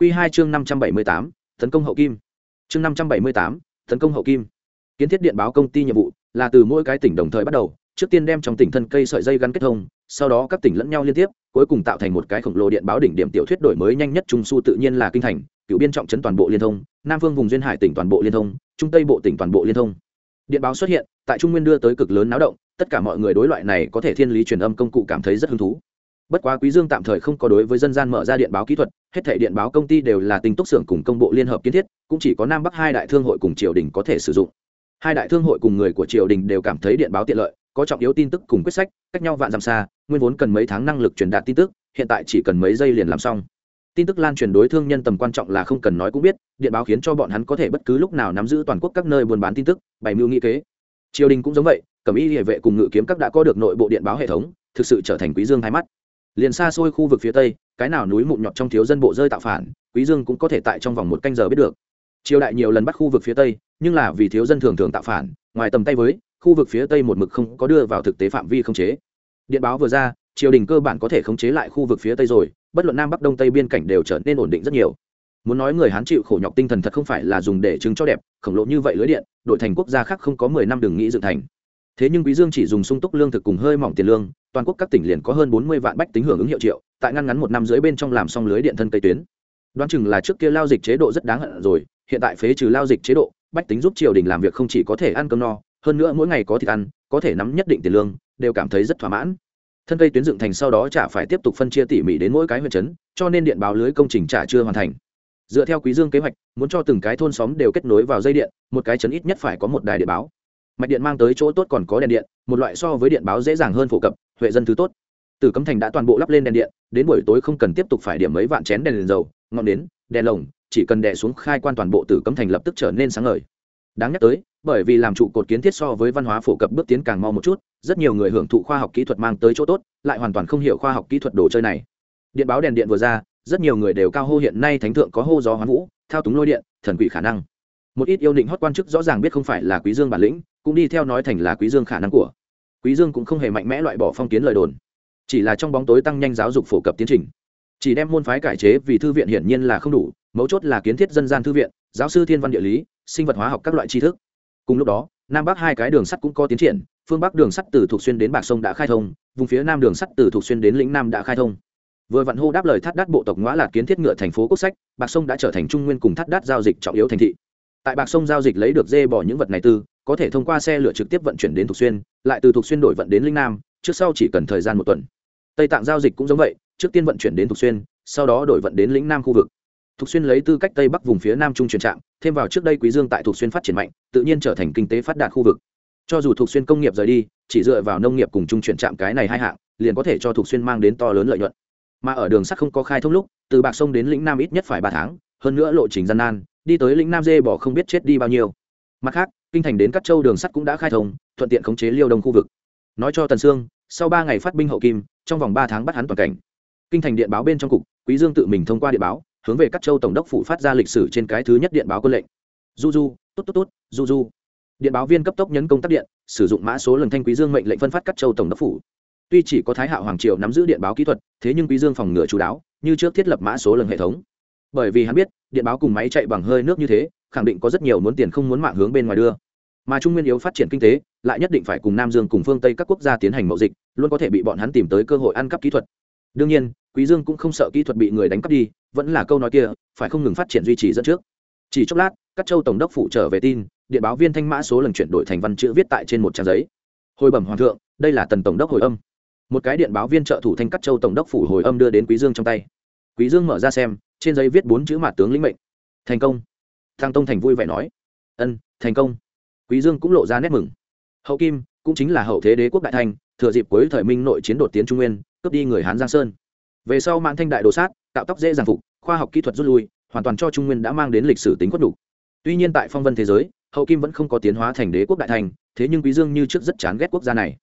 Quy hai chương năm trăm bảy mươi tám, tấn công hậu kim. Chương năm trăm bảy mươi tám, tấn công hậu kim. Kiến thiết điện báo công ty nhiệm vụ là từ mỗi cái tỉnh đồng thời bắt đầu, trước tiên đem trong tỉnh thân cây sợi dây gắn kết thông, sau đó các tỉnh lẫn nhau liên tiếp, cuối cùng tạo thành một cái khổng lồ điện báo đỉnh điểm tiểu thuyết đổi mới nhanh nhất trung su tự nhiên là kinh thành, cựu biên trọng trấn toàn bộ liên thông, nam phương vùng duyên hải tỉnh toàn bộ liên thông, trung tây bộ tỉnh toàn bộ liên thông. Điện báo xuất hiện, tại trung nguyên đưa tới cực lớn náo động, tất cả mọi người đối loại này có thể thiên lý truyền âm công cụ cảm thấy rất hứng thú bất quá quý dương tạm thời không có đối với dân gian mở ra điện báo kỹ thuật, hết thảy điện báo công ty đều là tinh túc xưởng cùng công bộ liên hợp kiến thiết, cũng chỉ có nam bắc hai đại thương hội cùng triều đình có thể sử dụng. Hai đại thương hội cùng người của triều đình đều cảm thấy điện báo tiện lợi, có trọng yếu tin tức cùng quyết sách, cách nhau vạn dặm xa, nguyên vốn cần mấy tháng năng lực truyền đạt tin tức, hiện tại chỉ cần mấy giây liền làm xong. Tin tức lan truyền đối thương nhân tầm quan trọng là không cần nói cũng biết, điện báo khiến cho bọn hắn có thể bất cứ lúc nào nắm giữ toàn quốc các nơi buôn bán tin tức, bày mưu nghị kế. Triều đình cũng giống vậy, cẩm y địa vệ cùng ngự kiếm các đã có được nội bộ điện báo hệ thống, thực sự trở thành quý dương hai mắt liền xa xôi khu vực phía tây, cái nào núi mụn nhọt trong thiếu dân bộ rơi tạo phản, quý dương cũng có thể tại trong vòng một canh giờ biết được. Triều đại nhiều lần bắt khu vực phía tây, nhưng là vì thiếu dân thường thường tạo phản, ngoài tầm tay với, khu vực phía tây một mực không có đưa vào thực tế phạm vi không chế. Điện báo vừa ra, triều đình cơ bản có thể khống chế lại khu vực phía tây rồi, bất luận nam bắc đông tây biên cảnh đều trở nên ổn định rất nhiều. Muốn nói người hán chịu khổ nhọc tinh thần thật không phải là dùng để chứng cho đẹp, khổng lồ như vậy lưới điện, đội thành quốc gia khác không có mười năm đừng nghĩ dựng thành. Thế nhưng quý dương chỉ dùng sung túc lương thực cùng hơi mỏng tiền lương toàn quốc các tỉnh liền có hơn bốn mươi vạn bách tính hưởng ứng hiệu triệu, tại ngăn ngắn một năm dưới bên trong làm xong lưới điện thân cây tuyến. Đoán chừng là trước kia lao dịch chế độ rất đáng hận rồi, hiện tại phế trừ lao dịch chế độ, bách tính giúp triều đình làm việc không chỉ có thể ăn cơm no, hơn nữa mỗi ngày có thịt ăn, có thể nắm nhất định tiền lương, đều cảm thấy rất thỏa mãn. Thân cây tuyến dựng thành sau đó chả phải tiếp tục phân chia tỉ mỉ đến mỗi cái huyện trấn, cho nên điện báo lưới công trình chả chưa hoàn thành. Dựa theo quý dương kế hoạch, muốn cho từng cái thôn xóm đều kết nối vào dây điện, một cái trấn ít nhất phải có một đài điện báo. Mạch điện mang tới chỗ tốt còn có đèn điện, một loại so với điện báo dễ dàng hơn phổ cập huệ dân thứ tốt. Tử cấm thành đã toàn bộ lắp lên đèn điện đến buổi tối không cần tiếp tục phải điểm mấy vạn chén đèn, đèn dầu ngọn nến đèn lồng chỉ cần đè xuống khai quan toàn bộ tử cấm thành lập tức trở nên sáng ngời. Đáng nhắc tới bởi vì làm trụ cột kiến thiết so với văn hóa phổ cập bước tiến càng mau một chút rất nhiều người hưởng thụ khoa học kỹ thuật mang tới chỗ tốt lại hoàn toàn không hiểu khoa học kỹ thuật đồ chơi này. Điện báo đèn điện vừa ra rất nhiều người đều cao hô hiện nay thánh thượng có hô gió hoán vũ thao túng lôi điện thần quỷ khả năng. Một ít yêu định hót quan chức rõ ràng biết không phải là quý dương bản lĩnh cũng đi theo nói thành là quý dương khả năng của quý dương cũng không hề mạnh mẽ loại bỏ phong kiến lời đồn. Chỉ là trong bóng tối tăng nhanh giáo dục phổ cập tiến trình. Chỉ đem môn phái cải chế vì thư viện hiển nhiên là không đủ, mấu chốt là kiến thiết dân gian thư viện, giáo sư thiên văn địa lý, sinh vật hóa học các loại tri thức. Cùng lúc đó, nam bắc hai cái đường sắt cũng có tiến triển, phương bắc đường sắt từ thuộc xuyên đến bạc sông đã khai thông, vùng phía nam đường sắt từ thuộc xuyên đến lĩnh nam đã khai thông. Vừa vặn hô đáp lời thắt đắt bộ tộc ngõ là kiến thiết ngựa thành phố quốc sách, bạc sông đã trở thành trung nguyên cùng thắt đắt giao dịch trọng yếu thành thị. Tại bạc sông giao dịch lấy được dê bỏ những vật này tư có thể thông qua xe lửa trực tiếp vận chuyển đến Thục xuyên, lại từ Thục xuyên đổi vận đến linh nam, trước sau chỉ cần thời gian một tuần. Tây tạng giao dịch cũng giống vậy, trước tiên vận chuyển đến Thục xuyên, sau đó đổi vận đến Linh nam khu vực. Thục xuyên lấy tư cách tây bắc vùng phía nam trung chuyển trạm, thêm vào trước đây quý dương tại Thục xuyên phát triển mạnh, tự nhiên trở thành kinh tế phát đạt khu vực. Cho dù Thục xuyên công nghiệp rời đi, chỉ dựa vào nông nghiệp cùng trung chuyển trạm cái này hai hạng, liền có thể cho Thục xuyên mang đến to lớn lợi nhuận. Mà ở đường sắt không có khai thông lúc, từ bạc sông đến lĩnh nam ít nhất phải ba tháng, hơn nữa lộ trình gian nan, đi tới lĩnh nam dê bỏ không biết chết đi bao nhiêu. Mặt khác kinh thành đến các châu đường sắt cũng đã khai thông, thuận tiện khống chế liêu đông khu vực. Nói cho tần sương, sau ba ngày phát binh hậu kim, trong vòng ba tháng bắt hắn toàn cảnh. Kinh thành điện báo bên trong cục, quý dương tự mình thông qua điện báo, hướng về các châu tổng đốc phủ phát ra lịch sử trên cái thứ nhất điện báo quân lệnh. Du du tốt tốt tốt du du điện báo viên cấp tốc nhấn công tác điện, sử dụng mã số lần thanh quý dương mệnh lệnh phân phát các châu tổng đốc phủ. Tuy chỉ có thái hạo hoàng triều nắm giữ điện báo kỹ thuật, thế nhưng quý dương phòng ngừa chú đáo, như trước thiết lập mã số lần hệ thống. Bởi vì hắn biết, điện báo cùng máy chạy bằng hơi nước như thế khẳng định có rất nhiều muốn tiền không muốn mạng hướng bên ngoài đưa. Mà trung nguyên yếu phát triển kinh tế, lại nhất định phải cùng nam dương cùng phương tây các quốc gia tiến hành mậu dịch, luôn có thể bị bọn hắn tìm tới cơ hội ăn cắp kỹ thuật. Đương nhiên, quý dương cũng không sợ kỹ thuật bị người đánh cắp đi, vẫn là câu nói kia, phải không ngừng phát triển duy trì dẫn trước. Chỉ chốc lát, các châu tổng đốc phụ trở về tin, điện báo viên thanh mã số lần chuyển đổi thành văn chữ viết tại trên một trang giấy. Hồi bẩm hoàng thượng, đây là tần tổng đốc hồi âm. Một cái điện báo viên trợ thủ thanh cắt châu tổng đốc phủ hồi âm đưa đến quý dương trong tay. Quý dương mở ra xem, trên giấy viết bốn chữ mặt tướng lĩnh mệnh. Thành công thăng tông thành vui vẻ nói ân thành công. Quý dương cũng lộ ra nét mừng. Hậu kim cũng chính là hậu thế đế quốc đại Thành, thừa dịp cuối thời minh nội chiến đột tiến trung nguyên cướp đi người hán giang sơn. Về sau mãn thanh đại đồ sát tạo tóc dễ dàng phục khoa học kỹ thuật rút lui hoàn toàn cho trung nguyên đã mang đến lịch sử tính quất đủ. Tuy nhiên tại phong vân thế giới hậu kim vẫn không có tiến hóa thành đế quốc đại thành thế nhưng quý dương như trước rất chán ghét quốc gia này.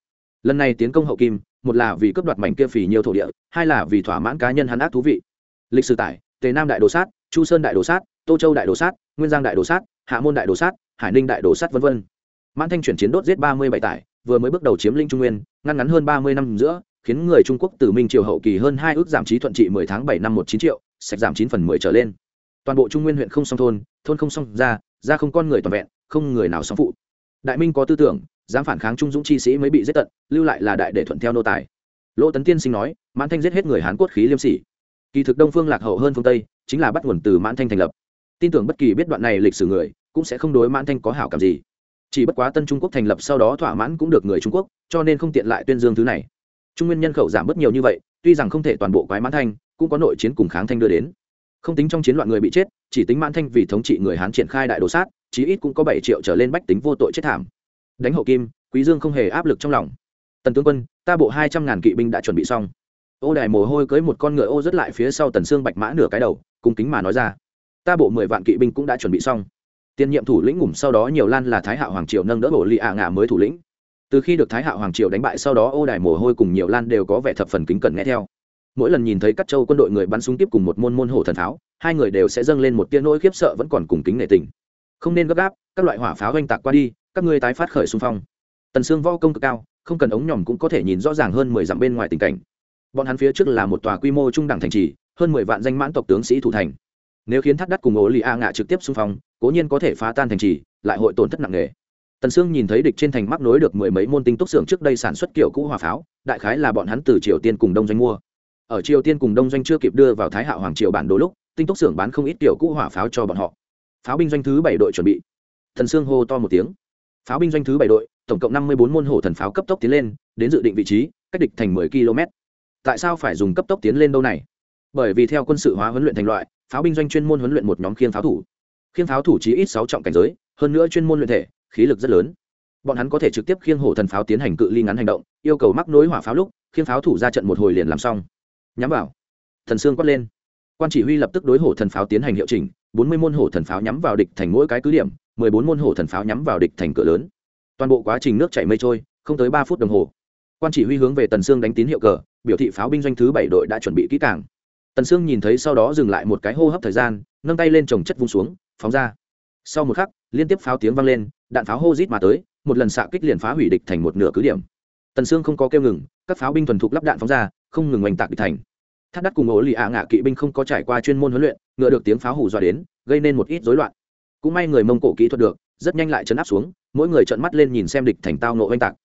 Lần này tiến công hậu kim một là vì cướp đoạt mảnh kia phì nhiều thổ địa hai là vì thỏa mãn cá nhân hắn ác thú vị. Lịch sử tải tề nam đại đồ sát chu sơn đại đồ sát tô châu đại đồ sát nguyên giang đại đồ sát, hạ môn đại đồ sát, hải ninh đại đồ sát v v mãn thanh chuyển chiến đốt giết ba mươi bảy tải, vừa mới bước đầu chiếm linh trung nguyên, ngăn ngắn hơn ba mươi năm giữa, khiến người trung quốc từ minh triều hậu kỳ hơn hai ước giảm trí thuận trị mười tháng bảy năm một chín triệu, sạch giảm chín phần mười trở lên. Toàn bộ trung nguyên huyện không song thôn thôn không song ra ra không con người toàn vẹn, không người nào song phụ. Đại minh có tư tưởng, dám phản kháng trung dũng chi sĩ mới bị giết tận, lưu lại là đại để thuận theo nô tài. Lỗ tấn tiên sinh nói, mãn thanh giết hết người hán Quốc khí liêm sỉ. Kỳ thực đông phương lạc hậu hơn phương tây, chính là bắt nguồn từ mãn thanh thành lập tin tưởng bất kỳ biết đoạn này lịch sử người, cũng sẽ không đối mãn thanh có hảo cảm gì. Chỉ bất quá tân trung quốc thành lập sau đó thỏa mãn cũng được người trung quốc, cho nên không tiện lại tuyên dương thứ này. Trung nguyên nhân khẩu giảm bớt nhiều như vậy, tuy rằng không thể toàn bộ quái mãn thanh, cũng có nội chiến cùng kháng thanh đưa đến. Không tính trong chiến loạn người bị chết, chỉ tính mãn thanh vì thống trị người hán triển khai đại đồ sát, chí ít cũng có bảy triệu trở lên bách tính vô tội chết thảm. Đánh hậu kim, quý dương không hề áp lực trong lòng. Tần tướng quân, ta bộ hai trăm ngàn kỵ binh đã chuẩn bị xong. Ô đài mồ hôi cưới một con ngựa ô rất lại phía sau tần xương bạch mã nửa cái đầu, cung kính mà nói ra ta bộ mười vạn kỵ binh cũng đã chuẩn bị xong. Tiền nhiệm thủ lĩnh ngủm sau đó nhiều lan là thái hạo hoàng triều nâng đỡ bộ lì ạ ngả mới thủ lĩnh. Từ khi được thái hạo hoàng triều đánh bại sau đó ô đài mồ hôi cùng nhiều lan đều có vẻ thập phần kính cẩn nghe theo. Mỗi lần nhìn thấy các châu quân đội người bắn súng tiếp cùng một môn môn hổ thần pháo, hai người đều sẽ dâng lên một tia nỗi khiếp sợ vẫn còn cùng kính nể tình. Không nên gấp gáp, các loại hỏa pháo oanh tạc qua đi, các ngươi tái phát khởi xung phong. Tần xương võ công cực cao, không cần ống nhòm cũng có thể nhìn rõ ràng hơn mười dặm bên ngoài tình cảnh. Bọn hắn phía trước là một tòa quy mô trung đẳng thành trì, hơn mười vạn danh mãn tộc tướng sĩ thủ thành nếu khiến thắt đắt cùng ổ lì a ngạ trực tiếp xung phong, cố nhiên có thể phá tan thành trì, lại hội tổn thất nặng nề. Tần sương nhìn thấy địch trên thành mắc nối được mười mấy môn tinh túc xưởng trước đây sản xuất kiểu cũ hỏa pháo, đại khái là bọn hắn từ triều tiên cùng đông doanh mua. Ở triều tiên cùng đông doanh chưa kịp đưa vào thái hạ hoàng triều bản đồ lúc, tinh túc xưởng bán không ít kiểu cũ hỏa pháo cho bọn họ. Pháo binh doanh thứ bảy đội chuẩn bị. Thần sương hô to một tiếng. Pháo binh doanh thứ bảy đội, tổng cộng năm mươi bốn môn hổ thần pháo cấp tốc tiến lên, đến dự định vị trí, cách địch thành mười km tại sao phải dùng cấp tốc tiến lên đâu này? Bởi vì theo quân sự hóa huấn luyện thành loại, pháo binh doanh chuyên môn huấn luyện một nhóm khiên pháo thủ. Khiên pháo thủ chí ít sáu trọng cảnh giới, hơn nữa chuyên môn luyện thể, khí lực rất lớn. Bọn hắn có thể trực tiếp khiêng hổ thần pháo tiến hành cự ly ngắn hành động, yêu cầu mắc nối hỏa pháo lúc, khiêng pháo thủ ra trận một hồi liền làm xong. Nhắm vào. Thần sương quát lên. Quan chỉ huy lập tức đối hổ thần pháo tiến hành hiệu chỉnh, bốn mươi môn hổ thần pháo nhắm vào địch thành mỗi cái cứ điểm, mười bốn môn hổ thần pháo nhắm vào địch thành cửa lớn. Toàn bộ quá trình nước chảy mây trôi, không tới ba phút đồng hồ. Quan chỉ huy hướng về tần sương đánh tín hiệu cờ, biểu thị pháo binh doanh thứ bảy đội đã chuẩn bị kỹ càng tần sương nhìn thấy sau đó dừng lại một cái hô hấp thời gian, nâng tay lên trồng chất vung xuống, phóng ra. Sau một khắc, liên tiếp pháo tiếng vang lên, đạn pháo hô rít mà tới, một lần xạ kích liền phá hủy địch thành một nửa cứ điểm. Tần sương không có kêu ngừng, các pháo binh thuần thục lắp đạn phóng ra, không ngừng oanh tạc địch thành. Thắt đắt cùng ổ lì ạ ngạ kỵ binh không có trải qua chuyên môn huấn luyện, ngựa được tiếng pháo hủ dọa đến, gây nên một ít rối loạn. Cũng may người mông cổ kỹ thuật được, rất nhanh lại chấn áp xuống, mỗi người trợn mắt lên nhìn xem địch thành tao nộ oanh tạc.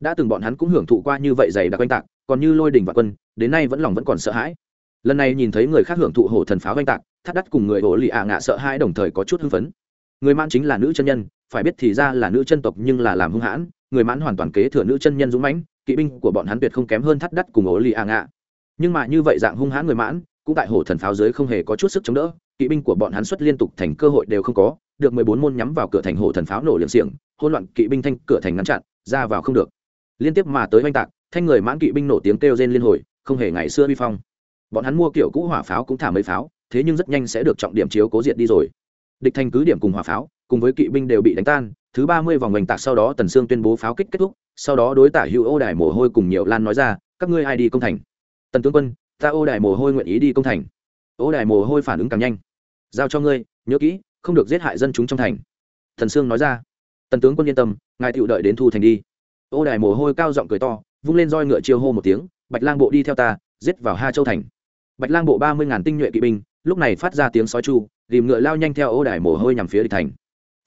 Đã từng bọn hắn cũng hưởng thụ qua như vậy dày đặc oanh tạc, còn như lôi đình và quân, đến nay vẫn lòng vẫn còn sợ hãi lần này nhìn thấy người khác hưởng thụ hổ thần pháo oanh tạc, thắt đắt cùng người hổ lì ạ ngạ sợ hai đồng thời có chút hưng phấn. Người mãn chính là nữ chân nhân, phải biết thì ra là nữ chân tộc nhưng là làm hung hãn, người mãn hoàn toàn kế thừa nữ chân nhân dũng mãnh, kỵ binh của bọn hắn tuyệt không kém hơn thắt đắt cùng ổ lì ạ ngạ. Nhưng mà như vậy dạng hung hãn người mãn, cũng tại hổ thần pháo dưới không hề có chút sức chống đỡ, kỵ binh của bọn hắn xuất liên tục thành cơ hội đều không có, được mười bốn môn nhắm vào cửa thành hổ thần pháo nổ liệm xiềng hôn loạn kỵ binh thanh cửa thành ngăn chặn, ra vào không được. Liên tiếp mà tới oanh tạc, thanh người mãn kỵ binh nổ tiếng kêu rên liên hồi, không hề ngày xưa vi phong bọn hắn mua kiểu cũ hỏa pháo cũng thả mấy pháo, thế nhưng rất nhanh sẽ được trọng điểm chiếu cố diện đi rồi. Địch thành cứ điểm cùng hỏa pháo, cùng với kỵ binh đều bị đánh tan, thứ ba mươi vòng oanh tạc sau đó tần sương tuyên bố pháo kích kết thúc, sau đó đối tả hữu ô đài mồ hôi cùng nhiều lan nói ra, các ngươi ai đi công thành? Tần tướng quân, ta ô đài mồ hôi nguyện ý đi công thành. Ô đài mồ hôi phản ứng càng nhanh. Giao cho ngươi, nhớ kỹ, không được giết hại dân chúng trong thành. Thần sương nói ra. Tần tướng quân yên tâm, ngài tựu đợi đến thu thành đi. Ô đài mồ hôi cao giọng cười to, vung lên roi ngựa chiêu hô một tiếng, bạch lang bộ đi theo ta, giết vào ha châu thành bạch lang bộ ba mươi ngàn tinh nhuệ kỵ binh, lúc này phát ra tiếng sói chu, rìm ngựa lao nhanh theo ô đài mồ hôi nhằm phía địch thành.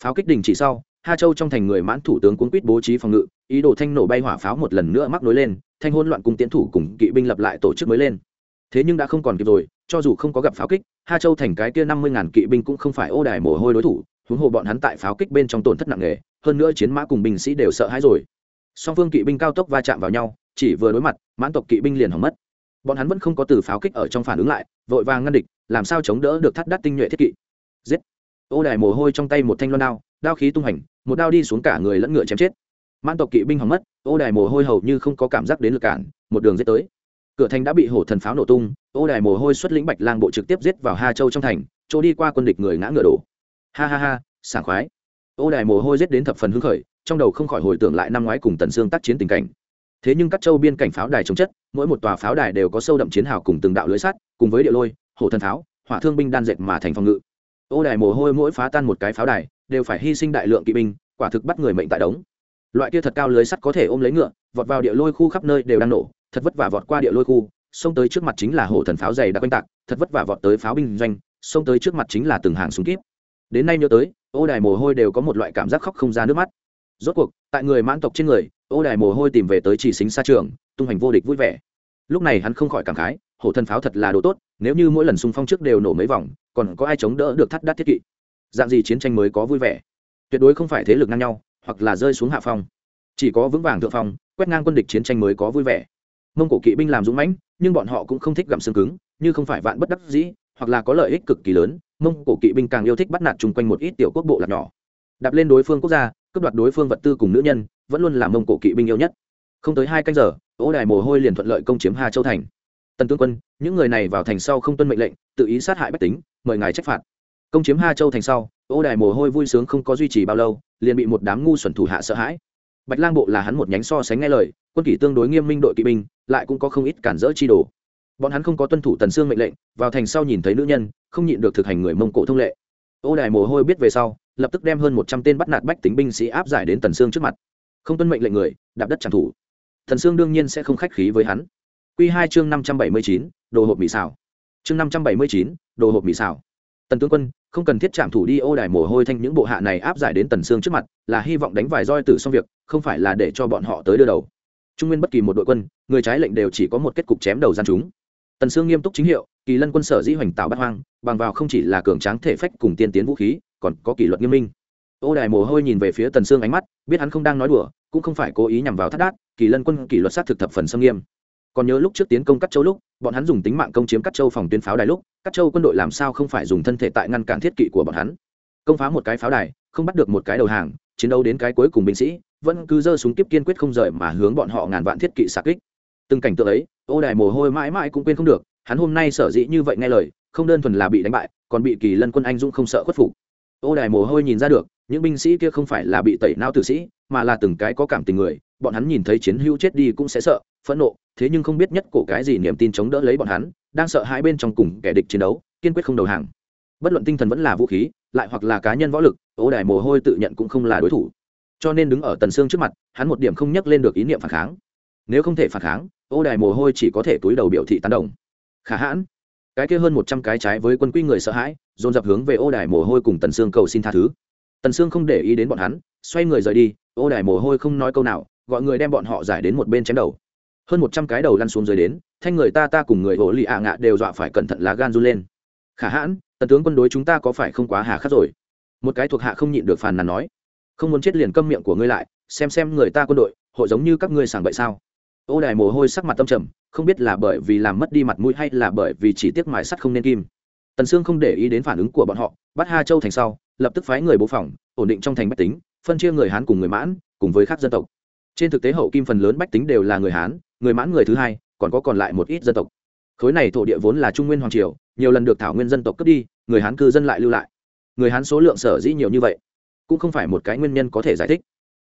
Pháo kích đình chỉ sau ha châu trong thành người mãn thủ tướng cuốn quýt bố trí phòng ngự, ý đồ thanh nổ bay hỏa pháo một lần nữa mắc nối lên, thanh hôn loạn cùng tiến thủ cùng kỵ binh lập lại tổ chức mới lên. Thế nhưng đã không còn kịp rồi, cho dù không có gặp pháo kích ha châu thành cái kia năm mươi ngàn kỵ binh cũng không phải ô đài mồ hôi đối thủ, huống hồ bọn hắn tại pháo kích bên trong tổn thất nặng nề, hơn nữa chiến mã cùng binh sĩ đều sợ hãi rồi. Song phương kỵ binh cao tốc va chạm vào nhau, chỉ vừa đối mặt, mãn tộc kỵ binh liền hỏng mất bọn hắn vẫn không có từ pháo kích ở trong phản ứng lại, vội vàng ngăn địch, làm sao chống đỡ được thắt đắt tinh nhuệ thiết kỵ. Giết! Ô đài mồ hôi trong tay một thanh loan đao đao khí tung hành, một đao đi xuống cả người lẫn ngựa chém chết. Mãn tộc kỵ binh hỏng mất, ô đài mồ hôi hầu như không có cảm giác đến lực cản, một đường giết tới. Cửa thành đã bị hổ thần pháo nổ tung, ô đài mồ hôi xuất lĩnh bạch lang bộ trực tiếp giết vào ha châu trong thành, chỗ đi qua quân địch người ngã ngựa đổ. Ha ha ha, sảng khoái. Ô đài mồ hôi giết đến thập phần hưng khởi, trong đầu không khỏi hồi tưởng lại năm ngoái cùng tần xương tác chiến tình cảnh thế nhưng các châu biên cảnh pháo đài chống chất, mỗi một tòa pháo đài đều có sâu đậm chiến hào cùng từng đạo lưới sắt, cùng với địa lôi, hổ thần pháo, hỏa thương binh đan dệt mà thành phòng ngự. Ô đài mồ hôi mỗi phá tan một cái pháo đài, đều phải hy sinh đại lượng kỵ binh, quả thực bắt người mệnh tại đống. Loại kia thật cao lưới sắt có thể ôm lấy ngựa, vọt vào địa lôi khu khắp nơi đều đang nổ, thật vất vả vọt qua địa lôi khu, xông tới trước mặt chính là hổ thần pháo dày đã quanh tạc, thật vất vả vọt tới pháo binh doanh, xông tới trước mặt chính là từng hàng súng kíp. Đến nay nhớ tới, ô đài mồ hôi đều có một loại cảm giác khóc không ra nước mắt. Rốt cuộc, tại người mãn tộc trên người ô đài mồ hôi tìm về tới chỉ xính xa trường, tung hành vô địch vui vẻ. Lúc này hắn không khỏi cảm khái, hổ thân pháo thật là đồ tốt, nếu như mỗi lần xung phong trước đều nổ mấy vòng, còn có ai chống đỡ được thắt đắt thiết kỵ? Dạng gì chiến tranh mới có vui vẻ? Tuyệt đối không phải thế lực ngang nhau, hoặc là rơi xuống hạ phong. Chỉ có vững vàng thượng phong, quét ngang quân địch chiến tranh mới có vui vẻ. Mông cổ kỵ binh làm dũng mãnh, nhưng bọn họ cũng không thích gặm xương cứng, như không phải vạn bất đắc dĩ, hoặc là có lợi ích cực kỳ lớn, mông cổ kỵ binh càng yêu thích bắt nạt chung quanh một ít tiểu quốc bộ lạc nhỏ. Đạp lên đối phương quốc gia, cướp đoạt đối phương vật tư cùng nữ nhân vẫn luôn là mông cổ kỵ binh yêu nhất. Không tới hai canh giờ, ố đài mồ hôi liền thuận lợi công chiếm hà châu thành. Tần tướng quân, những người này vào thành sau không tuân mệnh lệnh, tự ý sát hại bách tính, mời ngài trách phạt. Công chiếm hà châu thành sau ô đài mồ hôi vui sướng không có duy trì bao lâu, liền bị một đám ngu xuẩn thủ hạ sợ hãi. Bạch lang bộ là hắn một nhánh so sánh nghe lời, quân kỷ tương đối nghiêm minh đội kỵ binh, lại cũng có không ít cản rỡ chi đồ. Bọn hắn không có tuân thủ tần xương mệnh lệnh, vào thành sau nhìn thấy nữ nhân, không nhịn được thực hành người mông cổ thông lệ. Ô đài mồ hôi biết về sau, lập tức đem hơn một trăm tên bắt nạt bách tính binh sĩ áp giải đến tần xương trước mặt không tuân mệnh lệnh người, đạp đất chẳng thủ. Thần xương đương nhiên sẽ không khách khí với hắn. Quy hai chương năm trăm bảy mươi chín, đồ hộp mỹ xào. Chương năm trăm bảy mươi chín, đồ hộp mỹ xào. Tần tướng quân, không cần thiết chạm thủ đi ô đài mồ hôi thanh những bộ hạ này áp giải đến tần xương trước mặt, là hy vọng đánh vài roi tử xong việc, không phải là để cho bọn họ tới đưa đầu. Trung nguyên bất kỳ một đội quân, người trái lệnh đều chỉ có một kết cục chém đầu gian chúng. Tần sương nghiêm túc chính hiệu, kỳ lân quân sở dĩ hoành tạo bắt hoang, bằng vào không chỉ là cường tráng thể phách cùng tiên tiến vũ khí, còn có kỷ luật nghiêm minh ô đài mồ hôi nhìn về phía tần sương ánh mắt, biết hắn không đang nói đùa, cũng không phải cố ý nhằm vào thắt đát, kỳ lân quân kỷ luật sát thực thập phần xâm nghiêm. Còn nhớ lúc trước tiến công cắt châu lúc, bọn hắn dùng tính mạng công chiếm cắt châu phòng tuyến pháo đài lúc, cắt châu quân đội làm sao không phải dùng thân thể tại ngăn cản thiết kỵ của bọn hắn? Công phá một cái pháo đài, không bắt được một cái đầu hàng, chiến đấu đến cái cuối cùng binh sĩ, vẫn cứ giơ súng kiếp kiên quyết không rời mà hướng bọn họ ngàn vạn thiết kỵ xạ kích. Từng cảnh tượng ấy, ô đài mồ hôi mãi mãi cũng quên không được, hắn hôm nay sở dĩ như vậy nghe lời, không đơn thuần là bị đánh bại, còn bị kỳ lân quân anh dũng không sợ khuất phục ô đài mồ hôi nhìn ra được, những binh sĩ kia không phải là bị tẩy não tử sĩ, mà là từng cái có cảm tình người, bọn hắn nhìn thấy chiến hữu chết đi cũng sẽ sợ, phẫn nộ, thế nhưng không biết nhất cổ cái gì niềm tin chống đỡ lấy bọn hắn, đang sợ hai bên trong cùng kẻ địch chiến đấu, kiên quyết không đầu hàng. Bất luận tinh thần vẫn là vũ khí, lại hoặc là cá nhân võ lực, ô đài mồ hôi tự nhận cũng không là đối thủ. Cho nên đứng ở tần xương trước mặt, hắn một điểm không nhắc lên được ý niệm phản kháng. Nếu không thể phản kháng, ô đài mồ hôi chỉ có thể túi đầu biểu thị tán đồng. Khả hãn. Cái kia hơn một trăm cái trái với quân quy người sợ hãi dồn dập hướng về ô đài mồ hôi cùng tần sương cầu xin tha thứ. Tần sương không để ý đến bọn hắn, xoay người rời đi, ô đài mồ hôi không nói câu nào, gọi người đem bọn họ giải đến một bên chém đầu. Hơn một trăm cái đầu lăn xuống dưới đến, thanh người ta ta cùng người hồ lì ạ ngạ đều dọa phải cẩn thận lá gan run lên. Khả hãn, tần tướng quân đối chúng ta có phải không quá hà khắc rồi? Một cái thuộc hạ không nhịn được phàn nàn nói. Không muốn chết liền câm miệng của ngươi lại, xem xem người ta quân đội, hội giống như các ngươi sảng bậy sao? Ô đài mồ hôi sắc mặt tâm trầm, không biết là bởi vì làm mất đi mặt mũi hay là bởi vì chỉ tiếc mài sắt không nên kim tần sương không để ý đến phản ứng của bọn họ, bắt ha châu thành sau, lập tức phái người bố phòng, ổn định trong thành bách tính, phân chia người hán cùng người mãn, cùng với các dân tộc. Trên thực tế hậu kim phần lớn bách tính đều là người hán, người mãn người thứ hai, còn có còn lại một ít dân tộc. Khối này thổ địa vốn là trung nguyên hoàng triều, nhiều lần được thảo nguyên dân tộc cướp đi, người hán cư dân lại lưu lại. Người hán số lượng sở dĩ nhiều như vậy, cũng không phải một cái nguyên nhân có thể giải thích.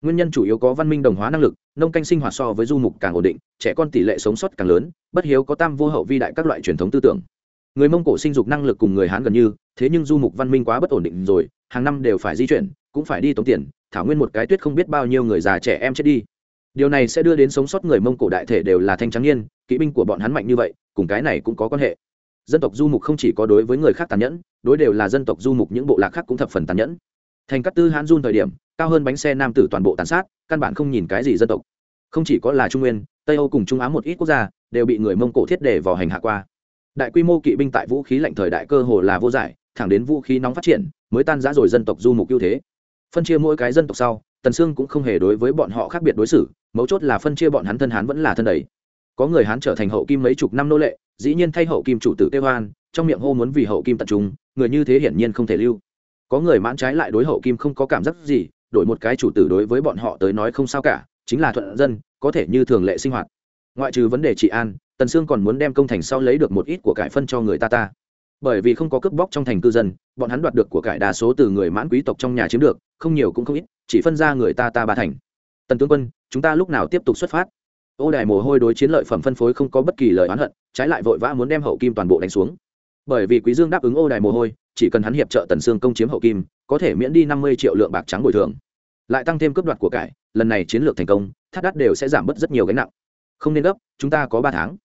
Nguyên nhân chủ yếu có văn minh đồng hóa năng lực, nông canh sinh hoạt so với du mục càng ổn định, trẻ con tỷ lệ sống sót càng lớn, bất hiếu có tam vô hậu vi đại các loại truyền thống tư tưởng người mông cổ sinh dục năng lực cùng người hán gần như, thế nhưng du mục văn minh quá bất ổn định rồi, hàng năm đều phải di chuyển, cũng phải đi tống tiền, thảo nguyên một cái tuyết không biết bao nhiêu người già trẻ em chết đi. Điều này sẽ đưa đến sống sót người mông cổ đại thể đều là thanh trắng niên, kỵ binh của bọn hắn mạnh như vậy, cùng cái này cũng có quan hệ. Dân tộc du mục không chỉ có đối với người khác tàn nhẫn, đối đều là dân tộc du mục những bộ lạc khác cũng thập phần tàn nhẫn. Thành các tư hãn run thời điểm, cao hơn bánh xe nam tử toàn bộ tàn sát, căn bản không nhìn cái gì dân tộc. Không chỉ có là trung nguyên, tây âu cùng trung á một ít quốc gia, đều bị người mông cổ thiết để vào hành hạ qua đại quy mô kỵ binh tại vũ khí lạnh thời đại cơ hồ là vô giải, thẳng đến vũ khí nóng phát triển, mới tan giã rồi dân tộc du mục ưu thế. Phân chia mỗi cái dân tộc sau, tần sương cũng không hề đối với bọn họ khác biệt đối xử, mấu chốt là phân chia bọn hắn thân hán vẫn là thân đầy. Có người hán trở thành hậu kim mấy chục năm nô lệ, dĩ nhiên thay hậu kim chủ tử kêu hoan, trong miệng hô muốn vì hậu kim tận trung người như thế hiển nhiên không thể lưu. Có người mãn trái lại đối hậu kim không có cảm giác gì, đổi một cái chủ tử đối với bọn họ tới nói không sao cả, chính là thuận dân, có thể như thường lệ sinh hoạt. Ngoại trừ vấn đề trị an tần sương còn muốn đem công thành sau lấy được một ít của cải phân cho người ta ta. Bởi vì không có cướp bóc trong thành cư dân, bọn hắn đoạt được của cải đa số từ người mãn quý tộc trong nhà chiếm được, không nhiều cũng không ít, chỉ phân ra người ta ta ba thành. Tần tướng quân, chúng ta lúc nào tiếp tục xuất phát? Ô đài mồ hôi đối chiến lợi phẩm phân phối không có bất kỳ lời oán hận, trái lại vội vã muốn đem hậu kim toàn bộ đánh xuống. Bởi vì quý dương đáp ứng ô đài mồ hôi, chỉ cần hắn hiệp trợ tần sương công chiếm hậu kim, có thể miễn đi năm mươi triệu lượng bạc trắng bồi thường. Lại tăng thêm cướp đoạt của cải, lần này chiến lược thành công, thắt đắt đều sẽ giảm bớt rất nhiều gánh nặng không nên gấp, chúng ta có ba tháng.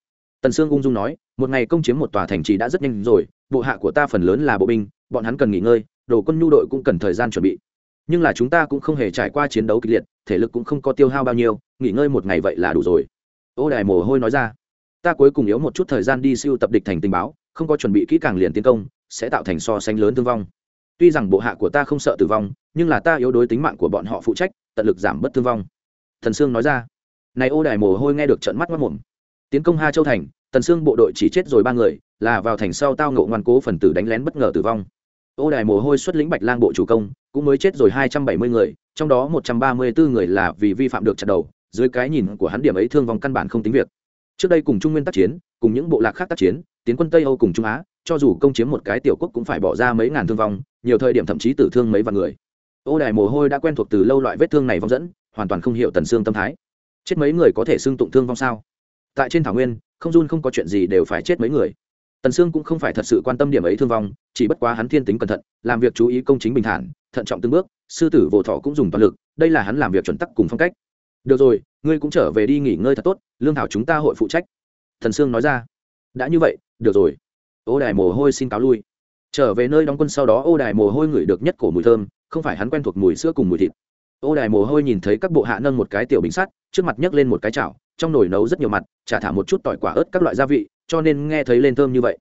Tần sương ung dung nói, một ngày công chiếm một tòa thành trì đã rất nhanh rồi, bộ hạ của ta phần lớn là bộ binh, bọn hắn cần nghỉ ngơi, đồ quân nhu đội cũng cần thời gian chuẩn bị. Nhưng là chúng ta cũng không hề trải qua chiến đấu kịch liệt, thể lực cũng không có tiêu hao bao nhiêu, nghỉ ngơi một ngày vậy là đủ rồi. Ô đài mồ hôi nói ra, ta cuối cùng yếu một chút thời gian đi siêu tập địch thành tình báo, không có chuẩn bị kỹ càng liền tiến công, sẽ tạo thành so sánh lớn thương vong. Tuy rằng bộ hạ của ta không sợ tử vong, nhưng là ta yếu đối tính mạng của bọn họ phụ trách, tận lực giảm bớt thương vong. Thần sương nói ra này ô đài mồ hôi nghe được trận mắt mắt mồm. Tiến công ha châu thành, tần sương bộ đội chỉ chết rồi ba người, là vào thành sau tao ngộ ngoan cố phần tử đánh lén bất ngờ tử vong. Ô đài mồ hôi xuất lĩnh bạch lang bộ chủ công, cũng mới chết rồi hai trăm bảy mươi người, trong đó một trăm ba mươi bốn người là vì vi phạm được chặt đầu, dưới cái nhìn của hắn điểm ấy thương vong căn bản không tính việc. Trước đây cùng trung nguyên tác chiến, cùng những bộ lạc khác tác chiến, tiến quân tây âu cùng trung á, cho dù công chiếm một cái tiểu quốc cũng phải bỏ ra mấy ngàn thương vong, nhiều thời điểm thậm chí tử thương mấy vạn người. Ô đài mồ hôi đã quen thuộc từ lâu loại vết thương này vong dẫn, hoàn toàn không hiểu tần xương tâm thái chết mấy người có thể xưng tụng thương vong sao? Tại trên thảo nguyên, không run không có chuyện gì đều phải chết mấy người. Tần sương cũng không phải thật sự quan tâm điểm ấy thương vong, chỉ bất quá hắn thiên tính cẩn thận, làm việc chú ý công chính bình thản, thận trọng từng bước, sư tử vỗ thọ cũng dùng toàn lực, đây là hắn làm việc chuẩn tắc cùng phong cách. Được rồi, ngươi cũng trở về đi nghỉ ngơi thật tốt, lương thảo chúng ta hội phụ trách. Thần sương nói ra. Đã như vậy, được rồi. Ô đài mồ hôi xin cáo lui. Trở về nơi đóng quân sau đó, ô đài mồ hôi ngửi được nhất cổ mùi thơm, không phải hắn quen thuộc mùi sữa cùng mùi thịt ô đài mồ hôi nhìn thấy các bộ hạ nâng một cái tiểu bình sắt, trước mặt nhấc lên một cái chảo, trong nồi nấu rất nhiều mặt, chả thả một chút tỏi quả ớt các loại gia vị, cho nên nghe thấy lên thơm như vậy.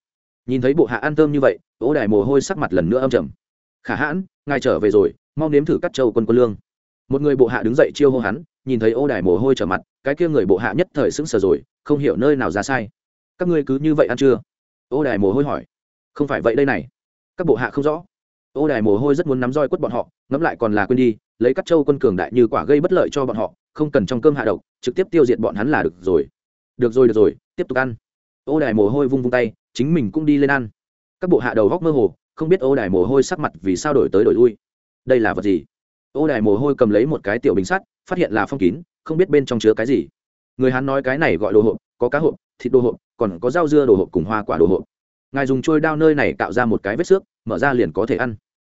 Nhìn thấy bộ hạ ăn thơm như vậy, ô đài mồ hôi sắc mặt lần nữa âm trầm. Khả hãn, ngài trở về rồi, mau nếm thử cắt trâu quân quân lương. Một người bộ hạ đứng dậy chiêu hô hắn, nhìn thấy ô đài mồ hôi trở mặt, cái kia người bộ hạ nhất thời sững sờ rồi, không hiểu nơi nào ra sai. Các ngươi cứ như vậy ăn chưa? Ô đài mồ hôi hỏi. Không phải vậy đây này. Các bộ hạ không rõ. Ô đài mồ hôi rất muốn nắm roi quất bọn họ, ngẫm lại còn là quên đi lấy các châu quân cường đại như quả gây bất lợi cho bọn họ, không cần trong cơm hạ độc, trực tiếp tiêu diệt bọn hắn là được rồi. Được rồi được rồi, tiếp tục ăn. Ô đài mồ hôi vung vung tay, chính mình cũng đi lên ăn. Các bộ hạ đầu góc mơ hồ, không biết ô đài mồ hôi sắc mặt vì sao đổi tới đổi lui. Đây là vật gì? Ô đài mồ hôi cầm lấy một cái tiểu bình sắt, phát hiện là phong kín, không biết bên trong chứa cái gì. Người hắn nói cái này gọi đồ hộp, có cá hộp, thịt đồ hộp, còn có rau dưa đồ hộp cùng hoa quả đồ hộp. Ngài dùng trôi đao nơi này tạo ra một cái vết xước, mở ra liền có thể ăn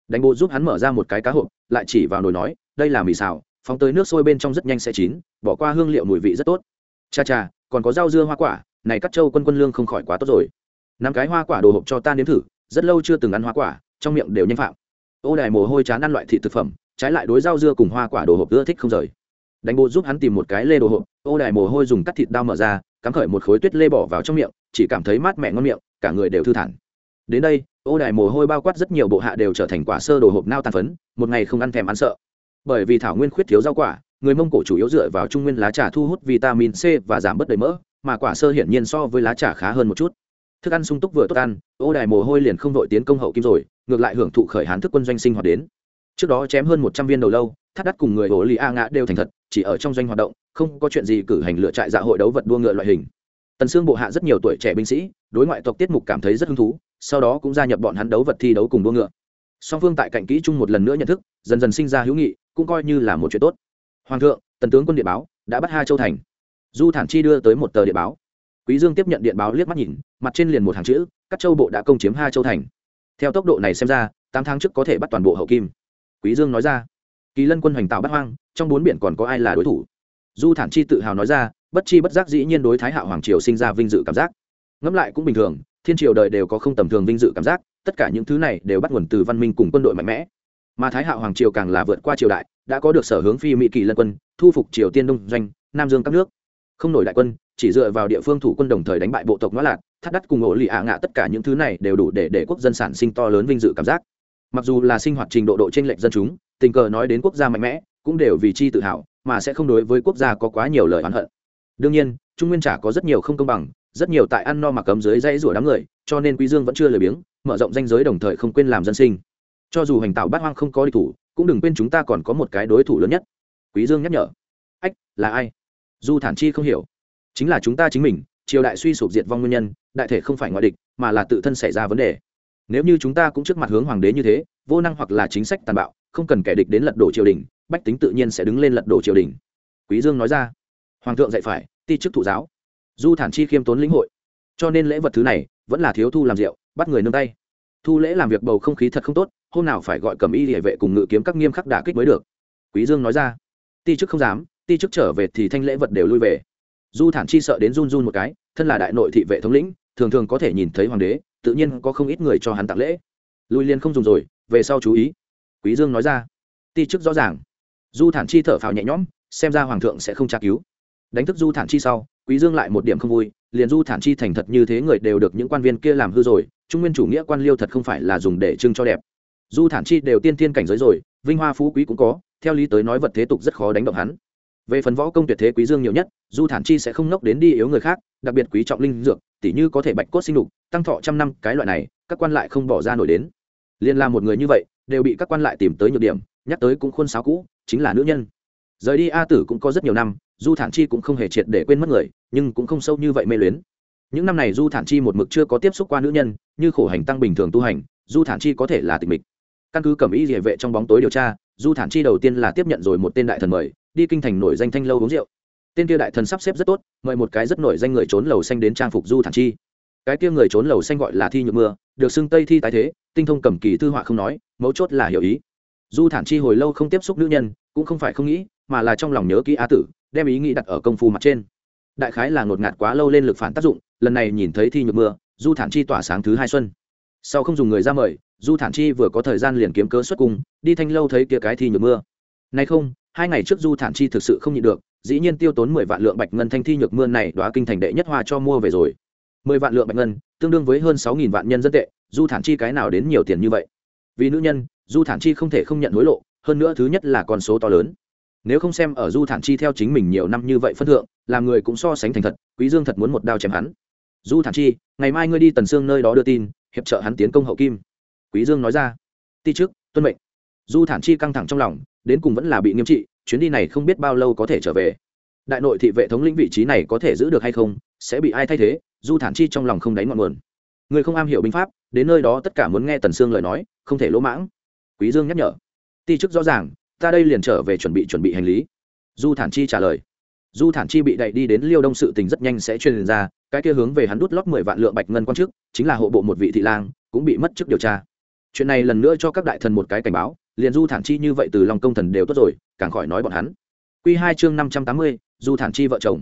đánh bộ giúp hắn mở ra một cái cá hộp, lại chỉ vào nồi nói, đây là mì xào, phóng tới nước sôi bên trong rất nhanh sẽ chín, bỏ qua hương liệu mùi vị rất tốt. Cha cha, còn có rau dưa hoa quả, này cắt trâu quân quân lương không khỏi quá tốt rồi. Năm cái hoa quả đồ hộp cho ta nếm thử, rất lâu chưa từng ăn hoa quả, trong miệng đều nhanh phạm. Ô đài mồ hôi chán ăn loại thị thực phẩm, trái lại đối rau dưa cùng hoa quả đồ hộp ưa thích không rời. Đánh bộ giúp hắn tìm một cái lê đồ hộp, ô đài mồ hôi dùng cắt thịt đao mở ra, cắm khởi một khối tuyết lê bỏ vào trong miệng, chỉ cảm thấy mát mẻ ngon miệng, cả người đều thư thản. Đến đây ô đài mồ hôi bao quát rất nhiều bộ hạ đều trở thành quả sơ đồ hộp nao tàn phấn, một ngày không ăn thèm ăn sợ. Bởi vì thảo nguyên khuyết thiếu rau quả, người mông cổ chủ yếu dựa vào trung nguyên lá trà thu hút vitamin c và giảm bớt đầy mỡ, mà quả sơ hiển nhiên so với lá trà khá hơn một chút. Thức ăn sung túc vừa tốt ăn, ô đài mồ hôi liền không đội tiến công hậu kim rồi, ngược lại hưởng thụ khởi hán thức quân doanh sinh hoạt đến. Trước đó chém hơn một trăm viên đầu lâu, thắt đắt cùng người ổ lì a ngã đều thành thật, chỉ ở trong doanh hoạt động, không có chuyện gì cử hành lựa trại dạ hội đấu vật đua ngựa loại hình. Tần sương bộ hạ rất nhiều tuổi trẻ binh sĩ, đối ngoại tộc tiết mục cảm thấy rất hứng thú sau đó cũng gia nhập bọn hắn đấu vật thi đấu cùng đua ngựa. Song phương tại cạnh kỹ chung một lần nữa nhận thức, dần dần sinh ra hữu nghị, cũng coi như là một chuyện tốt. Hoàng thượng, tần tướng quân địa báo đã bắt hai châu thành. Du thản chi đưa tới một tờ địa báo. Quý dương tiếp nhận điện báo liếc mắt nhìn, mặt trên liền một hàng chữ, các châu bộ đã công chiếm hai châu thành. Theo tốc độ này xem ra, tám tháng trước có thể bắt toàn bộ hậu kim. Quý dương nói ra, kỳ lân quân hoành tạo bắt hoang, trong bốn biển còn có ai là đối thủ? Du thản chi tự hào nói ra, bất chi bất giác dĩ nhiên đối thái hạo hoàng triều sinh ra vinh dự cảm giác. Ngẫm lại cũng bình thường thiên triều đời đều có không tầm thường vinh dự cảm giác, tất cả những thứ này đều bắt nguồn từ văn minh cùng quân đội mạnh mẽ. Mà thái hạo hoàng triều càng là vượt qua triều đại, đã có được sở hướng phi mỹ kỳ lân quân, thu phục triều tiên đông doanh, nam dương các nước. Không nổi đại quân, chỉ dựa vào địa phương thủ quân đồng thời đánh bại bộ tộc nó lạc thắt đắt cùng ổ lì ạ ngạ, tất cả những thứ này đều đủ để để quốc dân sản sinh to lớn vinh dự cảm giác. Mặc dù là sinh hoạt trình độ độ t r ê n lệch dân chúng, tình cờ nói đến quốc gia mạnh mẽ, cũng đều vì chi tự hào, mà sẽ không đối với quốc gia có quá nhiều lời oán hận. Đương nhiên, trung nguyên trả có rất nhiều không công bằng rất nhiều tại ăn no mặc cấm dưới dãy rủa đám người, cho nên quý dương vẫn chưa lười biếng, mở rộng danh giới đồng thời không quên làm dân sinh. Cho dù hành tạo bát hoang không có địch thủ, cũng đừng quên chúng ta còn có một cái đối thủ lớn nhất. Quý dương nhắc nhở. Ách, là ai? Du thản chi không hiểu. Chính là chúng ta chính mình, triều đại suy sụp diệt vong nguyên nhân, đại thể không phải ngoại địch, mà là tự thân xảy ra vấn đề. Nếu như chúng ta cũng trước mặt hướng hoàng đế như thế, vô năng hoặc là chính sách tàn bạo, không cần kẻ địch đến lật đổ triều đình, bách tính tự nhiên sẽ đứng lên lật đổ triều đình. Quý dương nói ra. Hoàng thượng dạy phải, ti chức thụ giáo du thản chi khiêm tốn lĩnh hội. Cho nên lễ vật thứ này vẫn là thiếu thu làm rượu, bắt người nương tay. Thu lễ làm việc bầu không khí thật không tốt, hôm nào phải gọi cầm y địa vệ cùng ngự kiếm các nghiêm khắc đả kích mới được. Quý dương nói ra. Ti chức không dám, ti chức trở về thì thanh lễ vật đều lui về. Du thản chi sợ đến run run một cái, thân là đại nội thị vệ thống lĩnh, thường thường có thể nhìn thấy hoàng đế, tự nhiên có không ít người cho hắn tặng lễ. Lui liên không dùng rồi, về sau chú ý. Quý dương nói ra. Ti chức rõ ràng. Du thản chi thở phào nhẹ nhõm, xem ra hoàng thượng sẽ không tra cứu. Đánh thức du thản chi sau quý dương lại một điểm không vui, liền du thản chi thành thật như thế người đều được những quan viên kia làm hư rồi, trung nguyên chủ nghĩa quan liêu thật không phải là dùng để trưng cho đẹp. Du thản chi đều tiên thiên cảnh giới rồi, vinh hoa phú quý cũng có, theo lý tới nói vật thế tục rất khó đánh động hắn. Về phần võ công tuyệt thế quý dương nhiều nhất, du thản chi sẽ không nốc đến đi yếu người khác, đặc biệt quý trọng linh dược, tỉ như có thể bạch cốt sinh đục tăng thọ trăm năm, cái loại này, các quan lại không bỏ ra nổi đến. Liên là một người như vậy, đều bị các quan lại tìm tới nhược điểm, nhắc tới cũng khuôn sáo cũ, chính là nữ nhân rời đi a tử cũng có rất nhiều năm, du thản chi cũng không hề triệt để quên mất người, nhưng cũng không sâu như vậy mê luyến. Những năm này du thản chi một mực chưa có tiếp xúc qua nữ nhân, như khổ hành tăng bình thường tu hành, du thản chi có thể là tịch mịch. Căn cứ cẩm ý địa vệ trong bóng tối điều tra, du thản chi đầu tiên là tiếp nhận rồi một tên đại thần mời, đi kinh thành nổi danh thanh lâu uống rượu. Tên kia đại thần sắp xếp rất tốt, mời một cái rất nổi danh người trốn lầu xanh đến trang phục du thản chi. Cái kia người trốn lầu xanh gọi là thi nhược mưa, được xưng tây thi tái thế, tinh thông cầm kỳ thư họa không nói, mấu chốt là hiểu ý. Du thản chi hồi lâu không tiếp xúc nữ nhân, cũng không phải không nghĩ mà là trong lòng nhớ kỹ á tử, đem ý nghĩ đặt ở công phu mặt trên. Đại khái là ngột ngạt quá lâu lên lực phản tác dụng, lần này nhìn thấy thi nhược mưa, du thản chi tỏa sáng thứ hai xuân. Sau không dùng người ra mời, du thản chi vừa có thời gian liền kiếm cớ xuất cung, đi thanh lâu thấy kia cái thi nhược mưa. Nay không, hai ngày trước du thản chi thực sự không nhịn được, dĩ nhiên tiêu tốn mười vạn lượng bạch ngân thanh thi nhược mưa này đoá kinh thành đệ nhất hoa cho mua về rồi. Mười vạn lượng bạch ngân, tương đương với hơn sáu nghìn vạn nhân dân tệ, du thản chi cái nào đến nhiều tiền như vậy? Vì nữ nhân, du thản chi không thể không nhận hối lộ, hơn nữa thứ nhất là con số to lớn nếu không xem ở du thản chi theo chính mình nhiều năm như vậy phân thượng, làm người cũng so sánh thành thật, quý dương thật muốn một đao chém hắn. Du thản chi, ngày mai ngươi đi tần sương nơi đó đưa tin, hiệp trợ hắn tiến công hậu kim. Quý dương nói ra. Ti trước tuân mệnh. Du thản chi căng thẳng trong lòng, đến cùng vẫn là bị nghiêm trị, chuyến đi này không biết bao lâu có thể trở về. Đại nội thị vệ thống lĩnh vị trí này có thể giữ được hay không, sẽ bị ai thay thế, du thản chi trong lòng không đánh ngọn nguồn. Người không am hiểu binh pháp, đến nơi đó tất cả muốn nghe tần sương lời nói, không thể lỗ mãng. Quý dương nhắc nhở. Ti chức rõ ràng ta đây liền trở về chuẩn bị chuẩn bị hành lý. Du thản chi trả lời. Du thản chi bị đẩy đi đến liêu đông sự tình rất nhanh sẽ truyền ra, cái kia hướng về hắn đút lót mười vạn lượng bạch ngân quan chức chính là hộ bộ một vị thị lang, cũng bị mất chức điều tra. Chuyện này lần nữa cho các đại thần một cái cảnh báo, liền du thản chi như vậy từ lòng công thần đều tốt rồi, càng khỏi nói bọn hắn. Q hai chương năm trăm tám mươi du thản chi vợ chồng.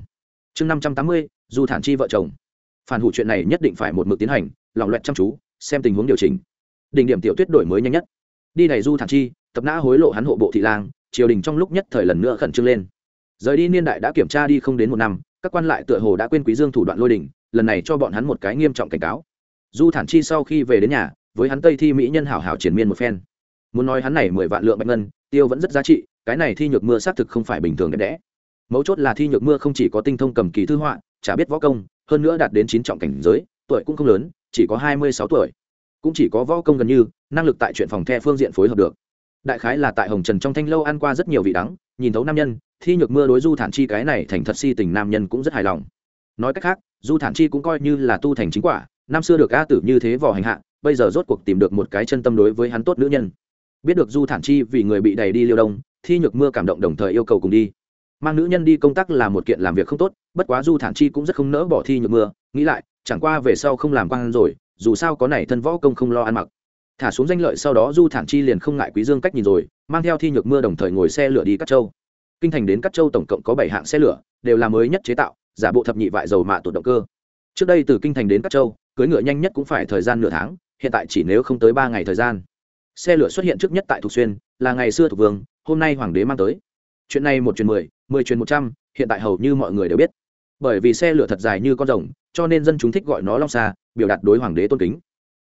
Chương năm trăm tám mươi du thản chi vợ chồng. Phản hủ chuyện này nhất định phải một mực tiến hành, lòng loẹt chăm chú, xem tình huống điều chỉnh. Đỉnh điểm tiểu tuyết đổi mới nhanh nhất. Đi này du thản chi tập nã hối lộ hắn hộ bộ thị lang, triều đình trong lúc nhất thời lần nữa khẩn trương lên. Rời đi niên đại đã kiểm tra đi không đến một năm, các quan lại tựa hồ đã quên quý dương thủ đoạn lôi đình, lần này cho bọn hắn một cái nghiêm trọng cảnh cáo. Du thản chi sau khi về đến nhà, với hắn tây thi mỹ nhân hảo hảo triển miên một phen. Muốn nói hắn này mười vạn lượng bạch ngân, tiêu vẫn rất giá trị, cái này thi nhược mưa xác thực không phải bình thường đẹp đẽ. Mấu chốt là thi nhược mưa không chỉ có tinh thông cầm kỳ thư họa, chả biết võ công, hơn nữa đạt đến chín trọng cảnh giới, tuổi cũng không lớn, chỉ có hai mươi sáu tuổi. Cũng chỉ có võ công gần như, năng lực tại chuyện phòng the phương diện phối hợp được đại khái là tại hồng trần trong thanh lâu ăn qua rất nhiều vị đắng, nhìn thấu nam nhân, thi nhược mưa đối du thản chi cái này thành thật si tình nam nhân cũng rất hài lòng. Nói cách khác, du thản chi cũng coi như là tu thành chính quả, năm xưa được a tử như thế vò hành hạ, bây giờ rốt cuộc tìm được một cái chân tâm đối với hắn tốt nữ nhân. Biết được du thản chi vì người bị đẩy đi liêu đông, thi nhược mưa cảm động đồng thời yêu cầu cùng đi. Mang nữ nhân đi công tác là một kiện làm việc không tốt, bất quá du thản chi cũng rất không nỡ bỏ thi nhược mưa, nghĩ lại, chẳng qua về sau không làm quan rồi, dù sao có này thân võ công không lo ăn mặc thả xuống danh lợi sau đó du thản chi liền không ngại quý dương cách nhìn rồi, mang theo thi nhược mưa đồng thời ngồi xe lửa đi cát châu. Kinh thành đến cát châu tổng cộng có bảy hạng xe lửa, đều là mới nhất chế tạo, giả bộ thập nhị vại dầu mạ tột động cơ. Trước đây từ kinh thành đến cát châu cưới ngựa nhanh nhất cũng phải thời gian nửa tháng, hiện tại chỉ nếu không tới ba ngày thời gian. Xe lửa xuất hiện trước nhất tại thục xuyên, là ngày xưa thuộc vương, hôm nay hoàng đế mang tới. Chuyện này một truyền mười mười truyền một trăm, hiện tại hầu như mọi người đều biết. Bởi vì xe lửa thật dài như con rồng, cho nên dân chúng thích gọi nó long xa biểu đạt đối hoàng đế tôn kính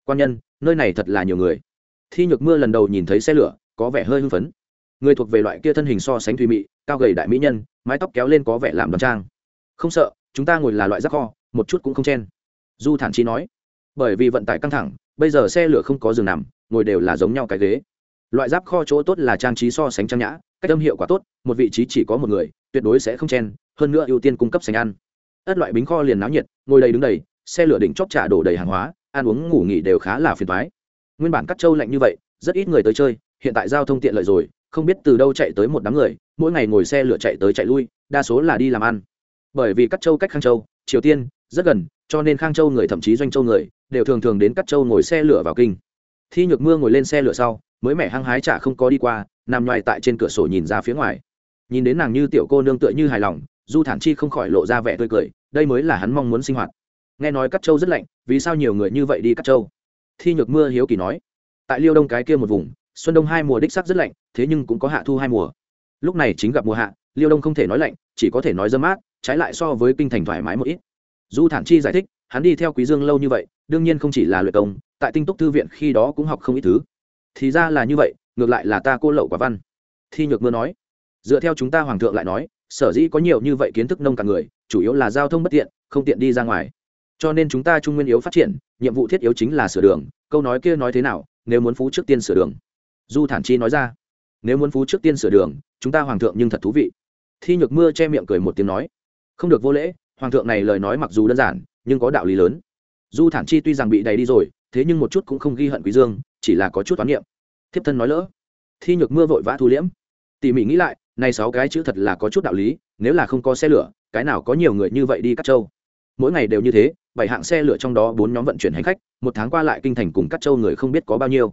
quan nhân, nơi này thật là nhiều người. Thi nhược mưa lần đầu nhìn thấy xe lửa, có vẻ hơi hưng phấn. Người thuộc về loại kia thân hình so sánh thùy mị, cao gầy đại mỹ nhân, mái tóc kéo lên có vẻ làm đ trang. Không sợ, chúng ta ngồi là loại rác kho, một chút cũng không chen. Du thản chi nói, bởi vì vận tải căng thẳng, bây giờ xe lửa không có giường nằm, ngồi đều là giống nhau cái ghế. Loại giáp kho chỗ tốt là trang trí so sánh trang nhã, cách âm hiệu quả tốt, một vị trí chỉ có một người, tuyệt đối sẽ không chen, hơn nữa ưu tiên cung cấp sành ăn. Ất loại bính kho liền náo nhiệt, ngồi đầy đứng đầy, xe lửa đỉnh chóp trả đổ đầy hàng hóa ăn uống ngủ nghỉ đều khá là phiền toái. nguyên bản cắt châu lạnh như vậy, rất ít người tới chơi, hiện tại giao thông tiện lợi rồi, không biết từ đâu chạy tới một đám người, mỗi ngày ngồi xe lửa chạy tới chạy lui, đa số là đi làm ăn. Bởi vì cắt châu cách khang châu, triều tiên, rất gần, cho nên khang châu người thậm chí doanh châu người, đều thường thường đến cắt châu ngồi xe lửa vào kinh. Thi nhược mưa ngồi lên xe lửa sau, mới mẻ hăng hái chả không có đi qua, nằm ngoài tại trên cửa sổ nhìn ra phía ngoài. Nhìn đến nàng như tiểu cô nương tựa như hài lòng, du thản chi không khỏi lộ ra vẻ tươi cười, đây mới là hắn mong muốn sinh hoạt nghe nói cắt châu rất lạnh, vì sao nhiều người như vậy đi cắt châu thi nhược mưa hiếu kỳ nói. Tại liêu đông cái kia một vùng, xuân đông hai mùa đích sắc rất lạnh, thế nhưng cũng có hạ thu hai mùa. Lúc này chính gặp mùa hạ, liêu đông không thể nói lạnh, chỉ có thể nói dơ mát, trái lại so với kinh thành thoải mái một ít. Du thản chi giải thích, hắn đi theo quý dương lâu như vậy, đương nhiên không chỉ là luyện công, tại tinh túc thư viện khi đó cũng học không ít thứ. Thì ra là như vậy, ngược lại là ta cô lậu quả văn. Thi nhược mưa nói. Dựa theo chúng ta hoàng thượng lại nói, sở dĩ có nhiều như vậy kiến thức nông cả người, chủ yếu là giao thông bất tiện, không tiện đi ra ngoài cho nên chúng ta trung nguyên yếu phát triển, nhiệm vụ thiết yếu chính là sửa đường. Câu nói kia nói thế nào? Nếu muốn phú trước tiên sửa đường. Du thản chi nói ra. Nếu muốn phú trước tiên sửa đường, chúng ta hoàng thượng nhưng thật thú vị. Thi nhược mưa che miệng cười một tiếng nói. Không được vô lễ, hoàng thượng này lời nói mặc dù đơn giản, nhưng có đạo lý lớn. Du thản chi tuy rằng bị đầy đi rồi, thế nhưng một chút cũng không ghi hận quý dương, chỉ là có chút toán niệm. Thiếp thân nói lỡ. Thi nhược mưa vội vã thu liễm. Tỉ mỉ nghĩ lại này sáu cái chữ thật là có chút đạo lý, nếu là không có xe lửa, cái nào có nhiều người như vậy đi cắt châu mỗi ngày đều như thế, bảy hạng xe lửa trong đó bốn nhóm vận chuyển hành khách, một tháng qua lại kinh thành cùng các châu người không biết có bao nhiêu.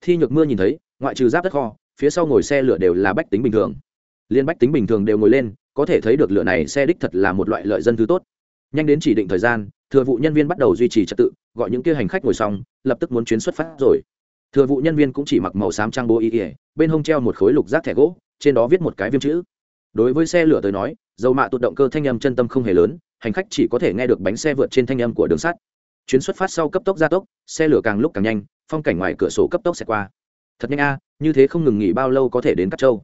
Thi nhược mưa nhìn thấy, ngoại trừ giáp đất kho, phía sau ngồi xe lửa đều là bách tính bình thường. Liên bách tính bình thường đều ngồi lên, có thể thấy được lửa này xe đích thật là một loại lợi dân thứ tốt. Nhanh đến chỉ định thời gian, thừa vụ nhân viên bắt đầu duy trì trật tự, gọi những kia hành khách ngồi xong, lập tức muốn chuyến xuất phát rồi. Thừa vụ nhân viên cũng chỉ mặc màu xám trang bố y ỉa bên hông treo một khối lục rác thẻ gỗ, trên đó viết một cái viêm chữ. Đối với xe lửa tới nói, dầu mạ tụt động cơ thanh âm chân tâm không hề lớn hành khách chỉ có thể nghe được bánh xe vượt trên thanh âm của đường sắt. Chuyến xuất phát sau cấp tốc gia tốc, xe lửa càng lúc càng nhanh, phong cảnh ngoài cửa sổ cấp tốc sẽ qua. Thật nhanh a, như thế không ngừng nghỉ bao lâu có thể đến các châu.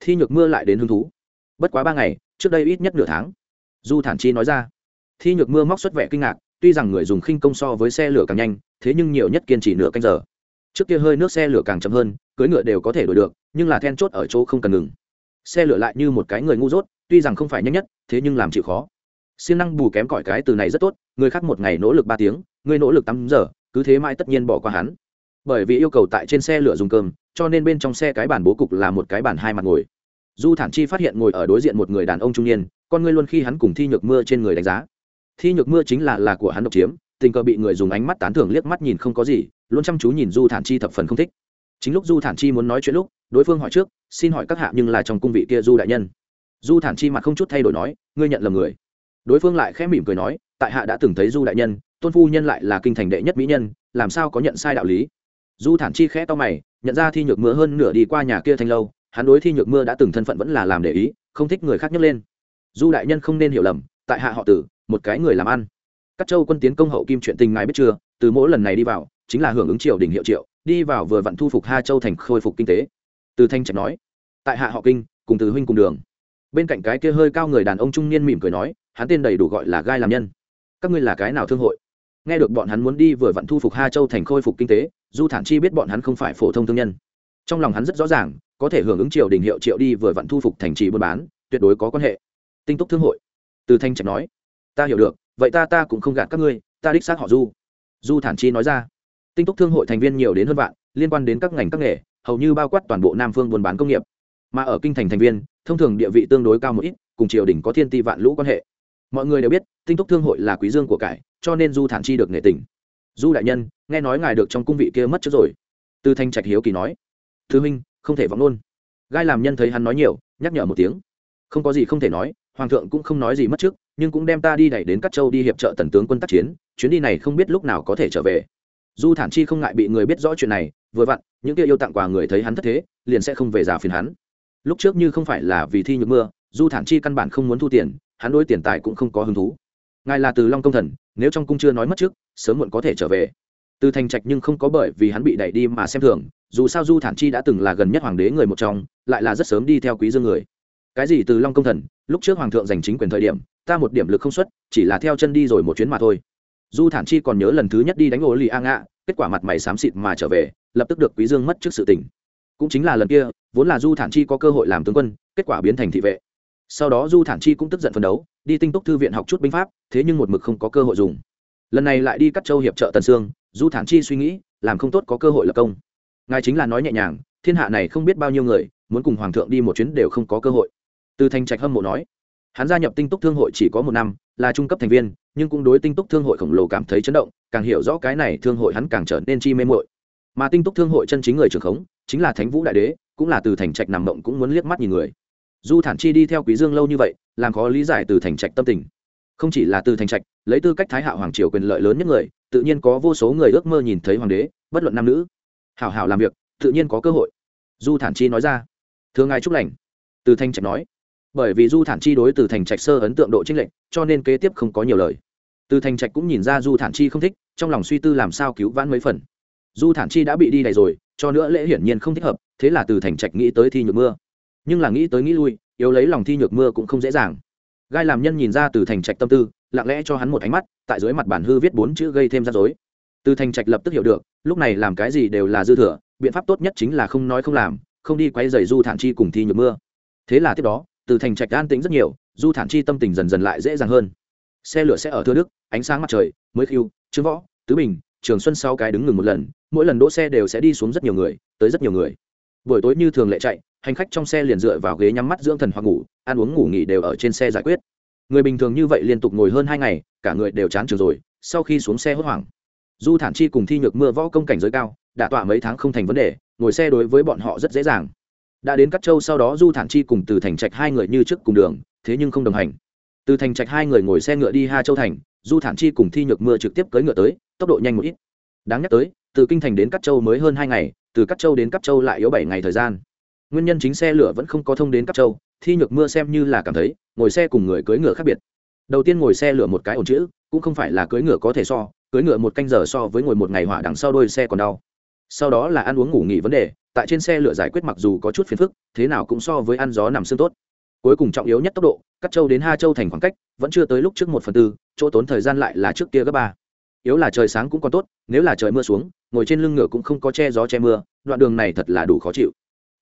Thi nhược mưa lại đến hứng thú. Bất quá ba ngày, trước đây ít nhất nửa tháng. Du thản chi nói ra. Thi nhược mưa móc xuất vẻ kinh ngạc, tuy rằng người dùng khinh công so với xe lửa càng nhanh, thế nhưng nhiều nhất kiên trì nửa canh giờ. Trước kia hơi nước xe lửa càng chậm hơn cưới ngựa đều có thể đổi được, nhưng là then chốt ở chỗ không cần ngừng. Xe lửa lại như một cái người ngu dốt, tuy rằng không phải nhanh nhất, thế nhưng làm chịu khó siêng năng bù kém cỏi cái từ này rất tốt, người khác một ngày nỗ lực ba tiếng, người nỗ lực tám giờ, cứ thế mãi tất nhiên bỏ qua hắn. Bởi vì yêu cầu tại trên xe lửa dùng cơm, cho nên bên trong xe cái bàn bố cục là một cái bàn hai mặt ngồi. Du thản chi phát hiện ngồi ở đối diện một người đàn ông trung niên, con ngươi luôn khi hắn cùng thi nhược mưa trên người đánh giá. Thi nhược mưa chính là là của hắn độc chiếm, tình cờ bị người dùng ánh mắt tán thưởng liếc mắt nhìn không có gì, luôn chăm chú nhìn du thản chi thập phần không thích. Chính lúc du thản chi muốn nói chuyện lúc, đối phương hỏi trước, xin hỏi các hạ nhưng là trong cung vị kia du đại nhân? Du thản chi mặt không chút thay đổi nói, ngươi nhận lầm người đối phương lại khẽ mỉm cười nói, tại hạ đã từng thấy du đại nhân, tôn phu nhân lại là kinh thành đệ nhất mỹ nhân, làm sao có nhận sai đạo lý? Du thản chi khẽ to mày, nhận ra thi nhược mưa hơn nửa đi qua nhà kia thanh lâu, hắn đối thi nhược mưa đã từng thân phận vẫn là làm để ý, không thích người khác nhấc lên. Du đại nhân không nên hiểu lầm, tại hạ họ tử, một cái người làm ăn. Các châu quân tiến công hậu kim chuyện tình ngài biết chưa? Từ mỗi lần này đi vào, chính là hưởng ứng triều đình hiệu triệu, đi vào vừa vặn thu phục ha châu thành khôi phục kinh tế. Từ thanh trạch nói, tại hạ họ kinh, cùng từ huynh cùng đường bên cạnh cái kia hơi cao người đàn ông trung niên mỉm cười nói, hắn tên đầy đủ gọi là gai làm nhân. Các ngươi là cái nào thương hội? Nghe được bọn hắn muốn đi vừa vặn thu phục ha châu thành khôi phục kinh tế, du thản chi biết bọn hắn không phải phổ thông thương nhân. Trong lòng hắn rất rõ ràng, có thể hưởng ứng triều đình hiệu triệu đi vừa vặn thu phục thành trì buôn bán, tuyệt đối có quan hệ. Tinh túc thương hội. Từ thanh trạch nói, ta hiểu được, vậy ta ta cũng không gạt các ngươi, ta đích xác họ du. Du thản chi nói ra, tinh túc thương hội thành viên nhiều đến hơn vạn, liên quan đến các ngành các nghề, hầu như bao quát toàn bộ nam phương buôn bán công nghiệp. Mà ở kinh thành thành viên thông thường địa vị tương đối cao một ít, cùng triều đình có thiên ti vạn lũ quan hệ. Mọi người đều biết, tinh túc thương hội là quý dương của cải, cho nên du thản chi được nghệ tình. Du đại nhân, nghe nói ngài được trong cung vị kia mất trước rồi. Từ thanh trạch hiếu kỳ nói. Thứ minh không thể vọng luôn. Gai làm nhân thấy hắn nói nhiều, nhắc nhở một tiếng. Không có gì không thể nói, hoàng thượng cũng không nói gì mất trước, nhưng cũng đem ta đi đẩy đến các châu đi hiệp trợ tần tướng quân tác chiến, chuyến đi này không biết lúc nào có thể trở về. Du thản chi không ngại bị người biết rõ chuyện này, vừa vặn, những kia yêu tặng quà người thấy hắn thất thế, liền sẽ không về già phiền hắn lúc trước như không phải là vì thi nhược mưa, du thản chi căn bản không muốn thu tiền, hắn đối tiền tài cũng không có hứng thú. Ngài là từ long công thần, nếu trong cung chưa nói mất trước, sớm muộn có thể trở về. Từ thành trạch nhưng không có bởi vì hắn bị đẩy đi mà xem thường, dù sao du thản chi đã từng là gần nhất hoàng đế người một trong, lại là rất sớm đi theo quý dương người. Cái gì từ long công thần, lúc trước hoàng thượng giành chính quyền thời điểm, ta một điểm lực không xuất, chỉ là theo chân đi rồi một chuyến mà thôi. Du thản chi còn nhớ lần thứ nhất đi đánh ô lì a ngạ, kết quả mặt mày xám xịt mà trở về, lập tức được quý dương mất trước sự tình cũng chính là lần kia, vốn là du thản chi có cơ hội làm tướng quân, kết quả biến thành thị vệ. Sau đó du thản chi cũng tức giận phấn đấu, đi tinh túc thư viện học chút binh pháp, thế nhưng một mực không có cơ hội dùng. Lần này lại đi cắt châu hiệp trợ tần sương, du thản chi suy nghĩ, làm không tốt có cơ hội lập công. Ngài chính là nói nhẹ nhàng, thiên hạ này không biết bao nhiêu người, muốn cùng hoàng thượng đi một chuyến đều không có cơ hội. Từ thành trạch hâm mộ nói, hắn gia nhập tinh túc thương hội chỉ có một năm, là trung cấp thành viên, nhưng cũng đối tinh túc thương hội khổng lồ cảm thấy chấn động, càng hiểu rõ cái này thương hội hắn càng trở nên chi mê mội mà tinh túc thương hội chân chính người trưởng khống chính là thánh vũ đại đế, cũng là từ thành trạch nằm mộng cũng muốn liếc mắt nhìn người. Du thản chi đi theo quý dương lâu như vậy, làm khó lý giải từ thành trạch tâm tình. Không chỉ là từ thành trạch, lấy tư cách thái hạ hoàng triều quyền lợi lớn nhất người, tự nhiên có vô số người ước mơ nhìn thấy hoàng đế, bất luận nam nữ. Hảo hảo làm việc, tự nhiên có cơ hội. Du thản chi nói ra. Thưa ngài chúc lành. Từ thành trạch nói. Bởi vì du thản chi đối từ thành trạch sơ ấn tượng độ trinh lệnh cho nên kế tiếp không có nhiều lời. Từ thành trạch cũng nhìn ra du thản chi không thích, trong lòng suy tư làm sao cứu vãn mấy phần. Du thản chi đã bị đi đầy rồi cho nữa lễ hiển nhiên không thích hợp, thế là từ thành trạch nghĩ tới thi nhược mưa. Nhưng là nghĩ tới nghĩ lui, yếu lấy lòng thi nhược mưa cũng không dễ dàng. Gai làm nhân nhìn ra từ thành trạch tâm tư, lặng lẽ cho hắn một ánh mắt, tại dưới mặt bản hư viết bốn chữ gây thêm rắc rối. Từ thành trạch lập tức hiểu được, lúc này làm cái gì đều là dư thừa, biện pháp tốt nhất chính là không nói không làm, không đi quay dày du thản chi cùng thi nhược mưa. Thế là tiếp đó, từ thành trạch an tĩnh rất nhiều, du thản chi tâm tình dần dần lại dễ dàng hơn. Xe lửa sẽ ở thưa đức, ánh sáng mặt trời, mới khiêu trương võ, tứ bình, trường xuân sau cái đứng ngừng một lần mỗi lần đỗ xe đều sẽ đi xuống rất nhiều người, tới rất nhiều người. Buổi tối như thường lệ chạy, hành khách trong xe liền dựa vào ghế nhắm mắt dưỡng thần hoặc ngủ, ăn uống ngủ nghỉ đều ở trên xe giải quyết. Người bình thường như vậy liên tục ngồi hơn hai ngày, cả người đều chán trường rồi, sau khi xuống xe hốt hoảng. Du thản chi cùng thi nhược mưa võ công cảnh giới cao, đã tọa mấy tháng không thành vấn đề, ngồi xe đối với bọn họ rất dễ dàng. Đã đến cắt châu sau đó du thản chi cùng từ thành trạch hai người như trước cùng đường, thế nhưng không đồng hành. Từ thành trạch hai người ngồi xe ngựa đi ha châu thành, du thản chi cùng thi nhược mưa trực tiếp cưỡi ngựa tới, tốc độ nhanh một ít. Đáng nhắc tới từ kinh thành đến Cát châu mới hơn hai ngày, từ Cát châu đến cát châu lại yếu bảy ngày thời gian. Nguyên nhân chính xe lửa vẫn không có thông đến cát châu, thi nhược mưa xem như là cảm thấy, ngồi xe cùng người cưỡi ngựa khác biệt. Đầu tiên ngồi xe lửa một cái ổn chữ, cũng không phải là cưỡi ngựa có thể so, cưỡi ngựa một canh giờ so với ngồi một ngày hỏa đằng sau đôi xe còn đau. Sau đó là ăn uống ngủ nghỉ vấn đề, tại trên xe lửa giải quyết mặc dù có chút phiền phức, thế nào cũng so với ăn gió nằm xương tốt. Cuối cùng trọng yếu nhất tốc độ cắt châu đến ha châu thành khoảng cách, vẫn chưa tới lúc trước một phần tư, chỗ tốn thời gian lại là trước kia gấp ba yếu là trời sáng cũng còn tốt nếu là trời mưa xuống ngồi trên lưng ngựa cũng không có che gió che mưa đoạn đường này thật là đủ khó chịu.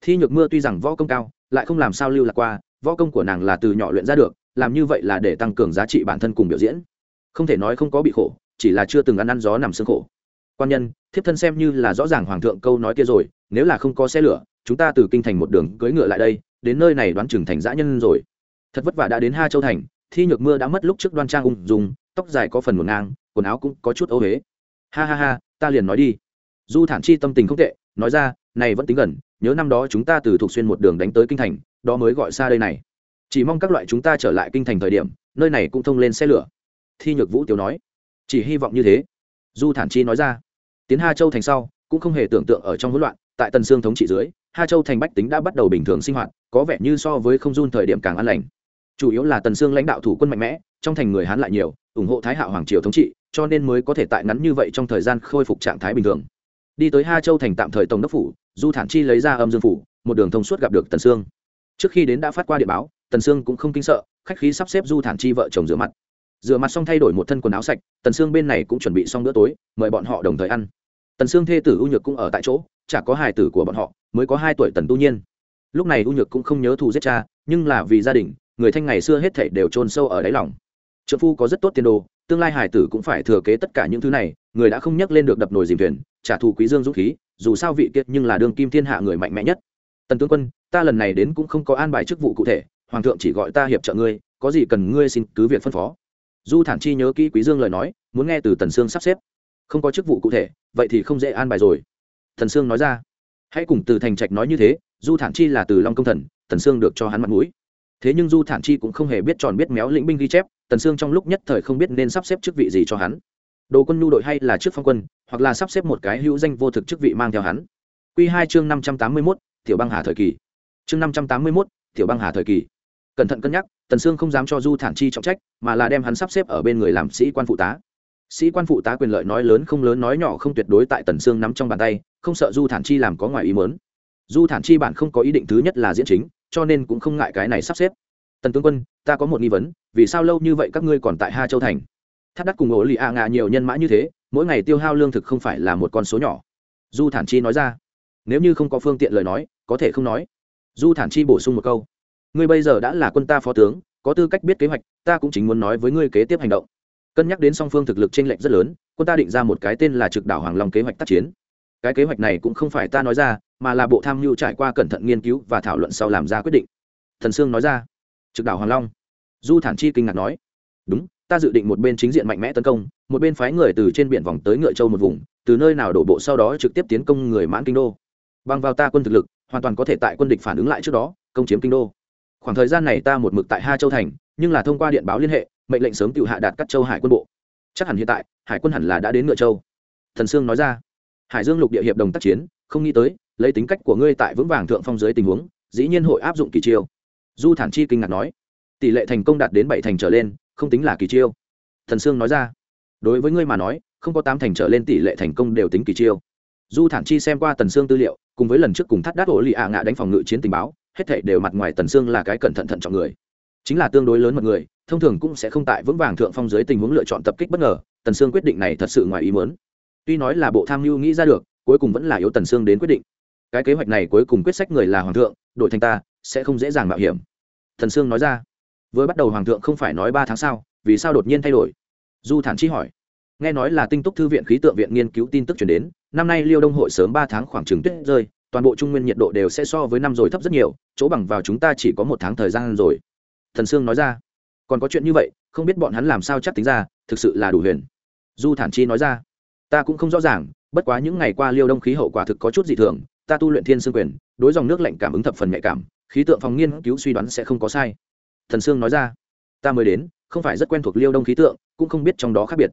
Thi nhược mưa tuy rằng võ công cao lại không làm sao lưu lạc qua võ công của nàng là từ nhỏ luyện ra được làm như vậy là để tăng cường giá trị bản thân cùng biểu diễn. Không thể nói không có bị khổ chỉ là chưa từng ăn ăn gió nằm xương khổ. Quan nhân thiếp thân xem như là rõ ràng hoàng thượng câu nói kia rồi nếu là không có xe lửa chúng ta từ kinh thành một đường cưỡi ngựa lại đây đến nơi này đoán chừng thành dã nhân rồi. Thật vất vả đã đến ha châu thành thi nhược mưa đã mất lúc trước đoan trang ung dung, tóc dài có phần một ngang quần áo cũng có chút ấu huế. Ha ha ha, ta liền nói đi. Du thản chi tâm tình không tệ, nói ra, này vẫn tính gần, nhớ năm đó chúng ta từ thuộc xuyên một đường đánh tới kinh thành, đó mới gọi xa đây này. Chỉ mong các loại chúng ta trở lại kinh thành thời điểm, nơi này cũng thông lên xe lửa. Thi nhược vũ tiểu nói. Chỉ hy vọng như thế. Du thản chi nói ra. Tiến ha châu thành sau, cũng không hề tưởng tượng ở trong hỗn loạn, tại tần sương thống trị dưới ha châu thành bách tính đã bắt đầu bình thường sinh hoạt, có vẻ như so với không run thời điểm càng an lành. Chủ yếu là tần sương lãnh đạo thủ quân mạnh mẽ trong thành người hán lại nhiều, ủng hộ thái hạo hoàng triều thống trị, cho nên mới có thể tại ngắn như vậy trong thời gian khôi phục trạng thái bình thường. Đi tới ha châu thành tạm thời tổng đốc phủ, du thản chi lấy ra âm dương phủ, một đường thông suốt gặp được tần sương. Trước khi đến đã phát qua điện báo, tần sương cũng không kinh sợ, khách khí sắp xếp du thản chi vợ chồng rửa mặt. Rửa mặt xong thay đổi một thân quần áo sạch, tần sương bên này cũng chuẩn bị xong bữa tối, mời bọn họ đồng thời ăn. Tần sương thê tử u nhược cũng ở tại chỗ, chả có hài tử của bọn họ, mới có hai tuổi tần tu nhiên. Lúc này u nhược cũng không nhớ thù giết cha, nhưng là vì gia đình, người thanh ngày xưa hết thảy đều chôn sâu ở đáy lòng trợ phu có rất tốt tiền đồ, tương lai hải tử cũng phải thừa kế tất cả những thứ này, người đã không nhắc lên được đập nồi dìm thuyền, trả thù quý dương dũng khí, dù sao vị kiệt nhưng là đương kim thiên hạ người mạnh mẽ nhất. Tần tướng quân, ta lần này đến cũng không có an bài chức vụ cụ thể, hoàng thượng chỉ gọi ta hiệp trợ ngươi, có gì cần ngươi xin cứ việc phân phó. Du thản chi nhớ kỹ quý dương lời nói, muốn nghe từ tần sương sắp xếp. Không có chức vụ cụ thể, vậy thì không dễ an bài rồi. Thần sương nói ra. Hãy cùng từ thành trạch nói như thế, du thản chi là từ long công thần, tần sương được cho hắn mặt mũi. Thế nhưng du thản chi cũng không hề biết tròn biết méo lĩnh binh ghi chép tần sương trong lúc nhất thời không biết nên sắp xếp chức vị gì cho hắn. Đồ quân nhu đội hay là trước phong quân, hoặc là sắp xếp một cái hữu danh vô thực chức vị mang theo hắn. Q hai chương năm trăm tám mươi mốt, tiểu băng hà thời kỳ. Chương năm trăm tám mươi mốt, tiểu băng hà thời kỳ. Cẩn thận cân nhắc, tần sương không dám cho du thản chi trọng trách, mà là đem hắn sắp xếp ở bên người làm sĩ quan phụ tá. Sĩ quan phụ tá quyền lợi nói lớn không lớn nói nhỏ không tuyệt đối tại tần sương nắm trong bàn tay, không sợ du thản chi làm có ngoài ý mớn du thản chi bản không có ý định thứ nhất là diễn chính, cho nên cũng không ngại cái này sắp xếp tần tướng quân, ta có một nghi vấn, vì sao lâu như vậy các ngươi còn tại ha châu thành? Thắt đắt cùng ổ lì a ngà nhiều nhân mã như thế, mỗi ngày tiêu hao lương thực không phải là một con số nhỏ. Du thản chi nói ra, nếu như không có phương tiện lời nói, có thể không nói. Du thản chi bổ sung một câu, ngươi bây giờ đã là quân ta phó tướng, có tư cách biết kế hoạch, ta cũng chính muốn nói với ngươi kế tiếp hành động. Cân nhắc đến song phương thực lực t r ê n lệch rất lớn, quân ta định ra một cái tên là trực đảo hoàng long kế hoạch tác chiến. Cái kế hoạch này cũng không phải ta nói ra, mà là bộ tham mưu trải qua cẩn thận nghiên cứu và thảo luận sau làm ra quyết định. Thần sương nói ra trực đảo hoàng long. Du thản chi kinh ngạc nói, đúng, ta dự định một bên chính diện mạnh mẽ tấn công, một bên phái người từ trên biển vòng tới ngựa châu một vùng, từ nơi nào đổ bộ sau đó trực tiếp tiến công người mãn kinh đô. Bằng vào ta quân thực lực, hoàn toàn có thể tại quân địch phản ứng lại trước đó, công chiếm kinh đô. Khoảng thời gian này ta một mực tại ha châu thành, nhưng là thông qua điện báo liên hệ, mệnh lệnh sớm tự hạ đạt các châu hải quân bộ. Chắc hẳn hiện tại, hải quân hẳn là đã đến ngựa châu. Thần sương nói ra, hải dương lục địa hiệp đồng tác chiến, không nghĩ tới, lấy tính cách của ngươi tại vững vàng thượng phong dưới tình huống, dĩ nhiên hội áp dụng kỳ chiêu du thản chi kinh ngạc nói, tỷ lệ thành công đạt đến bảy thành trở lên, không tính là kỳ chiêu. Thần sương nói ra, đối với ngươi mà nói, không có tám thành trở lên tỷ lệ thành công đều tính kỳ chiêu. Du thản chi xem qua tần sương tư liệu, cùng với lần trước cùng thắt đát ổ lì ạ ngạ đánh phòng ngự chiến tình báo, hết thể đều mặt ngoài tần sương là cái cẩn thận thận trọng người. Chính là tương đối lớn một người, thông thường cũng sẽ không tại vững vàng thượng phong dưới tình huống lựa chọn tập kích bất ngờ, tần sương quyết định này thật sự ngoài ý muốn. Tuy nói là bộ tham mưu nghĩ ra được, cuối cùng vẫn là yếu tần sương đến quyết định. Cái kế hoạch này cuối cùng quyết sách người là hoàng thượng đội thành ta sẽ không dễ dàng mạo hiểm. Thần sương nói ra với bắt đầu hoàng thượng không phải nói ba tháng sau, vì sao đột nhiên thay đổi? Du thản chi hỏi. Nghe nói là tinh túc thư viện khí tượng viện nghiên cứu tin tức chuyển đến, năm nay liêu đông hội sớm ba tháng khoảng trừng tuyết rơi, toàn bộ trung nguyên nhiệt độ đều sẽ so với năm rồi thấp rất nhiều, chỗ bằng vào chúng ta chỉ có một tháng thời gian rồi. Thần sương nói ra. Còn có chuyện như vậy, không biết bọn hắn làm sao chắc tính ra, thực sự là đủ huyền. Du thản chi nói ra. Ta cũng không rõ ràng, bất quá những ngày qua liêu đông khí hậu quả thực có chút dị thường, ta tu luyện thiên sương quyền, đối dòng nước lạnh cảm ứng thập phần nhạy cảm khí tượng phòng nghiên cứu suy đoán sẽ không có sai. Thần sương nói ra ta mới đến không phải rất quen thuộc liêu đông khí tượng cũng không biết trong đó khác biệt.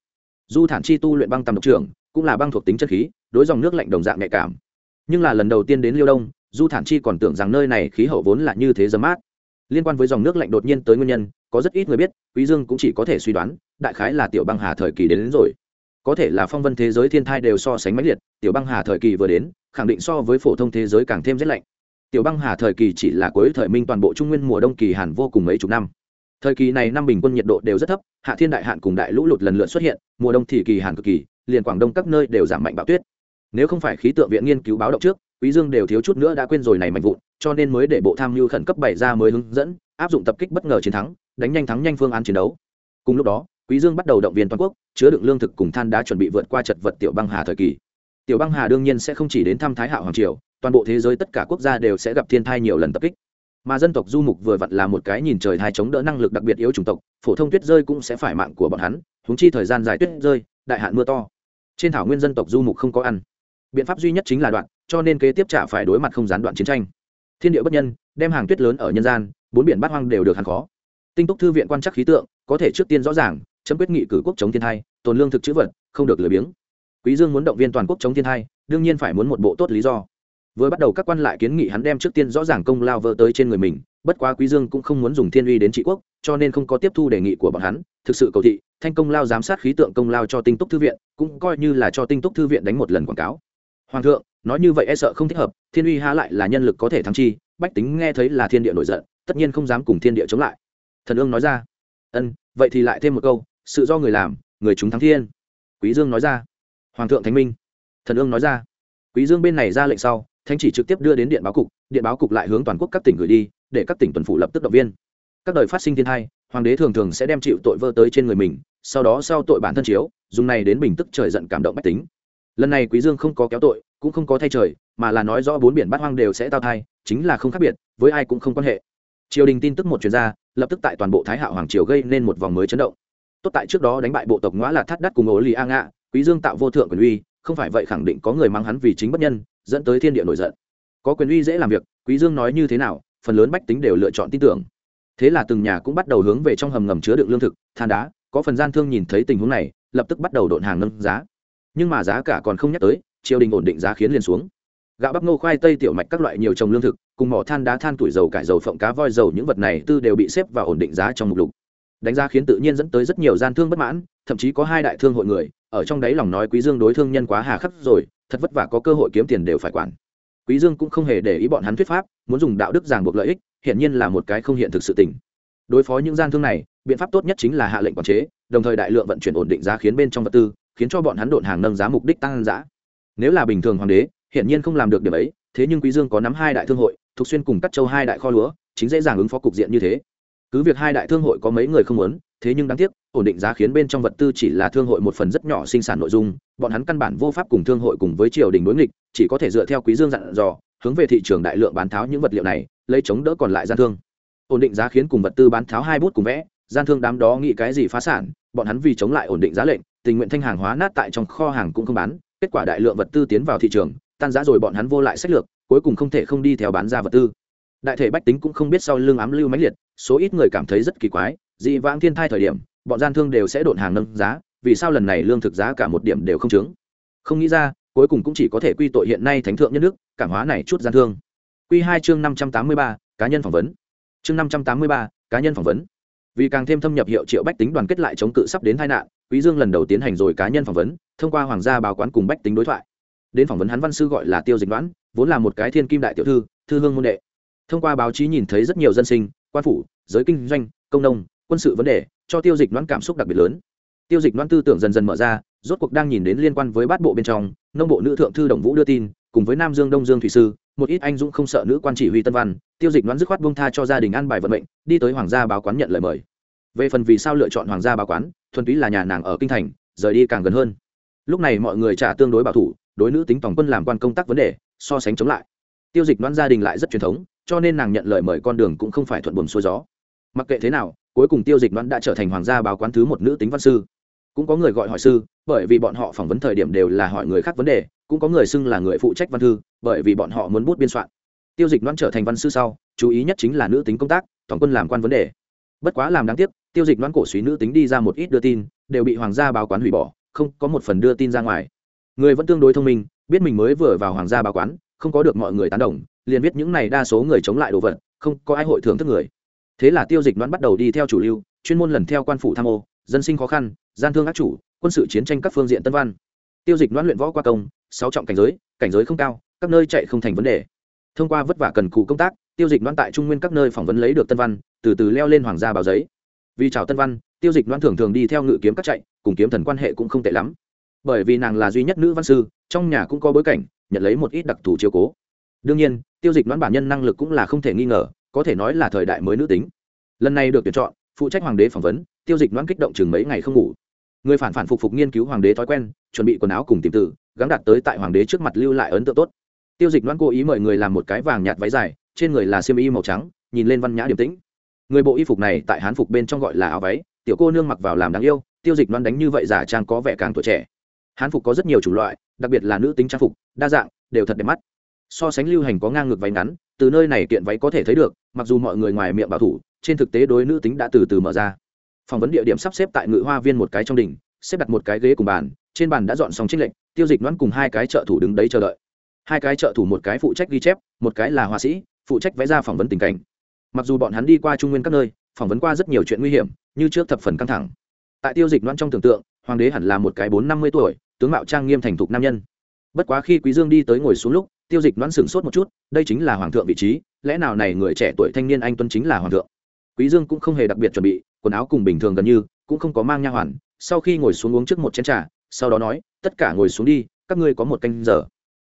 Du thản chi tu luyện băng tầm độc trưởng cũng là băng thuộc tính chất khí đối dòng nước lạnh đồng dạng nhạy cảm. Nhưng là lần đầu tiên đến liêu đông du thản chi còn tưởng rằng nơi này khí hậu vốn là như thế dấm mát. Liên quan với dòng nước lạnh đột nhiên tới nguyên nhân có rất ít người biết quý dương cũng chỉ có thể suy đoán đại khái là tiểu băng hà thời kỳ đến, đến rồi. Có thể là phong vân thế giới thiên thai đều so sánh mãnh liệt tiểu băng hà thời kỳ vừa đến khẳng định so với phổ thông thế giới càng thêm rét lạnh tiểu băng hà thời kỳ chỉ là cuối thời minh toàn bộ trung nguyên mùa đông kỳ hàn vô cùng mấy chục năm. Thời kỳ này năm bình quân nhiệt độ đều rất thấp, hạ thiên đại hạn cùng đại lũ lụt lần lượt xuất hiện, mùa đông thì kỳ hàn cực kỳ, liền quảng đông các nơi đều giảm mạnh bão tuyết. Nếu không phải khí tượng viện nghiên cứu báo động trước, quý dương đều thiếu chút nữa đã quên rồi này mạnh vụn, cho nên mới để bộ tham mưu khẩn cấp bày ra mới hướng dẫn, áp dụng tập kích bất ngờ chiến thắng, đánh nhanh thắng nhanh phương án chiến đấu. Cùng lúc đó, quý dương bắt đầu động viên toàn quốc, chứa đựng lương thực cùng than đá chuẩn bị vượt qua chật vật tiểu băng hà thời kỳ. Tiểu băng hà đương nhiên sẽ không chỉ đến thăm thái hạo hoàng triều toàn bộ thế giới tất cả quốc gia đều sẽ gặp thiên thai nhiều lần tập kích. Mà dân tộc du mục vừa vặn là một cái nhìn trời thai chống đỡ năng lực đặc biệt yếu chủng tộc, phổ thông tuyết rơi cũng sẽ phải mạng của bọn hắn húng chi thời gian dài tuyết rơi, đại hạn mưa to. Trên thảo nguyên dân tộc du mục không có ăn. Biện pháp duy nhất chính là đoạn, cho nên kế tiếp trả phải đối mặt không gián đoạn chiến tranh. Thiên địa bất nhân, đem hàng tuyết lớn ở nhân gian, bốn biển bát hoang đều được hàn khó. Tinh túc thư viện quan trắc khí tượng, có thể trước tiên rõ ràng, chấm quyết nghị cử quốc chống thiên thai, tồn lương thực chữ vật, không được lười biếng. Quý dương muốn động viên toàn quốc chống thiên thai, đương nhiên phải muốn một bộ tốt lý do vừa bắt đầu các quan lại kiến nghị hắn đem trước tiên rõ ràng công lao vơ tới trên người mình, bất quá quý dương cũng không muốn dùng thiên uy đến trị quốc, cho nên không có tiếp thu đề nghị của bọn hắn. Thực sự cầu thị, thanh công lao giám sát khí tượng công lao cho tinh túc thư viện, cũng coi như là cho tinh túc thư viện đánh một lần quảng cáo. Hoàng thượng, nói như vậy e sợ không thích hợp, thiên uy há lại là nhân lực có thể thắng chi, bách tính nghe thấy là thiên địa nổi giận, tất nhiên không dám cùng thiên địa chống lại. Thần ương nói ra. Ân, vậy thì lại thêm một câu, sự do người làm, người chúng thắng thiên. Quý dương nói ra. Hoàng thượng thánh minh. Thần ương nói ra. Quý dương bên này ra lệnh sau thánh chỉ trực tiếp đưa đến điện báo cục, điện báo cục lại hướng toàn quốc các tỉnh gửi đi, để các tỉnh tuần phủ lập tức động viên. Các đời phát sinh thiên hai hoàng đế thường thường sẽ đem chịu tội vơ tới trên người mình, sau đó sau tội bản thân chiếu, dùng này đến bình tức trời giận cảm động bách tính. Lần này quý dương không có kéo tội, cũng không có thay trời, mà là nói rõ bốn biển bát hoang đều sẽ tao thai, chính là không khác biệt, với ai cũng không quan hệ. Triều đình tin tức một chuyên gia, lập tức tại toàn bộ thái hạo hoàng triều gây nên một vòng mới chấn động. Tốt tại trước đó đánh bại bộ tộc ngõa là thắt đắt cùng ổ lì a ngạ, quý dương tạo vô thượng quyền uy không phải vậy khẳng định có người mang hắn vì chính bất nhân, dẫn tới thiên địa nổi giận. Có quyền uy dễ làm việc, quý dương nói như thế nào, phần lớn bách tính đều lựa chọn tin tưởng. Thế là từng nhà cũng bắt đầu hướng về trong hầm ngầm chứa đựng lương thực, than đá, có phần gian thương nhìn thấy tình huống này, lập tức bắt đầu độn hàng nâng giá. Nhưng mà giá cả còn không nhắc tới, triều đình ổn định giá khiến liền xuống. Gạo bắp ngô khoai tây tiểu mạch các loại nhiều trồng lương thực, cùng mỏ than đá than tuổi dầu cải dầu phộng cá voi dầu những vật này tư đều bị xếp vào ổn định giá trong mục lục. Đánh giá khiến tự nhiên dẫn tới rất nhiều gian thương bất mãn, thậm chí có hai đại thương hội người ở trong đấy lòng nói quý dương đối thương nhân quá hà khắc rồi, thật vất vả có cơ hội kiếm tiền đều phải quản. Quý dương cũng không hề để ý bọn hắn thuyết pháp, muốn dùng đạo đức ràng buộc lợi ích hiện nhiên là một cái không hiện thực sự tình. Đối phó những gian thương này, biện pháp tốt nhất chính là hạ lệnh quản chế, đồng thời đại lượng vận chuyển ổn định giá khiến bên trong vật tư, khiến cho bọn hắn đột hàng nâng giá mục đích tăng giá. Nếu là bình thường hoàng đế hiện nhiên không làm được điểm ấy, thế nhưng quý dương có nắm hai đại thương hội, thuộc xuyên cùng cắt châu hai đại kho lúa, chính dễ dàng ứng phó cục diện như thế. Cứ việc hai đại thương hội có mấy người không muốn, thế nhưng đáng tiếc ổn định giá khiến bên trong vật tư chỉ là thương hội một phần rất nhỏ sinh sản nội dung, bọn hắn căn bản vô pháp cùng thương hội cùng với triều đình đối nghịch, chỉ có thể dựa theo quý dương dặn dò, hướng về thị trường đại lượng bán tháo những vật liệu này, lấy chống đỡ còn lại gian thương. Ổn định giá khiến cùng vật tư bán tháo hai bút cùng vẽ, gian thương đám đó nghĩ cái gì phá sản, bọn hắn vì chống lại ổn định giá lệnh, tình nguyện thanh hàng hóa nát tại trong kho hàng cũng không bán, kết quả đại lượng vật tư tiến vào thị trường, tan giá rồi bọn hắn vô lại sách lược, cuối cùng không thể không đi theo bán ra vật tư. Đại thể bách tính cũng không biết sau lưng ám lưu mãnh liệt, số ít người cảm thấy rất kỳ quái, dị vãng thiên thai thời điểm bọn gian thương đều sẽ độn hàng nâng giá, vì sao lần này lương thực giá cả một điểm đều không chứng không nghĩ ra, cuối cùng cũng chỉ có thể quy tội hiện nay thánh thượng nhân đức, cảm hóa này chút gian thương. Quy hai chương năm trăm tám mươi ba, cá nhân phỏng vấn. Chương năm trăm tám mươi ba, cá nhân phỏng vấn. Vì càng thêm thâm nhập hiệu triệu bách tính đoàn kết lại chống cự sắp đến tai nạn, quý dương lần đầu tiến hành rồi cá nhân phỏng vấn, thông qua hoàng gia báo quán cùng bách tính đối thoại. Đến phỏng vấn hắn văn sư gọi là tiêu dịch đoán, vốn là một cái thiên kim đại tiểu thư thư hương môn đệ. Thông qua báo chí nhìn thấy rất nhiều dân sinh, quan phủ, giới kinh doanh, công nông, quân sự vấn đề cho tiêu dịch đoán cảm xúc đặc biệt lớn. Tiêu dịch đoán tư tưởng dần dần mở ra, rốt cuộc đang nhìn đến liên quan với bát bộ bên trong, nông bộ nữ thượng thư đồng vũ đưa tin, cùng với nam dương đông dương thủy sư, một ít anh dũng không sợ nữ quan chỉ huy tân văn, tiêu dịch đoán dứt khoát buông tha cho gia đình ăn bài vận mệnh, đi tới hoàng gia báo quán nhận lời mời. Về phần vì sao lựa chọn hoàng gia báo quán, thuần túy là nhà nàng ở kinh thành, rời đi càng gần hơn. Lúc này mọi người trả tương đối bảo thủ, đối nữ tính tổng quân làm quan công tác vấn đề, so sánh chống lại. Tiêu dịch đoán gia đình lại rất truyền thống, cho nên nàng nhận lời mời con đường cũng không phải thuận buồm xuôi gió. Mặc kệ thế nào cuối cùng tiêu dịch đoán đã trở thành hoàng gia báo quán thứ một nữ tính văn sư. Cũng có người gọi hỏi sư, bởi vì bọn họ phỏng vấn thời điểm đều là hỏi người khác vấn đề, cũng có người xưng là người phụ trách văn thư, bởi vì bọn họ muốn bút biên soạn. Tiêu dịch đoán trở thành văn sư sau, chú ý nhất chính là nữ tính công tác toàn quân làm quan vấn đề. Bất quá làm đáng tiếc, tiêu dịch đoán cổ suý nữ tính đi ra một ít đưa tin, đều bị hoàng gia báo quán hủy bỏ, không có một phần đưa tin ra ngoài. Người vẫn tương đối thông minh, biết mình mới vừa vào hoàng gia báo quán, không có được mọi người tán đồng, liền biết những này đa số người chống lại đồ vật, không có ai hội thưởng thức người thế là tiêu dịch đoán bắt đầu đi theo chủ lưu, chuyên môn lần theo quan phủ tham ô, dân sinh khó khăn, gian thương ác chủ, quân sự chiến tranh các phương diện tân văn. Tiêu dịch đoán luyện võ qua công, sáu trọng cảnh giới cảnh giới không cao, các nơi chạy không thành vấn đề. Thông qua vất vả cần cù công tác, tiêu dịch đoán tại trung nguyên các nơi phỏng vấn lấy được tân văn, từ từ leo lên hoàng gia báo giấy. Vì chào tân văn, tiêu dịch đoán thường thường đi theo ngự kiếm các chạy, cùng kiếm thần quan hệ cũng không tệ lắm. Bởi vì nàng là duy nhất nữ văn sư, trong nhà cũng có bối cảnh, nhận lấy một ít đặc thù chiếu cố. Đương nhiên, tiêu dịch đoán bản nhân năng lực cũng là không thể nghi ngờ có thể nói là thời đại mới nữ tính. Lần này được tuyển chọn, phụ trách hoàng đế phỏng vấn, tiêu dịch đoán kích động chừng mấy ngày không ngủ. Người phản phản phục phục nghiên cứu hoàng đế thói quen, chuẩn bị quần áo cùng tìm tử gắn đặt tới tại hoàng đế trước mặt lưu lại ấn tượng tốt. Tiêu dịch đoán cố ý mời người làm một cái vàng nhạt váy dài, trên người là xiêm y màu trắng, nhìn lên văn nhã điềm tĩnh. Người bộ y phục này tại hán phục bên trong gọi là áo váy, tiểu cô nương mặc vào làm đáng yêu, tiêu dịch đoán đánh như vậy giả trang có vẻ càng tuổi trẻ. Hán phục có rất nhiều chủng loại, đặc biệt là nữ tính trang phục, đa dạng, đều thật đẹp mắt. So sánh lưu hành có ngang ngược váy ngắn từ nơi này kiện váy có thể thấy được, mặc dù mọi người ngoài miệng bảo thủ, trên thực tế đối nữ tính đã từ từ mở ra. Phỏng vấn địa điểm sắp xếp tại ngự hoa viên một cái trong đỉnh, xếp đặt một cái ghế cùng bàn, trên bàn đã dọn xong trích lệnh tiêu dịch đoán cùng hai cái trợ thủ đứng đấy chờ đợi. Hai cái trợ thủ một cái phụ trách ghi chép, một cái là họa sĩ, phụ trách vẽ ra phỏng vấn tình cảnh. Mặc dù bọn hắn đi qua trung nguyên các nơi, phỏng vấn qua rất nhiều chuyện nguy hiểm, như trước thập phần căng thẳng. Tại tiêu dịch đoán trong tưởng tượng, hoàng đế hẳn là một cái bốn năm mươi tuổi, tướng mạo trang nghiêm thành thục nam nhân. Bất quá khi quý dương đi tới ngồi xuống lúc tiêu dịch đoán sửng sốt một chút, đây chính là hoàng thượng vị trí, lẽ nào này người trẻ tuổi thanh niên anh tuân chính là hoàng thượng? Quý dương cũng không hề đặc biệt chuẩn bị, quần áo cùng bình thường gần như, cũng không có mang nha hoàn, sau khi ngồi xuống uống trước một chén trà, sau đó nói, tất cả ngồi xuống đi, các ngươi có một canh giờ.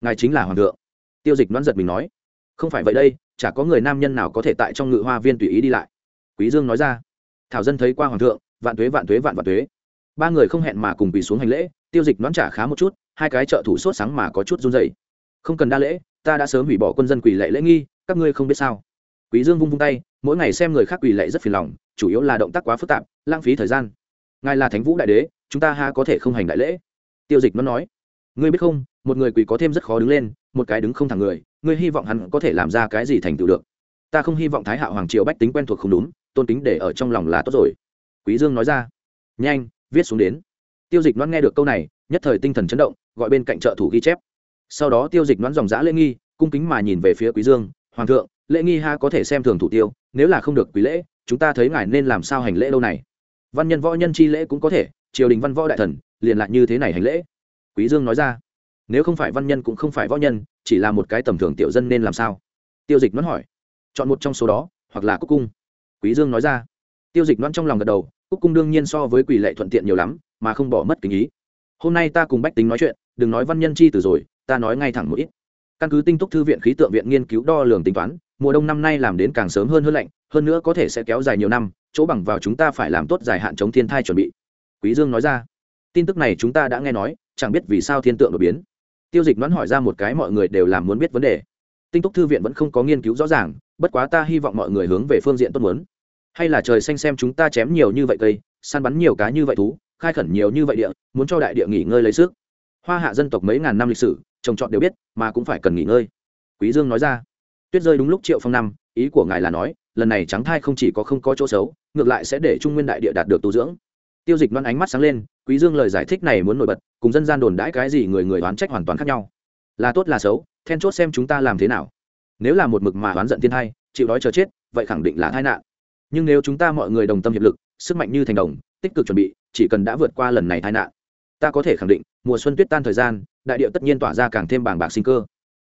Ngài chính là hoàng thượng. Tiêu dịch đoán giật mình nói, không phải vậy đây, chả có người nam nhân nào có thể tại trong ngự hoa viên tùy ý đi lại. Quý dương nói ra, thảo dân thấy qua hoàng thượng, vạn tuế vạn tuế vạn vạn tuế. Ba người không hẹn mà cùng quỳ xuống hành lễ, tiêu dịch đoán trả khá một chút, hai cái trợ thủ sốt sáng mà có chút run rẩy không cần đa lễ, ta đã sớm hủy bỏ quân dân quỳ lệ lễ nghi, các ngươi không biết sao. Quý dương vung vung tay, mỗi ngày xem người khác quỳ lệ rất phiền lòng, chủ yếu là động tác quá phức tạp, lãng phí thời gian. Ngài là thánh vũ đại đế, chúng ta ha có thể không hành đại lễ? Tiêu dịch nó nói. Ngươi biết không, một người quỳ có thêm rất khó đứng lên, một cái đứng không thẳng người, ngươi hy vọng hắn có thể làm ra cái gì thành tựu được. Ta không hy vọng thái hạo hoàng triều bách tính quen thuộc không đúng, tôn kính để ở trong lòng là tốt rồi. Quý dương nói ra. Nhanh, viết xuống đến. Tiêu dịch đoán nghe được câu này, nhất thời tinh thần chấn động, gọi bên cạnh trợ thủ ghi chép sau đó tiêu dịch đoán dòng dã lễ nghi, cung kính mà nhìn về phía quý dương, hoàng thượng, lễ nghi ha có thể xem thường thủ tiêu, nếu là không được quý lễ, chúng ta thấy ngài nên làm sao hành lễ lâu này? Văn nhân võ nhân chi lễ cũng có thể, triều đình văn võ đại thần, liền lại như thế này hành lễ. Quý dương nói ra. Nếu không phải văn nhân cũng không phải võ nhân, chỉ là một cái tầm thường tiểu dân nên làm sao? Tiêu dịch đoán hỏi. Chọn một trong số đó, hoặc là cúc cung. Quý dương nói ra. Tiêu dịch đoán trong lòng gật đầu, cúc cung đương nhiên so với quỷ lệ thuận tiện nhiều lắm, mà không bỏ mất kính ý. Hôm nay ta cùng bách tính nói chuyện, đừng nói văn nhân chi từ rồi ta nói ngay thẳng một ít. Căn cứ tinh túc thư viện khí tượng viện nghiên cứu đo lường tính toán, mùa đông năm nay làm đến càng sớm hơn hơn lạnh, hơn nữa có thể sẽ kéo dài nhiều năm, chỗ bằng vào chúng ta phải làm tốt dài hạn chống thiên thai chuẩn bị. Quý dương nói ra. Tin tức này chúng ta đã nghe nói, chẳng biết vì sao thiên tượng đột biến. Tiêu dịch đoán hỏi ra một cái mọi người đều làm muốn biết vấn đề. Tinh túc thư viện vẫn không có nghiên cứu rõ ràng, bất quá ta hy vọng mọi người hướng về phương diện tốt muốn. Hay là trời xanh xem chúng ta chém nhiều như vậy cây, săn bắn nhiều cá như vậy thú, khai khẩn nhiều như vậy địa, muốn cho đại địa nghỉ ngơi lấy sức. Hoa hạ dân tộc mấy ngàn năm lịch sử trồng trọt đều biết, mà cũng phải cần nghỉ ngơi. Quý dương nói ra. Tuyết rơi đúng lúc triệu phong năm, ý của ngài là nói, lần này trắng thai không chỉ có không có chỗ xấu, ngược lại sẽ để trung nguyên đại địa đạt được tu dưỡng. Tiêu dịch đoán ánh mắt sáng lên, quý dương lời giải thích này muốn nổi bật, cùng dân gian đồn đãi cái gì người người đoán trách hoàn toàn khác nhau. Là tốt là xấu, then chốt xem chúng ta làm thế nào. Nếu là một mực mà đoán giận thiên thai, chịu đói chờ chết, vậy khẳng định là tai nạn. Nhưng nếu chúng ta mọi người đồng tâm hiệp lực, sức mạnh như thành đồng, tích cực chuẩn bị, chỉ cần đã vượt qua lần này tai nạn, ta có thể khẳng định, mùa xuân tuyết tan thời gian đại địa tất nhiên tỏa ra càng thêm bàng bạc sinh cơ.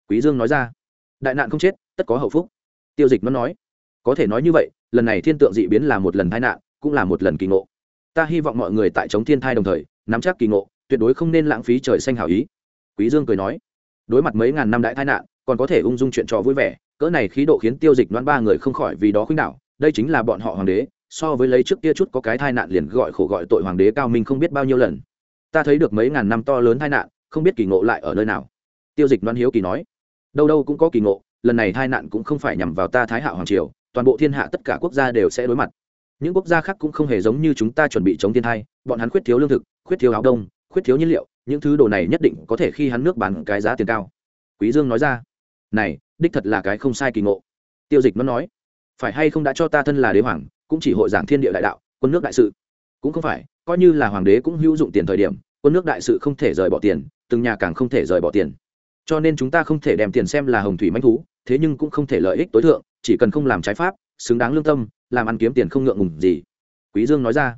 Quý dương nói ra, đại nạn không chết, tất có hậu phúc. Tiêu dịch nó nói, có thể nói như vậy, lần này thiên tượng dị biến là một lần tai nạn, cũng là một lần kỳ ngộ. Ta hy vọng mọi người tại chống thiên thai đồng thời, nắm chắc kỳ ngộ, tuyệt đối không nên lãng phí trời xanh hảo ý. Quý dương cười nói, đối mặt mấy ngàn năm đại tai nạn, còn có thể ung dung chuyện trò vui vẻ, cỡ này khí độ khiến tiêu dịch đoán ba người không khỏi vì đó khuynh đảo. Đây chính là bọn họ hoàng đế, so với lấy trước kia chút có cái tai nạn liền gọi khổ gọi tội hoàng đế cao minh không biết bao nhiêu lần. Ta thấy được mấy ngàn năm to lớn tai nạn không biết kỳ ngộ lại ở nơi nào. Tiêu dịch đoan hiếu kỳ nói, đâu đâu cũng có kỳ ngộ, lần này tai nạn cũng không phải nhằm vào ta thái hạ hoàng triều, toàn bộ thiên hạ tất cả quốc gia đều sẽ đối mặt. Những quốc gia khác cũng không hề giống như chúng ta chuẩn bị chống thiên tai bọn hắn khuyết thiếu lương thực, khuyết thiếu áo đông, khuyết thiếu nhiên liệu, những thứ đồ này nhất định có thể khi hắn nước bán cái giá tiền cao. Quý dương nói ra, này, đích thật là cái không sai kỳ ngộ. Tiêu dịch nó nói, phải hay không đã cho ta thân là đế hoàng, cũng chỉ hội giảng thiên địa đại đạo, quân nước đại sự? Cũng không phải, coi như là hoàng đế cũng hữu dụng tiền thời điểm, quân nước đại sự không thể rời bỏ tiền từng nhà càng không thể rời bỏ tiền. Cho nên chúng ta không thể đem tiền xem là hồng thủy manh thú, thế nhưng cũng không thể lợi ích tối thượng, chỉ cần không làm trái pháp, xứng đáng lương tâm, làm ăn kiếm tiền không ngượng ngùng gì. Quý dương nói ra.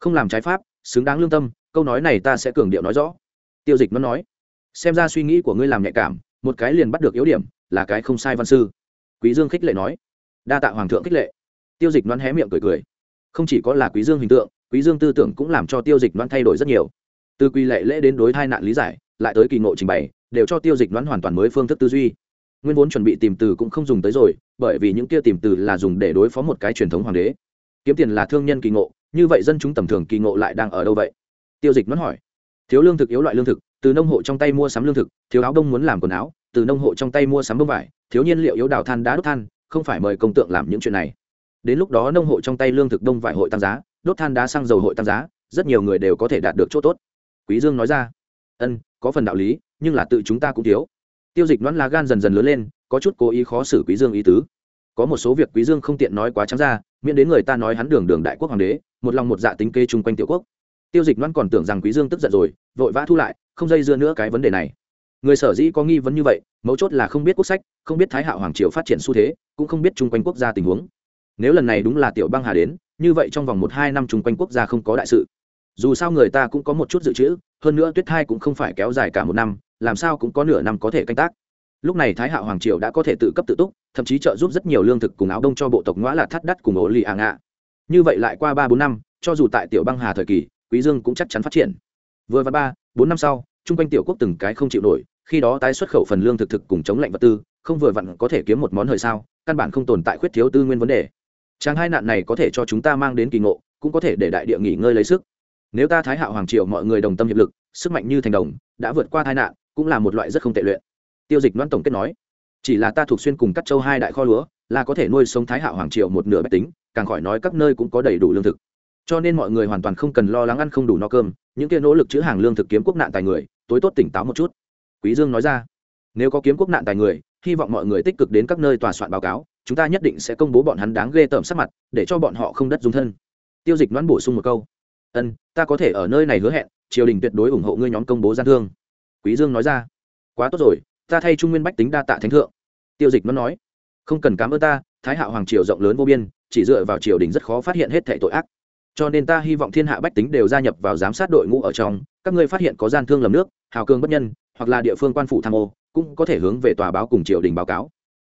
Không làm trái pháp, xứng đáng lương tâm, câu nói này ta sẽ cường điệu nói rõ. Tiêu dịch nó nói. Xem ra suy nghĩ của ngươi làm nhạy cảm, một cái liền bắt được yếu điểm, là cái không sai văn sư. Quý dương khích lệ nói. Đa tạ hoàng thượng khích lệ. Tiêu dịch đoán hé miệng cười cười. Không chỉ có là quý dương hình tượng, quý dương tư tưởng cũng làm cho tiêu dịch đoán thay đổi rất nhiều. Từ quy lệ lễ đến đối thai nạn lý giải lại tới kỳ ngộ trình bày, đều cho tiêu dịch đoán hoàn toàn mới phương thức tư duy. Nguyên vốn chuẩn bị tìm từ cũng không dùng tới rồi, bởi vì những kia tìm từ là dùng để đối phó một cái truyền thống hoàng đế. Kiếm tiền là thương nhân kỳ ngộ, như vậy dân chúng tầm thường kỳ ngộ lại đang ở đâu vậy? Tiêu dịch vẫn hỏi. Thiếu lương thực yếu loại lương thực, từ nông hộ trong tay mua sắm lương thực, thiếu áo đông muốn làm quần áo, từ nông hộ trong tay mua sắm bông vải, thiếu nhiên liệu yếu đào than đá đốt than, không phải mời công tượng làm những chuyện này. Đến lúc đó nông hộ trong tay lương thực đông vải hội tăng giá, đốt than đá xăng dầu hội tăng giá, rất nhiều người đều có thể đạt được chỗ tốt. Quý dương nói ra ân, có phần đạo lý, nhưng là tự chúng ta cũng thiếu. Tiêu dịch đoán lá gan dần dần lớn lên, có chút cố ý khó xử quý dương ý tứ. Có một số việc quý dương không tiện nói quá trắng ra, miễn đến người ta nói hắn đường đường đại quốc hoàng đế, một lòng một dạ tính kê chung quanh tiểu quốc. Tiêu dịch đoán còn tưởng rằng quý dương tức giận rồi, vội vã thu lại, không dây dưa nữa cái vấn đề này. Người sở dĩ có nghi vấn như vậy, mấu chốt là không biết quốc sách, không biết thái hạo hoàng triều phát triển xu thế, cũng không biết chung quanh quốc gia tình huống. Nếu lần này đúng là tiểu băng hà đến, như vậy trong vòng một hai năm chung quanh quốc gia không có đại sự. Dù sao người ta cũng có một chút dự trữ hơn nữa tuyết thai cũng không phải kéo dài cả một năm, làm sao cũng có nửa năm có thể canh tác. Lúc này thái hạo hoàng triều đã có thể tự cấp tự túc, thậm chí trợ giúp rất nhiều lương thực cùng áo đông cho bộ tộc ngõ là thắt đắt cùng ổ lì ạng ngạ. Như vậy lại qua ba bốn năm, cho dù tại tiểu băng hà thời kỳ, quý dương cũng chắc chắn phát triển. Vừa và ba, bốn năm sau, chung quanh tiểu quốc từng cái không chịu nổi, khi đó tái xuất khẩu phần lương thực thực cùng chống lạnh vật tư, không vừa vặn có thể kiếm một món hời sao, căn bản không tồn tại khuyết thiếu tư nguyên vấn đề. Trang hai nạn này có thể cho chúng ta mang đến kỳ ngộ, cũng có thể để đại địa nghỉ ngơi lấy sức nếu ta thái hạo hoàng triều mọi người đồng tâm hiệp lực, sức mạnh như thành đồng, đã vượt qua tai nạn, cũng là một loại rất không tệ luyện. Tiêu dịch đoán tổng kết nói, chỉ là ta thuộc xuyên cùng cắt châu hai đại kho lúa, là có thể nuôi sống thái hạo hoàng triều một nửa bách tính, càng khỏi nói các nơi cũng có đầy đủ lương thực. Cho nên mọi người hoàn toàn không cần lo lắng ăn không đủ no cơm, những kia nỗ lực chữ hàng lương thực kiếm quốc nạn tài người, tối tốt tỉnh táo một chút. Quý dương nói ra, nếu có kiếm quốc nạn tài người, hy vọng mọi người tích cực đến các nơi tòa soạn báo cáo, chúng ta nhất định sẽ công bố bọn hắn đáng ghê tởm sắc mặt, để cho bọn họ không đất dung thân. Tiêu dịch đoán bổ sung một câu ân, ta có thể ở nơi này hứa hẹn, triều đình tuyệt đối ủng hộ ngươi nhóm công bố gian thương. Quý dương nói ra. Quá tốt rồi, ta thay trung nguyên bách tính đa tạ thánh thượng. Tiêu dịch đoán nói. Không cần cảm ơn ta, thái hạo hoàng triều rộng lớn vô biên, chỉ dựa vào triều đình rất khó phát hiện hết thảy tội ác. Cho nên ta hy vọng thiên hạ bách tính đều gia nhập vào giám sát đội ngũ ở trong, các ngươi phát hiện có gian thương lầm nước, hào cường bất nhân, hoặc là địa phương quan phủ tham ô, cũng có thể hướng về tòa báo cùng triều đình báo cáo.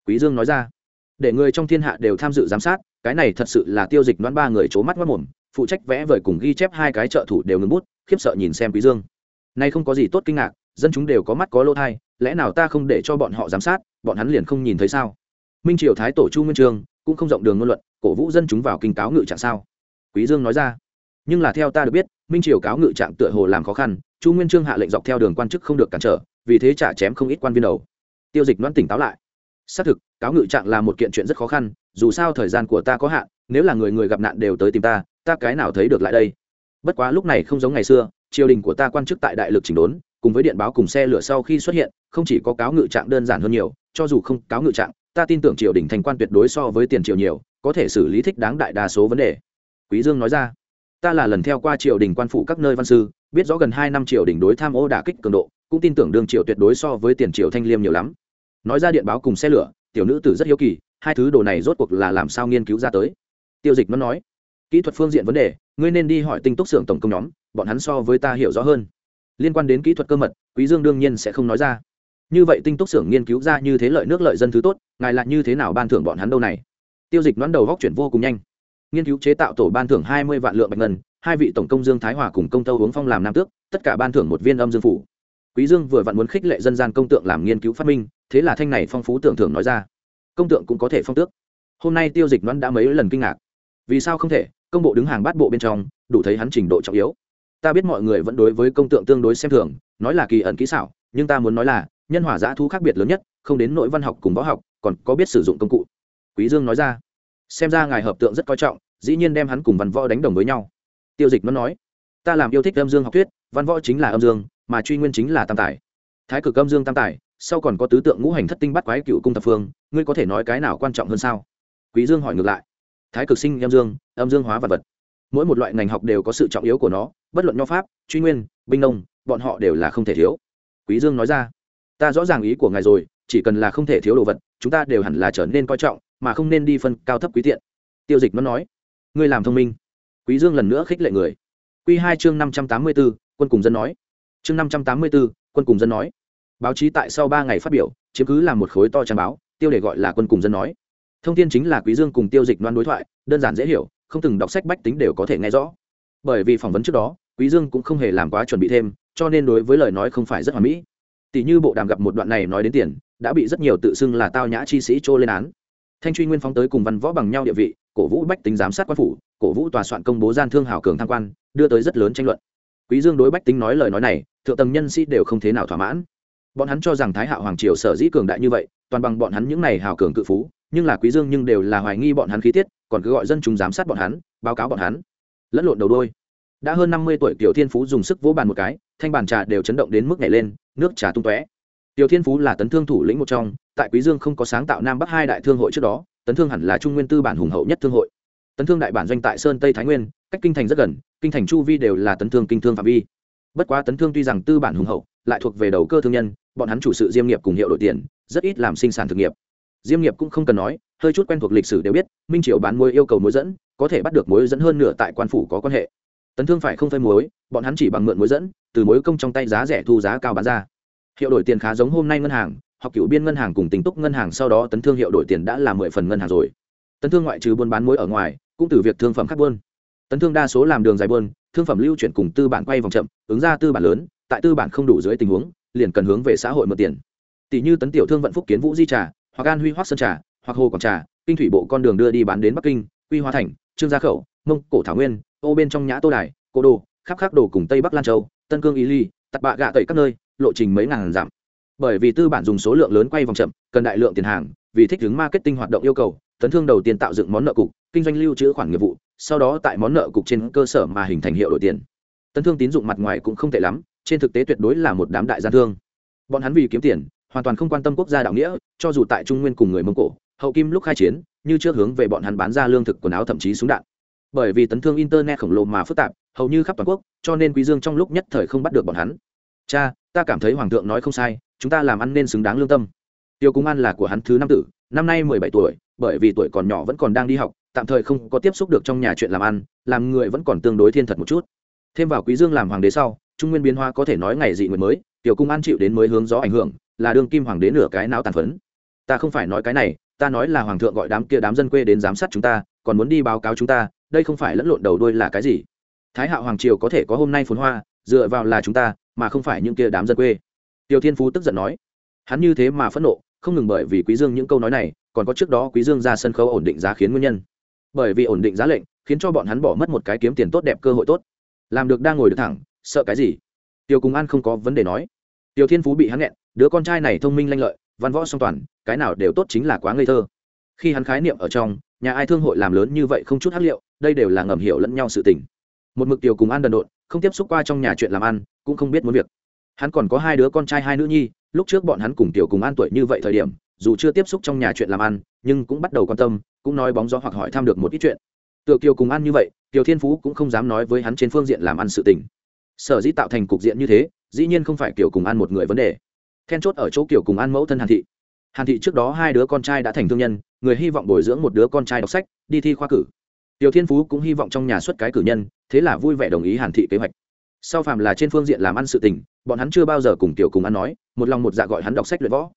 Quý dương nói ra. Để người trong thiên hạ đều tham dự giám sát, cái này thật sự là tiêu dịch đoán ba người c mắt mất mồm phụ trách vẽ vời cùng ghi chép hai cái trợ thủ đều ngừng bút, khiếp sợ nhìn xem quý dương. Nay không có gì tốt kinh ngạc, dân chúng đều có mắt có lỗ thai lẽ nào ta không để cho bọn họ giám sát, bọn hắn liền không nhìn thấy sao? Minh triều thái tổ chu nguyên trường cũng không rộng đường ngôn luận, cổ vũ dân chúng vào kinh cáo ngự trạng sao? Quý dương nói ra. Nhưng là theo ta được biết, minh triều cáo ngự trạng tựa hồ làm khó khăn, chu nguyên trương hạ lệnh dọc theo đường quan chức không được cản trở, vì thế trả chém không ít quan viên đầu. Tiêu dịch đoán tỉnh táo lại. Xác thực, cáo ngự trạng là một kiện chuyện rất khó khăn, dù sao thời gian của ta có hạn, nếu là người người gặp nạn đều tới tìm ta ta cái nào thấy được lại đây? Bất quá lúc này không giống ngày xưa, triều đình của ta quan chức tại đại lực chỉnh đốn, cùng với điện báo cùng xe lửa sau khi xuất hiện, không chỉ có cáo ngự trạng đơn giản hơn nhiều, cho dù không cáo ngự trạng, ta tin tưởng triều đình thành quan tuyệt đối so với tiền triều nhiều, có thể xử lý thích đáng đại đa số vấn đề. Quý dương nói ra, ta là lần theo qua triều đình quan phủ các nơi văn sư, biết rõ gần hai năm triều đình đối tham ô đả kích cường độ, cũng tin tưởng đương triều tuyệt đối so với tiền triều thanh liêm nhiều lắm. Nói ra điện báo cùng xe lửa, tiểu nữ tử rất hiếu kỳ, hai thứ đồ này rốt cuộc là làm sao nghiên cứu ra tới? Tiêu dịch nó nói kỹ thuật phương diện vấn đề, ngươi nên đi hỏi tinh túc xưởng tổng công nhóm, bọn hắn so với ta hiểu rõ hơn. Liên quan đến kỹ thuật cơ mật, quý dương đương nhiên sẽ không nói ra. Như vậy tinh túc xưởng nghiên cứu ra như thế lợi nước lợi dân thứ tốt, ngài lại như thế nào ban thưởng bọn hắn đâu này? Tiêu dịch đoán đầu góc chuyển vô cùng nhanh. Nghiên cứu chế tạo tổ ban thưởng hai mươi vạn lượng bạch ngân, hai vị tổng công dương thái hòa cùng công tâu uống phong làm nam tước, tất cả ban thưởng một viên âm dương phủ. Quý dương vừa vặn muốn khích lệ dân gian công tượng làm nghiên cứu phát minh, thế là thanh này phong phú tưởng thưởng nói ra. Công tượng cũng có thể phong tước. Hôm nay tiêu dịch đoán đã mấy lần kinh ngạc. Vì sao không thể? Công bộ đứng hàng bát bộ bên trong, đủ thấy hắn trình độ trọng yếu. Ta biết mọi người vẫn đối với công tượng tương đối xem thường, nói là kỳ ẩn kỹ xảo, nhưng ta muốn nói là, nhân hỏa giã thu khác biệt lớn nhất, không đến nội văn học cùng võ học, còn có biết sử dụng công cụ. Quý dương nói ra. Xem ra ngài hợp tượng rất coi trọng, dĩ nhiên đem hắn cùng văn võ đánh đồng với nhau. Tiêu dịch nó nói. Ta làm yêu thích âm dương học thuyết, văn võ chính là âm dương, mà truy nguyên chính là tam tài. Thái cực âm dương tam tài, sau còn có tứ tượng ngũ hành thất tinh bắt quái cựu cung thập phương, ngươi có thể nói cái nào quan trọng hơn sao? Quý dương hỏi ngược lại thái cực sinh âm dương âm dương hóa vật vật. Mỗi một loại ngành học đều có sự trọng yếu của nó bất luận nho pháp truy nguyên binh nông bọn họ đều là không thể thiếu. Quý dương nói ra ta rõ ràng ý của ngài rồi chỉ cần là không thể thiếu đồ vật chúng ta đều hẳn là trở nên coi trọng mà không nên đi phân cao thấp quý tiện. Tiêu dịch nó nói ngươi làm thông minh. Quý dương lần nữa khích lệ người. Quy hai chương năm trăm tám mươi 584, quân cùng dân nói. Chương năm trăm tám mươi 584, quân cùng dân nói. Báo chí tại sau ba ngày phát biểu chiếm cứ làm một khối to trang báo tiêu đề gọi là quân cùng dân nói thông tin chính là quý dương cùng tiêu dịch đoan đối thoại, đơn giản dễ hiểu, không từng đọc sách bách tính đều có thể nghe rõ. Bởi vì phỏng vấn trước đó, quý dương cũng không hề làm quá chuẩn bị thêm, cho nên đối với lời nói không phải rất hoàn mỹ. Tỷ như bộ đàm gặp một đoạn này nói đến tiền, đã bị rất nhiều tự xưng là tao nhã chi sĩ trô lên án. Thanh truy nguyên phóng tới cùng văn võ bằng nhau địa vị, cổ vũ bách tính giám sát quan phủ, cổ vũ tòa soạn công bố gian thương hảo cường tham quan, đưa tới rất lớn tranh luận. Quý dương đối bách tính nói lời nói này, thượng tầng nhân sĩ đều không thế nào thỏa mãn. Bọn hắn cho rằng thái hạo hoàng triều sở dĩ cường đại như vậy, toàn bằng bọn hắn những này hào cường cự phú nhưng là quý dương nhưng đều là hoài nghi bọn hắn khí tiết, còn cứ gọi dân chúng giám sát bọn hắn, báo cáo bọn hắn. Lẫn lộn đầu đôi. Đã hơn năm mươi tuổi tiểu thiên phú dùng sức vỗ bàn một cái, thanh bàn trà đều chấn động đến mức nhảy lên, nước trà tung tóe. Tiểu thiên phú là tấn thương thủ lĩnh một trong, tại quý dương không có sáng tạo nam bắc hai đại thương hội trước đó, tấn thương hẳn là trung nguyên tư bản hùng hậu nhất thương hội. Tấn thương đại bản doanh tại sơn tây thái nguyên, cách kinh thành rất gần, kinh thành chu vi đều là tấn thương kinh thương phạm vi. Bất quá tấn thương tuy rằng tư bản hùng hậu, lại thuộc về đầu cơ thương nhân, bọn hắn chủ sự diêm nghiệp cùng hiệu đội tiền, rất ít làm sinh sản thực nghiệp diêm nghiệp cũng không cần nói, hơi chút quen thuộc lịch sử đều biết, minh triều bán muối yêu cầu muối dẫn, có thể bắt được muối dẫn hơn nửa tại quan phủ có quan hệ. Tấn thương phải không phơi muối, bọn hắn chỉ bằng mượn muối dẫn, từ muối công trong tay giá rẻ thu giá cao bán ra. Hiệu đổi tiền khá giống hôm nay ngân hàng, hoặc cựu biên ngân hàng cùng tính túc ngân hàng sau đó tấn thương hiệu đổi tiền đã là mười phần ngân hàng rồi. Tấn thương ngoại trừ buôn bán muối ở ngoài, cũng từ việc thương phẩm khác buôn. Tấn thương đa số làm đường dài buôn, thương phẩm lưu chuyển cùng tư bản quay vòng chậm, ứng ra tư bản lớn, tại tư bản không đủ dưới tình huống, liền cần hướng về xã hội mượn tiền. Tỷ như tấn tiểu thương vận phúc kiến vũ di trà hoặc an huy hoác sơn trà, hoặc hồ quảng trà, kinh thủy bộ con đường đưa đi bán đến bắc kinh, quy hoa thành, trương gia khẩu, mông, cổ thảo nguyên, ô bên trong nhã tô đài cô đồ, khắp khắc đồ cùng tây bắc lan châu, tân cương y ly tặc bạ gạ tẩy các nơi, lộ trình mấy ngàn dặm. Bởi vì tư bản dùng số lượng lớn quay vòng chậm, cần đại lượng tiền hàng, vì thích ứng marketing hoạt động yêu cầu, tấn thương đầu tiên tạo dựng món nợ cục, kinh doanh lưu trữ khoản nghiệp vụ, sau đó tại món nợ cục trên cơ sở mà hình thành hiệu đổi tiền. Tấn thương tín dụng mặt ngoài cũng không tệ lắm, trên thực tế tuyệt đối là một đám đại gian thương. Bọn hắn vì kiếm tiền hoàn toàn không quan tâm quốc gia đạo nghĩa, cho dù tại trung nguyên cùng người mông cổ, hậu kim lúc khai chiến, như trước hướng về bọn hắn bán ra lương thực quần áo thậm chí súng đạn. Bởi vì tấn thương internet khổng lồ mà phức tạp, hầu như khắp toàn quốc, cho nên quý dương trong lúc nhất thời không bắt được bọn hắn. Cha, ta cảm thấy hoàng thượng nói không sai, chúng ta làm ăn nên xứng đáng lương tâm. Tiêu cung an là của hắn thứ năm tử, năm nay mười bảy tuổi, bởi vì tuổi còn nhỏ vẫn còn đang đi học, tạm thời không có tiếp xúc được trong nhà chuyện làm ăn, làm người vẫn còn tương đối thiên thật một chút. Thêm vào quý dương làm hoàng đế sau, trung nguyên biến hóa có thể nói ngày dị nguyện mới tiểu cung an chịu đến mới hướng gió ảnh hưởng là đương kim hoàng đế nửa cái não tàn phấn. Ta không phải nói cái này, ta nói là hoàng thượng gọi đám kia đám dân quê đến giám sát chúng ta, còn muốn đi báo cáo chúng ta, đây không phải lẫn lộn đầu đuôi là cái gì? Thái hạo hoàng triều có thể có hôm nay phồn hoa, dựa vào là chúng ta, mà không phải những kia đám dân quê. Tiêu thiên phú tức giận nói. Hắn như thế mà phẫn nộ, không ngừng bởi vì quý dương những câu nói này, còn có trước đó quý dương ra sân khấu ổn định giá khiến nguyên nhân. Bởi vì ổn định giá lệnh, khiến cho bọn hắn bỏ mất một cái kiếm tiền tốt đẹp cơ hội tốt. Làm được đang ngồi được thẳng, sợ cái gì? Tiêu cùng an không có vấn đề nói. Tiêu thiên phú bị hắn nghẹn đứa con trai này thông minh lanh lợi, văn võ song toàn, cái nào đều tốt chính là quá ngây thơ. Khi hắn khái niệm ở trong, nhà ai thương hội làm lớn như vậy không chút hắc liệu, đây đều là ngầm hiểu lẫn nhau sự tình. Một mực tiêu cùng an đần độn, không tiếp xúc qua trong nhà chuyện làm ăn, cũng không biết muốn việc. Hắn còn có hai đứa con trai hai nữ nhi, lúc trước bọn hắn cùng tiểu cùng an tuổi như vậy thời điểm, dù chưa tiếp xúc trong nhà chuyện làm ăn, nhưng cũng bắt đầu quan tâm, cũng nói bóng gió hoặc hỏi thăm được một ít chuyện. Tựa kiều cùng an như vậy, kiều thiên phú cũng không dám nói với hắn trên phương diện làm ăn sự tình. Sở dĩ tạo thành cục diện như thế, dĩ nhiên không phải kiều cùng ăn một người vấn đề then chốt ở chỗ kiểu cùng An mẫu thân hàn thị. Hàn thị trước đó hai đứa con trai đã thành thương nhân, người hy vọng bồi dưỡng một đứa con trai đọc sách, đi thi khoa cử. Tiểu thiên phú cũng hy vọng trong nhà xuất cái cử nhân, thế là vui vẻ đồng ý hàn thị kế hoạch. Sau phạm là trên phương diện làm ăn sự tình, bọn hắn chưa bao giờ cùng tiểu cùng ăn nói, một lòng một dạ gọi hắn đọc sách luyện võ.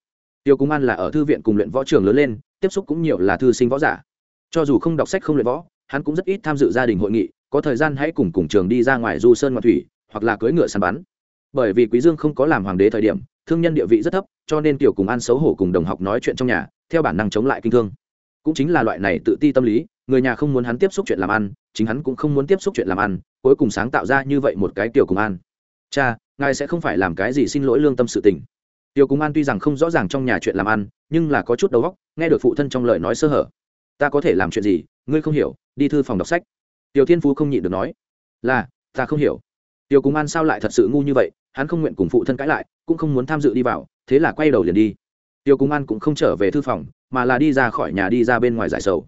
Tiểu cùng ăn là ở thư viện cùng luyện võ trường lớn lên, tiếp xúc cũng nhiều là thư sinh võ giả. Cho dù không đọc sách không luyện võ, hắn cũng rất ít tham dự gia đình hội nghị, có thời gian hãy cùng cùng trường đi ra ngoài du sơn ngoại thủy, hoặc là cưỡi ngựa săn bắn. Bởi vì quý dương không có làm hoàng đế thời điểm thương nhân địa vị rất thấp, cho nên tiểu cùng ăn xấu hổ cùng đồng học nói chuyện trong nhà, theo bản năng chống lại kinh thương. Cũng chính là loại này tự ti tâm lý, người nhà không muốn hắn tiếp xúc chuyện làm ăn, chính hắn cũng không muốn tiếp xúc chuyện làm ăn, cuối cùng sáng tạo ra như vậy một cái tiểu cùng an. Cha, ngài sẽ không phải làm cái gì xin lỗi lương tâm sự tình. Tiểu cùng an tuy rằng không rõ ràng trong nhà chuyện làm ăn, nhưng là có chút đầu óc, nghe được phụ thân trong lời nói sơ hở. Ta có thể làm chuyện gì, ngươi không hiểu, đi thư phòng đọc sách. Tiểu thiên phú không nhịn được nói, là, ta không hiểu. Tiểu cùng an sao lại thật sự ngu như vậy, hắn không nguyện cùng phụ thân cãi lại cũng không muốn tham dự đi vào, thế là quay đầu liền đi. Tiêu Cung an cũng không trở về thư phòng, mà là đi ra khỏi nhà đi ra bên ngoài giải sầu.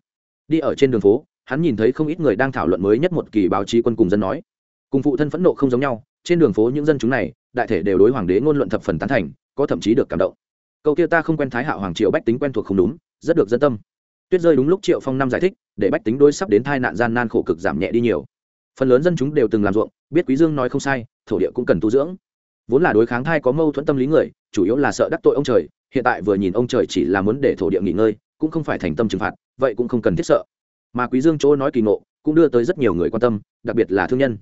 Đi ở trên đường phố, hắn nhìn thấy không ít người đang thảo luận mới nhất một kỳ báo chí quân cùng dân nói. Cùng phụ thân phẫn nộ không giống nhau, trên đường phố những dân chúng này, đại thể đều đối hoàng đế ngôn luận thập phần tán thành, có thậm chí được cảm động. Câu kia ta không quen thái hạo hoàng triệu bách tính quen thuộc không đúng, rất được dân tâm. Tuyết rơi đúng lúc triệu phong năm giải thích, để bách tính đối sắp đến tai nạn gian nan khổ cực giảm nhẹ đi nhiều. Phần lớn dân chúng đều từng làm ruộng, biết quý dương nói không sai, thổ địa cũng cần tu dưỡng vốn là đối kháng thai có mâu thuẫn tâm lý người, chủ yếu là sợ đắc tội ông trời, hiện tại vừa nhìn ông trời chỉ là muốn để thổ địa nghỉ ngơi, cũng không phải thành tâm trừng phạt, vậy cũng không cần thiết sợ. Mà quý dương chỗ nói kỳ ngộ, cũng đưa tới rất nhiều người quan tâm, đặc biệt là thương nhân.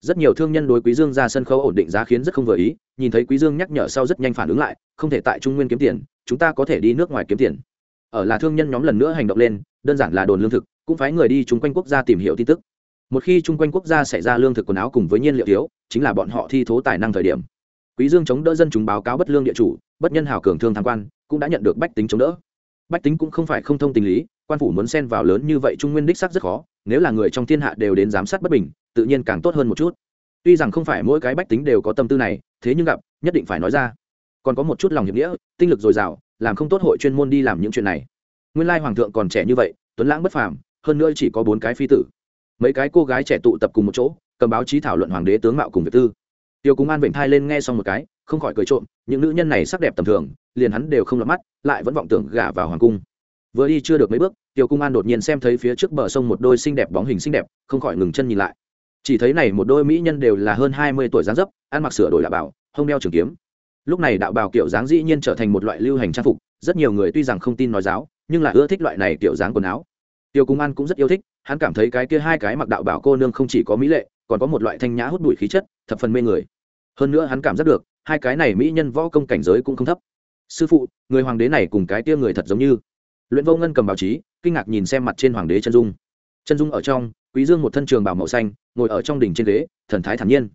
Rất nhiều thương nhân đối quý dương ra sân khấu ổn định giá khiến rất không vừa ý, nhìn thấy quý dương nhắc nhở sau rất nhanh phản ứng lại, không thể tại trung nguyên kiếm tiền, chúng ta có thể đi nước ngoài kiếm tiền. Ở là thương nhân nhóm lần nữa hành động lên, đơn giản là đồn lương thực, cũng phái người đi chung quanh quốc gia tìm hiểu tin tức. Một khi chung quanh quốc gia xảy ra lương thực quần áo cùng với nhiên liệu thiếu, chính là bọn họ thi thố tài năng thời điểm quý dương chống đỡ dân chúng báo cáo bất lương địa chủ, bất nhân hào cường thương tham quan, cũng đã nhận được bách tính chống đỡ. Bách tính cũng không phải không thông tình lý, quan phủ muốn xen vào lớn như vậy trung nguyên đích sắc rất khó, nếu là người trong thiên hạ đều đến giám sát bất bình, tự nhiên càng tốt hơn một chút. Tuy rằng không phải mỗi cái bách tính đều có tâm tư này, thế nhưng gặp, nhất định phải nói ra. Còn có một chút lòng hiệp nghĩa, tinh lực dồi dào, làm không tốt hội chuyên môn đi làm những chuyện này. Nguyên lai hoàng thượng còn trẻ như vậy, tuấn lãng bất phàm, hơn nữa chỉ có bốn cái phi tử. Mấy cái cô gái trẻ tụ tập cùng một chỗ, cầm báo chí thảo luận hoàng đế tướng mạo cùng việt tư tiêu cung an vịnh thai lên nghe xong một cái, không khỏi cười trộm, những nữ nhân này sắc đẹp tầm thường, liền hắn đều không lọt mắt, lại vẫn vọng tưởng gả vào hoàng cung. Vừa đi chưa được mấy bước, tiêu cung an đột nhiên xem thấy phía trước bờ sông một đôi xinh đẹp bóng hình xinh đẹp, không khỏi ngừng chân nhìn lại. Chỉ thấy này một đôi mỹ nhân đều là hơn hai mươi tuổi dáng dấp, ăn mặc sửa đổi đạo bảo hông đeo trường kiếm. Lúc này đạo bào kiểu dáng dĩ nhiên trở thành một loại lưu hành trang phục, rất nhiều người tuy rằng không tin nói giáo, nhưng là ưa thích loại này kiểu dáng quần áo. Tiêu cung an cũng rất yêu thích, hắn cảm thấy cái kia hai cái mặc đạo bảo cô nương không chỉ có mỹ lệ, còn có một loại thanh nhã hút bụi khí chất, thập phần mê người hơn nữa hắn cảm giác được, hai cái này mỹ nhân võ công cảnh giới cũng không thấp. Sư phụ, người hoàng đế này cùng cái tia người thật giống như. Luyện vô ngân cầm báo chí, kinh ngạc nhìn xem mặt trên hoàng đế chân dung. Chân dung ở trong, quý dương một thân trường bảo màu xanh, ngồi ở trong đỉnh trên ghế, thần thái thản nhiên.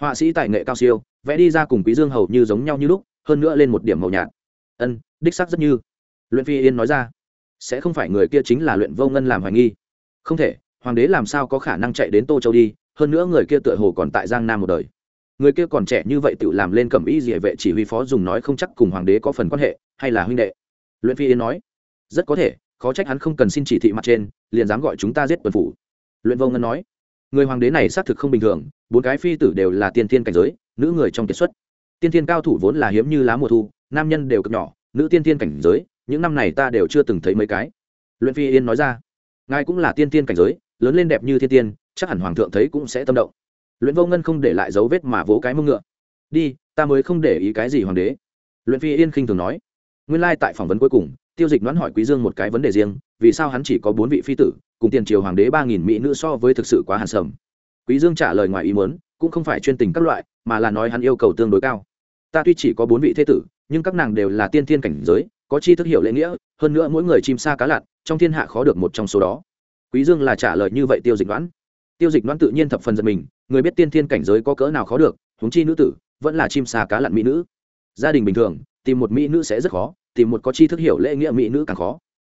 Họa sĩ tài nghệ cao siêu, vẽ đi ra cùng quý dương hầu như giống nhau như lúc, hơn nữa lên một điểm màu nhạt. Ân, đích xác rất như. Luyện phi yên nói ra. Sẽ không phải người kia chính là luyện vô ngân làm hoài nghi. Không thể, hoàng đế làm sao có khả năng chạy đến tô châu đi, hơn nữa người kia tựa hồ còn tại giang nam một đời người kia còn trẻ như vậy tự làm lên cẩm y địa vệ chỉ huy phó dùng nói không chắc cùng hoàng đế có phần quan hệ, hay là huynh đệ? Luyện phi yến nói, rất có thể, khó trách hắn không cần xin chỉ thị mặt trên, liền dám gọi chúng ta giết tuần phủ. Luyện vô ngân nói, người hoàng đế này xác thực không bình thường, bốn cái phi tử đều là tiên thiên cảnh giới, nữ người trong kiệt xuất. Tiên thiên cao thủ vốn là hiếm như lá mùa thu, nam nhân đều cực nhỏ, nữ tiên thiên cảnh giới, những năm này ta đều chưa từng thấy mấy cái. Luyện phi yên nói ra, ngài cũng là tiên thiên cảnh giới, lớn lên đẹp như thiên tiên, chắc hẳn hoàng thượng thấy cũng sẽ tâm động luyện vô ngân không để lại dấu vết mà vỗ cái mông ngựa. Đi, ta mới không để ý cái gì hoàng đế. Luyện phi yên khinh thường nói. Nguyên lai、like、tại phỏng vấn cuối cùng, tiêu dịch đoán hỏi quý dương một cái vấn đề riêng, vì sao hắn chỉ có bốn vị phi tử, cùng tiền triều hoàng đế ba nghìn mỹ nữ so với thực sự quá hàn sầm. Quý dương trả lời ngoài ý muốn, cũng không phải chuyên tình các loại, mà là nói hắn yêu cầu tương đối cao. Ta tuy chỉ có bốn vị thế tử, nhưng các nàng đều là tiên thiên cảnh giới, có chi thức hiểu lễ nghĩa, hơn nữa mỗi người chim sa cá lặn, trong thiên hạ khó được một trong số đó. Quý dương là trả lời như vậy tiêu dịch đoán tiêu dịch đoán tự nhiên thập phần giật mình, người biết tiên thiên cảnh giới có cỡ nào khó được, huống chi nữ tử, vẫn là chim xà cá lặn mỹ nữ. Gia đình bình thường, tìm một mỹ nữ sẽ rất khó, tìm một có chi thức hiểu lễ nghĩa mỹ nữ càng khó.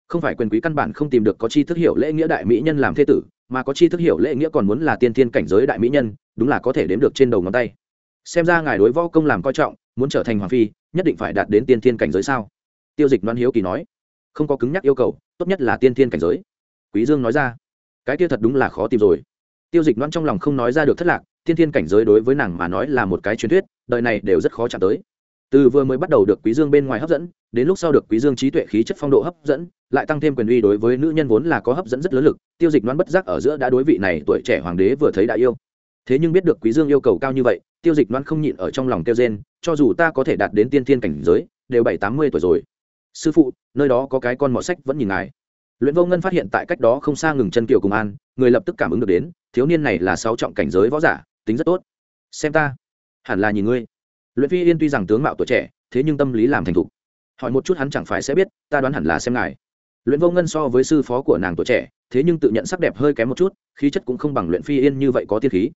Không phải quyền quý căn bản không tìm được có chi thức hiểu lễ nghĩa đại mỹ nhân làm thế tử, mà có chi thức hiểu lễ nghĩa còn muốn là tiên thiên cảnh giới đại mỹ nhân, đúng là có thể đếm được trên đầu ngón tay. Xem ra ngài đối võ công làm coi trọng, muốn trở thành hoàng phi, nhất định phải đạt đến tiên thiên cảnh giới sao? Tiêu dịch đoán hiếu kỳ nói. Không có cứng nhắc yêu cầu, tốt nhất là tiên thiên cảnh giới. Quý dương nói ra. Cái kia thật đúng là khó tìm rồi tiêu dịch loan trong lòng không nói ra được thất lạc, thiên thiên cảnh giới đối với nàng mà nói là một cái truyền thuyết, đời này đều rất khó chạm tới. Từ vừa mới bắt đầu được quý dương bên ngoài hấp dẫn, đến lúc sau được quý dương trí tuệ khí chất phong độ hấp dẫn, lại tăng thêm quyền uy đối với nữ nhân vốn là có hấp dẫn rất lớn lực, tiêu dịch đoán bất giác ở giữa đã đối vị này tuổi trẻ hoàng đế vừa thấy đã yêu. Thế nhưng biết được quý dương yêu cầu cao như vậy, tiêu dịch đoán không nhịn ở trong lòng tiêu gen cho dù ta có thể đạt đến tiên thiên cảnh giới, đều bảy tám mươi tuổi rồi. Sư phụ, nơi đó có cái con mọ sách vẫn nhìn ngài. Luyện vô ngân phát hiện tại cách đó không xa ngừng chân kiều cùng an, người lập tức cảm ứng được đến thiếu niên này là sáu trọng cảnh giới võ giả, tính rất tốt. Xem ta. Hẳn là nhìn ngươi. Luyện phi yên tuy rằng tướng mạo tuổi trẻ, thế nhưng tâm lý làm thành thục. Hỏi một chút hắn chẳng phải sẽ biết, ta đoán hẳn là xem ngài. Luyện vô ngân so với sư phó của nàng tuổi trẻ, thế nhưng tự nhận sắc đẹp hơi kém một chút, khí chất cũng không bằng luyện phi yên như vậy có tiên khí.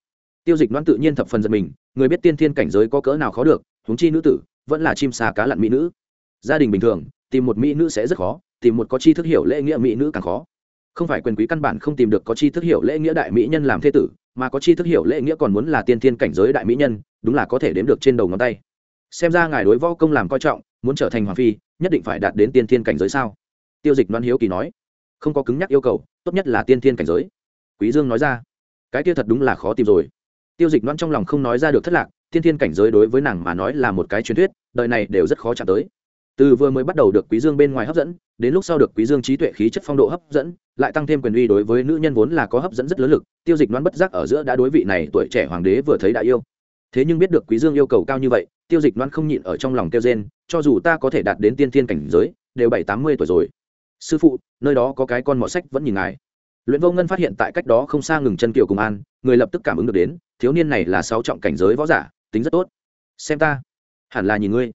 Tiêu dịch đoán tự nhiên thập phần giật mình, người biết tiên thiên cảnh giới có cỡ nào khó được, huống chi nữ tử, vẫn là chim xà cá lặn mỹ nữ. Gia đình bình thường, tìm một mỹ nữ sẽ rất khó, tìm một có chi thức hiểu lễ nghĩa mỹ nữ càng khó không phải quyền quý căn bản không tìm được có chi thức hiểu lễ nghĩa đại mỹ nhân làm thế tử, mà có chi thức hiểu lễ nghĩa còn muốn là tiên thiên cảnh giới đại mỹ nhân, đúng là có thể đếm được trên đầu ngón tay. Xem ra ngài đối võ công làm coi trọng, muốn trở thành hoàng phi, nhất định phải đạt đến tiên thiên cảnh giới sao? Tiêu dịch đoan hiếu kỳ nói. Không có cứng nhắc yêu cầu, tốt nhất là tiên thiên cảnh giới. Quý dương nói ra. Cái kia thật đúng là khó tìm rồi. Tiêu dịch đoan trong lòng không nói ra được thất lạc, tiên thiên cảnh giới đối với nàng mà nói là một cái truyền thuyết, đời này đều rất khó chạm tới từ vừa mới bắt đầu được quý dương bên ngoài hấp dẫn, đến lúc sau được quý dương trí tuệ khí chất phong độ hấp dẫn, lại tăng thêm quyền uy đối với nữ nhân vốn là có hấp dẫn rất lớn lực, tiêu dịch đoán bất giác ở giữa đã đối vị này tuổi trẻ hoàng đế vừa thấy đã yêu. Thế nhưng biết được quý dương yêu cầu cao như vậy, tiêu dịch đoán không nhịn ở trong lòng tiêu gen cho dù ta có thể đạt đến tiên thiên cảnh giới, đều bảy tám mươi tuổi rồi. Sư phụ, nơi đó có cái con mọ sách vẫn nhìn ngài. Luyện vô ngân phát hiện tại cách đó không xa ngừng chân kiều cùng an, người lập tức cảm ứng được đến, thiếu niên này là sáu trọng cảnh giới võ giả, tính rất tốt. Xem ta. Hẳn là nhìn ngươi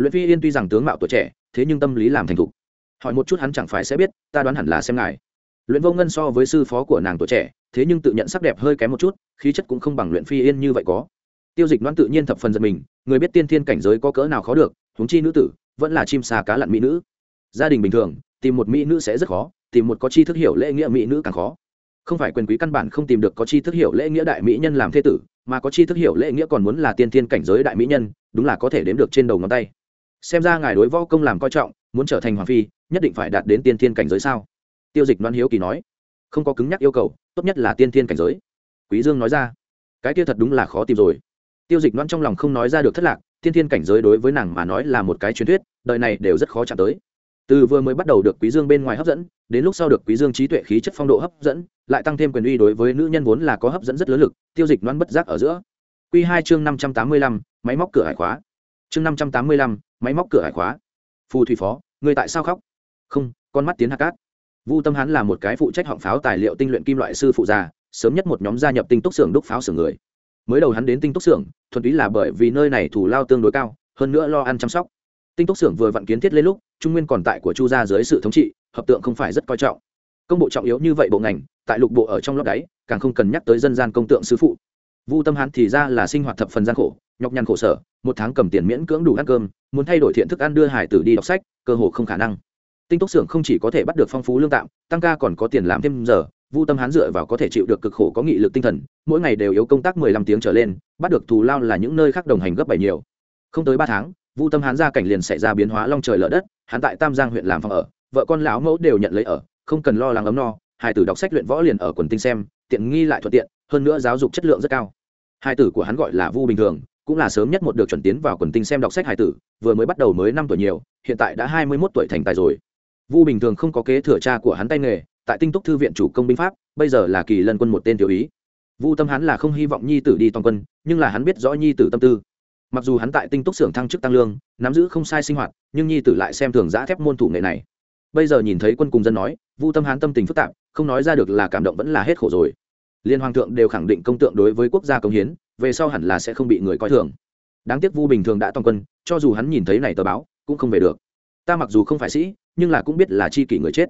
luyện phi yên tuy rằng tướng mạo tuổi trẻ, thế nhưng tâm lý làm thành thục. Hỏi một chút hắn chẳng phải sẽ biết, ta đoán hẳn là xem ngài. Luyện vô ngân so với sư phó của nàng tuổi trẻ, thế nhưng tự nhận sắc đẹp hơi kém một chút, khí chất cũng không bằng luyện phi yên như vậy có. Tiêu dịch đoán tự nhiên thập phần giật mình, người biết tiên thiên cảnh giới có cỡ nào khó được, huống chi nữ tử, vẫn là chim xà cá lặn mỹ nữ. Gia đình bình thường, tìm một mỹ nữ sẽ rất khó, tìm một có chi thức hiểu lễ nghĩa mỹ nữ càng khó. Không phải quyền quý căn bản không tìm được có chi thức hiểu lễ nghĩa đại mỹ nhân làm thế tử, mà có chi thức hiểu lễ nghĩa còn muốn là tiên thiên cảnh giới đại mỹ nhân, đúng là có thể đếm được trên đầu ngón tay xem ra ngài đối võ công làm coi trọng, muốn trở thành hoàng phi, nhất định phải đạt đến tiên thiên cảnh giới sao? Tiêu dịch đoan hiếu kỳ nói. Không có cứng nhắc yêu cầu, tốt nhất là tiên thiên cảnh giới. Quý dương nói ra. Cái kia thật đúng là khó tìm rồi. Tiêu dịch đoan trong lòng không nói ra được thất lạc, tiên thiên cảnh giới đối với nàng mà nói là một cái truyền thuyết, đời này đều rất khó chạm tới. Từ vừa mới bắt đầu được quý dương bên ngoài hấp dẫn, đến lúc sau được quý dương trí tuệ khí chất phong độ hấp dẫn, lại tăng thêm quyền uy đối với nữ nhân vốn là có hấp dẫn rất lớn lực, tiêu dịch đoan bất giác ở giữa. Quy hai chương năm trăm tám mươi lăm, máy móc cửa hải khóa. Chương năm trăm tám mươi lăm máy móc cửa hải khóa. Phù thủy phó, người tại sao khóc? Không, con mắt tiến hạ cát. Vu tâm hắn là một cái phụ trách họng pháo tài liệu tinh luyện kim loại sư phụ già, sớm nhất một nhóm gia nhập tinh túc xưởng đúc pháo xưởng người. Mới đầu hắn đến tinh túc xưởng, thuần túy là bởi vì nơi này thủ lao tương đối cao, hơn nữa lo ăn chăm sóc. Tinh túc xưởng vừa vặn kiến thiết lên lúc, trung nguyên còn tại của chu gia dưới sự thống trị, hợp tượng không phải rất coi trọng. Công bộ trọng yếu như vậy bộ ngành, tại lục bộ ở trong lót đáy, càng không cần nhắc tới dân gian công tượng sư phụ vu tâm hắn thì ra là sinh hoạt thập phần gian khổ, nhọc nhằn khổ sở, một tháng cầm tiền miễn cưỡng đủ ăn cơm, muốn thay đổi thiện thức ăn đưa hải tử đi đọc sách, cơ hồ không khả năng. Tinh túc xưởng không chỉ có thể bắt được phong phú lương tạm, tăng ca còn có tiền làm thêm giờ, vu tâm hán dựa vào có thể chịu được cực khổ có nghị lực tinh thần, mỗi ngày đều yếu công tác mười lăm tiếng trở lên, bắt được thù lao là những nơi khác đồng hành gấp bảy nhiều. Không tới ba tháng, vu tâm hán gia cảnh liền xảy ra biến hóa long trời lở đất, hắn tại tam giang huyện làm phòng ở, vợ con lão mẫu đều nhận lấy ở, không cần lo lắng ấm no, hải tử đọc sách luyện võ liền ở quần tinh xem, tiện nghi lại thuận tiện hơn nữa giáo dục chất lượng rất cao. Hai tử của hắn gọi là vu bình thường, cũng là sớm nhất một được chuẩn tiến vào quần tinh xem đọc sách hải tử, vừa mới bắt đầu mới năm tuổi nhiều, hiện tại đã hai mươi mốt tuổi thành tài rồi. Vu bình thường không có kế thừa cha của hắn tay nghề, tại tinh túc thư viện chủ công binh pháp, bây giờ là kỳ lân quân một tên tiểu ý. Vu tâm hắn là không hy vọng nhi tử đi toàn quân, nhưng là hắn biết rõ nhi tử tâm tư. Mặc dù hắn tại tinh túc xưởng thăng chức tăng lương, nắm giữ không sai sinh hoạt, nhưng nhi tử lại xem thường giã thép môn thủ nghệ này. Bây giờ nhìn thấy quân cùng dân nói, vu tâm hắn tâm tình phức tạp, không nói ra được là cảm động vẫn là hết khổ rồi liên hoàng thượng đều khẳng định công tượng đối với quốc gia công hiến, về sau hẳn là sẽ không bị người coi thường. Đáng tiếc vu bình thường đã toàn quân, cho dù hắn nhìn thấy này tờ báo, cũng không về được. Ta mặc dù không phải sĩ, nhưng là cũng biết là chi kỷ người chết.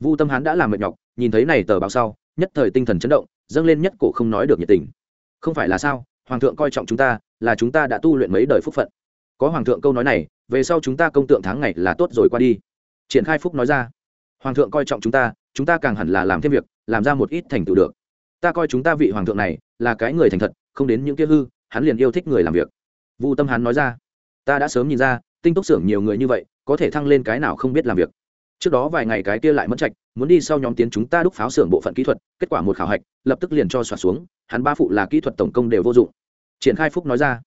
Vu tâm hắn đã làm mệt nhọc, nhìn thấy này tờ báo sau, nhất thời tinh thần chấn động, dâng lên nhất cổ không nói được nhiệt tình. Không phải là sao, hoàng thượng coi trọng chúng ta, là chúng ta đã tu luyện mấy đời phúc phận. Có hoàng thượng câu nói này, về sau chúng ta công tượng tháng ngày là tốt rồi qua đi. Triển khai phúc nói ra. Hoàng thượng coi trọng chúng ta chúng ta càng hẳn là làm thêm việc, làm ra một ít thành tựu được ta coi chúng ta vị hoàng thượng này là cái người thành thật, không đến những kia hư, hắn liền yêu thích người làm việc. Vu tâm hắn nói ra. Ta đã sớm nhìn ra, tinh túc xưởng nhiều người như vậy, có thể thăng lên cái nào không biết làm việc. Trước đó vài ngày cái kia lại mất trạch, muốn đi sau nhóm tiến chúng ta đúc pháo xưởng bộ phận kỹ thuật, kết quả một khảo hạch, lập tức liền cho xoạt xuống, hắn ba phụ là kỹ thuật tổng công đều vô dụng. Triển khai phúc nói ra.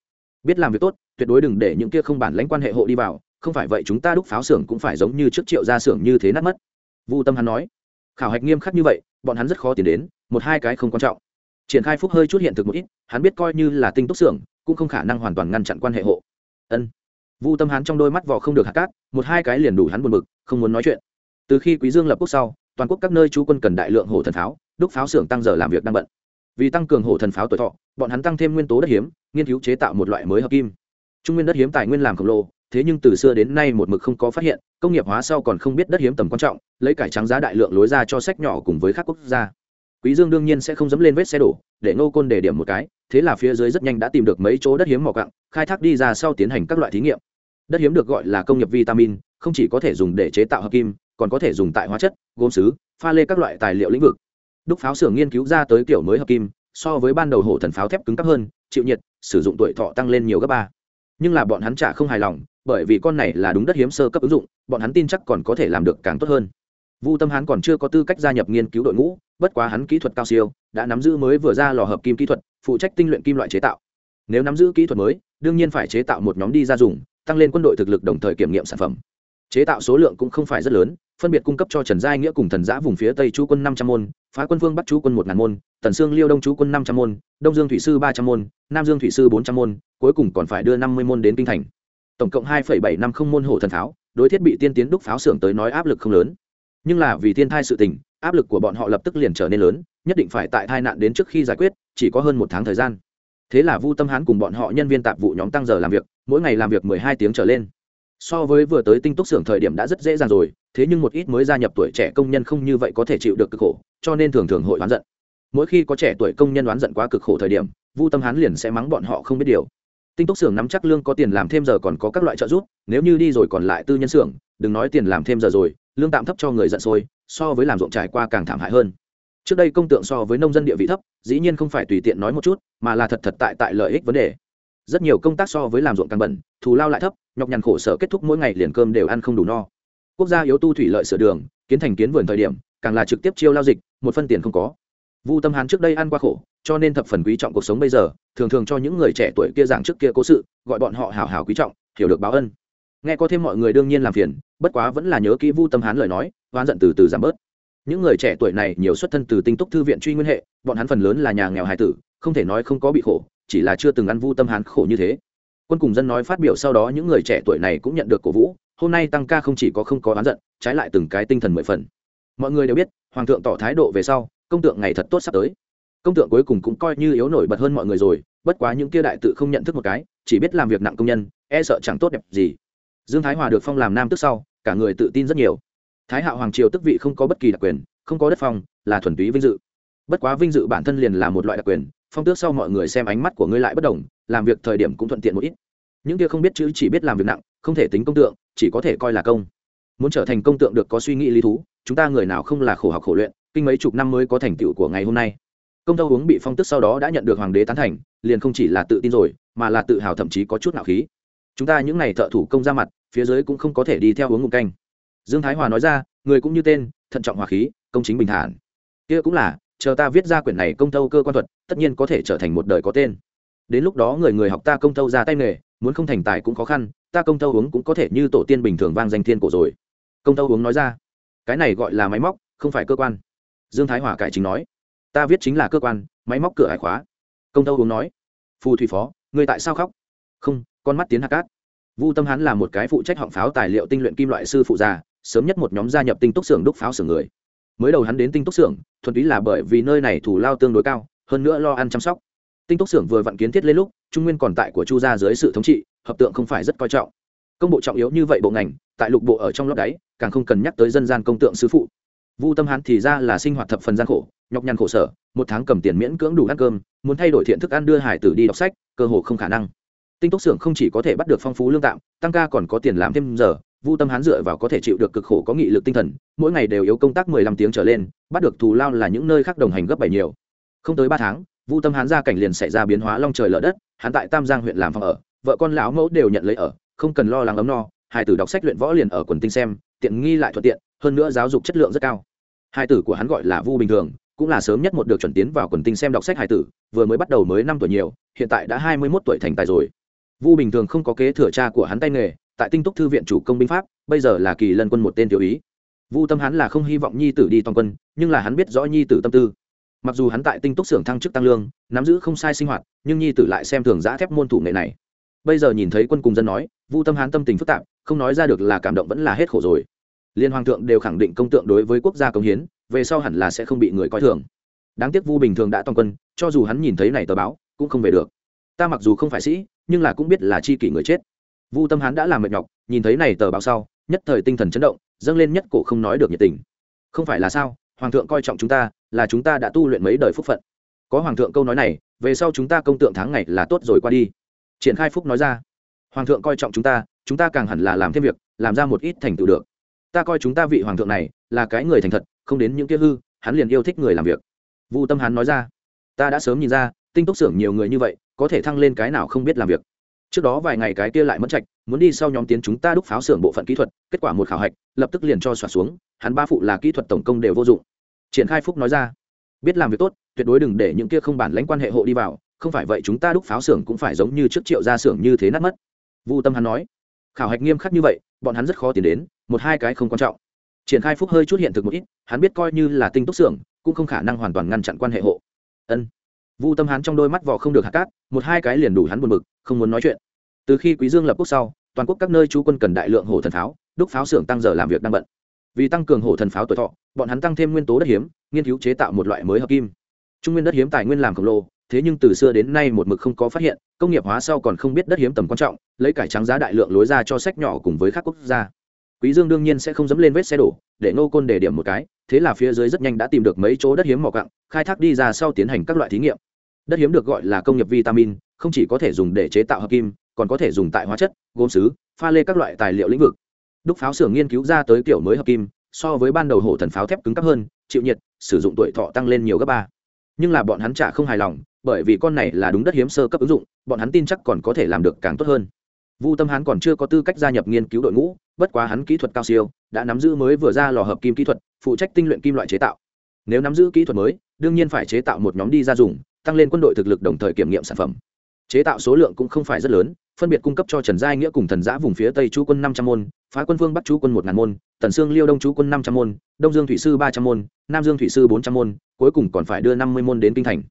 Biết làm việc tốt, tuyệt đối đừng để những kia không bản lãnh quan hệ hộ đi vào, không phải vậy chúng ta đúc pháo xưởng cũng phải giống như trước triệu ra xưởng như thế nát mất. Vu tâm hắn nói. Khảo hạch nghiêm khắc như vậy, bọn hắn rất khó tiến đến một hai cái không quan trọng. Triển khai phúc hơi chút hiện thực một ít, hắn biết coi như là tinh túc xưởng, cũng không khả năng hoàn toàn ngăn chặn quan hệ hộ. Ân. Vu tâm hắn trong đôi mắt vỏ không được hạt cát, một hai cái liền đủ hắn buồn bực, không muốn nói chuyện. Từ khi quý dương lập quốc sau, toàn quốc các nơi chú quân cần đại lượng hổ thần pháo, đúc pháo xưởng tăng giờ làm việc đang bận. Vì tăng cường hổ thần pháo tuổi thọ, bọn hắn tăng thêm nguyên tố đất hiếm, nghiên cứu chế tạo một loại mới hợp kim. Trung nguyên đất hiếm tài nguyên làm khổng lồ, thế nhưng từ xưa đến nay một mực không có phát hiện, công nghiệp hóa sau còn không biết đất hiếm tầm quan trọng, lấy cải trắng giá đại lượng lối ra cho sách nhỏ cùng với các quốc gia quý dương đương nhiên sẽ không dẫm lên vết xe đổ, để ngô côn để điểm một cái, thế là phía dưới rất nhanh đã tìm được mấy chỗ đất hiếm mỏ cặng khai thác đi ra sau tiến hành các loại thí nghiệm. Đất hiếm được gọi là công nghiệp vitamin, không chỉ có thể dùng để chế tạo hợp kim, còn có thể dùng tại hóa chất, gốm sứ, pha lê các loại tài liệu lĩnh vực. Đúc pháo xưởng nghiên cứu ra tới kiểu mới hợp kim, so với ban đầu hổ thần pháo thép cứng cấp hơn, chịu nhiệt, sử dụng tuổi thọ tăng lên nhiều gấp ba. Nhưng là bọn hắn chả không hài lòng, bởi vì con này là đúng đất hiếm sơ cấp ứng dụng, bọn hắn tin chắc còn có thể làm được càng tốt hơn vu tâm hắn còn chưa có tư cách gia nhập nghiên cứu đội ngũ, bất quá hắn kỹ thuật cao siêu, đã nắm giữ mới vừa ra lò hợp kim kỹ thuật, phụ trách tinh luyện kim loại chế tạo. Nếu nắm giữ kỹ thuật mới, đương nhiên phải chế tạo một nhóm đi ra dùng, tăng lên quân đội thực lực đồng thời kiểm nghiệm sản phẩm. Chế tạo số lượng cũng không phải rất lớn, phân biệt cung cấp cho trần giai nghĩa cùng thần giã vùng phía tây chú quân năm trăm môn, phá quân phương bắt chú quân một ngàn môn, tần sương liêu đông chú quân năm trăm môn, đông dương thủy sư ba trăm môn, nam dương thủy sư bốn trăm môn, cuối cùng còn phải đưa năm mươi môn đến kinh thành. Tổng cộng hai bảy năm không môn hổ thần pháo, đối thiết bị tiên tiến đúc pháo xưởng tới nói áp lực không lớn nhưng là vì thiên thai sự tình, áp lực của bọn họ lập tức liền trở nên lớn, nhất định phải tại tai nạn đến trước khi giải quyết, chỉ có hơn một tháng thời gian. Thế là vu tâm hán cùng bọn họ nhân viên tạp vụ nhóm tăng giờ làm việc, mỗi ngày làm việc mười hai tiếng trở lên. So với vừa tới tinh túc xưởng thời điểm đã rất dễ dàng rồi, thế nhưng một ít mới gia nhập tuổi trẻ công nhân không như vậy có thể chịu được cực khổ, cho nên thường thường hội oán giận. Mỗi khi có trẻ tuổi công nhân oán giận quá cực khổ thời điểm, vu tâm hán liền sẽ mắng bọn họ không biết điều. Tinh túc xưởng nắm chắc lương có tiền làm thêm giờ còn có các loại trợ giúp, nếu như đi rồi còn lại tư nhân xưởng, đừng nói tiền làm thêm giờ rồi lương tạm thấp cho người giận sôi, so với làm ruộng trải qua càng thảm hại hơn. Trước đây công tượng so với nông dân địa vị thấp, dĩ nhiên không phải tùy tiện nói một chút, mà là thật thật tại tại lợi ích vấn đề. Rất nhiều công tác so với làm ruộng càng bẩn, thù lao lại thấp, nhọc nhằn khổ sở kết thúc mỗi ngày liền cơm đều ăn không đủ no. Quốc gia yếu tu thủy lợi sửa đường, kiến thành kiến vườn thời điểm, càng là trực tiếp chiêu lao dịch, một phân tiền không có. Vu tâm hán trước đây ăn qua khổ, cho nên thập phần quý trọng cuộc sống bây giờ, thường thường cho những người trẻ tuổi kia giảng trước kia cố sự, gọi bọn họ hào hào quý trọng, hiểu được báo ân. Nghe có thêm mọi người đương nhiên làm phiền bất quá vẫn là nhớ kỹ vu tâm hán lời nói, oán giận từ từ giảm bớt. Những người trẻ tuổi này nhiều xuất thân từ tinh túc thư viện truy nguyên hệ, bọn hắn phần lớn là nhà nghèo hài tử, không thể nói không có bị khổ, chỉ là chưa từng ăn vu tâm hán khổ như thế. Quân cùng dân nói phát biểu sau đó những người trẻ tuổi này cũng nhận được cổ vũ, hôm nay tăng ca không chỉ có không có oán giận, trái lại từng cái tinh thần mười phần. Mọi người đều biết, hoàng thượng tỏ thái độ về sau, công tượng ngày thật tốt sắp tới. Công tượng cuối cùng cũng coi như yếu nổi bật hơn mọi người rồi, bất quá những kia đại tự không nhận thức một cái, chỉ biết làm việc nặng công nhân e sợ chẳng tốt đẹp gì dương thái hòa được phong làm nam tức sau, cả người tự tin rất nhiều. Thái hạo hoàng triều tức vị không có bất kỳ đặc quyền, không có đất phong, là thuần túy vinh dự. Bất quá vinh dự bản thân liền là một loại đặc quyền, phong tước sau mọi người xem ánh mắt của ngươi lại bất đồng, làm việc thời điểm cũng thuận tiện một ít. Những kia không biết chữ chỉ biết làm việc nặng, không thể tính công tượng, chỉ có thể coi là công. Muốn trở thành công tượng được có suy nghĩ lý thú, chúng ta người nào không là khổ học khổ luyện, kinh mấy chục năm mới có thành tựu của ngày hôm nay. Công tâu uống bị phong tức sau đó đã nhận được hoàng đế tán thành, liền không chỉ là tự tin rồi, mà là tự hào thậm chí có chút nạo khí chúng ta những n à y thợ thủ công ra mặt, phía dưới cũng không có thể đi theo uống ngụm canh. Dương thái hòa nói ra, người cũng như tên, thận trọng hòa khí, công chính bình thản. Kia cũng là, chờ ta viết ra quyển này công tâu cơ quan thuật, tất nhiên có thể trở thành một đời có tên. Đến lúc đó người người học ta công tâu ra tay nghề, muốn không thành tài cũng khó khăn, ta công tâu uống cũng có thể như tổ tiên bình thường vang danh thiên cổ rồi. Công tâu uống nói ra, cái này gọi là máy móc, không phải cơ quan. Dương thái hòa cải chính nói, ta viết chính là cơ quan, máy móc cửa hải khóa. Công tâu uống nói, phù thủy phó, người tại sao khóc? Không con mắt tiến hạ cát. Vu tâm hắn là một cái phụ trách họng pháo tài liệu tinh luyện kim loại sư phụ già, sớm nhất một nhóm gia nhập tinh túc xưởng đúc pháo xưởng người. Mới đầu hắn đến tinh túc xưởng, thuần túy là bởi vì nơi này thủ lao tương đối cao, hơn nữa lo ăn chăm sóc. Tinh túc xưởng vừa vặn kiến thiết lên lúc, trung nguyên còn tại của chu gia dưới sự thống trị, hợp tượng không phải rất coi trọng. Công bộ trọng yếu như vậy bộ ngành, tại lục bộ ở trong lót đáy, càng không cần nhắc tới dân gian công tượng sư phụ. Vu tâm hắn thì ra là sinh hoạt thập phần gian khổ, nhọc nhằn khổ sở, một tháng cầm tiền miễn cưỡng đủ ăn cơm, muốn thay đổi thiện thức ăn đưa hải tử đi đọc sách, cơ hồ không khả năng tinh túc xưởng không chỉ có thể bắt được phong phú lương tạm, tăng ca còn có tiền làm thêm giờ, vu tâm hán dựa vào có thể chịu được cực khổ có nghị lực tinh thần, mỗi ngày đều yếu công tác mười lăm tiếng trở lên, bắt được thù lao là những nơi khác đồng hành gấp bảy nhiều. Không tới ba tháng, vu tâm hán gia cảnh liền xảy ra biến hóa long trời lở đất, hắn tại tam giang huyện làm phòng ở, vợ con lão mẫu đều nhận lấy ở, không cần lo lắng ấm no, hai tử đọc sách luyện võ liền ở quần tinh xem, tiện nghi lại thuận tiện, hơn nữa giáo dục chất lượng rất cao. Hai tử của hắn gọi là vu bình thường, cũng là sớm nhất một được chuẩn tiến vào quần tinh xem đọc sách hải tử, vừa mới bắt đầu mới năm tuổi nhiều, hiện tại đã hai mươi mốt tuổi thành tài rồi vu bình thường không có kế thừa cha của hắn tay nghề, tại tinh túc thư viện chủ công binh pháp, bây giờ là kỳ lân quân một tên tiểu ý. Vu tâm hắn là không hy vọng nhi tử đi toàn quân, nhưng là hắn biết rõ nhi tử tâm tư. Mặc dù hắn tại tinh túc xưởng thăng chức tăng lương, nắm giữ không sai sinh hoạt, nhưng nhi tử lại xem thường giã thép môn thủ nghệ này. Bây giờ nhìn thấy quân cùng dân nói, vu tâm hán tâm tình phức tạp, không nói ra được là cảm động vẫn là hết khổ rồi. Liên hoàng thượng đều khẳng định công tượng đối với quốc gia công hiến, về sau hẳn là sẽ không bị người coi thường. Đáng tiếc vu bình thường đã toàn quân, cho dù hắn nhìn thấy này tờ báo, cũng không về được ta mặc dù không phải sĩ, nhưng là cũng biết là chi kỷ người chết. Vu tâm hán đã làm mệt nhọc, nhìn thấy này tờ báo sau, nhất thời tinh thần chấn động, dâng lên nhất cổ không nói được nhiệt tình. Không phải là sao, hoàng thượng coi trọng chúng ta, là chúng ta đã tu luyện mấy đời phúc phận. Có hoàng thượng câu nói này, về sau chúng ta công tượng tháng ngày là tốt rồi qua đi. Triển khai phúc nói ra. Hoàng thượng coi trọng chúng ta chúng ta càng hẳn là làm thêm việc, làm ra một ít thành tựu được. Ta coi chúng ta vị hoàng thượng này, là cái người thành thật, không đến những kia hư, hắn liền yêu thích người làm việc. Vu tâm hắn nói ra. Ta đã sớm nhìn ra tinh túc xưởng nhiều người như vậy, có thể thăng lên cái nào không biết làm việc. Trước đó vài ngày cái kia lại mất trạch, muốn đi sau nhóm tiến chúng ta đúc pháo xưởng bộ phận kỹ thuật, kết quả một khảo hạch, lập tức liền cho xoạt xuống, hắn ba phụ là kỹ thuật tổng công đều vô dụng. Triển khai phúc nói ra, biết làm việc tốt, tuyệt đối đừng để những kia không bản lãnh quan hệ hộ đi vào, không phải vậy chúng ta đúc pháo xưởng cũng phải giống như trước triệu ra xưởng như thế nát mất. Vu tâm hắn nói, khảo hạch nghiêm khắc như vậy, bọn hắn rất khó tiến đến, một hai cái không quan trọng. Triển khai phúc hơi chút hiện thực một ít, hắn biết coi như là tinh túc xưởng, cũng không khả năng hoàn toàn ngăn chặn quan hệ hộ. Ân vu tâm hắn trong đôi mắt vỏ không được hạt cát, một hai cái liền đủ hắn buồn bực, không muốn nói chuyện. Từ khi quý dương lập quốc sau, toàn quốc các nơi chú quân cần đại lượng hổ thần pháo, đúc pháo xưởng tăng giờ làm việc đang bận. Vì tăng cường hổ thần pháo tuổi thọ, bọn hắn tăng thêm nguyên tố đất hiếm, nghiên cứu chế tạo một loại mới hợp kim. Trung nguyên đất hiếm tài nguyên làm khổng lồ, thế nhưng từ xưa đến nay một mực không có phát hiện, công nghiệp hóa sau còn không biết đất hiếm tầm quan trọng, lấy cải trắng giá đại lượng lối ra cho sách nhỏ cùng với các quốc gia. Quý dương đương nhiên sẽ không dẫm lên vết xe đổ, để nô côn để điểm một cái, thế là phía dưới rất nhanh đã tìm được mấy chỗ đất hiếm mỏ cặng khai thác đi ra sau tiến hành các loại thí nghiệm đất hiếm được gọi là công nghiệp vitamin, không chỉ có thể dùng để chế tạo hợp kim, còn có thể dùng tại hóa chất, gốm sứ, pha lê các loại tài liệu lĩnh vực. Đúc pháo xưởng nghiên cứu ra tới kiểu mới hợp kim, so với ban đầu hổ thần pháo thép cứng cấp hơn, chịu nhiệt, sử dụng tuổi thọ tăng lên nhiều gấp ba. Nhưng là bọn hắn trả không hài lòng, bởi vì con này là đúng đất hiếm sơ cấp ứng dụng, bọn hắn tin chắc còn có thể làm được càng tốt hơn. Vu tâm hắn còn chưa có tư cách gia nhập nghiên cứu đội ngũ, bất quá hắn kỹ thuật cao siêu, đã nắm giữ mới vừa ra lò hợp kim kỹ thuật, phụ trách tinh luyện kim loại chế tạo. Nếu nắm giữ kỹ thuật mới, đương nhiên phải chế tạo một nhóm đi ra dùng tăng lên quân đội thực lực đồng thời kiểm nghiệm sản phẩm. Chế tạo số lượng cũng không phải rất lớn, phân biệt cung cấp cho trần giai nghĩa cùng thần giã vùng phía tây chú quân năm trăm môn, phá quân vương bắt chú quân một ngàn môn, tần sương liêu đông chú quân năm trăm môn, đông dương thủy sư ba trăm môn, nam dương thủy sư bốn trăm môn, cuối cùng còn phải đưa năm mươi môn đến kinh thành.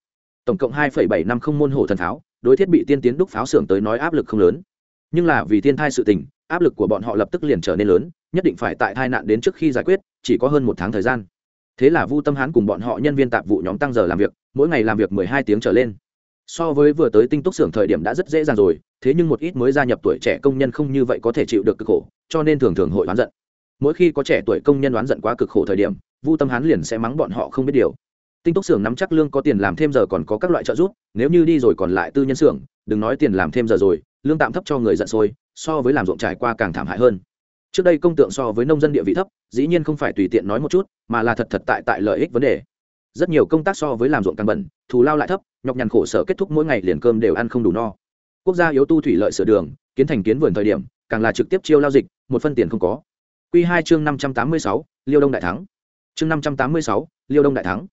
Tổng cộng hai bảy năm không môn hổ thần pháo, đối thiết bị tiên tiến đúc pháo xưởng tới nói áp lực không lớn. Nhưng là vì thiên thai sự tình, áp lực của bọn họ lập tức liền trở nên lớn, nhất định phải tại tai nạn đến trước khi giải quyết, chỉ có hơn một tháng thời gian. Thế là vu tâm hán cùng bọn họ nhân viên tạp vụ nhóm tăng giờ làm việc mỗi ngày làm việc mười hai tiếng trở lên. So với vừa tới tinh túc xưởng thời điểm đã rất dễ dàng rồi, thế nhưng một ít mới gia nhập tuổi trẻ công nhân không như vậy có thể chịu được cực khổ, cho nên thường thường hội oán giận. Mỗi khi có trẻ tuổi công nhân oán giận quá cực khổ thời điểm, vu tâm hán liền sẽ mắng bọn họ không biết điều. Tinh túc xưởng nắm chắc lương có tiền làm thêm giờ còn có các loại trợ giúp, nếu như đi rồi còn lại tư nhân xưởng, đừng nói tiền làm thêm giờ rồi, lương tạm thấp cho người giận sôi, so với làm ruộng trải qua càng thảm hại hơn. Trước đây công tượng so với nông dân địa vị thấp, dĩ nhiên không phải tùy tiện nói một chút, mà là thật thật tại tại lợi ích vấn đề rất nhiều công tác so với làm ruộng càng bẩn, thù lao lại thấp, nhọc nhằn khổ sở kết thúc mỗi ngày liền cơm đều ăn không đủ no. Quốc gia yếu tu thủy lợi sửa đường, kiến thành kiến vườn thời điểm, càng là trực tiếp chiêu lao dịch, một phân tiền không có. Q hai chương năm trăm tám mươi sáu, liêu đông đại thắng. Chương năm trăm tám mươi sáu, liêu đông đại thắng.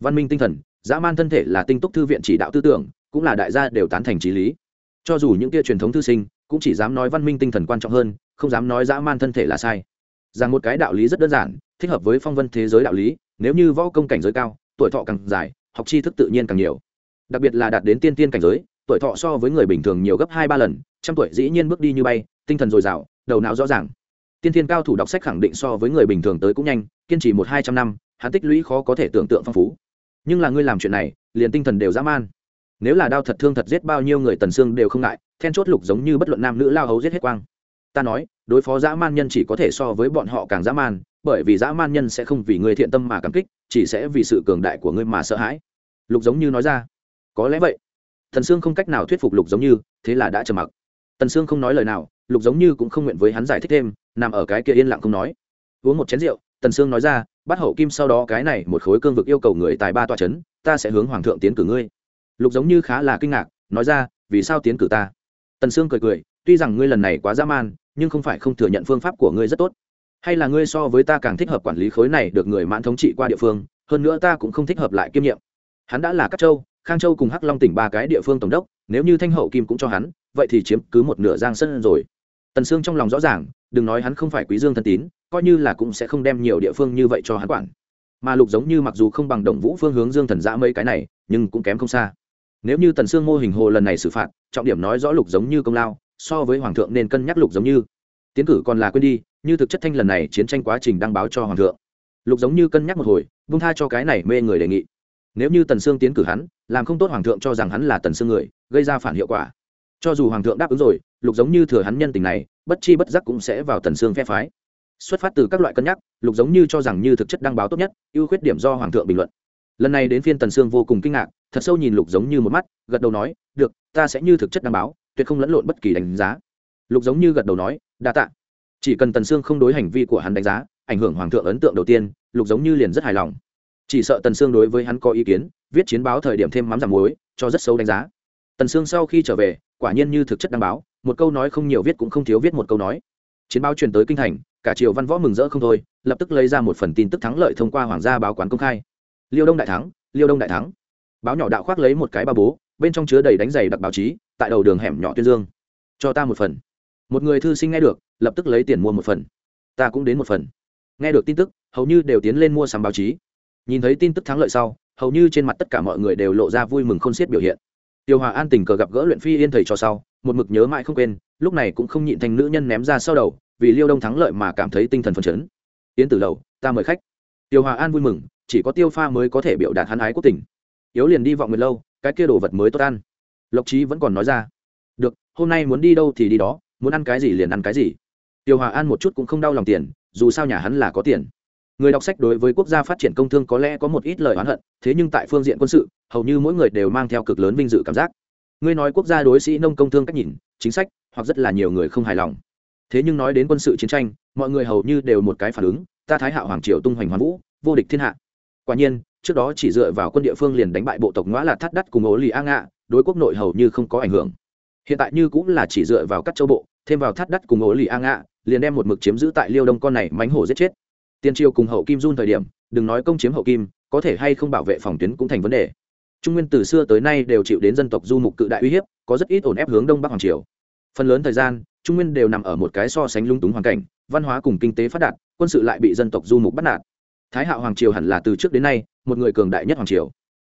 Văn minh tinh thần, dã man thân thể là tinh túc thư viện chỉ đạo tư tưởng, cũng là đại gia đều tán thành trí lý. Cho dù những kia truyền thống thư sinh, cũng chỉ dám nói văn minh tinh thần quan trọng hơn, không dám nói dã man thân thể là sai. Rằng một cái đạo lý rất đơn giản, thích hợp với phong vân thế giới đạo lý, nếu như võ công cảnh giới cao tuổi thọ càng dài, học tri thức tự nhiên càng nhiều. Đặc biệt là đạt đến tiên tiên cảnh giới, tuổi thọ so với người bình thường nhiều gấp hai ba lần, trăm tuổi dĩ nhiên bước đi như bay, tinh thần dồi dào, đầu não rõ ràng. Tiên tiên cao thủ đọc sách khẳng định so với người bình thường tới cũng nhanh, kiên trì một hai trăm năm, hắn tích lũy khó có thể tưởng tượng phong phú. Nhưng là ngươi làm chuyện này, liền tinh thần đều dã man. Nếu là đau thật thương thật giết bao nhiêu người tần xương đều không ngại, then chốt lục giống như bất luận nam nữ lao hấu giết hết quang. Ta nói đối phó dã man nhân chỉ có thể so với bọn họ càng dã man, bởi vì dã man nhân sẽ không vì người thiện tâm mà cảm kích, chỉ sẽ vì sự cường đại của ngươi mà sợ hãi. Lục giống như nói ra. Có lẽ vậy. Thần sương không cách nào thuyết phục lục giống như, thế là đã trầm mặc. Tần sương không nói lời nào, lục giống như cũng không nguyện với hắn giải thích thêm, nằm ở cái kia yên lặng không nói. Uống một chén rượu, tần sương nói ra bắt hậu kim sau đó cái này một khối cương vực yêu cầu người tài ba tòa c h ấ n ta sẽ hướng hoàng thượng tiến cử ngươi. Lục giống như khá là kinh ngạc, nói ra, vì sao tiến cử ta? Tần sương cười cười, tuy rằng ngươi lần này quá dã man nhưng không phải không thừa nhận phương pháp của ngươi rất tốt. Hay là ngươi so với ta càng thích hợp quản lý khối này được người mãn thống trị qua địa phương, hơn nữa ta cũng không thích hợp lại kiêm nhiệm. Hắn đã là các châu, khang châu cùng hắc long tỉnh ba cái địa phương tổng đốc, nếu như thanh hậu kim cũng cho hắn, vậy thì chiếm cứ một nửa giang sơn rồi. Tần sương trong lòng rõ ràng, đừng nói hắn không phải quý dương thân tín, coi như là cũng sẽ không đem nhiều địa phương như vậy cho hắn quản. Mà lục giống như mặc dù không bằng đồng vũ phương hướng dương thần giã mấy cái này, nhưng cũng kém không xa. Nếu như tần sương mô hình hồ lần này xử phạt, trọng điểm nói rõ lục giống như công lao so với hoàng thượng nên cân nhắc lục giống như. Tiến cử còn là quên đi, như thực chất thanh lần này chiến tranh quá trình đăng báo cho hoàng thượng. Lục giống như cân nhắc một hồi, vung tha cho cái này mê người đề nghị. Nếu như tần sương tiến cử hắn, làm không tốt hoàng thượng cho rằng hắn là tần sương người, gây ra phản hiệu quả. Cho dù hoàng thượng đáp ứng rồi, lục giống như thừa hắn nhân tình này, bất chi bất giác cũng sẽ vào tần sương phe phái. Xuất phát từ các loại cân nhắc, lục giống như cho rằng như thực chất đăng báo tốt nhất, ưu khuyết điểm do hoàng thượng bình luận. Lần này đến phiên tần sương vô cùng kinh ngạc, thật sâu nhìn lục giống như một mắt, gật đầu nói, được, ta sẽ như thực chất đăng báo tuyệt không lẫn lộn bất kỳ đánh giá. Lục giống như gật đầu nói, đa tạ. Chỉ cần tần sương không đối hành vi của hắn đánh giá, ảnh hưởng hoàng thượng ấn tượng đầu tiên, lục giống như liền rất hài lòng. Chỉ sợ tần sương đối với hắn có ý kiến, viết chiến báo thời điểm thêm mắm giảm muối, cho rất xấu đánh giá. Tần sương sau khi trở về, quả nhiên như thực chất đăng báo, một câu nói không nhiều viết cũng không thiếu viết một câu nói. Chiến báo truyền tới kinh thành, cả triều văn võ mừng rỡ không thôi, lập tức lấy ra một phần tin tức thắng lợi thông qua hoàng gia báo quán công khai. Liêu đông đại thắng, liêu đông đại thắng. Báo nhỏ đạo khoác lấy một cái ba bố bên trong chứa đầy đánh giày đặc báo chí, tại đầu đường hẻm nhỏ tuyên dương. Cho ta một phần. Một người thư sinh nghe được, lập tức lấy tiền mua một phần. Ta cũng đến một phần. Nghe được tin tức, hầu như đều tiến lên mua sắm báo chí. Nhìn thấy tin tức thắng lợi sau, hầu như trên mặt tất cả mọi người đều lộ ra vui mừng khôn xiết biểu hiện. Tiêu hòa an tình cờ gặp gỡ luyện phi yên thầy cho sau, một mực nhớ mãi không quên, lúc này cũng không nhịn thành nữ nhân ném ra sau đầu, vì liêu đông thắng lợi mà cảm thấy tinh thần phấn chấn. Yến tử lầu, ta mời khách. Tiêu hòa an vui mừng, chỉ có tiêu pha mới có thể biểu đạt hắn ái quốc tình. Yếu liền đi vọng nguyệt lâu cái kia đồ vật mới tốt ăn. Lộc trí vẫn còn nói ra, được, hôm nay muốn đi đâu thì đi đó, muốn ăn cái gì liền ăn cái gì. Tiêu hòa an một chút cũng không đau lòng tiền, dù sao nhà hắn là có tiền. Người đọc sách đối với quốc gia phát triển công thương có lẽ có một ít lời oán hận, thế nhưng tại phương diện quân sự, hầu như mỗi người đều mang theo cực lớn vinh dự cảm giác. Ngươi nói quốc gia đối sĩ nông công thương cách nhìn, chính sách, hoặc rất là nhiều người không hài lòng. Thế nhưng nói đến quân sự chiến tranh, mọi người hầu như đều một cái phản ứng, ta thái hạo hoàng triều tung hoành hoàn vũ, vô địch thiên hạ. Quả nhiên trước đó chỉ dựa vào quân địa phương liền đánh bại bộ tộc ngõ là thắt đắt cùng ố lì a ngạ, đối quốc nội hầu như không có ảnh hưởng. Hiện tại như cũng là chỉ dựa vào các châu bộ, thêm vào thắt đắt cùng ố lì a ngạ, liền đem một mực chiếm giữ tại liêu đông con này mánh hổ giết chết. Tiên triều cùng hậu kim run thời điểm, đừng nói công chiếm hậu kim, có thể hay không bảo vệ phòng tuyến cũng thành vấn đề. Trung nguyên từ xưa tới nay đều chịu đến dân tộc du mục cự đại uy hiếp, có rất ít ổn ép hướng đông bắc hoàng triều. Phần lớn thời gian, trung nguyên đều nằm ở một cái so sánh lung túng hoàn cảnh, văn hóa cùng kinh tế phát đạt, quân sự lại bị dân tộc du mục bắt nạt thái hạo hoàng triều hẳn là từ trước đến nay, một người cường đại nhất hoàng triều.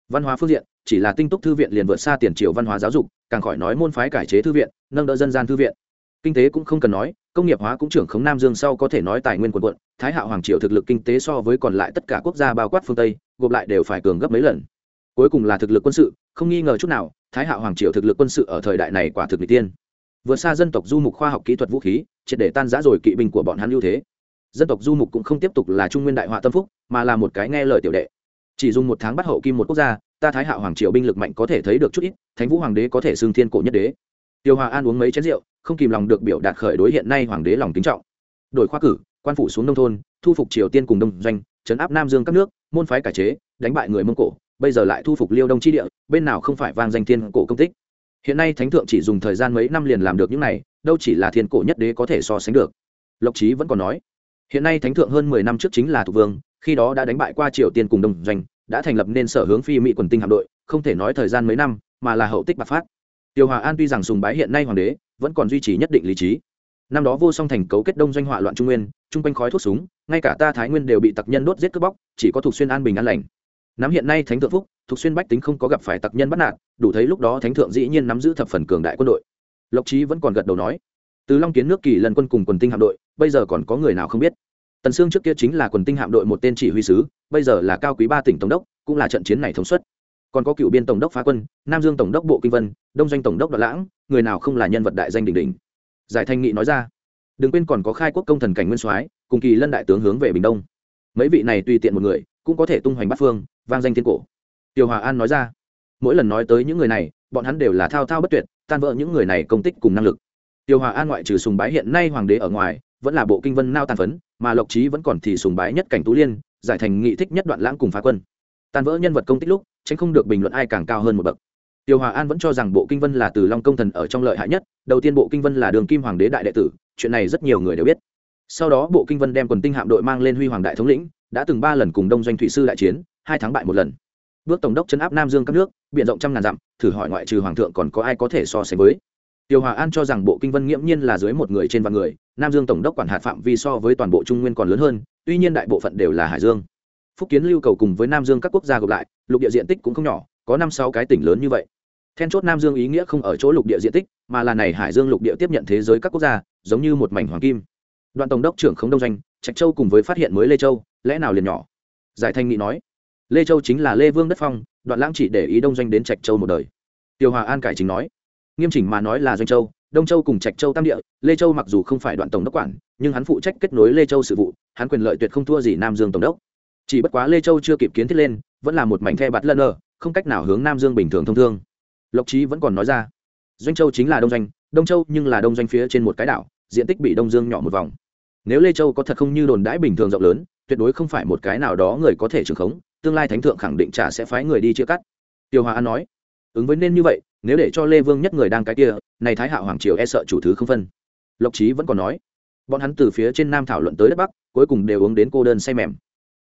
Văn hóa phương diện, chỉ là tinh túc thư viện liền vượt xa tiền triều văn hóa giáo dục, càng khỏi nói môn phái cải chế thư viện, nâng đỡ dân gian thư viện. Kinh tế cũng không cần nói, công nghiệp hóa cũng trưởng khống nam dương sau có thể nói tài nguyên quần quận thái hạo hoàng triều thực lực kinh tế so với còn lại tất cả quốc gia bao quát phương tây, gộp lại đều phải cường gấp mấy lần. Cuối cùng là thực lực quân sự, không nghi ngờ chút nào, thái hạo hoàng triều thực lực quân sự ở thời đại này quả thực n tiên vượt xa dân tộc du mục khoa học kỹ thuật vũ khí, triệt để tan giã rồi kỵ binh của bọn hắn ưu thế dân tộc du mục cũng không tiếp tục là trung nguyên đại họa tâm phúc, mà là một cái nghe lời tiểu đệ. Chỉ dùng một tháng bắt hậu kim một quốc gia, ta thái hạo hoàng triều binh lực mạnh có thể thấy được chút ít, thánh vũ hoàng đế có thể xưng thiên cổ nhất đế. Tiêu hòa an uống mấy chén rượu, không kìm lòng được biểu đạt khởi đối hiện nay hoàng đế lòng kính trọng. Đổi khoa cử, quan phủ xuống nông thôn, thu phục triều tiên cùng đông doanh chấn áp nam dương các nước, môn phái cải chế, đánh bại người mông cổ, bây giờ lại thu phục liêu đông tri địa, bên nào không phải vang danh thiên cổ công tích. Hiện nay thánh thượng chỉ dùng thời gian mấy năm liền làm được những này, đâu chỉ là thiên cổ nhất đế có thể so sánh được. Lộc trí vẫn còn nói hiện nay thánh thượng hơn mười năm trước chính là thuộc vương, khi đó đã đánh bại qua triều tiên cùng đông doanh, đã thành lập nên sở hướng phi mỹ quần tinh hạm đội, không thể nói thời gian mấy năm, mà là hậu tích bạc phát. Tiêu hòa an tuy rằng sùng bái hiện nay hoàng đế, vẫn còn duy trì nhất định lý trí. Năm đó vô song thành cấu kết đông doanh họa loạn trung nguyên, chung quanh khói thuốc súng, ngay cả ta thái nguyên đều bị tặc nhân đốt giết cướp bóc, chỉ có thuộc xuyên an bình an lành. Nắm hiện nay thánh thượng phúc thuộc xuyên bách tính không có gặp phải tặc nhân bắt nạt, đủ thấy lúc đó thánh thượng dĩ nhiên nắm giữ thập phần cường đại quân đội. Lộc trí vẫn còn gật đầu nói từ long kiến nước kỳ lần quân cùng quần tinh hạm đội, bây giờ còn có người nào không biết? Tần sương trước kia chính là quần tinh hạm đội một tên chỉ huy sứ, bây giờ là cao quý ba tỉnh tổng đốc, cũng là trận chiến này thống suất. Còn có cựu biên tổng đốc phá quân, nam dương tổng đốc bộ kinh vân, đông doanh tổng đốc đoạn lãng, người nào không là nhân vật đại danh đỉnh đỉnh? Giải thanh nghị nói ra. Đừng quên còn có khai quốc công thần cảnh nguyên soái, cùng kỳ lân đại tướng hướng về bình đông. Mấy vị này tùy tiện một người, cũng có thể tung hoành bát phương, vang danh thiên cổ. Tiêu hòa an nói ra. Mỗi lần nói tới những người này, bọn hắn đều là thao thao bất tuyệt, tan vỡ những người này công tích cùng năng lực tiêu hòa an ngoại trừ sùng bái hiện nay hoàng đế ở ngoài, vẫn là bộ kinh vân nao tàn phấn, mà lộc trí vẫn còn thì sùng bái nhất cảnh tú liên, giải thành nghị thích nhất đoạn lãng cùng phá quân. Tan vỡ nhân vật công tích lúc, tránh không được bình luận ai càng cao hơn một bậc. Tiêu hòa an vẫn cho rằng bộ kinh vân là từ long công thần ở trong lợi hại nhất, đầu tiên bộ kinh vân là đường kim hoàng đế đại đệ tử, chuyện này rất nhiều người đều biết. Sau đó bộ kinh vân đem quần tinh hạm đội mang lên huy hoàng đại thống lĩnh, đã từng ba lần cùng đông doanh thủy sư đại chiến, hai tháng bại một lần. Bước tổng đốc chấn áp nam dương các nước biện rộng trăm ngàn dặm, thử hỏi ngoại trừ hoàng thượng còn có ai có thể so sánh với? Tiêu hòa an cho rằng bộ kinh vân nghiễm nhiên là dưới một người trên vạn người, nam dương tổng đốc quản hạt phạm vi so với toàn bộ trung nguyên còn lớn hơn, tuy nhiên đại bộ phận đều là hải dương. Phúc kiến lưu cầu cùng với nam dương các quốc gia gộp lại, lục địa diện tích cũng không nhỏ, có năm sáu cái tỉnh lớn như vậy. Then chốt nam dương ý nghĩa không ở chỗ lục địa diện tích, mà là này hải dương lục địa tiếp nhận thế giới các quốc gia, giống như một mảnh hoàng kim. Đoạn tổng đốc trưởng không đông doanh, trạch châu cùng với phát hiện mới lê châu, lẽ nào liền nhỏ? Giải thanh nghị nói, lê châu chính là lê vương đất phong, đoạn lãng chỉ để ý đông doanh đến trạch châu một đời. Tiêu hòa an cải chính nói nghiêm chỉnh mà nói là doanh châu, đông châu cùng trạch châu tam địa, lê châu mặc dù không phải đoạn tổng đốc quản, nhưng hắn phụ trách kết nối lê châu sự vụ, hắn quyền lợi tuyệt không thua gì nam dương tổng đốc. Chỉ bất quá lê châu chưa kịp kiến thiết lên, vẫn là một mảnh the bạt lân ở không cách nào hướng nam dương bình thường thông thương. Lộc trí vẫn còn nói ra, doanh châu chính là đông doanh, đông châu nhưng là đông doanh phía trên một cái đảo, diện tích bị đông dương nhỏ một vòng. Nếu lê châu có thật không như đồn đãi bình thường rộng lớn, tuyệt đối không phải một cái nào đó người có thể trưởng khống, tương lai thánh thượng khẳng định trả sẽ phái người đi chia cắt. Tiêu hòa an nói, ứng với nên như vậy nếu để cho lê vương nhất người đang cái kia, này thái hạo hoàng triều e sợ chủ thứ không phân. Lộc trí vẫn còn nói, bọn hắn từ phía trên nam thảo luận tới đất bắc, cuối cùng đều uống đến cô đơn say mềm.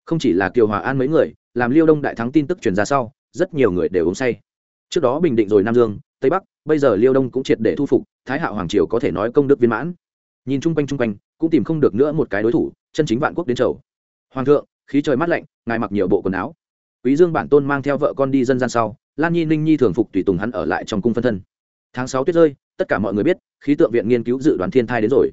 Không chỉ là kiều hòa an mấy người, làm liêu đông đại thắng tin tức truyền ra sau, rất nhiều người đều uống say. Trước đó bình định rồi nam dương, tây bắc, bây giờ liêu đông cũng triệt để thu phục, thái hạo hoàng triều có thể nói công đức viên mãn. Nhìn chung quanh chung quanh, cũng tìm không được nữa một cái đối thủ, chân chính vạn quốc đến chầu. Hoàng thượng, khí trời mát lạnh, ngài mặc nhiều bộ quần áo. Quý dương bản tôn mang theo vợ con đi dân gian sau lan nhi, ninh nhi thường phục tùy tùng hắn ở lại trong cung phân thân. Tháng sáu tuyết rơi, tất cả mọi người biết, khí tượng viện nghiên cứu dự đoán thiên thai đến rồi.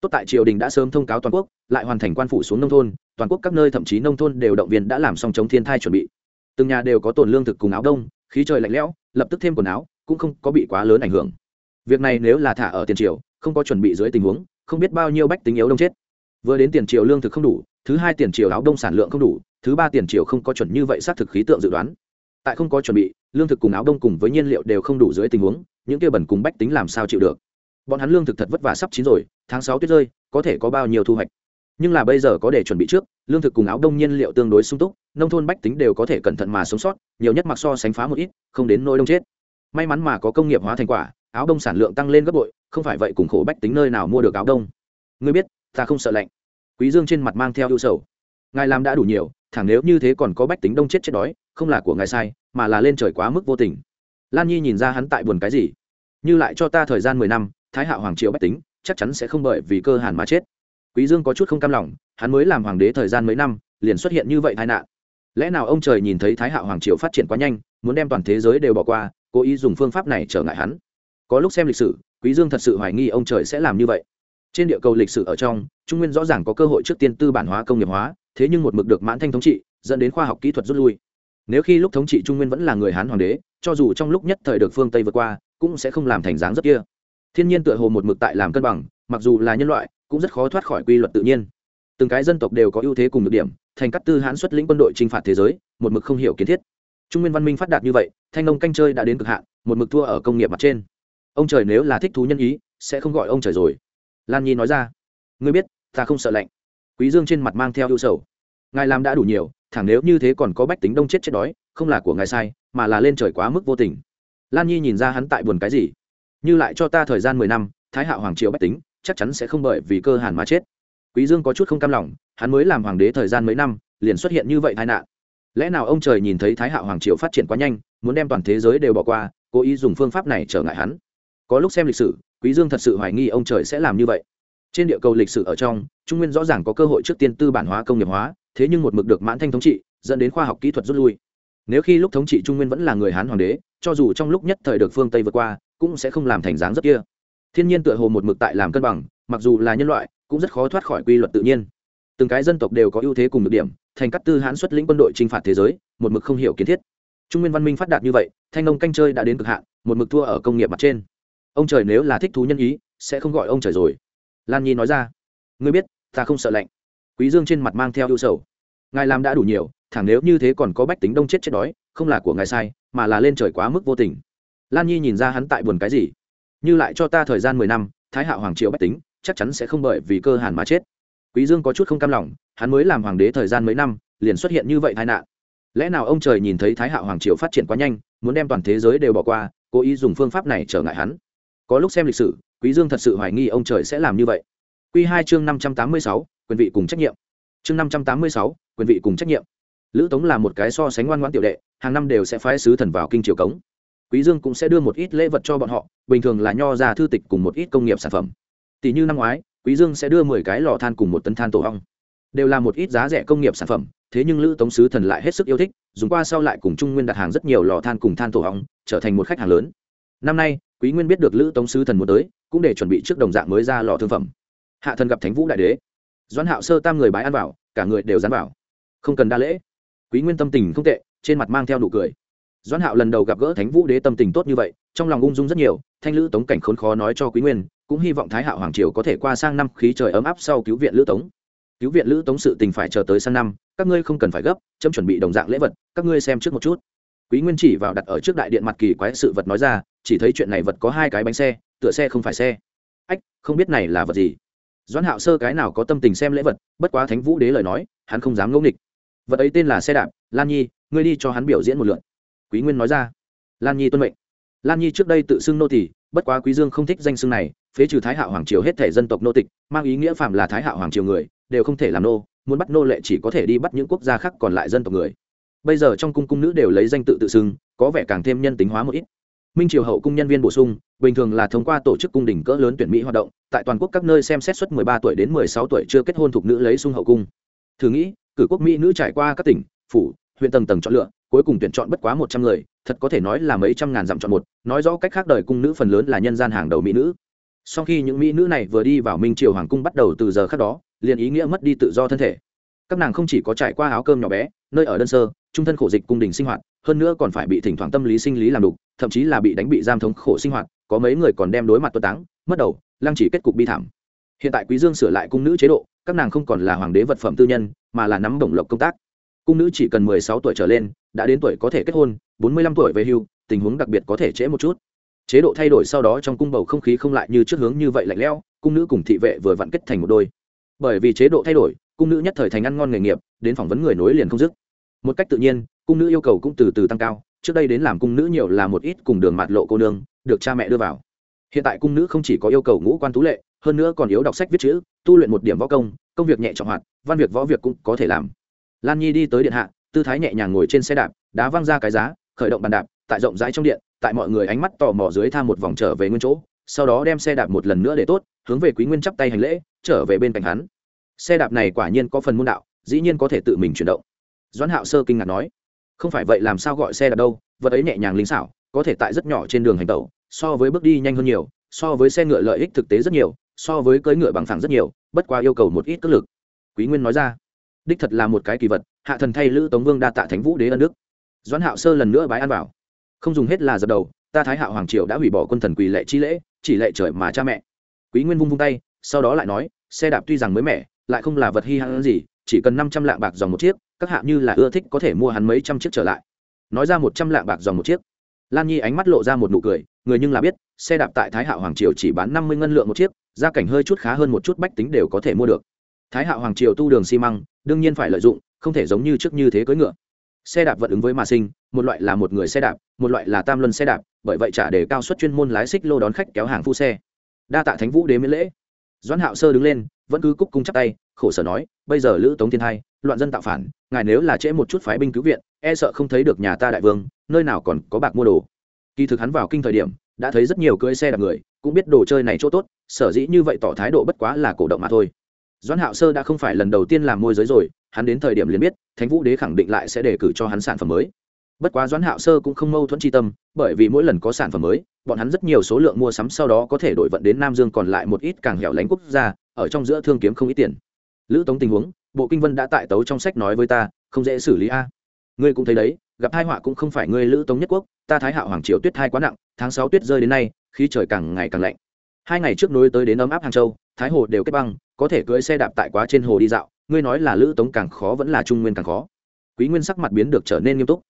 Tốt tại triều đình đã sớm thông cáo toàn quốc, lại hoàn thành quan phủ xuống nông thôn, toàn quốc các nơi thậm chí nông thôn đều động viên đã làm xong chống thiên thai chuẩn bị. Từng nhà đều có tồn lương thực cùng áo đông, khí trời lạnh lẽo, lập tức thêm quần áo, cũng không có bị quá lớn ảnh hưởng. Việc này nếu là thả ở tiền triều, không có chuẩn bị dưới tình huống, không biết bao nhiêu bách tính yếu đông chết. Vừa đến tiền triều lương thực không đủ, thứ hai tiền triều áo đông sản lượng không đủ, thứ ba tiền triều không có chuẩn như vậy xác thực khí tượng dự đoán. Tại không có chuẩn bị lương thực cùng áo đông cùng với nhiên liệu đều không đủ dưới tình huống, những kia bẩn cùng bách tính làm sao chịu được? Bọn hắn lương thực thật vất vả sắp chín rồi, tháng sáu tuyết rơi, có thể có bao nhiêu thu hoạch? Nhưng là bây giờ có để chuẩn bị trước, lương thực cùng áo đông nhiên liệu tương đối sung túc, nông thôn bách tính đều có thể cẩn thận mà sống sót, nhiều nhất mặc so sánh phá một ít, không đến nỗi đông chết. May mắn mà có công nghiệp hóa thành quả, áo đông sản lượng tăng lên gấp bội, không phải vậy cùng khổ bách tính nơi nào mua được áo đông. Ngươi biết, ta không sợ lạnh. Quý dương trên mặt mang theo ưu sầu. Ngài làm đã đủ nhiều, thẳng nếu như thế còn có bách tính đông chết chết đói, không là của ngài sai mà là lên trời quá mức vô tình. Lan nhi nhìn ra hắn tại buồn cái gì. Như lại cho ta thời gian mười năm, thái hạo hoàng Triệu bách tính, chắc chắn sẽ không bởi vì cơ hàn mà chết. Quý dương có chút không cam lòng, hắn mới làm hoàng đế thời gian mấy năm, liền xuất hiện như vậy tai nạn. Lẽ nào ông trời nhìn thấy thái hạo hoàng Triệu phát triển quá nhanh, muốn đem toàn thế giới đều bỏ qua, cố ý dùng phương pháp này trở ngại hắn? Có lúc xem lịch sử, quý dương thật sự hoài nghi ông trời sẽ làm như vậy. Trên địa cầu lịch sử ở trong, trung nguyên rõ ràng có cơ hội trước tiên tư bản hóa công nghiệp hóa, thế nhưng một mực được mãn thanh thống trị, dẫn đến khoa học kỹ thuật rút lui nếu khi lúc thống trị trung nguyên vẫn là người hán hoàng đế, cho dù trong lúc nhất thời được phương tây vượt qua, cũng sẽ không làm thành dáng rất kia. Thiên nhiên tựa hồ một mực tại làm cân bằng, mặc dù là nhân loại, cũng rất khó thoát khỏi quy luật tự nhiên. Từng cái dân tộc đều có ưu thế cùng được điểm, thành các tư hãn xuất lĩnh quân đội chinh phạt thế giới, một mực không hiểu kiến thiết. Trung nguyên văn minh phát đạt như vậy, thanh nông canh chơi đã đến cực hạn, một mực thua ở công nghiệp mặt trên. Ông trời nếu là thích thú nhân ý, sẽ không gọi ông trời rồi. Lan nhi nói ra, ngươi biết, ta không sợ lạnh. Quý dương trên mặt mang theo ưu sầu ngài làm đã đủ nhiều, thẳng nếu như thế còn có bách tính đông chết chết đói, không là của ngài sai, mà là lên trời quá mức vô tình. Lan nhi nhìn ra hắn tại buồn cái gì. Như lại cho ta thời gian mười năm, thái hạo hoàng triều bách tính chắc chắn sẽ không bởi vì cơ hàn mà chết. Quý dương có chút không cam lòng, hắn mới làm hoàng đế thời gian mấy năm, liền xuất hiện như vậy tai nạn. Lẽ nào ông trời nhìn thấy thái hạo hoàng triều phát triển quá nhanh, muốn đem toàn thế giới đều bỏ qua, cố ý dùng phương pháp này trở ngại hắn? Có lúc xem lịch sử, quý dương thật sự hoài nghi ông trời sẽ làm như vậy trên địa cầu lịch sử ở trong, trung nguyên rõ ràng có cơ hội trước tiên tư bản hóa công nghiệp hóa, thế nhưng một mực được mãn thanh thống trị, dẫn đến khoa học kỹ thuật rút lui. Nếu khi lúc thống trị trung nguyên vẫn là người hán hoàng đế, cho dù trong lúc nhất thời được phương tây vượt qua, cũng sẽ không làm thành dáng rất kia. Thiên nhiên tựa hồ một mực tại làm cân bằng, mặc dù là nhân loại, cũng rất khó thoát khỏi quy luật tự nhiên. Từng cái dân tộc đều có ưu thế cùng được điểm, thành các tư hãn xuất lĩnh quân đội chinh phạt thế giới, một mực không hiểu kiến thiết. Trung nguyên văn minh phát đạt như vậy, thanh nông canh chơi đã đến cực hạn, một mực thua ở công nghiệp mặt trên. Ông trời nếu là thích thú nhân ý, sẽ không gọi ông trời rồi lan nhi nói ra. Ngươi biết, ta không sợ lạnh. Quý dương trên mặt mang theo ưu sầu. Ngài làm đã đủ nhiều, thẳng nếu như thế còn có bách tính đông chết chết đói, không là của ngài sai, mà là lên trời quá mức vô tình. Lan nhi nhìn ra hắn tại buồn cái gì. Như lại cho ta thời gian mười năm, thái hạo hoàng Triệu bách tính, chắc chắn sẽ không bởi vì cơ hàn mà chết. Quý dương có chút không cam lòng, hắn mới làm hoàng đế thời gian mấy năm, liền xuất hiện như vậy tai nạn. Lẽ nào ông trời nhìn thấy thái hạo hoàng Triệu phát triển quá nhanh, muốn đem toàn thế giới đều bỏ qua, cố ý dùng phương pháp này trở ngại hắn? Có lúc xem lịch sử quý dương thật sự hoài nghi ông trời sẽ làm như vậy. Quy hai chương năm trăm tám mươi sáu, quyền vị cùng trách nhiệm. Chương năm trăm tám mươi sáu, quyền vị cùng trách nhiệm. Lữ tống là một cái so sánh ngoan ngoãn tiểu đệ, hàng năm đều sẽ phái sứ thần vào kinh triều cống. Quý dương cũng sẽ đưa một ít lễ vật cho bọn họ, bình thường là nho ra thư tịch cùng một ít công nghiệp sản phẩm. Tỷ như năm ngoái, quý dương sẽ đưa mười cái lò than cùng một tấn than tổ ong. Đều là một ít giá rẻ công nghiệp sản phẩm, thế nhưng lữ tống sứ thần lại hết sức yêu thích, dùng qua sau lại cùng trung nguyên đặt hàng rất nhiều lò than cùng than tổ ong, trở thành một khách hàng lớn. Năm nay quý nguyên biết được lữ tống sứ thần muốn tới, cũng để chuẩn bị trước đồng dạng mới ra lò thương phẩm. Hạ thần gặp thánh vũ đại đế. Doãn hạo sơ tam người bái ăn vào, cả người đều dán vào. Không cần đa lễ. Quý nguyên tâm tình không tệ, trên mặt mang theo nụ cười. Doãn hạo lần đầu gặp gỡ thánh vũ đế tâm tình tốt như vậy, trong lòng ung dung rất nhiều, thanh lữ tống cảnh khốn khó nói cho quý nguyên, cũng hy vọng thái hạo hoàng triều có thể qua sang năm khí trời ấm áp sau cứu viện lữ tống. Cứu viện lữ tống sự tình phải chờ tới sang năm, các ngươi không cần phải gấp, chấm chuẩn bị đồng dạng lễ vật, các ngươi xem trước một chút quý nguyên chỉ vào đặt ở trước đại điện mặt kỳ quái sự vật nói ra, chỉ thấy chuyện này vật có hai cái bánh xe, tựa xe không phải xe. Ách, không biết này là vật gì. Doãn hạo sơ cái nào có tâm tình xem lễ vật, bất quá thánh vũ đế lời nói, hắn không dám ngẫu nghịch. Vật ấy tên là xe đạp, lan nhi, ngươi đi cho hắn biểu diễn một lượn quý nguyên nói ra. Lan nhi tuân mệnh. Lan nhi trước đây tự xưng nô tỳ, bất quá quý dương không thích danh xưng này, phế trừ thái hạo hoàng triều hết thể dân tộc nô tịch, mang ý nghĩa phạm là thái hạo hoàng triều người, đều không thể làm nô, muốn bắt nô lệ chỉ có thể đi bắt những quốc gia khác còn lại dân tộc người bây giờ trong cung cung nữ đều lấy danh tự tự xưng, có vẻ càng thêm nhân tính hóa một ít. Minh triều hậu cung nhân viên bổ sung, bình thường là thông qua tổ chức cung đình cỡ lớn tuyển mỹ hoạt động, tại toàn quốc các nơi xem xét suất 13 tuổi đến 16 tuổi chưa kết hôn thuộc nữ lấy sung hậu cung. Thử nghĩ, cử quốc mỹ nữ trải qua các tỉnh, phủ, huyện tầng tầng chọn lựa, cuối cùng tuyển chọn bất quá một trăm người, thật có thể nói là mấy trăm ngàn dặm chọn một, nói rõ cách khác đời cung nữ phần lớn là nhân gian hàng đầu mỹ nữ. Sau khi những mỹ nữ này vừa đi vào minh triều hoàng cung bắt đầu từ giờ khác đó, liền ý nghĩa mất đi tự do thân thể. Các nàng không chỉ có trải qua áo cơm nhỏ bé, nơi ở đơn sơ trung thân khổ dịch cung đình sinh hoạt, hơn nữa còn phải bị thỉnh thoảng tâm lý sinh lý làm đục, thậm chí là bị đánh bị giam thống khổ sinh hoạt, có mấy người còn đem đối mặt tuất táng, mất đầu, lăng chỉ kết cục bi thảm. Hiện tại quý dương sửa lại cung nữ chế độ, các nàng không còn là hoàng đế vật phẩm tư nhân, mà là nắm đồng lộc công tác. Cung nữ chỉ cần mười sáu tuổi trở lên, đã đến tuổi có thể kết hôn, bốn mươi lăm tuổi về hưu, tình huống đặc biệt có thể trễ một chút. Chế độ thay đổi sau đó trong cung bầu không khí không lại như trước hướng như vậy lạnh lẽo, cung nữ cùng thị vệ vừa vặn kết thành một đôi. Bởi vì chế độ thay đổi, cung nữ nhất thời thành ăn ngon nghề nghiệp, đến phỏng vấn người nối liền không dứt một cách tự nhiên, cung nữ yêu cầu cũng từ từ tăng cao. Trước đây đến làm cung nữ nhiều là một ít cùng đường mạt lộ cô nương, được cha mẹ đưa vào. Hiện tại cung nữ không chỉ có yêu cầu ngũ quan tú lệ, hơn nữa còn yếu đọc sách viết chữ, tu luyện một điểm võ công công việc nhẹ trọng hoạt, văn việc võ việc cũng có thể làm. Lan nhi đi tới điện hạ, tư thái nhẹ nhàng ngồi trên xe đạp, đá văng ra cái giá, khởi động bàn đạp, tại rộng rãi trong điện, tại mọi người ánh mắt tò mò dưới tham một vòng trở về nguyên chỗ, sau đó đem xe đạp một lần nữa để tốt, hướng về quý nguyên chắp tay hành lễ, trở về bên cạnh hắn. Xe đạp này quả nhiên có phần môn đạo, dĩ nhiên có thể tự mình chuyển động doãn hạo sơ kinh ngạc nói, không phải vậy làm sao gọi xe đạp đâu, vật ấy nhẹ nhàng linh xảo, có thể tại rất nhỏ trên đường hành tẩu, so với bước đi nhanh hơn nhiều, so với xe ngựa lợi ích thực tế rất nhiều, so với cưỡi ngựa bằng phẳng rất nhiều, bất quá yêu cầu một ít cất lực. Quý nguyên nói ra, đích thật là một cái kỳ vật, hạ thần thay lữ tống vương đa tạ thánh vũ đế ân đức. Doãn hạo sơ lần nữa bái an vào không dùng hết là dập đầu, ta thái hạo hoàng triều đã hủy bỏ quân thần quỳ lệ chi lễ, chỉ lệ trời mà cha mẹ. Quý nguyên vung vung tay, sau đó lại nói, xe đạp tuy rằng mới mẻ, lại không là vật hi hãn gì, chỉ cần năm trăm lạng bạc dòng một chiếc các hạ như là ưa thích có thể mua hắn mấy trăm chiếc trở lại. Nói ra một trăm lạng bạc dòng một chiếc. Lan nhi ánh mắt lộ ra một nụ cười, người nhưng là biết, xe đạp tại thái hạo hoàng triều chỉ bán năm mươi ngân lượng một chiếc, gia cảnh hơi chút khá hơn một chút bách tính đều có thể mua được. Thái hạo hoàng triều tu đường xi măng, đương nhiên phải lợi dụng, không thể giống như trước như thế cưỡi ngựa. Xe đạp vận ứng với mà sinh, một loại là một người xe đạp, một loại là tam luân xe đạp, bởi vậy trả đề cao suất chuyên môn lái xích lô đón khách kéo hàng phu xe. Đa tạ thánh vũ đế miễn lễ doãn hạo sơ đứng lên, vẫn cứ cúc cung chắp tay, khổ sở nói, bây giờ lữ tống thiên hai loạn dân tạo phản, ngài nếu là trễ một chút phái binh cứu viện e sợ không thấy được nhà ta đại vương, nơi nào còn có bạc mua đồ. Kỳ thực hắn vào kinh thời điểm, đã thấy rất nhiều cưỡi xe đạp người, cũng biết đồ chơi này chỗ tốt, sở dĩ như vậy tỏ thái độ bất quá là cổ động mà thôi. Doãn hạo sơ đã không phải lần đầu tiên làm môi giới rồi, hắn đến thời điểm liền biết, thánh vũ đế khẳng định lại sẽ đề cử cho hắn sản phẩm mới bất quá doãn hạo sơ cũng không mâu thuẫn tri tâm, bởi vì mỗi lần có sản phẩm mới, bọn hắn rất nhiều số lượng mua sắm sau đó có thể đổi vận đến nam dương còn lại một ít càng hẻo lánh quốc gia, ở trong giữa thương kiếm không ít tiền. Lữ tống tình huống, bộ kinh vân đã tại tấu trong sách nói với ta, không dễ xử lý a. Ngươi cũng thấy đấy, gặp hai họa cũng không phải ngươi lữ tống nhất quốc, ta thái hạo hoàng triều tuyết thai quá nặng, tháng sáu tuyết rơi đến nay, khí trời càng ngày càng lạnh. Hai ngày trước nối tới đến ấm áp hàng châu, thái hồ đều kết băng, có thể cưỡi xe đạp tại quá trên hồ đi dạo, ngươi nói là lữ tống càng khó vẫn là trung nguyên càng khó. Quý nguyên sắc mặt biến được trở nên nghiêm túc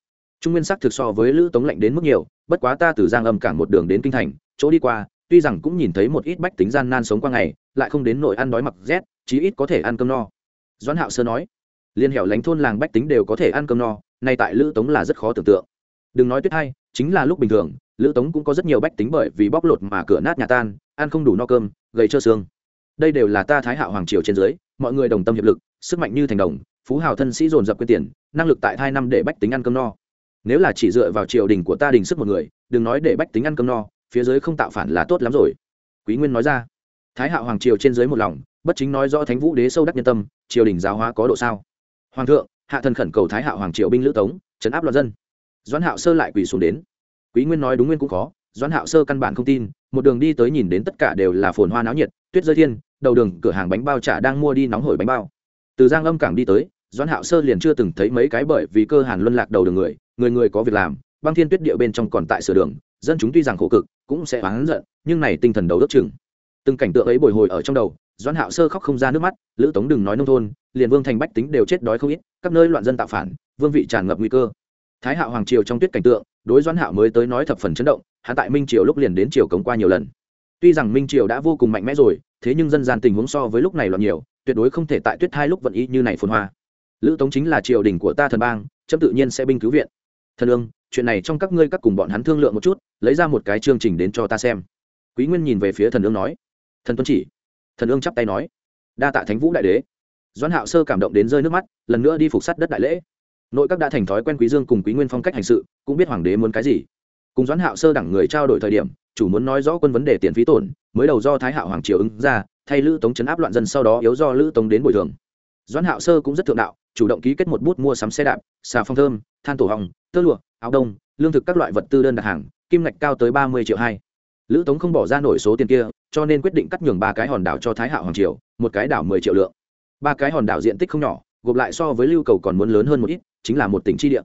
trung nguyên sắc thực so với lữ tống lạnh đến mức nhiều, bất quá ta từ giang âm cảng một đường đến kinh thành, chỗ đi qua, tuy rằng cũng nhìn thấy một ít bách tính gian nan sống qua ngày, lại không đến nội ăn đói mặc rét, chí ít có thể ăn cơm no. Doãn hạo sơ nói, liên hẻo lánh thôn làng bách tính đều có thể ăn cơm no, nay tại lữ tống là rất khó tưởng tượng. Đừng nói tuyết hay chính là lúc bình thường, lữ tống cũng có rất nhiều bách tính bởi vì bóc lột mà cửa nát nhà tan, ăn không đủ no cơm, gầy trơ xương. Đây đều là ta thái hạo hoàng triều trên dưới, mọi người đồng tâm hiệp lực, sức mạnh như thành đồng, phú hào thân sĩ dồn dập quyên tiền, năng lực tại hai năm để bách tính ăn cơm no nếu là chỉ dựa vào triều đình của ta đình sức một người, đừng nói để bách tính ăn cơm no, phía dưới không tạo phản là tốt lắm rồi. Quý nguyên nói ra. Thái hạo hoàng triều trên dưới một lòng, bất chính nói rõ thánh vũ đế sâu đắc nhân tâm, triều đình giáo hóa có độ sao? Hoàng thượng, hạ thần khẩn cầu thái hạo hoàng triều binh lữ tống chấn áp loạn dân. Doãn hạo sơ lại quỳ xuống đến. Quý nguyên nói đúng nguyên cũng khó, doãn hạo sơ căn bản không tin, một đường đi tới nhìn đến tất cả đều là phồn hoa náo nhiệt, tuyết rơi thiên, đầu đường cửa hàng bánh bao chả đang mua đi nóng hổi bánh bao. Từ giang âm cảng đi tới doãn hạo sơ liền chưa từng thấy mấy cái bởi vì cơ hàn luân lạc đầu đường người người người có việc làm, băng thiên tuyết địa bên trong còn tại sửa đường, dân chúng tuy rằng khổ cực, cũng sẽ oán giận, nhưng này tinh thần đầu ước chừng. Từng cảnh tượng ấy bồi hồi ở trong đầu, doãn hạo sơ khóc không ra nước mắt, lữ tống đừng nói nông thôn, liền vương thành bách tính đều chết đói không ít, các nơi loạn dân tạo phản, vương vị tràn ngập nguy cơ. Thái hạo hoàng triều trong tuyết cảnh tượng, đối doãn hạo mới tới nói thập phần chấn động hạ tại minh triều lúc liền đến triều cống qua nhiều lần. Tuy rằng minh triều đã vô cùng mạnh mẽ rồi, thế nhưng dân gian tình huống so với lúc này loạn nhiều, tuyệt đối không thể tại tuyết hai lúc vận ý như này phồn hoa lữ tống chính là triều đình của ta thần bang, chấm tự nhiên sẽ binh cứu viện. Thần ương chuyện này trong các ngươi các cùng bọn hắn thương lượng một chút, lấy ra một cái chương trình đến cho ta xem. Quý nguyên nhìn về phía thần ương nói. Thần tuân chỉ. Thần ương chắp tay nói. Đa tạ thánh vũ đại đế. Doãn hạo sơ cảm động đến rơi nước mắt, lần nữa đi phục sát đất đại lễ. Nội các đã thành thói quen quý dương cùng quý nguyên phong cách hành sự, cũng biết hoàng đế muốn cái gì. Cùng doãn hạo sơ đẳng người trao đổi thời điểm, chủ muốn nói rõ quân vấn đề tiền phí tổn, mới đầu do thái hạo hoàng triều ứng ra, thay lữ tống chấn áp loạn dân sau đó yếu do lữ tống đến bồi thường doãn hạo sơ cũng rất thượng đạo, chủ động ký kết một bút mua sắm xe đạp, xà phong thơm, than tổ hồng, tơ lụa, áo đông, lương thực các loại vật tư đơn đặt hàng, kim ngạch cao tới ba mươi triệu hai. Lữ tống không bỏ ra nổi số tiền kia, cho nên quyết định cắt nhường ba cái hòn đảo cho thái hạo hoàng triều, một cái đảo mười triệu lượng. Ba cái hòn đảo diện tích không nhỏ, gộp lại so với lưu cầu còn muốn lớn hơn một ít, chính là một tỉnh chi địa.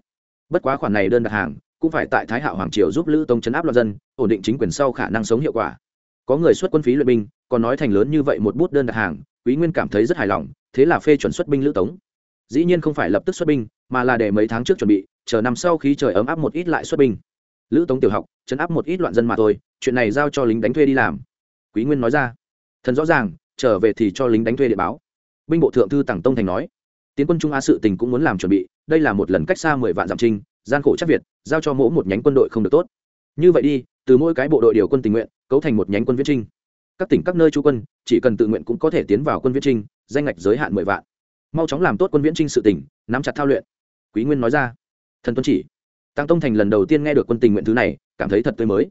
Bất quá khoản này đơn đặt hàng, cũng phải tại thái hạo hoàng triều giúp lữ tống chấn áp loạn dân, ổn định chính quyền sau khả năng sống hiệu quả có người xuất quân phí luyện binh, còn nói thành lớn như vậy một bút đơn đặt hàng, quý nguyên cảm thấy rất hài lòng, thế là phê chuẩn xuất binh lữ tống. Dĩ nhiên không phải lập tức xuất binh, mà là để mấy tháng trước chuẩn bị, chờ năm sau khi trời ấm áp một ít lại xuất binh. Lữ tống tiểu học, chấn áp một ít loạn dân mà thôi, chuyện này giao cho lính đánh thuê đi làm. Quý nguyên nói ra. Thần rõ ràng, trở về thì cho lính đánh thuê địa báo. Binh bộ thượng thư Tảng tông thành nói. Tiến quân trung á sự tình cũng muốn làm chuẩn bị, đây là một lần cách xa mười vạn dặm trinh gian khổ chắc việt, giao cho mỗi một nhánh quân đội không được tốt như vậy đi, từ mỗi cái bộ đội điều quân tình nguyện, cấu thành một nhánh quân viết trinh. Các tỉnh, các nơi trú quân, chỉ cần tự nguyện cũng có thể tiến vào quân viễn trinh, danh ngạch giới hạn mười vạn. Mau chóng làm tốt quân viễn trinh sự tỉnh nắm chặt thao luyện. Quý nguyên nói ra. Thần tuân chỉ. Tăng tông thành lần đầu tiên nghe được quân tình nguyện thứ này, cảm thấy thật tươi mới.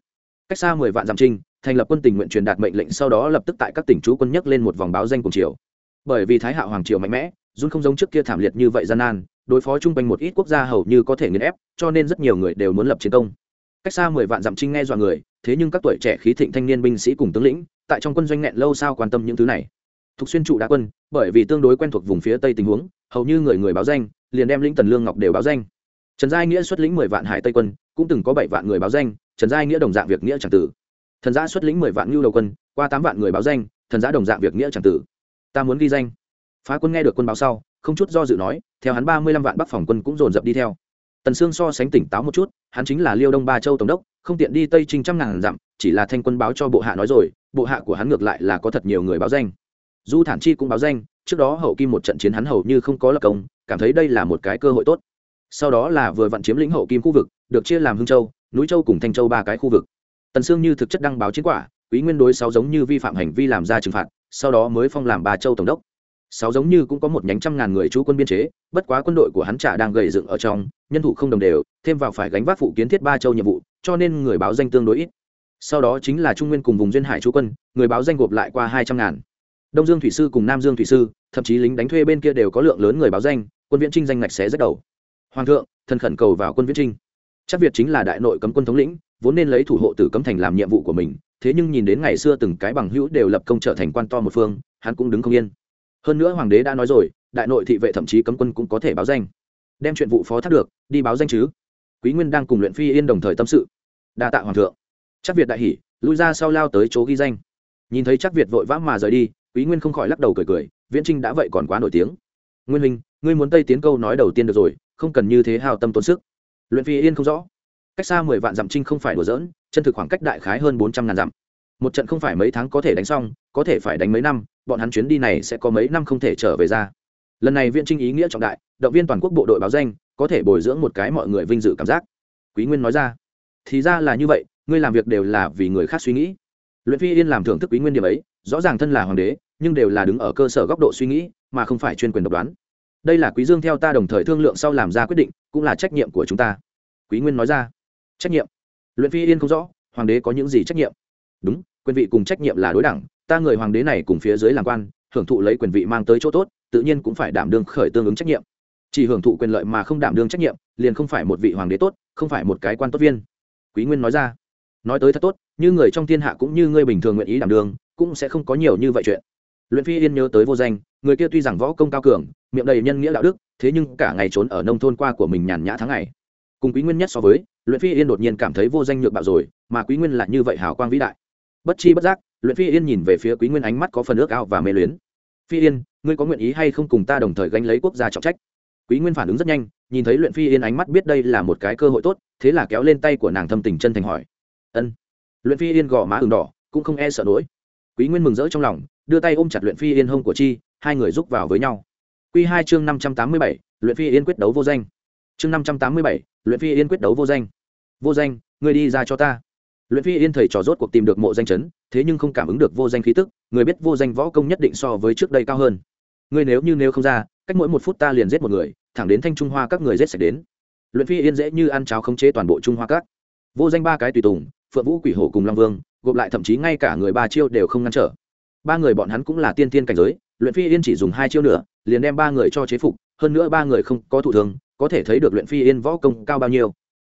Cách xa mười vạn dặm trinh, thành lập quân tình nguyện truyền đạt mệnh lệnh sau đó lập tức tại các tỉnh trú quân nhắc lên một vòng báo danh cùng triều. Bởi vì thái hạo hoàng triều mạnh mẽ dung không giống trước kia thảm liệt như vậy gian nan, đối phó chung quanh một ít quốc gia hầu như có thể nghiền ép, cho nên rất nhiều người đều muốn lập chiến công cách xa mười vạn dặm trinh nghe dọa người, thế nhưng các tuổi trẻ khí thịnh thanh niên binh sĩ cùng tướng lĩnh, tại trong quân doanh nghẹn lâu sao quan tâm những thứ này. Thục xuyên trụ đá quân, bởi vì tương đối quen thuộc vùng phía tây tình huống, hầu như người người báo danh, liền đem lĩnh tần lương ngọc đều báo danh. Trần giai nghĩa xuất lĩnh mười vạn hải tây quân, cũng từng có bảy vạn người báo danh, trần giai nghĩa đồng dạng việc nghĩa c tử. Thần giã xuất lĩnh mười vạn ngưu đầu quân, qua tám vạn người báo danh, thần giã đồng dạng việc nghĩa c tử. Ta muốn ghi danh. Phá quân nghe được quân báo sau, không chút do dự nói, theo hắn ba mươi lăm vạn bắc phòng quân cũng dồn dập đi theo tần sương so sánh tỉnh táo một chút, hắn chính là liêu đông ba châu tổng đốc, không tiện đi tây trinh trăm ngàn dặm, chỉ là thanh quân báo cho bộ hạ nói rồi, bộ hạ của hắn ngược lại là có thật nhiều người báo danh. Du thản chi cũng báo danh, trước đó hậu kim một trận chiến hắn hầu như không có lập công, cảm thấy đây là một cái cơ hội tốt. Sau đó là vừa vặn chiếm lĩnh hậu kim khu vực, được chia làm hưng châu, núi châu cùng thanh châu ba cái khu vực. Tần sương như thực chất đăng báo chiến quả, quý nguyên đối sáu giống như vi phạm hành vi làm ra trừng phạt, sau đó mới phong làm ba châu tổng đốc sáu giống như cũng có một nhánh trăm ngàn người chú quân biên chế, bất quá quân đội của hắn trả đang gầy dựng ở trong, nhân thủ không đồng đều, thêm vào phải gánh vác phụ kiến thiết ba châu nhiệm vụ, cho nên người báo danh tương đối ít. Sau đó chính là trung nguyên cùng vùng duyên hải chú quân, người báo danh gộp lại qua hai trăm ngàn. Đông dương thủy sư cùng nam dương thủy sư, thậm chí lính đánh thuê bên kia đều có lượng lớn người báo danh, quân viễn trinh danh ngạch xé rất đầu. Hoàng thượng, thần khẩn cầu vào quân viễn trinh. Chắc việt chính là đại nội cấm quân thống lĩnh, vốn nên lấy thủ hộ tử cấm thành làm nhiệm vụ của mình, thế nhưng nhìn đến ngày xưa từng cái bằng hữu đều lập công trở thành quan to một phương, hắn cũng đứng không yên hơn nữa hoàng đế đã nói rồi, đại nội thị vệ thậm chí cấm quân cũng có thể báo danh. Đem chuyện vụ phó thác được, đi báo danh chứ? Quý nguyên đang cùng luyện phi yên đồng thời tâm sự. Đa tạ hoàng thượng. Chắc việt đại hỉ, lui ra sau lao tới chỗ ghi danh. Nhìn thấy chắc việt vội vã mà rời đi, quý nguyên không khỏi lắc đầu cười cười, viễn trinh đã vậy còn quá nổi tiếng. Nguyên huynh, ngươi muốn tây tiến câu nói đầu tiên được rồi, không cần như thế hào tâm tốn sức. Luyện phi yên không rõ. Cách xa mười vạn dặm trinh không phải đùa dỡn chân thực khoảng cách đại khái hơn bốn trăm ngàn dặm một trận không phải mấy tháng có thể đánh xong, có thể phải đánh mấy năm, bọn hắn chuyến đi này sẽ có mấy năm không thể trở về ra. Lần này viện trinh ý nghĩa trọng đại, động viên toàn quốc bộ đội báo danh, có thể bồi dưỡng một cái mọi người vinh dự cảm giác. Quý nguyên nói ra, thì ra là như vậy, ngươi làm việc đều là vì người khác suy nghĩ. Luyện phi yên làm thưởng thức quý nguyên điểm ấy, rõ ràng thân là hoàng đế, nhưng đều là đứng ở cơ sở góc độ suy nghĩ, mà không phải chuyên quyền độc đoán. Đây là quý dương theo ta đồng thời thương lượng sau làm ra quyết định, cũng là trách nhiệm của chúng ta. Quý nguyên nói ra, trách nhiệm? Luyện phi yên không rõ, hoàng đế có những gì trách nhiệm? Đúng quyền vị cùng trách nhiệm là đối đẳng, ta người hoàng đế này cùng phía dưới làm quan, hưởng thụ lấy quyền vị mang tới chỗ tốt, tự nhiên cũng phải đảm đương khởi tương ứng trách nhiệm. Chỉ hưởng thụ quyền lợi mà không đảm đương trách nhiệm, liền không phải một vị hoàng đế tốt, không phải một cái quan tốt viên. Quý nguyên nói ra. Nói tới thật tốt, như người trong thiên hạ cũng như ngươi bình thường nguyện ý đảm đương, cũng sẽ không có nhiều như vậy chuyện. Luyện phi yên nhớ tới vô danh, người kia tuy rằng võ công cao cường, miệng đầy nhân nghĩa đạo đức, thế nhưng cả ngày trốn ở nông thôn qua của mình nhàn nhã tháng ngày. Cùng quý nguyên nhất so với, luyện phi yên đột nhiên cảm thấy vô danh nhược bạo rồi, mà quý nguyên là như vậy hào quang vĩ đại bất chi bất giác, luyện phi yên nhìn về phía quý nguyên ánh mắt có phần ước ao và mê luyến. Phi yên, ngươi có nguyện ý hay không cùng ta đồng thời gánh lấy quốc gia trọng trách? Quý nguyên phản ứng rất nhanh, nhìn thấy luyện phi yên ánh mắt biết đây là một cái cơ hội tốt, thế là kéo lên tay của nàng thâm tình chân thành hỏi. Ân. Luyện phi yên gò má ửng đỏ, cũng không e sợ nỗi quý nguyên mừng rỡ trong lòng, đưa tay ôm chặt luyện phi yên hông của chi, hai người rúc vào với nhau. Q hai chương năm trăm tám mươi bảy, luyện phi yên quyết đấu vô danh. Chương năm trăm tám mươi bảy, luyện phi yên quyết đấu vô danh. Vô danh, ngươi đi ra cho ta luyện phi yên thầy trò rốt cuộc tìm được mộ danh chấn, thế nhưng không cảm ứng được vô danh khí tức, người biết vô danh võ công nhất định so với trước đây cao hơn. Ngươi nếu như nếu không ra, cách mỗi một phút ta liền giết một người, thẳng đến thanh trung hoa các người giết sạch đến. Luyện phi yên dễ như ăn cháo khống chế toàn bộ trung hoa các. Vô danh ba cái tùy tùng, phượng vũ, quỷ hổ cùng long vương, gộp lại thậm chí ngay cả người ba chiêu đều không ngăn trở. Ba người bọn hắn cũng là tiên tiên cảnh giới, luyện phi yên chỉ dùng hai chiêu nữa, liền đem ba người cho chế phục, hơn nữa ba người không có thụ thường có thể thấy được luyện phi yên võ công cao bao nhiêu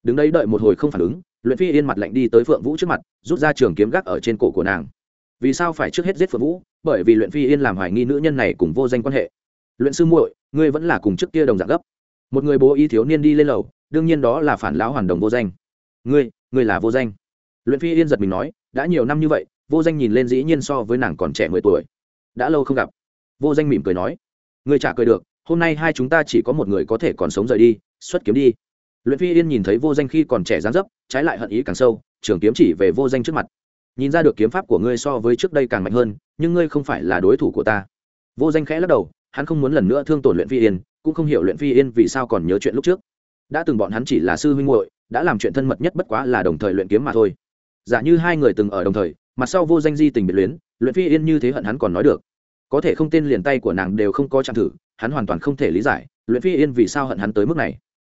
đứng đấy đợi một hồi không phản ứng, luyện phi yên mặt lạnh đi tới phượng vũ trước mặt, rút ra trường kiếm gác ở trên cổ của nàng. Vì sao phải trước hết giết phượng vũ? Bởi vì luyện phi yên làm hoài nghi nữ nhân này cùng vô danh quan hệ. Luyện sư muội, ngươi vẫn là cùng trước kia đồng dạng gấp. Một người bố y thiếu niên đi lên lầu, đương nhiên đó là phản lão hoàn đồng vô danh. Ngươi ngươi là vô danh. Luyện phi yên giật mình nói, đã nhiều năm như vậy, vô danh nhìn lên dĩ nhiên so với nàng còn trẻ mười tuổi. Đã lâu không gặp. Vô danh mỉm cười nói, ngươi chả cười được, hôm nay hai chúng ta chỉ có một người có thể còn sống rời đi, xuất kiếm đi luyện phi yên nhìn thấy vô danh khi còn trẻ dáng dấp, trái lại hận ý càng sâu, trường kiếm chỉ về vô danh trước mặt. Nhìn ra được kiếm pháp của ngươi so với trước đây càng mạnh hơn, nhưng ngươi không phải là đối thủ của ta. Vô danh khẽ lắc đầu, hắn không muốn lần nữa thương tổn luyện phi yên, cũng không hiểu luyện phi yên vì sao còn nhớ chuyện lúc trước. Đã từng bọn hắn chỉ là sư huynh muội, đã làm chuyện thân mật nhất bất quá là đồng thời luyện kiếm mà thôi. Giả như hai người từng ở đồng thời mặt sau vô danh di tình biệt luyến, luyện phi yên như thế hận hắn còn nói được. Có thể không tên liền tay của nàng đều không có chạm thử, hắn hoàn toàn không thể lý giải, luyện phi yên vì sao hận hắn tới mức này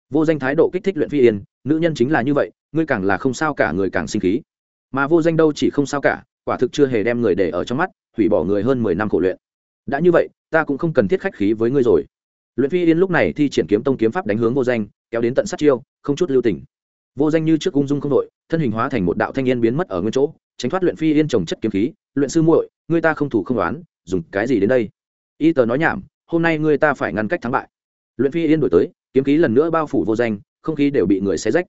vô danh thái độ kích thích luyện phi yên, nữ nhân chính là như vậy, ngươi càng là không sao cả, người càng sinh khí. Mà vô danh đâu chỉ không sao cả, quả thực chưa hề đem người để ở trong mắt, hủy bỏ người hơn mười năm khổ luyện. Đã như vậy, ta cũng không cần thiết khách khí với ngươi rồi. Luyện phi yên lúc này thi triển kiếm tông kiếm pháp đánh hướng vô danh, kéo đến tận sát chiêu, không chút lưu tình. Vô danh như trước ung dung không đội thân hình hóa thành một đạo thanh yên biến mất ở nguyên chỗ, tránh thoát luyện phi yên trồng chất kiếm khí, luyện sư muội, ngươi ta không thủ không đoán dùng cái gì đến đây? Y tờ nói nhảm, hôm nay ngươi ta phải ngăn cách thắng bại. Luyện phi yên đổi tới kiếm khí lần nữa bao phủ vô danh, không khí đều bị người xé rách.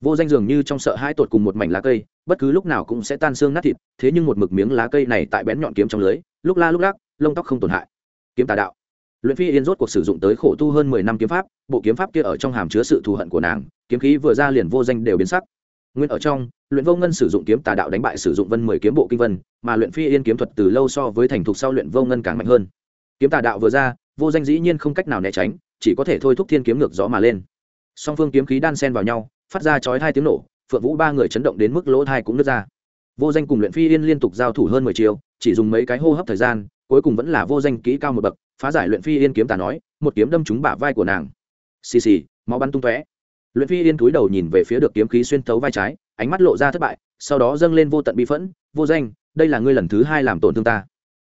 Vô danh dường như trong sợ hai tột cùng một mảnh lá cây, bất cứ lúc nào cũng sẽ tan xương nát thịt, thế nhưng một mực miếng lá cây này tại bén nhọn kiếm trong lưới, lúc la lúc lắc, lông tóc không tổn hại. Kiếm tà đạo. Luyện phi yên rốt cuộc sử dụng tới khổ tu hơn mười năm kiếm pháp, bộ kiếm pháp kia ở trong hàm chứa sự thù hận của nàng, kiếm khí vừa ra liền vô danh đều biến sắc. Nguyên ở trong, luyện vô ngân sử dụng kiếm tà đạo đánh bại sử dụng vân mười kiếm bộ kinh vân, mà luyện phi yên kiếm thuật từ lâu so với thành thục sau luyện vô ngân càng mạnh hơn. Kiếm tà đạo vừa ra, vô danh dĩ nhiên không cách nào né tránh chỉ có thể thôi thúc thiên kiếm ngược gió mà lên. Song phương kiếm khí đan sen vào nhau, phát ra chói hai tiếng nổ, phượng vũ ba người chấn động đến mức lỗ thai cũng nứt ra. Vô danh cùng luyện phi yên liên tục giao thủ hơn mười chiều chỉ dùng mấy cái hô hấp thời gian, cuối cùng vẫn là vô danh kỹ cao một bậc, phá giải luyện phi yên kiếm tà nói, một kiếm đâm trúng bả vai của nàng. Xì xì, máu bắn tung tóe. Luyện phi yên cúi đầu nhìn về phía được kiếm khí xuyên thấu vai trái, ánh mắt lộ ra thất bại, sau đó dâng lên vô tận bi phẫn, vô danh, đây là ngươi lần thứ hai làm tổn thương ta.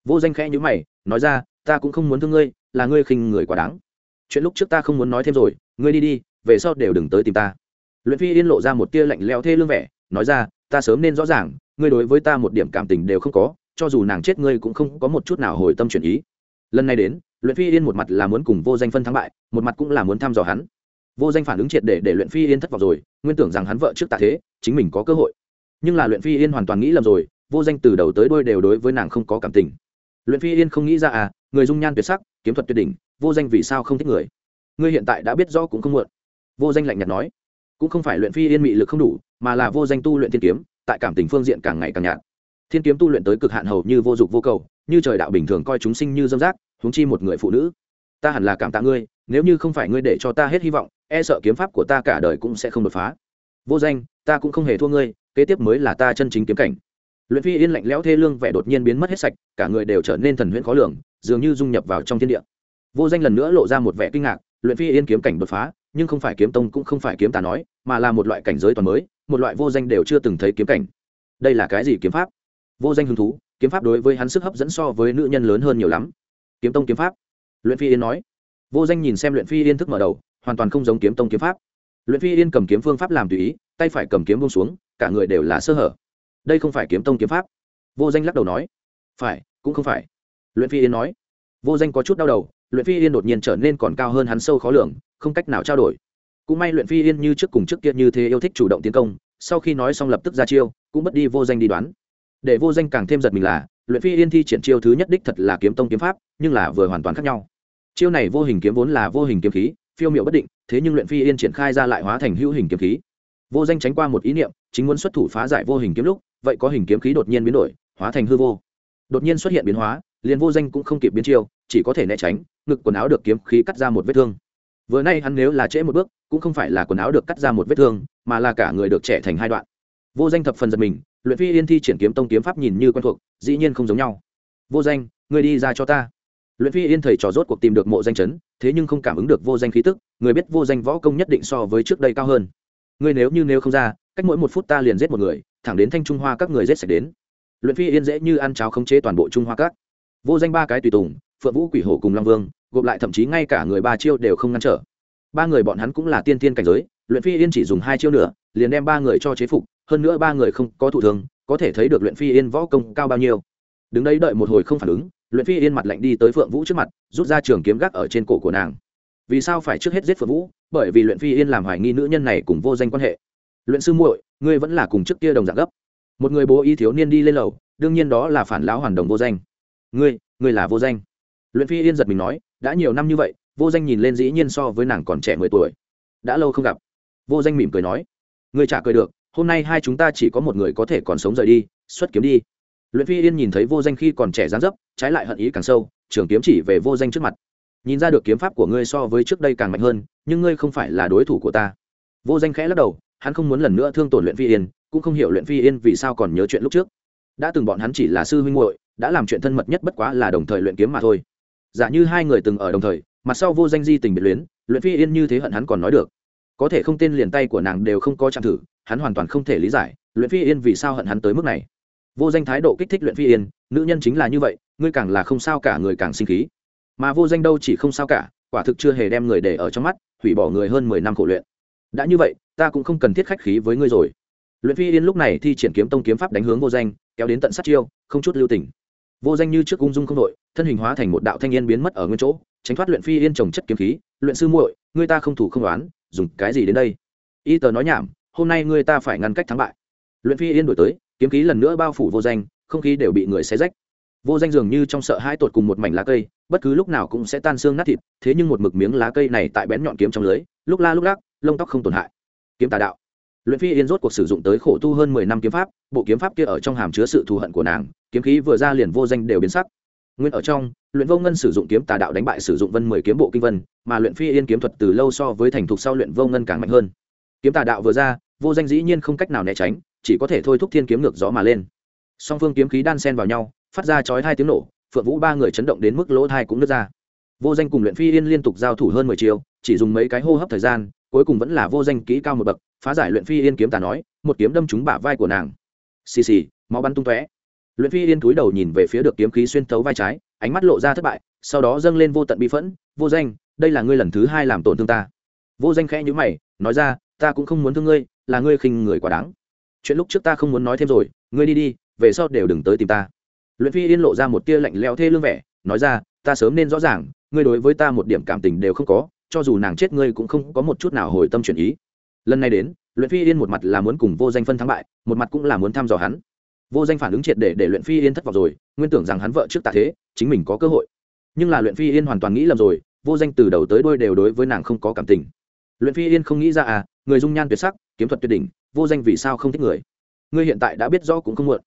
Vô danh khẽ nhữ mày, nói ra, ta cũng không muốn thương ngươi, là ngươi khinh người quá đáng chuyện lúc trước ta không muốn nói thêm rồi, ngươi đi đi, về sau đều đừng tới tìm ta. Luyện phi yên lộ ra một tia lạnh leo thê lương vẻ, nói ra, ta sớm nên rõ ràng, ngươi đối với ta một điểm cảm tình đều không có, cho dù nàng chết ngươi cũng không có một chút nào hồi tâm chuyển ý. Lần này đến, luyện phi yên một mặt là muốn cùng vô danh phân thắng bại, một mặt cũng là muốn thăm dò hắn. Vô danh phản ứng triệt để để luyện phi yên thất vọng rồi, nguyên tưởng rằng hắn vợ trước tạ thế, chính mình có cơ hội. Nhưng là luyện phi yên hoàn toàn nghĩ lầm rồi, vô danh từ đầu tới đôi đều đối với nàng không có cảm tình. Luyện phi yên không nghĩ ra à người dung nhan tuyệt sắc, kiếm thuật tuyệt đỉnh vô danh vì sao không thích người? Ngươi hiện tại đã biết rõ cũng không muộn. Vô danh lạnh nhạt nói, cũng không phải luyện phi yên mị lực không đủ, mà là vô danh tu luyện thiên kiếm, tại cảm tình phương diện càng ngày càng nhạt. Thiên kiếm tu luyện tới cực hạn hầu như vô dụng vô cầu, như trời đạo bình thường coi chúng sinh như dâm rác, huống chi một người phụ nữ. Ta hẳn là cảm tạ ngươi, nếu như không phải ngươi để cho ta hết hy vọng e sợ kiếm pháp của ta cả đời cũng sẽ không đột phá. Vô danh, ta cũng không hề thua ngươi, kế tiếp mới là ta chân chính kiếm cảnh. Luyện phi yên lạnh lẽo thê lương vẻ đột nhiên biến mất hết sạch, cả người đều trở nên thần huyễn khó lường, dường như dung nhập vào trong thiên địa vô danh lần nữa lộ ra một vẻ kinh ngạc, luyện phi yên kiếm cảnh đột phá, nhưng không phải kiếm tông cũng không phải kiếm tà nói, mà là một loại cảnh giới toàn mới, một loại vô danh đều chưa từng thấy kiếm cảnh. Đây là cái gì kiếm pháp? Vô danh hứng thú, kiếm pháp đối với hắn sức hấp dẫn so với nữ nhân lớn hơn nhiều lắm. Kiếm tông kiếm pháp. Luyện phi yên nói. Vô danh nhìn xem luyện phi yên thức mở đầu, hoàn toàn không giống kiếm tông kiếm pháp. Luyện phi yên cầm kiếm phương pháp làm tùy ý, tay phải cầm kiếm bông xuống, cả người đều là sơ hở. Đây không phải kiếm tông kiếm pháp. Vô danh lắc đầu nói. Phải, cũng không phải. Luyện phi yên nói. Vô danh có chút đau đầu luyện phi yên đột nhiên trở nên còn cao hơn hắn sâu khó lường, không cách nào trao đổi. Cũng may luyện phi yên như trước cùng trước kia như thế yêu thích chủ động tiến công, sau khi nói xong lập tức ra chiêu, cũng mất đi vô danh đi đoán. Để vô danh càng thêm giật mình là, luyện phi yên thi triển chiêu thứ nhất đích thật là kiếm tông kiếm pháp, nhưng là vừa hoàn toàn khác nhau. Chiêu này vô hình kiếm vốn là vô hình kiếm khí, phiêu miệu bất định, thế nhưng luyện phi yên triển khai ra lại hóa thành hữu hình kiếm khí. Vô danh tránh qua một ý niệm, chính muốn xuất thủ phá giải vô hình kiếm lúc, vậy có hình kiếm khí đột nhiên biến đổi, hóa thành hư vô. Đột nhiên xuất hiện biến hóa, liền vô danh cũng không kịp biến chiêu, chỉ có thể né tránh ngực quần áo được kiếm khí cắt ra một vết thương. Vừa nay hắn nếu là trễ một bước, cũng không phải là quần áo được cắt ra một vết thương, mà là cả người được trẻ thành hai đoạn. Vô danh thập phần giật mình, luyện phi yên thi triển kiếm tông kiếm pháp nhìn như quen thuộc, dĩ nhiên không giống nhau. Vô danh người đi ra cho ta. Luyện phi yên thầy trò rốt cuộc tìm được mộ danh chấn, thế nhưng không cảm ứng được vô danh khí tức, người biết vô danh võ công nhất định so với trước đây cao hơn. Người nếu như nếu không ra, cách mỗi một phút ta liền giết một người, thẳng đến thanh trung hoa các người giết sạch đến. Luyện phi yên dễ như ăn cháo khống chế toàn bộ trung hoa các. Vô danh ba cái tùy tùng, phượng vũ quỷ hổ cùng long vương gộp lại thậm chí ngay cả người ba chiêu đều không ngăn trở. Ba người bọn hắn cũng là tiên tiên cảnh giới, luyện phi yên chỉ dùng hai chiêu nữa, liền đem ba người cho chế phục, hơn nữa ba người không có thụ thường có thể thấy được luyện phi yên võ công cao bao nhiêu. Đứng đấy đợi một hồi không phản ứng, luyện phi yên mặt lạnh đi tới phượng vũ trước mặt, rút ra trường kiếm gác ở trên cổ của nàng. Vì sao phải trước hết giết phượng vũ? Bởi vì luyện phi yên làm hoài nghi nữ nhân này cùng vô danh quan hệ. Luyện sư muội, ngươi vẫn là cùng trước kia đồng dạng gấp. Một người bố y thiếu niên đi lên lầu, đương nhiên đó là phản lão hoàn đồng vô danh. Ngươi ngươi là vô danh. Luyện phi yên giật mình nói đã nhiều năm như vậy, vô danh nhìn lên dĩ nhiên so với nàng còn trẻ mười tuổi. Đã lâu không gặp. Vô danh mỉm cười nói người chả cười được, hôm nay hai chúng ta chỉ có một người có thể còn sống rời đi, xuất kiếm đi. Luyện phi yên nhìn thấy vô danh khi còn trẻ gián dấp, trái lại hận ý càng sâu, trường kiếm chỉ về vô danh trước mặt. Nhìn ra được kiếm pháp của ngươi so với trước đây càng mạnh hơn, nhưng ngươi không phải là đối thủ của ta. Vô danh khẽ lắc đầu, hắn không muốn lần nữa thương tổn luyện phi yên, cũng không hiểu luyện phi yên vì sao còn nhớ chuyện lúc trước. Đã từng bọn hắn chỉ là sư huynh muội, đã làm chuyện thân mật nhất bất quá là đồng thời luyện kiếm mà thôi giả như hai người từng ở đồng thời, mặt sau vô danh di tình biệt luyến, luyện phi yên như thế hận hắn còn nói được. Có thể không tên liền tay của nàng đều không có chạm thử, hắn hoàn toàn không thể lý giải, luyện phi yên vì sao hận hắn tới mức này. Vô danh thái độ kích thích luyện phi yên, nữ nhân chính là như vậy, ngươi càng là không sao cả, người càng sinh khí. Mà vô danh đâu chỉ không sao cả, quả thực chưa hề đem người để ở trong mắt, hủy bỏ người hơn mười năm khổ luyện. Đã như vậy, ta cũng không cần thiết khách khí với ngươi rồi. Luyện phi yên lúc này thi triển kiếm tông kiếm pháp đánh hướng vô danh, kéo đến tận sát chiêu, không chút lưu tình. Vô danh như trước ung dung không đội thân hình hóa thành một đạo thanh niên biến mất ở nguyên chỗ, tránh thoát luyện phi yên trồng chất kiếm khí, luyện sư muội, ngươi ta không thủ không đoán dùng cái gì đến đây? Y tờ nói nhảm, hôm nay ngươi ta phải ngăn cách thắng bại. Luyện phi yên đổi tới, kiếm khí lần nữa bao phủ vô danh, không khí đều bị người xé rách. Vô danh dường như trong sợ hãi tột cùng một mảnh lá cây, bất cứ lúc nào cũng sẽ tan xương nát thịt, thế nhưng một mực miếng lá cây này tại bén nhọn kiếm trong lưới, lúc la lúc lắc, lông tóc không tổn hại. Kiếm tà đạo. Luyện phi yên rốt cuộc sử dụng tới khổ tu hơn mười năm kiếm pháp, bộ kiếm pháp kia ở trong hàm chứa sự thù hận của nàng, kiếm khí vừa ra liền vô danh đều biến sắc nguyên ở trong, luyện vô ngân sử dụng kiếm tà đạo đánh bại sử dụng vân mười kiếm bộ kinh vân, mà luyện phi yên kiếm thuật từ lâu so với thành thục sau luyện vô ngân càng mạnh hơn. Kiếm tà đạo vừa ra, vô danh dĩ nhiên không cách nào né tránh, chỉ có thể thôi thúc thiên kiếm ngược gió mà lên. Song phương kiếm khí đan sen vào nhau, phát ra chói hai tiếng nổ, phượng vũ ba người chấn động đến mức lỗ thai cũng nứt ra. Vô danh cùng luyện phi yên liên tục giao thủ hơn mười chiều chỉ dùng mấy cái hô hấp thời gian, cuối cùng vẫn là vô danh kỹ cao một bậc, phá giải luyện phi yên kiếm tà nói, một kiếm đâm trúng bả vai của nàng. Xì xì, máu bắn tung tóe luyện phi yên túi đầu nhìn về phía được kiếm khí xuyên thấu vai trái, ánh mắt lộ ra thất bại, sau đó dâng lên vô tận bi phẫn, vô danh, đây là ngươi lần thứ hai làm tổn thương ta. Vô danh khẽ nhữ mày, nói ra, ta cũng không muốn thương ngươi, là ngươi khinh người quá đáng. Chuyện lúc trước ta không muốn nói thêm rồi, ngươi đi đi, về sau đều đừng tới tìm ta. Luyện phi yên lộ ra một tia lạnh leo thê lương vẻ, nói ra, ta sớm nên rõ ràng, ngươi đối với ta một điểm cảm tình đều không có, cho dù nàng chết ngươi cũng không có một chút nào hồi tâm chuyển ý. Lần này đến, luyện phi yên một mặt là muốn cùng vô danh phân thắng bại, một mặt cũng là muốn thăm dò hắn vô danh phản ứng triệt để để luyện phi yên thất vọng rồi, nguyên tưởng rằng hắn vợ trước tạ thế, chính mình có cơ hội. Nhưng là luyện phi yên hoàn toàn nghĩ lầm rồi, vô danh từ đầu tới đôi đều đối với nàng không có cảm tình. Luyện phi yên không nghĩ ra à người dung nhan tuyệt sắc, kiếm thuật tuyệt đỉnh, vô danh vì sao không thích người? Ngươi hiện tại đã biết rõ cũng không muộn.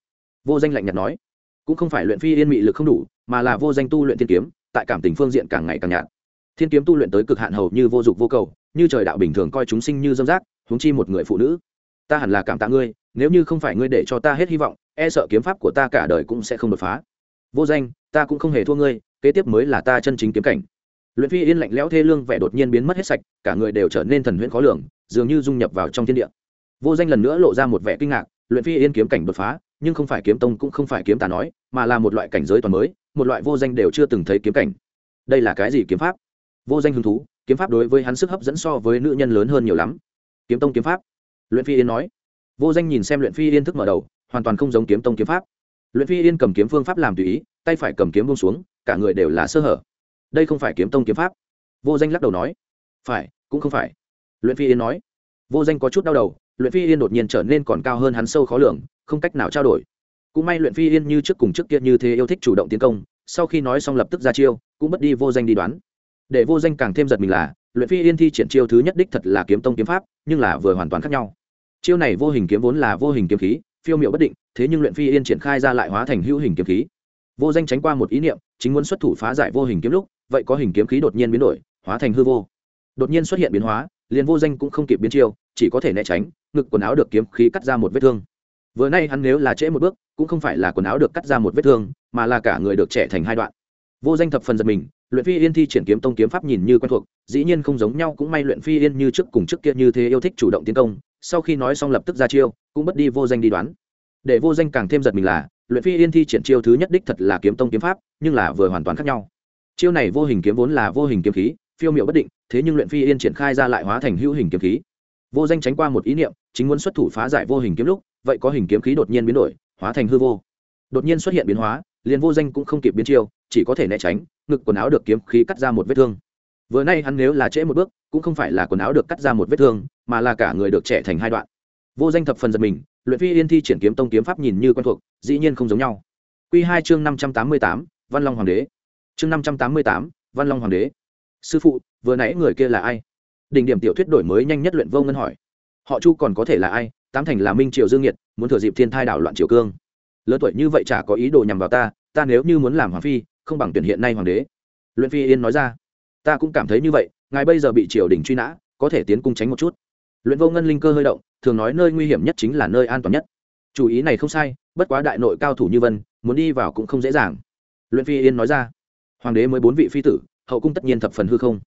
Vô danh lạnh nhạt nói. Cũng không phải luyện phi yên mị lực không đủ, mà là vô danh tu luyện thiên kiếm, tại cảm tình phương diện càng ngày càng nhạt. Thiên kiếm tu luyện tới cực hạn hầu như vô dụng vô cầu, như trời đạo bình thường coi chúng sinh như dâm rác, huống chi một người phụ nữ ta hẳn là cảm tạ ngươi, nếu như không phải ngươi để cho ta hết hy vọng e sợ kiếm pháp của ta cả đời cũng sẽ không đột phá. Vô danh, ta cũng không hề thua ngươi, kế tiếp mới là ta chân chính kiếm cảnh. Luyện phi yên lạnh lẽo thê lương vẻ đột nhiên biến mất hết sạch, cả người đều trở nên thần huyễn khó lường, dường như dung nhập vào trong thiên địa. Vô danh lần nữa lộ ra một vẻ kinh ngạc, luyện phi yên kiếm cảnh đột phá, nhưng không phải kiếm tông cũng không phải kiếm tà nói, mà là một loại cảnh giới toàn mới, một loại vô danh đều chưa từng thấy kiếm cảnh. Đây là cái gì kiếm pháp? Vô danh hứng thú, kiếm pháp đối với hắn sức hấp dẫn so với nữ nhân lớn hơn nhiều lắm. Kiếm tông kiếm pháp luyện phi yên nói. Vô danh nhìn xem luyện phi yên thức mở đầu, hoàn toàn không giống kiếm tông kiếm pháp. Luyện phi yên cầm kiếm phương pháp làm tùy ý, tay phải cầm kiếm bông xuống, cả người đều là sơ hở. Đây không phải kiếm tông kiếm pháp. Vô danh lắc đầu nói. Phải, cũng không phải. Luyện phi yên nói. Vô danh có chút đau đầu, luyện phi yên đột nhiên trở nên còn cao hơn hắn sâu khó lường, không cách nào trao đổi. Cũng may luyện phi yên như trước cùng trước kia như thế yêu thích chủ động tiến công, sau khi nói xong lập tức ra chiêu, cũng mất đi vô danh đi đoán. Để vô danh càng thêm giật mình là, luyện phi yên thi triển chiêu thứ nhất đích thật là kiếm tông kiếm pháp, nhưng là vừa hoàn toàn khác nhau chiêu này vô hình kiếm vốn là vô hình kiếm khí, phiêu miệu bất định, thế nhưng luyện phi yên triển khai ra lại hóa thành hữu hình kiếm khí. Vô danh tránh qua một ý niệm, chính muốn xuất thủ phá giải vô hình kiếm lúc, vậy có hình kiếm khí đột nhiên biến đổi, hóa thành hư vô. Đột nhiên xuất hiện biến hóa, liền vô danh cũng không kịp biến chiêu, chỉ có thể né tránh, ngực quần áo được kiếm khí cắt ra một vết thương. Vừa nay hắn nếu là trễ một bước, cũng không phải là quần áo được cắt ra một vết thương, mà là cả người được trẻ thành hai đoạn. Vô danh thập phần giật mình, luyện phi yên thi triển kiếm tông kiếm pháp nhìn như quen thuộc, dĩ nhiên không giống nhau cũng may luyện phi yên như trước cùng trước kia như thế yêu thích chủ động tiến công sau khi nói xong lập tức ra chiêu, cũng bất đi vô danh đi đoán. Để vô danh càng thêm giật mình là, luyện phi yên thi triển chiêu thứ nhất đích thật là kiếm tông kiếm pháp, nhưng là vừa hoàn toàn khác nhau. Chiêu này vô hình kiếm vốn là vô hình kiếm khí, phiêu miệu bất định, thế nhưng luyện phi yên triển khai ra lại hóa thành hữu hình kiếm khí. Vô danh tránh qua một ý niệm, chính muốn xuất thủ phá giải vô hình kiếm lúc, vậy có hình kiếm khí đột nhiên biến đổi, hóa thành hư vô. Đột nhiên xuất hiện biến hóa, liền vô danh cũng không kịp biến chiêu, chỉ có thể né tránh, ngực quần áo được kiếm khí cắt ra một vết thương vừa nay hắn nếu là trễ một bước, cũng không phải là quần áo được cắt ra một vết thương, mà là cả người được trẻ thành hai đoạn. Vô danh thập phần giật mình, luyện phi yên thi triển kiếm tông kiếm pháp nhìn như quen thuộc, dĩ nhiên không giống nhau. Q hai chương năm trăm tám mươi tám, văn long hoàng đế. Chương năm trăm tám mươi tám, văn long hoàng đế. Sư phụ, vừa nãy người kia là ai? Đỉnh điểm tiểu thuyết đổi mới nhanh nhất luyện vô ngân hỏi. Họ chu còn có thể là ai? Tám thành là minh triều dương nhiệt muốn thừa dịp thiên thai đảo loạn triều cương. Lớn tuổi như vậy chả có ý đồ nhằm vào ta ta nếu như muốn làm hoàng phi, không bằng tuyển hiện nay hoàng đế. Luyện phi yên nói ra ta cũng cảm thấy như vậy, ngài bây giờ bị triều đình truy nã, có thể tiến cung tránh một chút. Luyện vô ngân linh cơ hơi động, thường nói nơi nguy hiểm nhất chính là nơi an toàn nhất. Chủ ý này không sai, bất quá đại nội cao thủ như vân, muốn đi vào cũng không dễ dàng. Luyện phi yên nói ra. Hoàng đế mới bốn vị phi tử, hậu cung tất nhiên thập phần hư không.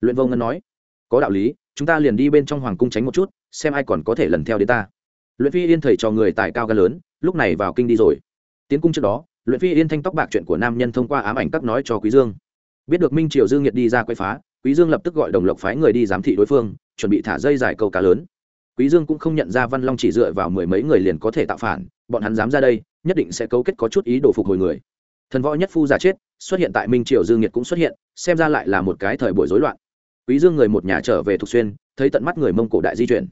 Luyện vô ngân nói. Có đạo lý, chúng ta liền đi bên trong hoàng cung tránh một chút, xem ai còn có thể lần theo đến ta. Luyện phi yên thầy cho người tài cao ca lớn, lúc này vào kinh đi rồi. Tiến cung trước đó, luyện phi yên thanh tóc bạc chuyện của nam nhân thông qua ám ảnh các nói cho quý dương biết được minh triều dương nhiệt đi ra quay phá, quý dương lập tức gọi đồng lộc phái người đi giám thị đối phương, chuẩn bị thả dây giải câu cá lớn. Quý dương cũng không nhận ra văn long chỉ dựa vào mười mấy người liền có thể tạo phản, bọn hắn dám ra đây, nhất định sẽ cấu kết có chút ý đồ phục hồi người. Thần võ nhất phu giả chết, xuất hiện tại minh triều dương nhiệt cũng xuất hiện, xem ra lại là một cái thời buổi rối loạn. Quý dương người một nhà trở về thục xuyên, thấy tận mắt người mông cổ đại di chuyển.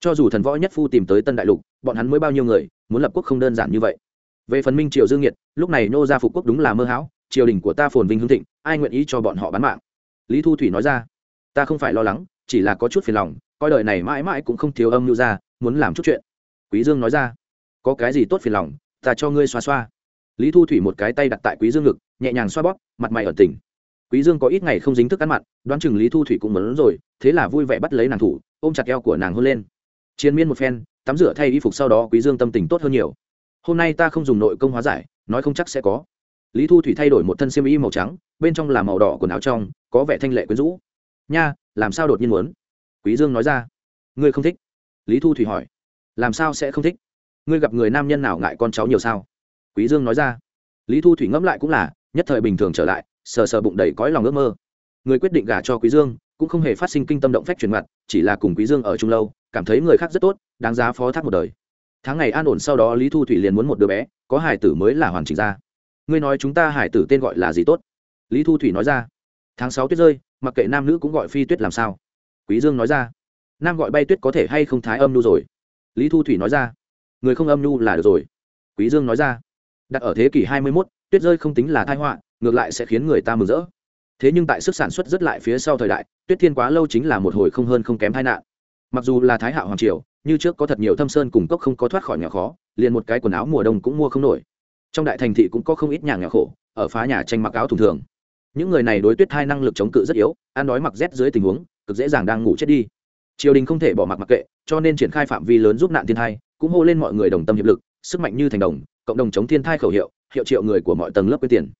Cho dù thần võ nhất phu tìm tới tân đại lục, bọn hắn mới bao nhiêu người, muốn lập quốc không đơn giản như vậy. Về phần minh triều dương nhiệt, lúc này nô gia phục quốc đúng là mơ hão triều đình của ta phồn vinh hưng thịnh, ai nguyện ý cho bọn họ bán mạng? Lý thu thủy nói ra, ta không phải lo lắng, chỉ là có chút phiền lòng, coi đời này mãi mãi cũng không thiếu âm mưu ra, muốn làm chút chuyện. Quý dương nói ra, có cái gì tốt phiền lòng, ta cho ngươi xoa xoa. Lý thu thủy một cái tay đặt tại quý dương ngực, nhẹ nhàng xoa bóp, mặt mày ở tỉnh quý dương có ít ngày không dính thức ăn mặn, đoán chừng lý thu thủy cũng muốn rồi, thế là vui vẻ bắt lấy nàng thủ, ôm chặt eo của nàng hôn lên. Chiến miên một phen, tắm rửa thay y phục sau đó quý dương tâm tình tốt hơn nhiều. Hôm nay ta không dùng nội công hóa giải, nói không chắc sẽ có lý thu thủy thay đổi một thân xiêm y màu trắng, bên trong là màu đỏ quần áo trong, có vẻ thanh lệ quyến rũ. Nha, làm sao đột nhiên muốn? Quý dương nói ra. Ngươi không thích? Lý thu thủy hỏi. Làm sao sẽ không thích? Ngươi gặp người nam nhân nào ngại con cháu nhiều sao? Quý dương nói ra. Lý thu thủy ngẫm lại cũng là, nhất thời bình thường trở lại, sờ sờ bụng đầy cõi lòng ước mơ. Người quyết định gả cho quý dương, cũng không hề phát sinh kinh tâm động phách truyền mặt, chỉ là cùng quý dương ở chung lâu, cảm thấy người khác rất tốt, đáng giá phó thác một đời. Tháng ngày an ổn sau đó lý thu thủy liền muốn một đứa bé, có hài tử mới là hoàn chỉnh ra ngươi nói chúng ta hải tử tên gọi là gì tốt? Lý thu thủy nói ra. Tháng sáu tuyết rơi mặc kệ nam nữ cũng gọi phi tuyết làm sao. Quý dương nói ra. Nam gọi bay tuyết có thể hay không thái âm nu rồi? Lý thu thủy nói ra. Người không âm nu là được rồi. Quý dương nói ra. Đặt ở thế kỷ hai mươi 21, tuyết rơi không tính là tai họa ngược lại sẽ khiến người ta mừng rỡ. Thế nhưng tại sức sản xuất rất lại phía sau thời đại tuyết thiên quá lâu chính là một hồi không hơn không kém tai nạn. Mặc dù là thái hạo hoàng triều như trước có thật nhiều thâm sơn cùng cốc không có thoát khỏi nhà khó liền một cái quần áo mùa đông cũng mua không nổi trong đại thành thị cũng có không ít nhà nghèo khổ, ở phá nhà tranh mặc áo thùng thường. Những người này đối tuyết hai năng lực chống cự rất yếu, ăn đói mặc rét dưới tình huống, cực dễ dàng đang ngủ chết đi. Triều đình không thể bỏ mặc mặc kệ, cho nên triển khai phạm vi lớn giúp nạn thiên thai, cũng hô lên mọi người đồng tâm hiệp lực, sức mạnh như thành đồng, cộng đồng chống thiên thai khẩu hiệu hiệu triệu người của mọi tầng lớp quyên tiền.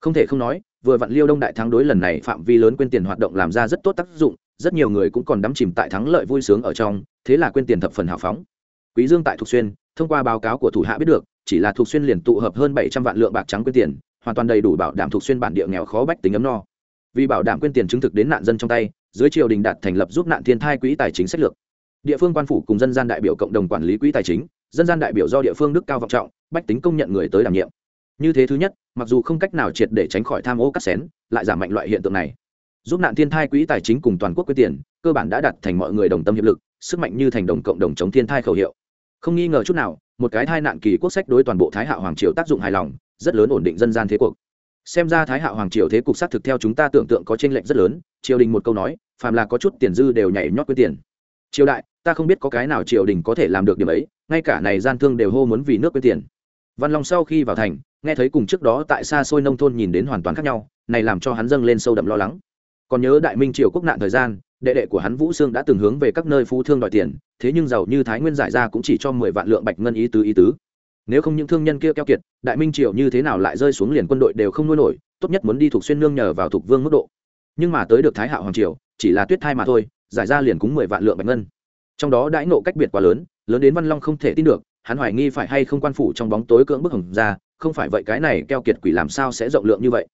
Không thể không nói, vừa vặn liêu đông đại thắng đối lần này phạm vi lớn quyên tiền hoạt động làm ra rất tốt tác dụng, rất nhiều người cũng còn đắm chìm tại thắng lợi vui sướng ở trong, thế là quyên tiền thập phần hào phóng. Quý dương tại thục xuyên, thông qua báo cáo của thủ hạ biết được chỉ là thuộc xuyên liền tụ hợp hơn bảy trăm vạn lượng bạc trắng quyên tiền, hoàn toàn đầy đủ bảo đảm thuộc xuyên bản địa nghèo khó bách tính ấm no. Vì bảo đảm quyên tiền chứng thực đến nạn dân trong tay, dưới triều đình đạt thành lập giúp nạn thiên thai quỹ tài chính sách lược. Địa phương quan phủ cùng dân gian đại biểu cộng đồng quản lý quỹ tài chính, dân gian đại biểu do địa phương đức cao vọng trọng, bách tính công nhận người tới đảm nhiệm. Như thế thứ nhất, mặc dù không cách nào triệt để tránh khỏi tham ô cắt xén, lại giảm mạnh loại hiện tượng này. Giúp nạn thiên thai quỹ tài chính cùng toàn quốc quyết tiền, cơ bản đã đặt thành mọi người đồng tâm hiệp lực, sức mạnh như thành đồng cộng đồng chống thiên thai khẩu hiệu không nghi ngờ chút nào, một cái thai nạn kỳ quốc sách đối toàn bộ thái hạo hoàng triều tác dụng hài lòng, rất lớn ổn định dân gian thế cuộc. Xem ra thái hạo hoàng triều thế cục xác thực theo chúng ta tưởng tượng có t r ê n lệch rất lớn, triều đình một câu nói, phàm là có chút tiền dư đều nhảy nhót quyết tiền. Triều đại, ta không biết có cái nào triều đình có thể làm được điểm ấy, ngay cả này gian thương đều hô muốn vì nước quyết tiền. Văn long sau khi vào thành, nghe thấy cùng trước đó tại xa xôi nông thôn nhìn đến hoàn toàn khác nhau, này làm cho hắn dâng lên sâu đậm lo lắng. Còn nhớ đại minh triều quốc nạn thời gian đệ đệ của hắn vũ sương đã từng hướng về các nơi phú thương đòi tiền, thế nhưng giàu như thái nguyên giải ra cũng chỉ cho mười vạn lượng bạch ngân ý tứ ý tứ. Nếu không những thương nhân kia keo kiệt, đại minh triều như thế nào lại rơi xuống liền quân đội đều không nuôi nổi, tốt nhất muốn đi thuộc xuyên nương nhờ vào thuộc vương mức độ. Nhưng mà tới được thái hạo hoàng triều, chỉ là tuyết thai mà thôi, giải ra liền cúng mười vạn lượng bạch ngân. Trong đó đãi nộ cách biệt quá lớn lớn đến văn long không thể tin được, hắn hoài nghi phải hay không quan phủ trong bóng tối cưỡng bức hồng ra, không phải vậy cái này keo kiệt quỷ làm sao sẽ rộng lượng như vậy.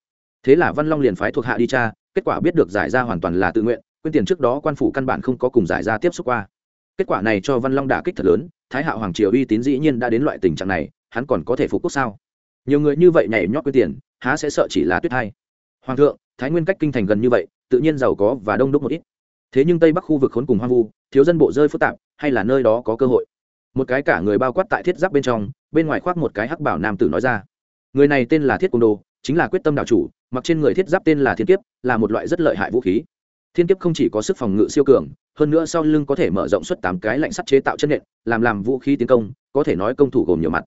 Thế là văn long liền phái thuộc hạ đi cha kết quả biết được giải ra hoàn toàn là tự nguyện quyên tiền trước đó quan phủ căn bản không có cùng giải ra tiếp xúc qua. Kết quả này cho văn long đả kích thật lớn thái hạo hoàng triều uy tín dĩ nhiên đã đến loại tình trạng này hắn còn có thể phục quốc sao? Nhiều người như vậy nhảy nhót quyên tiền há sẽ sợ chỉ là tuyết hay hoàng thượng thái nguyên cách kinh thành gần như vậy tự nhiên giàu có và đông đúc một ít. Thế nhưng tây bắc khu vực khốn cùng hoang vu thiếu dân bộ rơi phức tạp hay là nơi đó có cơ hội? Một cái cả người bao quát tại thiết giáp bên trong bên ngoài khoác một cái hắc bảo nam tử nói ra. Người này tên là thiết cung Đồ, chính là quyết tâm đạo chủ mặc trên người thiết giáp tên là thiên kiếp là một loại rất lợi hại vũ khí thiên kiếp không chỉ có sức phòng ngự siêu cường, hơn nữa sau lưng có thể mở rộng suốt tám cái lạnh sắt chế tạo chân nện, làm làm vũ khí tiến công, có thể nói công thủ gồm nhiều mặt.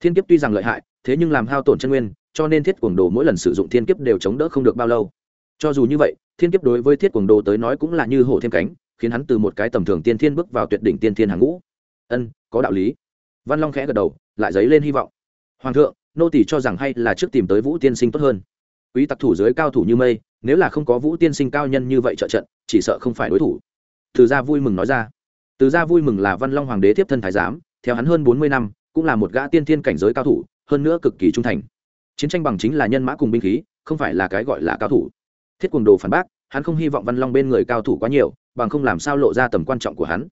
Thiên kiếp tuy rằng lợi hại, thế nhưng làm hao tổn chân nguyên, cho nên thiết cuồng đồ mỗi lần sử dụng thiên kiếp đều chống đỡ không được bao lâu. Cho dù như vậy, thiên kiếp đối với thiết cuồng đồ tới nói cũng là như hổ thêm cánh, khiến hắn từ một cái tầm thường tiên thiên bước vào tuyệt đỉnh tiên thiên hàng ngũ. Ân, có đạo lý. Văn long khẽ gật đầu, lại dấy lên hy vọng. Hoàng thượng, nô tỷ cho rằng hay là trước tìm tới vũ tiên sinh tốt hơn. Quý tặc thủ dưới cao thủ như mây nếu là không có vũ tiên sinh cao nhân như vậy trợ trận, chỉ sợ không phải đối thủ. Từ gia vui mừng nói ra. Từ gia vui mừng là văn long hoàng đế tiếp thân thái giám, theo hắn hơn bốn mươi năm, cũng là một gã tiên thiên cảnh giới cao thủ, hơn nữa cực kỳ trung thành. Chiến tranh bằng chính là nhân mã cùng binh khí, không phải là cái gọi là cao thủ. Thiết quần đồ phản bác, hắn không hy vọng văn long bên người cao thủ quá nhiều, bằng không làm sao lộ ra tầm quan trọng của hắn.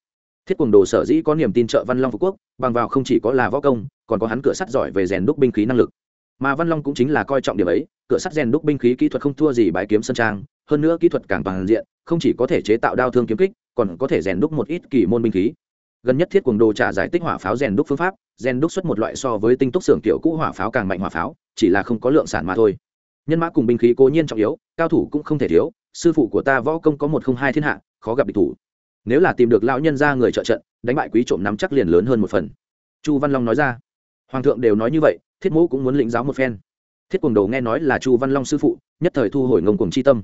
Thiết quần đồ sở dĩ có niềm tin trợ văn long phú quốc, bằng vào không chỉ có là võ công, còn có hắn cửa sắt giỏi về rèn đúc binh khí năng lực. Mà văn long cũng chính là coi trọng điểm ấy cửa sắt rèn đúc binh khí kỹ thuật không thua gì bái kiếm sân trang, hơn nữa kỹ thuật càng toàn diện, không chỉ có thể chế tạo đao thương kiếm kích, còn có thể rèn đúc một ít kỳ môn binh khí. Gần nhất thiết quần đồ trả giải tích hỏa pháo rèn đúc phương pháp, rèn đúc xuất một loại so với tinh túc xưởng kiểu cũ hỏa pháo càng mạnh hỏa pháo, chỉ là không có lượng sản mà thôi. Nhân mã cùng binh khí cố nhiên trọng yếu, cao thủ cũng không thể thiếu, sư phụ của ta võ công có một không hai thiên hạ, khó gặp địch thủ. Nếu là tìm được lão nhân ra người trợ trận, đánh bại quý trộm nắm chắc liền lớn hơn một phần. Chu văn long nói ra. Hoàng thượng đều nói như vậy, thiết mũ cũng muốn lĩnh giáo một phen thiết quần đồ nghe nói là chu văn long sư phụ, nhất thời thu hồi ngông cùng chi tâm.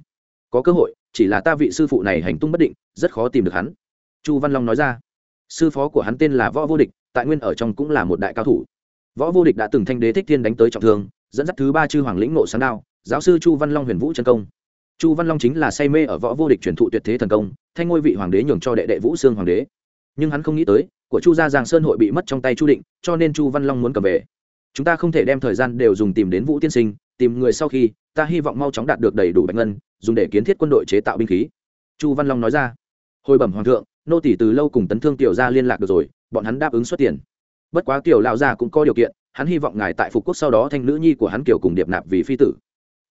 Có cơ hội, chỉ là ta vị sư phụ này hành tung bất định, rất khó tìm được hắn. Chu văn long nói ra, sư phó của hắn tên là võ vô địch, tại nguyên ở trong cũng là một đại cao thủ. Võ vô địch đã từng thanh đế thích thiên đánh tới trọng thương, dẫn dắt thứ ba chư hoàng lĩnh ngộ sáng đao, giáo sư chu văn long huyền vũ chân công. Chu văn long chính là say mê ở võ vô địch truyền thụ tuyệt thế thần công, thanh ngôi vị hoàng đế nhường cho đệ đệ vũ sương hoàng đế. Nhưng hắn không nghĩ tới, của chu gia giang sơn hội bị mất trong tay chu định, cho nên chu văn long muốn cầm về chúng ta không thể đem thời gian đều dùng tìm đến vũ tiên sinh, tìm người sau khi, ta hy vọng mau chóng đạt được đầy đủ bạch ngân, dùng để kiến thiết quân đội chế tạo binh khí. Chu văn long nói ra. Hồi bẩm hoàng thượng, nô tỷ từ lâu cùng tấn thương tiểu gia liên lạc được rồi, bọn hắn đáp ứng xuất tiền. Bất quá tiểu lão gia cũng có điều kiện, hắn hy vọng ngài tại phục quốc sau đó thanh nữ nhi của hắn kiều cùng điệp nạp vì phi tử.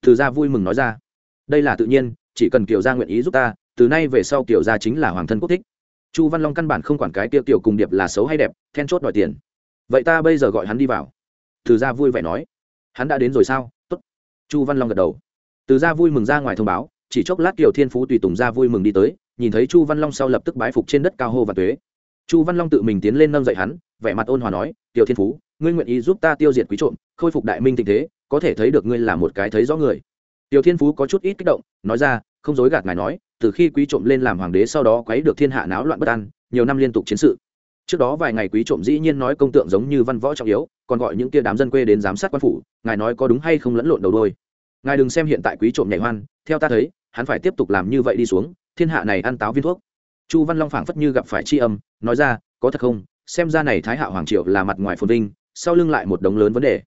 Từ gia vui mừng nói ra. Đây là tự nhiên, chỉ cần kiều gia nguyện ý giúp ta, từ nay về sau kiều gia chính là hoàng thân quốc thích. Chu văn long căn bản không quản cái tiêu tiểu cùng điệp là xấu hay đẹp, then chốt đòi tiền. Vậy ta bây giờ gọi hắn đi vào từ gia vui vẻ nói, hắn đã đến rồi sao? Tốt. Chu văn long gật đầu. Từ gia vui mừng ra ngoài thông báo, chỉ chốc lát kiều thiên phú tùy tùng gia vui mừng đi tới, nhìn thấy chu văn long sau lập tức bái phục trên đất cao hô và tuế. Chu văn long tự mình tiến lên nâng dậy hắn, vẻ mặt ôn hòa nói tiểu thiên phú, ngươi nguyện ý giúp ta tiêu diệt quý trộm, khôi phục đại minh tình thế, có thể thấy được ngươi là một cái thấy rõ người. Tiểu thiên phú có chút ít kích động, nói ra, không dối gạt ngài nói, từ khi quý trộm lên làm hoàng đế sau đó quấy được thiên hạ náo loạn bất an, nhiều năm liên tục chiến sự trước đó vài ngày quý trộm dĩ nhiên nói công tượng giống như văn võ trọng yếu, còn gọi những kia đám dân quê đến giám sát quan phủ, ngài nói có đúng hay không lẫn lộn đầu đôi. Ngài đừng xem hiện tại quý trộm nhảy hoan, theo ta thấy, hắn phải tiếp tục làm như vậy đi xuống, thiên hạ này ăn táo viên thuốc. Chu văn long phảng phất như gặp phải tri âm, nói ra, có thật không, xem ra này thái hạ hoàng triệu là mặt ngoài phồn vinh, sau lưng lại một đống lớn vấn đề.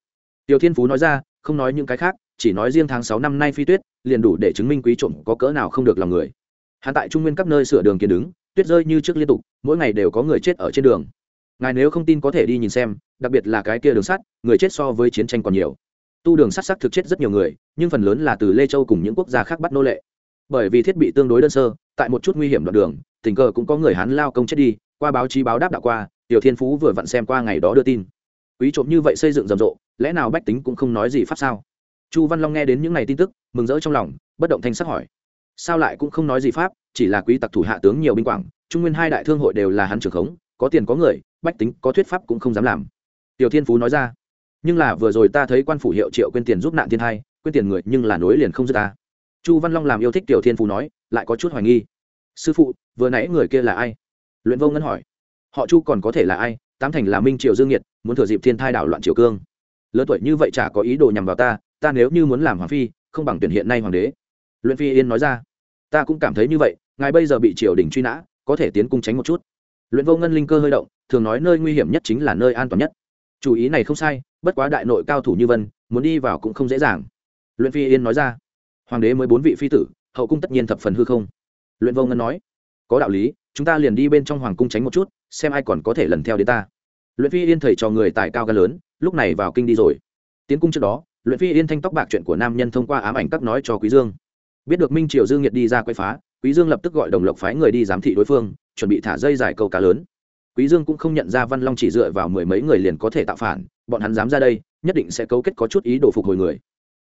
Tiểu thiên phú nói ra, không nói những cái khác, chỉ nói riêng tháng sáu năm nay phi tuyết, liền đủ để chứng minh quý trộm có cỡ nào không được lòng người. Hắn tại trung nguyên các nơi sửa đường kiến đứng tuyết rơi như trước liên tục, mỗi ngày đều có người chết ở trên đường. Ngài nếu không tin có thể đi nhìn xem, đặc biệt là cái kia đường sắt, người chết so với chiến tranh còn nhiều. Tu đường sắt sắc thực chết rất nhiều người, nhưng phần lớn là từ lê châu cùng những quốc gia khác bắt nô lệ. Bởi vì thiết bị tương đối đơn sơ, tại một chút nguy hiểm đoạn đường, tình cờ cũng có người hắn lao công chết đi, qua báo chí báo đáp đạo qua, tiểu thiên phú vừa vặn xem qua ngày đó đưa tin. Quý trộm như vậy xây dựng rầm rộ, lẽ nào bách tính cũng không nói gì pháp sao? Chu văn long nghe đến những ngày tin tức, mừng rỡ trong lòng, bất động thanh sắc hỏi. Sao lại cũng không nói gì pháp? Chỉ là quý tặc thủ hạ tướng nhiều binh quảng, trung nguyên hai đại thương hội đều là hắn trưởng khống, có tiền có người, bách tính, có thuyết pháp cũng không dám làm. Tiểu thiên phú nói ra, nhưng là vừa rồi ta thấy quan phủ hiệu triệu quên tiền giúp nạn thiên hai quên tiền người nhưng là nối liền không dứt ta. Chu văn long làm yêu thích tiểu thiên phú nói, lại có chút hoài nghi. Sư phụ, vừa nãy người kia là ai? Luyện vô ngân hỏi. Họ chu còn có thể là ai? Tám thành là minh triều dương nhiệt muốn thừa dịp thiên thai đảo loạn triều cương. Lớn tuổi như vậy chả có ý đồ nhằm vào ta ta nếu như muốn làm hoàng phi, không bằng tuyển hiện nay hoàng đế. Luyện phi yên nói ra, ta cũng cảm thấy như vậy ngài bây giờ bị triều đình truy nã, có thể tiến cung tránh một chút. Luyện vô ngân linh cơ hơi động, thường nói nơi nguy hiểm nhất chính là nơi an toàn nhất. Chủ ý này không sai, bất quá đại nội cao thủ như vân, muốn đi vào cũng không dễ dàng. Luyện phi yên nói ra. Hoàng đế mới bốn vị phi tử, hậu cung tất nhiên thập phần hư không. Luyện vô ngân nói. Có đạo lý, chúng ta liền đi bên trong hoàng cung tránh một chút, xem ai còn có thể lần theo đến ta. Luyện phi yên thầy cho người tài cao ga lớn, lúc này vào kinh đi rồi. Tiến cung trước đó, luyện phi yên thanh tóc bạc chuyện của nam nhân thông qua ám ảnh các nói cho quý dương. Biết được minh triều dương nhiệt đi ra quay phá quý dương lập tức gọi đồng lộc phái người đi giám thị đối phương, chuẩn bị thả dây dài câu cá lớn. Quý dương cũng không nhận ra văn long chỉ dựa vào mười mấy người liền có thể tạo phản, bọn hắn dám ra đây, nhất định sẽ cấu kết có chút ý đồ phục hồi người.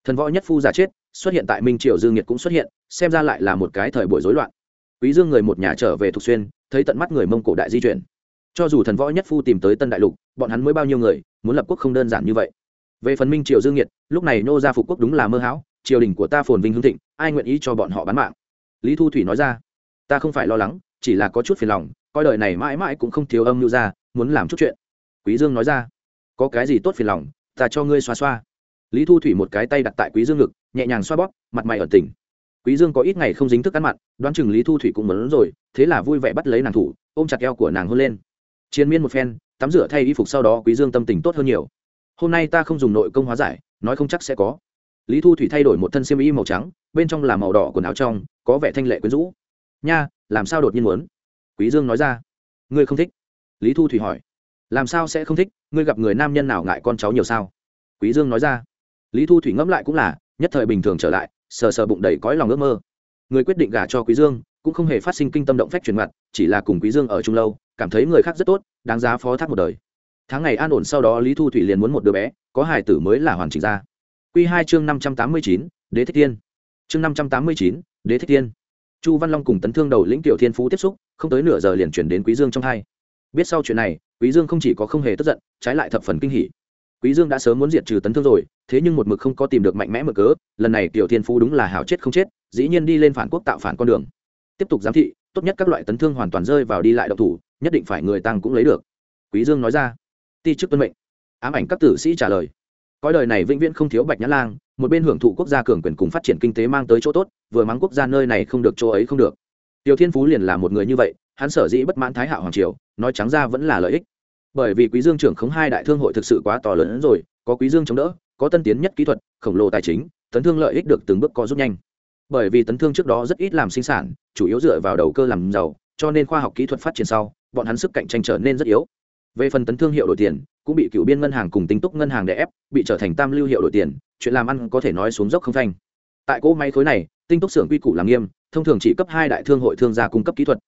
Thần võ nhất phu giả chết, xuất hiện tại minh triều dương nhiệt cũng xuất hiện, xem ra lại là một cái thời buổi rối loạn. Quý dương người một nhà trở về thục xuyên, thấy tận mắt người mông cổ đại di chuyển. Cho dù thần võ nhất phu tìm tới tân đại lục, bọn hắn mới bao nhiêu người, muốn lập quốc không đơn giản như vậy. Về phần minh triều dương nhiệt, lúc này nô gia phục quốc đúng là mơ hão, triều đình của ta phồn vinh hưng thịnh, ai nguyện ý cho bọn họ bán mạng? Lý thu thủy nói ra, ta không phải lo lắng, chỉ là có chút phiền lòng, coi đời này mãi mãi cũng không thiếu âm mưu ra, muốn làm chút chuyện. Quý dương nói ra, có cái gì tốt phiền lòng, ta cho ngươi xoa xoa. Lý thu thủy một cái tay đặt tại quý dương ngực, nhẹ nhàng xoa bóp, mặt mày ở tỉnh quý dương có ít ngày không dính thức ăn mặn, đoán chừng lý thu thủy cũng muốn rồi, thế là vui vẻ bắt lấy nàng thủ, ôm chặt eo của nàng hôn lên. Chiến miên một phen, tắm rửa thay y phục sau đó quý dương tâm tình tốt hơn nhiều. Hôm nay ta không dùng nội công hóa giải, nói không chắc sẽ có lý thu thủy thay đổi một thân xiêm y màu trắng, bên trong là màu đỏ quần áo trong, có vẻ thanh lệ quyến rũ. Nha, làm sao đột nhiên muốn? Quý dương nói ra. Ngươi không thích? Lý thu thủy hỏi. Làm sao sẽ không thích? Ngươi gặp người nam nhân nào ngại con cháu nhiều sao? Quý dương nói ra. Lý thu thủy ngẫm lại cũng là, nhất thời bình thường trở lại, sờ sờ bụng đầy cõi lòng ước mơ. Người quyết định gả cho quý dương, cũng không hề phát sinh kinh tâm động phách truyền mặt, chỉ là cùng quý dương ở chung lâu, cảm thấy người khác rất tốt, đáng giá phó thác một đời. Tháng ngày an ổn sau đó lý thu thủy liền muốn một đứa bé, có hài tử mới là hoàn chỉnh ra quy hai chương năm trăm tám mươi chín, đế thích thiên. Chương năm trăm tám mươi chín, đế thích thiên. Chu văn long cùng tấn thương đầu lĩnh tiểu thiên phú tiếp xúc, không tới nửa giờ liền chuyển đến quý dương trong hai. Biết sau chuyện này, quý dương không chỉ có không hề tức giận, trái lại thập phần kinh hỉ. Quý dương đã sớm muốn diệt trừ tấn thương rồi, thế nhưng một mực không có tìm được mạnh mẽ mở cớ, lần này tiểu thiên phú đúng là hảo chết không chết, dĩ nhiên đi lên phản quốc tạo phản con đường. Tiếp tục giám thị, tốt nhất các loại tấn thương hoàn toàn rơi vào đi lại độc thủ, nhất định phải người tăng cũng lấy được. Quý dương nói ra, ti chức tuân mệnh. Ám ảnh các tử sĩ trả lời cõi đời này vĩnh viễn không thiếu bạch nhã lang, một bên hưởng thụ quốc gia cường quyền cùng phát triển kinh tế mang tới chỗ tốt, vừa mắng quốc gia nơi này không được, chỗ ấy không được. Tiểu thiên phú liền là một người như vậy, hắn sở dĩ bất mãn thái hạo hoàng triều, nói trắng ra vẫn là lợi ích. Bởi vì quý dương trưởng khống hai đại thương hội thực sự quá to lớn hơn rồi, có quý dương chống đỡ, có tân tiến nhất kỹ thuật, khổng lồ tài chính, tấn thương lợi ích được từng bước có rút nhanh. Bởi vì tấn thương trước đó rất ít làm sinh sản, chủ yếu dựa vào đầu cơ làm giàu, cho nên khoa học kỹ thuật phát triển sau, bọn hắn sức cạnh tranh trở nên rất yếu về phần tấn thương hiệu đổi tiền, cũng bị cựu biên ngân hàng cùng tính túc ngân hàng đè ép, bị trở thành tam lưu hiệu đổi tiền, chuyện làm ăn có thể nói xuống dốc không phanh. Tại cỗ máy khối này, tinh túc xưởng quy củ làm nghiêm, thông thường chỉ cấp hai đại thương hội thương gia cung cấp kỹ thuật.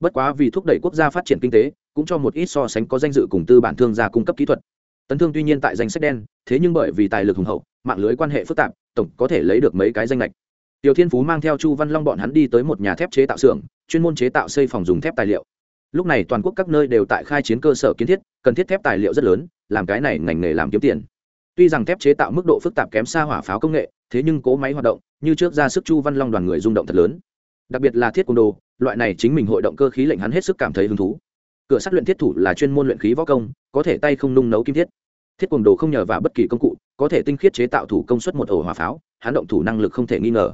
Bất quá vì thúc đẩy quốc gia phát triển kinh tế, cũng cho một ít so sánh có danh dự cùng tư bản thương gia cung cấp kỹ thuật. Tấn thương tuy nhiên tại danh sách đen, thế nhưng bởi vì tài lực hùng hậu, mạng lưới quan hệ phức tạp, tổng có thể lấy được mấy cái danh lệch tiểu thiên phú mang theo chu văn long bọn hắn đi tới một nhà thép chế tạo xưởng, chuyên môn chế tạo xây phòng dùng thép tài liệu lúc này toàn quốc các nơi đều tại khai chiến cơ sở kiến thiết, cần thiết thép tài liệu rất lớn, làm cái này ngành nghề làm kiếm tiền. Tuy rằng thép chế tạo mức độ phức tạp kém xa hỏa pháo công nghệ, thế nhưng cố máy hoạt động, như trước ra sức chu văn long đoàn người rung động thật lớn. Đặc biệt là thiết côn đồ, loại này chính mình hội động cơ khí lệnh hắn hết sức cảm thấy hứng thú. Cửa sắt luyện thiết thủ là chuyên môn luyện khí võ công, có thể tay không nung nấu kim thiết. Thiết côn đồ không nhờ vào bất kỳ công cụ, có thể tinh khiết chế tạo thủ công suất một ổ hỏa pháo, hắn động thủ năng lực không thể nghi ngờ.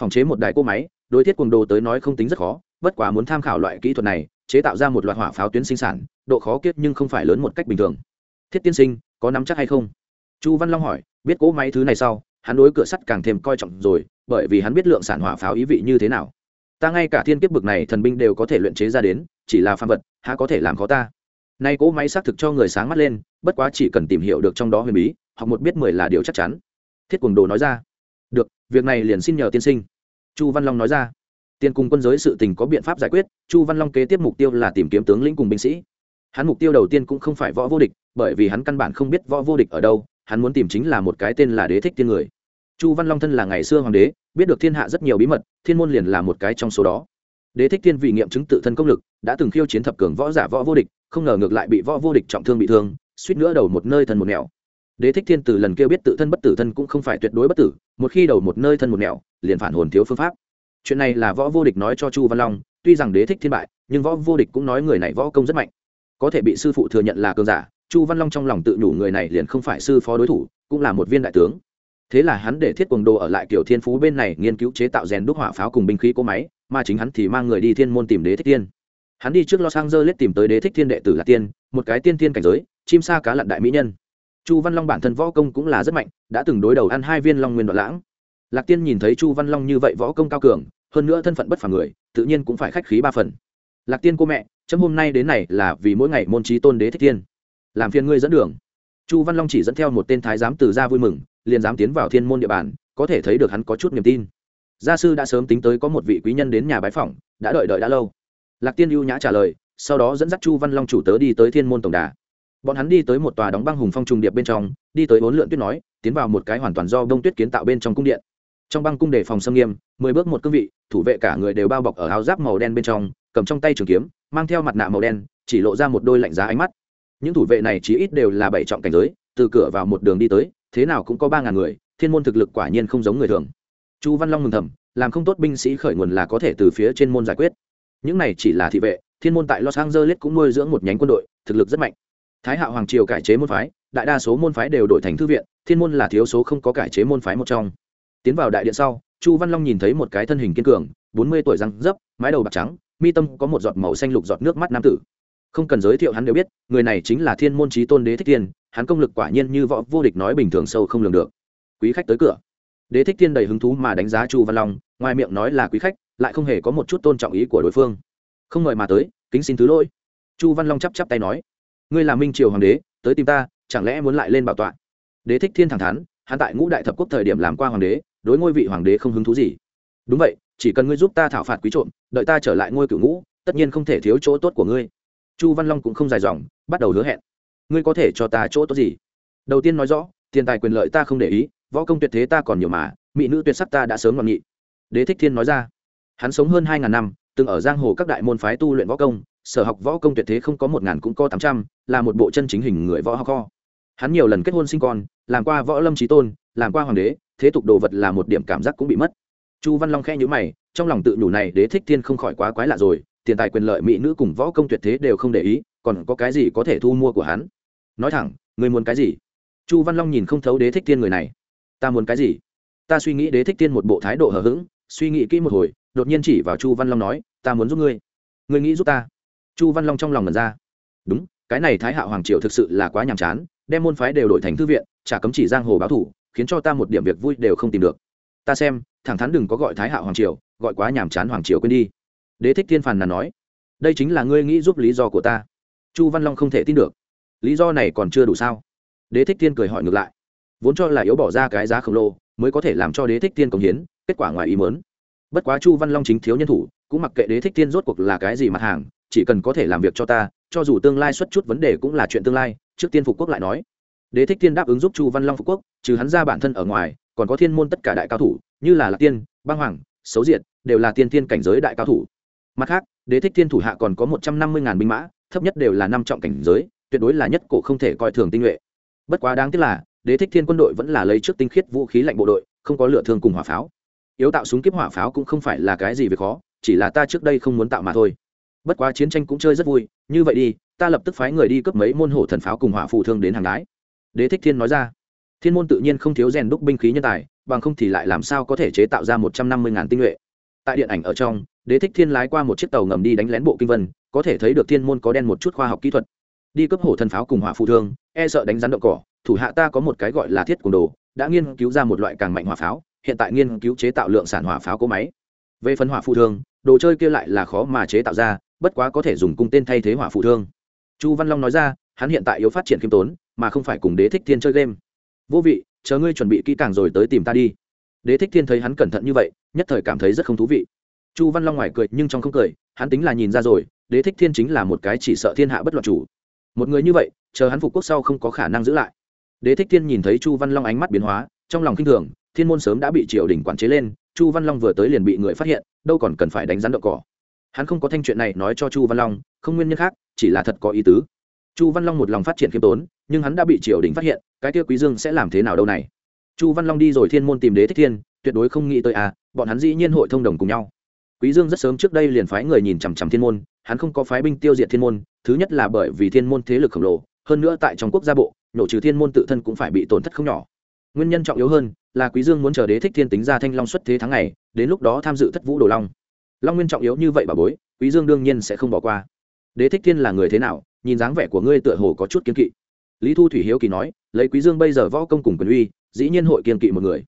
Phòng chế một đài cỗ máy, đối thiết côn đồ tới nói không tính rất khó, bất quá muốn tham khảo loại kỹ thuật này chế tạo ra một loạt hỏa pháo tuyến sinh sản, độ khó kiết nhưng không phải lớn một cách bình thường. Thiết tiên sinh, có nắm chắc hay không? Chu văn long hỏi, biết cỗ máy thứ này sau, hắn đối cửa sắt càng thêm coi trọng rồi, bởi vì hắn biết lượng sản hỏa pháo ý vị như thế nào. Ta ngay cả thiên kiếp bực này thần binh đều có thể luyện chế ra đến, chỉ là phàm vật, há có thể làm khó ta? Nay cỗ máy xác thực cho người sáng mắt lên, bất quá chỉ cần tìm hiểu được trong đó huyền bí hoặc một biết mười là điều chắc chắn. Thiết quần đồ nói ra. Được, việc này liền xin nhờ tiên sinh. Chu văn long nói ra tiên cùng quân giới sự tình có biện pháp giải quyết, chu văn long kế tiếp mục tiêu là tìm kiếm tướng lĩnh cùng binh sĩ. Hắn mục tiêu đầu tiên cũng không phải võ vô địch, bởi vì hắn căn bản không biết võ vô địch ở đâu, hắn muốn tìm chính là một cái tên là đế thích tiên người. Chu văn long thân là ngày xưa hoàng đế, biết được thiên hạ rất nhiều bí mật, thiên môn liền là một cái trong số đó. Đế thích Tiên vì nghiệm chứng tự thân công lực, đã từng khiêu chiến thập cường võ giả võ vô địch, không ngờ ngược lại bị võ vô địch trọng thương bị thương, suýt nữa đầu một nơi thân một nẻo. Đế thích thiên từ lần kêu biết tự thân bất tử thân cũng không phải tuyệt đối bất tử, một khi đầu một nơi thân một nẻo, liền phản hồn thiếu phương pháp chuyện này là võ vô địch nói cho chu văn long, tuy rằng đế thích thiên bại, nhưng võ vô địch cũng nói người này võ công rất mạnh. Có thể bị sư phụ thừa nhận là cường giả, chu văn long trong lòng tự nhủ người này liền không phải sư phó đối thủ, cũng là một viên đại tướng. Thế là hắn để thiết quần đồ ở lại kiểu thiên phú bên này nghiên cứu chế tạo rèn đúc hỏa pháo cùng binh khí cỗ máy, mà chính hắn thì mang người đi thiên môn tìm đế thích tiên hắn đi trước los angeles tìm tới đế thích thiên đệ tử là tiên, một cái tiên tiên cảnh giới, chim sa cá lặn đại mỹ nhân. Chu văn long bản thân võ công cũng là rất mạnh, đã từng đối đầu ăn hai viên long nguyên đoạn lãng lạc tiên nhìn thấy chu văn long như vậy võ công cao cường, hơn nữa thân phận bất phà người, tự nhiên cũng phải khách khí ba phần. Lạc tiên cô mẹ, chấm hôm nay đến này là vì mỗi ngày môn trí tôn đế thích thiên làm phiền ngươi dẫn đường. Chu văn long chỉ dẫn theo một tên thái giám từ ra vui mừng, liền dám tiến vào thiên môn địa bàn, có thể thấy được hắn có chút niềm tin. Gia sư đã sớm tính tới có một vị quý nhân đến nhà bái phỏng, đã đợi đợi đã lâu. Lạc tiên ưu nhã trả lời, sau đó dẫn dắt chu văn long chủ tớ đi tới thiên môn tổng đà. Bọn hắn đi tới một tòa đóng băng hùng phong trùng điệp bên trong, đi tới bốn lượn tuyết nói, tiến vào một cái hoàn toàn do đông tuyết kiến tạo bên trong cung điện trong băng cung đề phòng xâm nghiêm, mười bước một cương vị, thủ vệ cả người đều bao bọc ở áo giáp màu đen bên trong, cầm trong tay trường kiếm, mang theo mặt nạ màu đen, chỉ lộ ra một đôi lạnh giá ánh mắt. Những thủ vệ này chỉ ít đều là bảy trọng cảnh giới, từ cửa vào một đường đi tới, thế nào cũng có ba ngàn người, thiên môn thực lực quả nhiên không giống người thường. Chu văn long mừng thầm, làm không tốt binh sĩ khởi nguồn là có thể từ phía trên môn giải quyết. Những này chỉ là thị vệ, thiên môn tại los angeles cũng nuôi dưỡng một nhánh quân đội, thực lực rất mạnh. Thái hạo hoàng triều cải chế môn phái, đại đa số môn phái đều đổi thành thư viện, thiên môn là thiếu số không có cải chế môn phái một trong tiến vào đại điện sau, chu văn long nhìn thấy một cái thân hình kiên cường, bốn mươi tuổi răng dấp, mái đầu bạc trắng, mi tâm có một giọt màu xanh lục giọt nước mắt nam tử. Không cần giới thiệu hắn đều biết, người này chính là thiên môn trí tôn đế thích tiên hắn công lực quả nhiên như võ, vô địch nói bình thường sâu không lường được. Quý khách tới cửa. Đế thích tiên đầy hứng thú mà đánh giá chu văn long, ngoài miệng nói là quý khách, lại không hề có một chút tôn trọng ý của đối phương. Không ngợi mà tới, kính xin thứ lỗi. Chu văn long chắp chắp tay nói, ngươi là minh triều hoàng đế, tới tìm ta, chẳng lẽ muốn lại lên bảo tọa? Đế thích thiên thẳng thắn, hắn tại ngũ đại thập quốc thời điểm làm qua hoàng đế đối ngôi vị hoàng đế không hứng thú gì. Đúng vậy, chỉ cần ngươi giúp ta thảo phạt quý trộm, đợi ta trở lại ngôi cựu ngũ, tất nhiên không thể thiếu chỗ tốt của ngươi. Chu văn long cũng không dài dòng, bắt đầu hứa hẹn. Ngươi có thể cho ta chỗ tốt gì? Đầu tiên nói rõ, tiền tài quyền lợi ta không để ý, võ công tuyệt thế ta còn nhiều mà, mỹ nữ tuyệt sắc ta đã sớm ngọn nghị. Đế thích thiên nói ra. Hắn sống hơn hai ngàn năm, từng ở giang hồ các đại môn phái tu luyện võ công, sở học võ công tuyệt thế không có một ngàn cũng có tám trăm, là một bộ chân chính hình người võ học kho. Hắn nhiều lần kết hôn sinh con, làm qua võ lâm trí tôn, làm qua hoàng đế thế tục đồ vật là một điểm cảm giác cũng bị mất. Chu văn long khe nhữ mày, trong lòng tự nhủ này đế thích thiên không khỏi quá quái lạ rồi, tiền tài quyền lợi mỹ nữ cùng võ công tuyệt thế đều không để ý, còn có cái gì có thể thu mua của hắn? Nói thẳng, người muốn cái gì? Chu văn long nhìn không thấu đế thích thiên người này. Ta muốn cái gì? Ta suy nghĩ đế thích thiên một bộ thái độ hờ hững, suy nghĩ kỹ một hồi, đột nhiên chỉ vào chu văn long nói, ta muốn giúp ngươi. Ngươi nghĩ giúp ta? Chu văn long trong lòng ngần ra. Đúng, cái này thái hạo hoàng triều thực sự là quá nhàm chán, đem môn phái đều đổi thành thư viện, chả cấm chỉ giang hồ báo thủ khiến cho ta một điểm việc vui đều không tìm được. Ta xem, thẳng thắn đừng có gọi thái hạo hoàng triều, gọi quá nhàm chán hoàng triều quên đi. Đế thích thiên phàn là nói, đây chính là ngươi nghĩ giúp lý do của ta. Chu văn long không thể tin được, lý do này còn chưa đủ sao? Đế thích thiên cười hỏi ngược lại, vốn cho là yếu bỏ ra cái giá khổng lồ, mới có thể làm cho đế thích thiên cống hiến, kết quả ngoài ý mớn bất quá chu văn long chính thiếu nhân thủ, cũng mặc kệ đế thích thiên rốt cuộc là cái gì mặt hàng, chỉ cần có thể làm việc cho ta, cho dù tương lai xuất chút vấn đề cũng là chuyện tương lai, trước tiên phục quốc lại nói đế thích thiên đáp ứng giúp chu văn long phục quốc, trừ hắn ra bản thân ở ngoài, còn có thiên môn tất cả đại cao thủ, như là lạc tiên, băng hoàng, xấu diệt, đều là tiên thiên cảnh giới đại cao thủ. Mặt khác, đế thích thiên thủ hạ còn có một trăm năm mươi ngàn binh mã, thấp nhất đều là năm trọng cảnh giới, tuyệt đối là nhất cổ không thể coi thường tinh nhuệ. Bất quá đáng tiếc là, đế thích thiên quân đội vẫn là lấy trước tinh khiết vũ khí lạnh bộ đội, không có lựa thương cùng hỏa pháo. Yếu tạo súng kiếp hỏa pháo cũng không phải là cái gì về khó, chỉ là ta trước đây không muốn tạo mà thôi. Bất quá chiến tranh cũng chơi rất vui, như vậy đi, ta lập tức phái người đi cướp mấy môn hổ thần pháo cùng hỏa phù thương đến hàng đái đế thích thiên nói ra, thiên môn tự nhiên không thiếu rèn đúc binh khí nhân tài, bằng không thì lại làm sao có thể chế tạo ra một trăm năm mươi ngàn tinh nhuệ? Tại điện ảnh ở trong, đế thích thiên lái qua một chiếc tàu ngầm đi đánh lén bộ kinh vân, có thể thấy được thiên môn có đen một chút khoa học kỹ thuật. Đi cướp hổ thần pháo cùng hỏa phụ thương e sợ đánh rắn đậu cỏ, thủ hạ ta có một cái gọi là thiết cùng đồ, đã nghiên cứu ra một loại càng mạnh hỏa pháo, hiện tại nghiên cứu chế tạo lượng sản hỏa pháo cỗ máy. Về phần hỏa phụ thương, đồ chơi kia lại là khó mà chế tạo ra, bất quá có thể dùng cung tên thay thế hỏa phụ thương. Chu văn long nói ra, hắn hiện tại yếu phát triển khiêm tốn mà không phải cùng đế thích thiên chơi game. Vô vị, chờ ngươi chuẩn bị kỹ càng rồi tới tìm ta đi. Đế thích thiên thấy hắn cẩn thận như vậy, nhất thời cảm thấy rất không thú vị. Chu văn long ngoài cười nhưng trong không cười, hắn tính là nhìn ra rồi, đế thích thiên chính là một cái chỉ sợ thiên hạ bất loạn chủ. Một người như vậy, chờ hắn phục quốc sau không có khả năng giữ lại. Đế thích thiên nhìn thấy chu văn long ánh mắt biến hóa, trong lòng kinh thường, thiên môn sớm đã bị triều đình quản chế lên, chu văn long vừa tới liền bị người phát hiện, đâu còn cần phải đánh rắn đậu cỏ. Hắn không có thanh chuyện này nói cho chu văn long, không nguyên nhân khác, chỉ là thật có ý tứ chu văn long một lòng phát triển khiêm tốn, nhưng hắn đã bị triều đình phát hiện, cái kia quý dương sẽ làm thế nào đâu này? Chu văn long đi rồi thiên môn tìm đế thích thiên, tuyệt đối không nghĩ tới à bọn hắn dĩ nhiên hội thông đồng cùng nhau. Quý dương rất sớm trước đây liền phái người nhìn chằm chằm thiên môn, hắn không có phái binh tiêu diệt thiên môn, thứ nhất là bởi vì thiên môn thế lực khổng lồ, hơn nữa tại trong quốc gia bộ, nổ trừ thiên môn tự thân cũng phải bị tổn thất không nhỏ. Nguyên nhân trọng yếu hơn là quý dương muốn chờ đế thích thiên tính ra thanh long xuất thế tháng ngày, đến lúc đó tham dự thất vũ đồ long. Long nguyên trọng yếu như vậy bà bối, quý dương đương nhiên sẽ không bỏ qua. Đế thích thiên là người thế nào nhìn dáng vẻ của ngươi tựa hồ có chút kiên kỵ. Lý thu thủy hiếu kỳ nói, lấy quý dương bây giờ võ công cùng quyền uy, dĩ nhiên hội kiên kỵ một người.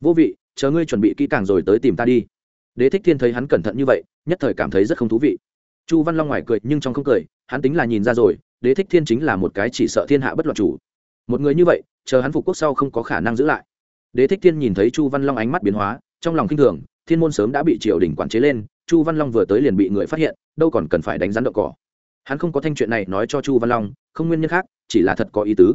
Vô vị, chờ ngươi chuẩn bị kỹ càng rồi tới tìm ta đi. Đế thích thiên thấy hắn cẩn thận như vậy, nhất thời cảm thấy rất không thú vị. Chu văn long ngoài cười nhưng trong không cười, hắn tính là nhìn ra rồi, đế thích thiên chính là một cái chỉ sợ thiên hạ bất loạn chủ. Một người như vậy, chờ hắn phục quốc sau không có khả năng giữ lại. Đế thích thiên nhìn thấy chu văn long ánh mắt biến hóa, trong lòng kinh thường, thiên môn sớm đã bị triều đình quản chế lên, chu văn long vừa tới liền bị người phát hiện, đâu còn cần phải đánh rắn đậu cỏ hắn không có thanh chuyện này nói cho chu văn long, không nguyên nhân khác, chỉ là thật có ý tứ.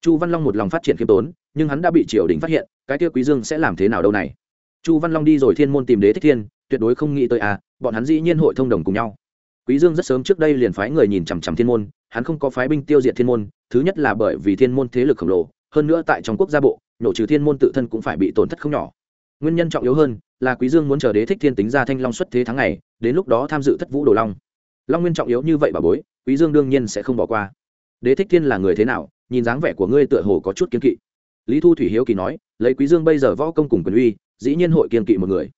Chu văn long một lòng phát triển khiêm tốn, nhưng hắn đã bị triều đình phát hiện, cái kia quý dương sẽ làm thế nào đâu này? Chu văn long đi rồi thiên môn tìm đế thích thiên, tuyệt đối không nghĩ tới à bọn hắn dĩ nhiên hội thông đồng cùng nhau. Quý dương rất sớm trước đây liền phái người nhìn chằm chằm thiên môn, hắn không có phái binh tiêu diệt thiên môn, thứ nhất là bởi vì thiên môn thế lực khổng lồ, hơn nữa tại trong quốc gia bộ, nổ trừ thiên môn tự thân cũng phải bị tổn thất không nhỏ. Nguyên nhân trọng yếu hơn là quý dương muốn chờ đế thích thiên tính ra thanh long xuất thế tháng ngày, đến lúc đó tham dự thất vũ đồ long long nguyên trọng yếu như vậy bà bối, quý dương đương nhiên sẽ không bỏ qua. Đế thích thiên là người thế nào, nhìn dáng vẻ của ngươi tựa hồ có chút kiên kỵ. Lý thu thủy hiếu kỳ nói, lấy quý dương bây giờ võ công cùng quyền uy, dĩ nhiên hội kiên kỵ một người.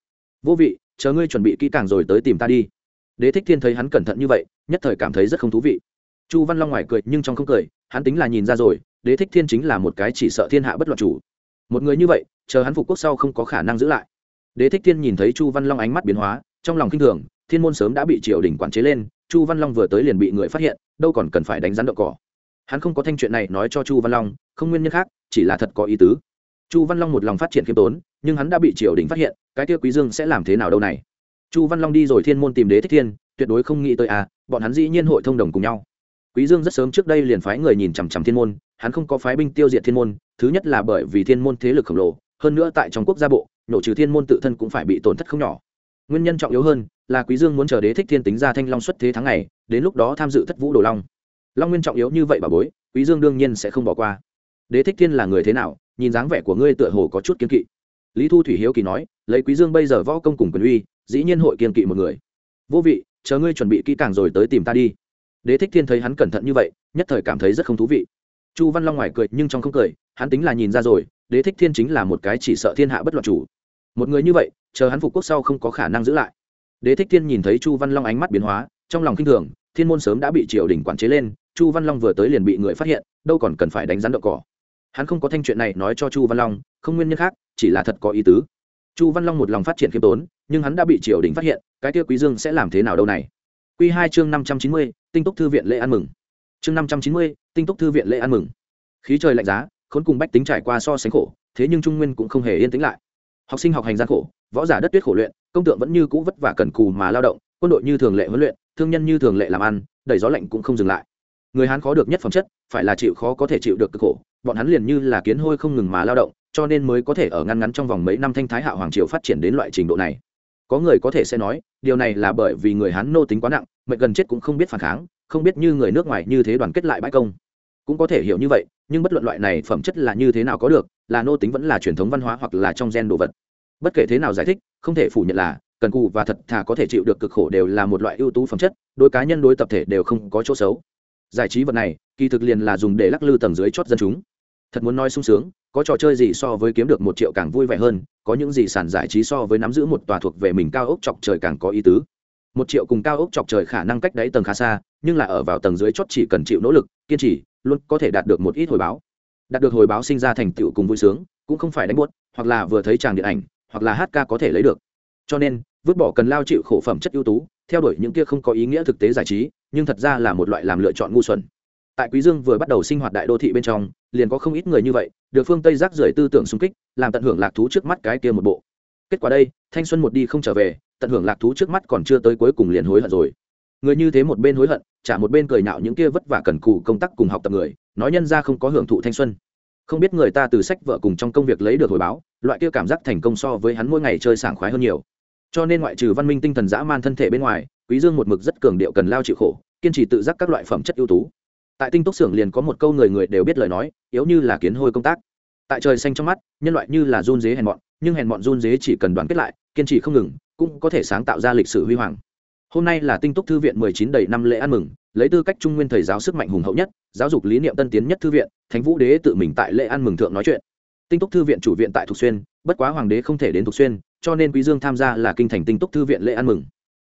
Vô vị, chờ ngươi chuẩn bị kỹ càng rồi tới tìm ta đi. Đế thích thiên thấy hắn cẩn thận như vậy, nhất thời cảm thấy rất không thú vị. Chu văn long ngoài cười nhưng trong không cười, hắn tính là nhìn ra rồi, đế thích thiên chính là một cái chỉ sợ thiên hạ bất loạn chủ. Một người như vậy, chờ hắn phục quốc sau không có khả năng giữ lại. Đế thích thiên nhìn thấy chu văn long ánh mắt biến hóa, trong lòng kinh thường, thiên môn sớm đã bị triều đình quản chế lên chu văn long vừa tới liền bị người phát hiện, đâu còn cần phải đánh rắn đậu cỏ. Hắn không có thanh chuyện này nói cho chu văn long, không nguyên nhân khác, chỉ là thật có ý tứ. Chu văn long một lòng phát triển khiêm tốn, nhưng hắn đã bị triều đình phát hiện, cái kia quý dương sẽ làm thế nào đâu này? Chu văn long đi rồi thiên môn tìm đế thích thiên, tuyệt đối không nghĩ tới à bọn hắn dĩ nhiên hội thông đồng cùng nhau. Quý dương rất sớm trước đây liền phái người nhìn chằm chằm thiên môn, hắn không có phái binh tiêu diệt thiên môn, thứ nhất là bởi vì thiên môn thế lực khổng lồ, hơn nữa tại trong quốc gia bộ, nổ trừ thiên môn tự thân cũng phải bị tổn thất không nhỏ nguyên nhân trọng yếu hơn là quý dương muốn chờ đế thích thiên tính ra thanh long xuất thế tháng ngày, đến lúc đó tham dự thất vũ đồ long. Long nguyên trọng yếu như vậy bà bối, quý dương đương nhiên sẽ không bỏ qua. Đế thích thiên là người thế nào, nhìn dáng vẻ của ngươi tựa hồ có chút kiên kỵ. Lý thu thủy hiếu kỳ nói, lấy quý dương bây giờ võ công cùng quyền uy, dĩ nhiên hội kiên kỵ một người. Vô vị, chờ ngươi chuẩn bị kỹ càng rồi tới tìm ta đi. Đế thích thiên thấy hắn cẩn thận như vậy, nhất thời cảm thấy rất không thú vị. Chu văn long ngoài cười nhưng trong không cười, hắn tính là nhìn ra rồi, đế thích thiên chính là một cái chỉ sợ thiên hạ bất loạn chủ một người như vậy, chờ hắn phục quốc sau không có khả năng giữ lại. Đế thích thiên nhìn thấy chu văn long ánh mắt biến hóa, trong lòng kinh thường, thiên môn sớm đã bị triều đình quản chế lên, chu văn long vừa tới liền bị người phát hiện, đâu còn cần phải đánh rắn đậu cỏ. Hắn không có thanh chuyện này nói cho chu văn long, không nguyên nhân khác, chỉ là thật có ý tứ. Chu văn long một lòng phát triển khiêm tốn, nhưng hắn đã bị triều đình phát hiện, cái kia quý dương sẽ làm thế nào đâu này? Quy hai chương năm trăm chín mươi, tinh túc thư viện lễ ăn mừng. Chương năm trăm chín mươi, tinh túc thư viện lễ ăn mừng. Khí trời lạnh giá, khốn cùng bách tính trải qua so sánh khổ, thế nhưng trung nguyên cũng không hề yên tĩnh lại học sinh học hành gian khổ, võ giả đất tuyết khổ luyện, công tượng vẫn như cũ vất vả cần cù mà lao động, quân đội như thường lệ huấn luyện, thương nhân như thường lệ làm ăn, đẩy gió lạnh cũng không dừng lại. Người hán khó được nhất phẩm chất, phải là chịu khó có thể chịu được cực khổ, bọn hắn liền như là kiến hôi không ngừng mà lao động, cho nên mới có thể ở ngăn ngắn trong vòng mấy năm thanh thái hạ hoàng triều phát triển đến loại trình độ này. Có người có thể sẽ nói, điều này là bởi vì người hán nô tính quá nặng, mệnh gần chết cũng không biết phản kháng, không biết như người nước ngoài như thế đoàn kết lại bãi công. Cũng có thể hiểu như vậy nhưng bất luận loại này phẩm chất là như thế nào có được, là nô tính vẫn là truyền thống văn hóa hoặc là trong gen đồ vật. Bất kể thế nào giải thích, không thể phủ nhận là, cần cù và thật thà có thể chịu được cực khổ đều là một loại ưu tú phẩm chất đối cá nhân đối tập thể đều không có chỗ xấu. Giải trí vật này, kỳ thực liền là dùng để lắc lư tầng dưới chót dân chúng. Thật muốn nói sung sướng, có trò chơi gì so với kiếm được một triệu càng vui vẻ hơn, có những gì sản giải trí so với nắm giữ một tòa thuộc về mình cao ốc chọc trời càng có ý tứ một triệu cùng cao ốc chọc trời khả năng cách đáy tầng khá xa, nhưng là ở vào tầng dưới chót chỉ cần chịu nỗ lực, kiên trì, luôn có thể đạt được một ít hồi báo. Đạt được hồi báo sinh ra thành tựu cùng vui sướng, cũng không phải đánh buốt, hoặc là vừa thấy chàng điện ảnh, hoặc là hát ca có thể lấy được. Cho nên, vứt bỏ cần lao chịu khổ phẩm chất ưu tú, theo đuổi những kia không có ý nghĩa thực tế giải trí, nhưng thật ra là một loại làm lựa chọn ngu xuẩn. Tại quý dương vừa bắt đầu sinh hoạt đại đô thị bên trong, liền có không ít người như vậy, được phương tây rác rưởi tư tưởng xung kích, làm tận hưởng lạc thú trước mắt cái kia một bộ kết quả đây, thanh xuân một đi không trở về, tận hưởng lạc thú trước mắt còn chưa tới cuối cùng liền hối hận rồi. Người như thế một bên hối hận trả một bên cười nhạo những kia vất vả cần cù công tác cùng học tập người, nói nhân ra không có hưởng thụ thanh xuân. Không biết người ta từ sách vợ cùng trong công việc lấy được hồi báo, loại kia cảm giác thành công so với hắn mỗi ngày chơi sảng khoái hơn nhiều. Cho nên ngoại trừ văn minh tinh thần dã man thân thể bên ngoài, quý dương một mực rất cường điệu cần lao chịu khổ, kiên trì tự giác các loại phẩm chất ưu tú. Tại tinh túc xưởng liền có một câu người người đều biết lời nói, yếu như là kiến hôi công tác tại trời xanh trong mắt, nhân loại như là run dế hèn mọn, nhưng hèn mọn run dế chỉ cần đoàn kết lại, kiên trì không ngừng, cũng có thể sáng tạo ra lịch sử huy hoàng. Hôm nay là tinh túc thư viện mười chín đầy năm lễ ăn mừng, lấy tư cách trung nguyên thầy giáo sức mạnh hùng hậu nhất, giáo dục lý niệm tân tiến nhất thư viện, thánh vũ đế tự mình tại lễ ăn mừng thượng nói chuyện. Tinh túc thư viện chủ viện tại thục xuyên, bất quá hoàng đế không thể đến thục xuyên, cho nên quý dương tham gia là kinh thành tinh túc thư viện lễ ăn mừng.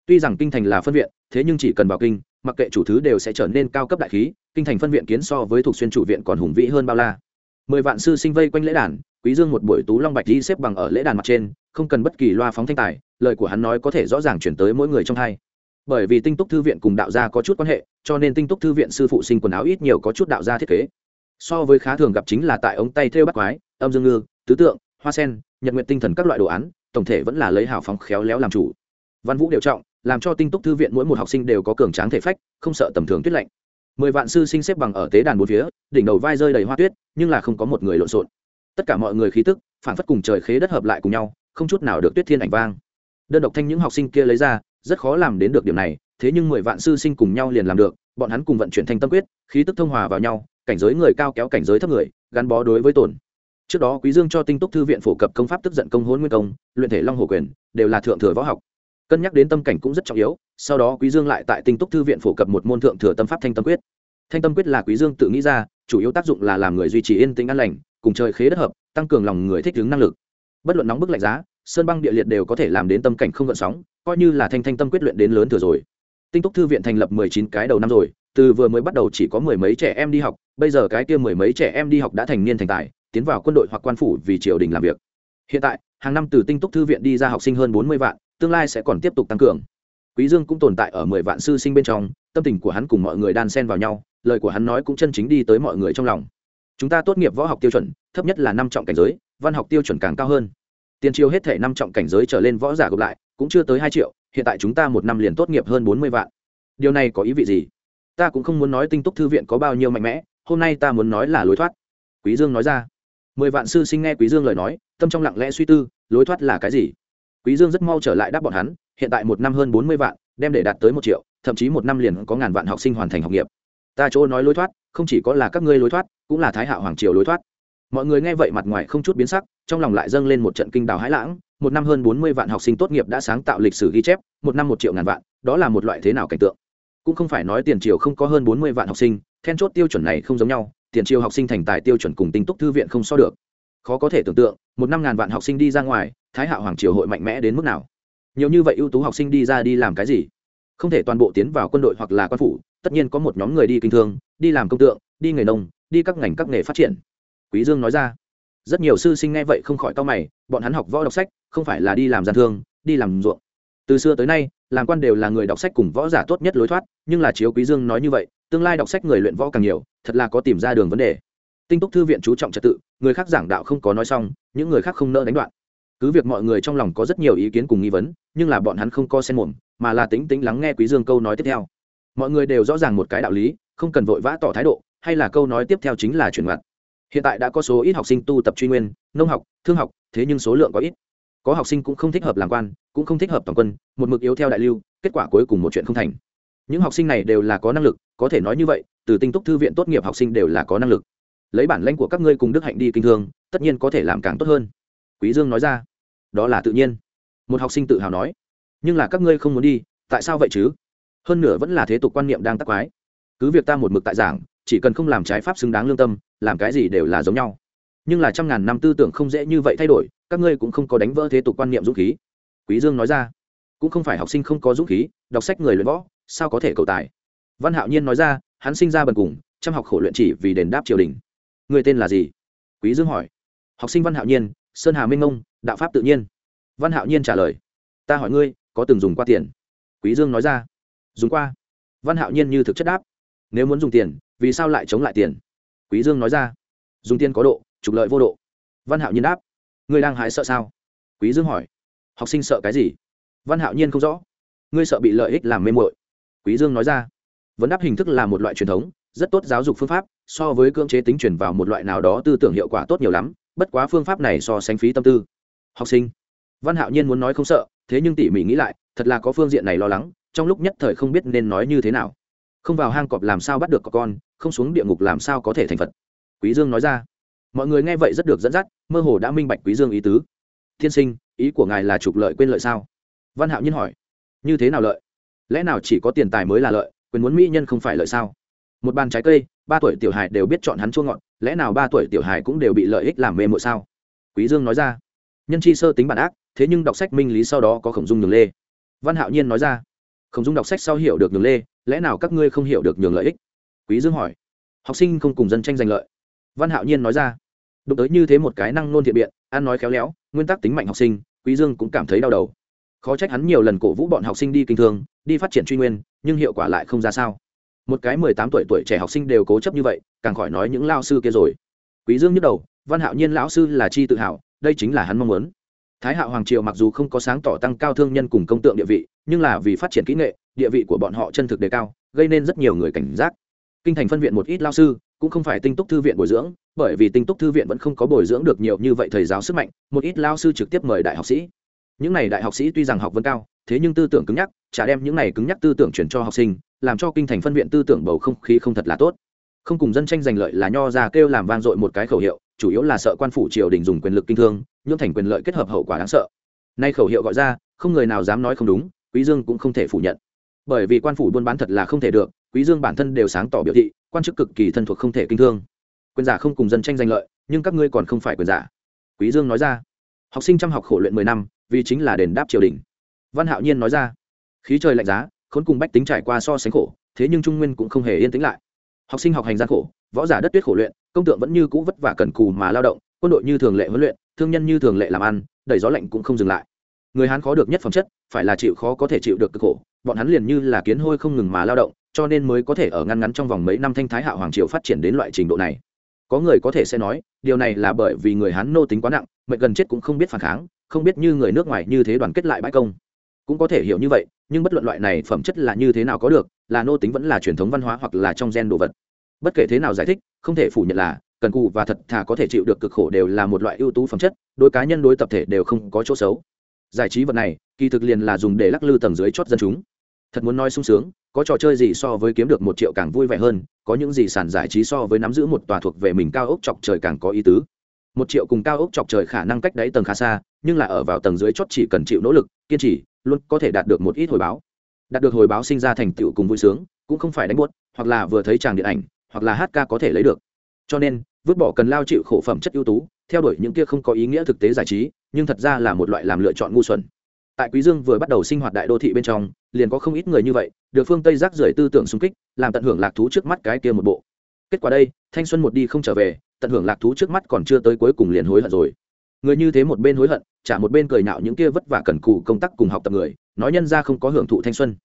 Tuy rằng kinh thành là phân viện, thế nhưng chỉ cần vào kinh, mặc kệ chủ thứ đều sẽ trở nên cao cấp đại khí, kinh thành phân viện kiến so với thục xuyên chủ viện còn hùng vĩ hơn bao la mười vạn sư sinh vây quanh lễ đàn, quý dương một buổi tú long bạch đi xếp bằng ở lễ đàn mặt trên, không cần bất kỳ loa phóng thanh tài, lời của hắn nói có thể rõ ràng chuyển tới mỗi người trong hai. Bởi vì tinh túc thư viện cùng đạo gia có chút quan hệ, cho nên tinh túc thư viện sư phụ sinh quần áo ít nhiều có chút đạo gia thiết kế. So với khá thường gặp chính là tại ống tay thêu bắt quái, âm dương ngư, tứ tượng, hoa sen, nhật nguyện tinh thần các loại đồ án, tổng thể vẫn là lấy hào phóng khéo léo làm chủ. Văn vũ đều trọng, làm cho tinh túc thư viện mỗi một học sinh đều có cường tráng thể phách, không sợ tầm thường tuyết lạnh mười vạn sư sinh xếp bằng ở tế đàn bốn phía, đỉnh đầu vai rơi đầy hoa tuyết, nhưng là không có một người lộn xộn. Tất cả mọi người khí tức phản phất cùng trời khế đất hợp lại cùng nhau, không chút nào được tuyết thiên ảnh vang. Đơn độc thanh những học sinh kia lấy ra, rất khó làm đến được điểm này, thế nhưng mười vạn sư sinh cùng nhau liền làm được, bọn hắn cùng vận chuyển thanh tâm quyết, khí tức thông hòa vào nhau, cảnh giới người cao kéo cảnh giới thấp người, gắn bó đối với tổn trước đó quý dương cho tinh túc thư viện phổ cập công pháp tức giận công hôn nguyên công, luyện thể long hồ quyền, đều là thượng thừa võ học cân nhắc đến tâm cảnh cũng rất trọng yếu, sau đó quý dương lại tại tinh túc thư viện phổ cập một môn thượng thừa tâm pháp thanh tâm quyết. Thanh tâm quyết là quý dương tự nghĩ ra, chủ yếu tác dụng là làm người duy trì yên tĩnh an lành, cùng trời khế đất hợp, tăng cường lòng người thích ứng năng lực. Bất luận nóng bức lạnh giá, sơn băng địa liệt đều có thể làm đến tâm cảnh không gợn sóng, coi như là thanh thanh tâm quyết luyện đến lớn thừa rồi. Tinh túc thư viện thành lập mười chín cái đầu năm rồi, từ vừa mới bắt đầu chỉ có mười mấy trẻ em đi học, bây giờ cái kia mười mấy trẻ em đi học đã thành niên thành tài, tiến vào quân đội hoặc quan phủ vì triều đình làm việc. Hiện tại, hàng năm từ tinh túc thư viện đi ra học sinh hơn bốn mươi vạn tương lai sẽ còn tiếp tục tăng cường. Quý dương cũng tồn tại ở mười vạn sư sinh bên trong, tâm tình của hắn cùng mọi người đan xen vào nhau, lời của hắn nói cũng chân chính đi tới mọi người trong lòng. Chúng ta tốt nghiệp võ học tiêu chuẩn, thấp nhất là năm trọng cảnh giới, văn học tiêu chuẩn càng cao hơn. Tiền triều hết thể năm trọng cảnh giới trở lên võ giả gộp lại, cũng chưa tới hai triệu, hiện tại chúng ta một năm liền tốt nghiệp hơn bốn mươi vạn. Điều này có ý vị gì? Ta cũng không muốn nói tinh túc thư viện có bao nhiêu mạnh mẽ, hôm nay ta muốn nói là lối thoát. Quý dương nói ra. Mười vạn sư sinh nghe quý dương lời nói, tâm trong lặng lẽ suy tư, lối thoát là cái gì? Quý dương rất mau trở lại đáp bọn hắn, hiện tại một năm hơn bốn mươi vạn, đem để đạt tới một triệu, thậm chí một năm liền có ngàn vạn học sinh hoàn thành học nghiệp. Ta chỗ nói lối thoát, không chỉ có là các ngươi lối thoát, cũng là thái hạ hoàng triều lối thoát. Mọi người nghe vậy mặt ngoài không chút biến sắc, trong lòng lại dâng lên một trận kinh đào hãi lãng. Một năm hơn bốn mươi vạn học sinh tốt nghiệp đã sáng tạo lịch sử ghi chép, một năm một triệu ngàn vạn, đó là một loại thế nào cảnh tượng? Cũng không phải nói tiền triều không có hơn bốn mươi vạn học sinh, then chốt tiêu chuẩn này không giống nhau, tiền triều học sinh thành tài tiêu chuẩn cùng tinh túc thư viện không so được khó có thể tưởng tượng, một năm ngàn vạn học sinh đi ra ngoài, thái hạ hoàng triều hội mạnh mẽ đến mức nào? Nhiều như vậy ưu tú học sinh đi ra đi làm cái gì? Không thể toàn bộ tiến vào quân đội hoặc là quan phủ, tất nhiên có một nhóm người đi kinh thương, đi làm công tượng, đi nghề nông, đi các ngành các nghề phát triển. Quý dương nói ra. Rất nhiều sư sinh nghe vậy không khỏi cau mày, bọn hắn học võ đọc sách, không phải là đi làm gian thương, đi làm ruộng. Từ xưa tới nay, làm quan đều là người đọc sách cùng võ giả tốt nhất lối thoát, nhưng là chiếu quý dương nói như vậy, tương lai đọc sách người luyện võ càng nhiều, thật là có tìm ra đường vấn đề tinh túc thư viện chú trọng trật tự, người khác giảng đạo không có nói xong, những người khác không nỡ đánh đoạn. Cứ việc mọi người trong lòng có rất nhiều ý kiến cùng nghi vấn, nhưng là bọn hắn không co sen mồm, mà là tính tính lắng nghe quý dương câu nói tiếp theo. Mọi người đều rõ ràng một cái đạo lý, không cần vội vã tỏ thái độ, hay là câu nói tiếp theo chính là chuyển ngặt hiện tại đã có số ít học sinh tu tập truy nguyên, nông học, thương học, thế nhưng số lượng có ít. Có học sinh cũng không thích hợp làm quan, cũng không thích hợp toàn quân, một mực yếu theo đại lưu, kết quả cuối cùng một chuyện không thành. Những học sinh này đều là có năng lực, có thể nói như vậy, từ tinh túc thư viện tốt nghiệp học sinh đều là có năng lực lấy bản lãnh của các ngươi cùng đức hạnh đi kinh thương, tất nhiên có thể làm càng tốt hơn. Quý dương nói ra. Đó là tự nhiên. Một học sinh tự hào nói. Nhưng là các ngươi không muốn đi, tại sao vậy chứ? Hơn nửa vẫn là thế tục quan niệm đang tắc quái. Cứ việc ta một mực tại giảng, chỉ cần không làm trái pháp xứng đáng lương tâm, làm cái gì đều là giống nhau. Nhưng là trăm ngàn năm tư tưởng không dễ như vậy thay đổi, các ngươi cũng không có đánh vỡ thế tục quan niệm dũng khí. Quý dương nói ra. Cũng không phải học sinh không có dũng khí, đọc sách người luyện võ, sao có thể cầu tài? Văn hạo nhiên nói ra, hắn sinh ra bần cùng chăm học khổ luyện chỉ vì đền đáp triều đình người tên là gì? Quý dương hỏi. Học sinh văn hạo nhiên, sơn hà minh ngông, đạo pháp tự nhiên. Văn hạo nhiên trả lời. Ta hỏi ngươi, có từng dùng qua tiền? Quý dương nói ra. Dùng qua. Văn hạo nhiên như thực chất đáp. Nếu muốn dùng tiền, vì sao lại chống lại tiền? Quý dương nói ra. Dùng tiền có độ, trục lợi vô độ. Văn hạo nhiên đáp. Ngươi đang hại sợ sao? Quý dương hỏi. Học sinh sợ cái gì? Văn hạo nhiên không rõ. Ngươi sợ bị lợi ích làm mê mội quý dương nói ra. Vấn đáp hình thức là một loại truyền thống rất tốt giáo dục phương pháp, so với cưỡng chế tính truyền vào một loại nào đó tư tưởng hiệu quả tốt nhiều lắm, bất quá phương pháp này so sánh phí tâm tư. Học sinh. Văn hạo nhiên muốn nói không sợ, thế nhưng tỉ mỉ nghĩ lại, thật là có phương diện này lo lắng, trong lúc nhất thời không biết nên nói như thế nào. Không vào hang cọp làm sao bắt được có con, không xuống địa ngục làm sao có thể thành phật. Quý dương nói ra. Mọi người nghe vậy rất được dẫn dắt, mơ hồ đã minh bạch quý dương ý tứ. Thiên sinh, ý của ngài là trục lợi quên lợi sao? Văn hạo nhiên hỏi. Như thế nào lợi? Lẽ nào chỉ có tiền tài mới là lợi, quyền muốn mỹ nhân không phải lợi sao? Một bàn trái cây, ba tuổi tiểu hài đều biết chọn hắn chua ngọt, lẽ nào ba tuổi tiểu hài cũng đều bị lợi ích làm mê mội sao? Quý dương nói ra. Nhân chi sơ tính bản ác, thế nhưng đọc sách minh lý sau đó có khổng dung nhường lê. Văn hạo nhiên nói ra. Khổng dung đọc sách sau hiểu được nhường lê, lẽ nào các ngươi không hiểu được nhường lợi ích? Quý dương hỏi. Học sinh không cùng dân tranh giành lợi. Văn hạo nhiên nói ra. Đụng tới như thế một cái năng nôn thiện biện, ăn nói khéo léo, nguyên tắc tính mạnh học sinh, quý dương cũng cảm thấy đau đầu. Khó trách hắn nhiều lần cổ vũ bọn học sinh đi kinh thương, đi phát triển truy nguyên, nhưng hiệu quả lại không ra sao một cái mười tám tuổi tuổi trẻ học sinh đều cố chấp như vậy, càng khỏi nói những lao sư kia rồi. Quý dương nhức đầu, văn hạo nhiên lão sư là chi tự hào, đây chính là hắn mong muốn. Thái hạo hoàng triều mặc dù không có sáng tỏ tăng cao thương nhân cùng công tượng địa vị, nhưng là vì phát triển kỹ nghệ, địa vị của bọn họ chân thực đề cao, gây nên rất nhiều người cảnh giác. Kinh thành phân viện một ít lao sư, cũng không phải tinh túc thư viện bồi dưỡng, bởi vì tinh túc thư viện vẫn không có bồi dưỡng được nhiều như vậy thầy giáo sức mạnh, một ít lao sư trực tiếp mời đại học sĩ. Những n à y đại học sĩ tuy rằng học vấn cao, thế nhưng tư tưởng cứng nhắc, chả đem những n à y cứng nhắc tư tưởng chuyển cho học sinh làm cho kinh thành phân viện tư tưởng bầu không khí không thật là tốt. Không cùng dân tranh giành lợi là nho ra kêu làm vang dội một cái khẩu hiệu, chủ yếu là sợ quan phủ triều đình dùng quyền lực kinh thương nhưỡng thành quyền lợi kết hợp hậu quả đáng sợ. Nay khẩu hiệu gọi ra, không người nào dám nói không đúng, quý dương cũng không thể phủ nhận. Bởi vì quan phủ buôn bán thật là không thể được, quý dương bản thân đều sáng tỏ biểu thị, quan chức cực kỳ thân thuộc không thể kinh thương. Quyền giả không cùng dân tranh giành lợi, nhưng các ngươi còn không phải quyền giả. Quý dương nói ra. Học sinh chăm học khổ luyện mười năm, vì chính là đền đáp triều đình. Văn hạo nhiên nói ra. Khí trời lạnh giá khốn cùng bách tính trải qua so sánh khổ, thế nhưng trung nguyên cũng không hề yên tĩnh lại. Học sinh học hành gian khổ, võ giả đất tuyết khổ luyện, công tượng vẫn như cũ vất vả cần cù mà lao động, quân đội như thường lệ huấn luyện, thương nhân như thường lệ làm ăn, đẩy gió lạnh cũng không dừng lại. Người hán khó được nhất phẩm chất, phải là chịu khó có thể chịu được cực khổ, bọn hắn liền như là kiến hôi không ngừng mà lao động, cho nên mới có thể ở ngăn ngắn trong vòng mấy năm thanh thái hạ hoàng triều phát triển đến loại trình độ này. Có người có thể sẽ nói, điều này là bởi vì người hán nô tính quá nặng, mệnh gần chết cũng không biết phản kháng, không biết như người nước ngoài như thế đoàn kết lại bãi công. Cũng có thể hiểu như vậy nhưng bất luận loại này phẩm chất là như thế nào có được, là nô tính vẫn là truyền thống văn hóa hoặc là trong gen đồ vật. Bất kể thế nào giải thích, không thể phủ nhận là, cần cù và thật thà có thể chịu được cực khổ đều là một loại ưu tú phẩm chất, đối cá nhân, đối tập thể đều không có chỗ xấu. Giải trí vật này, kỳ thực liền là dùng để lắc lư tầng dưới chót dân chúng. Thật muốn nói sung sướng, có trò chơi gì so với kiếm được một triệu càng vui vẻ hơn, có những gì sản giải trí so với nắm giữ một tòa thuộc về mình cao ốc chọc trời càng có ý tứ. Một triệu cùng cao ốc chọc trời khả năng cách đáy tầng khá xa, nhưng là ở vào tầng dưới chót chỉ cần chịu nỗ lực, kiên trì luôn có thể đạt được một ít hồi báo. Đạt được hồi báo sinh ra thành tựu cùng vui sướng, cũng không phải đánh buốt, hoặc là vừa thấy chàng điện ảnh, hoặc là hát ca có thể lấy được. Cho nên, vứt bỏ cần lao chịu khổ phẩm chất ưu tú, theo đuổi những kia không có ý nghĩa thực tế giải trí, nhưng thật ra là một loại làm lựa chọn ngu xuẩn. Tại quý dương vừa bắt đầu sinh hoạt đại đô thị bên trong, liền có không ít người như vậy, được phương tây rác rưởi tư tưởng xung kích, làm tận hưởng lạc thú trước mắt cái kia một bộ. Kết quả đây, thanh xuân một đi không trở về, tận hưởng lạc thú trước mắt còn chưa tới cuối cùng liền hối hận rồi người như thế một bên hối hận trả một bên cười nhạo những kia vất vả cần cù công tác cùng học tập người, nói nhân ra không có hưởng thụ thanh xuân.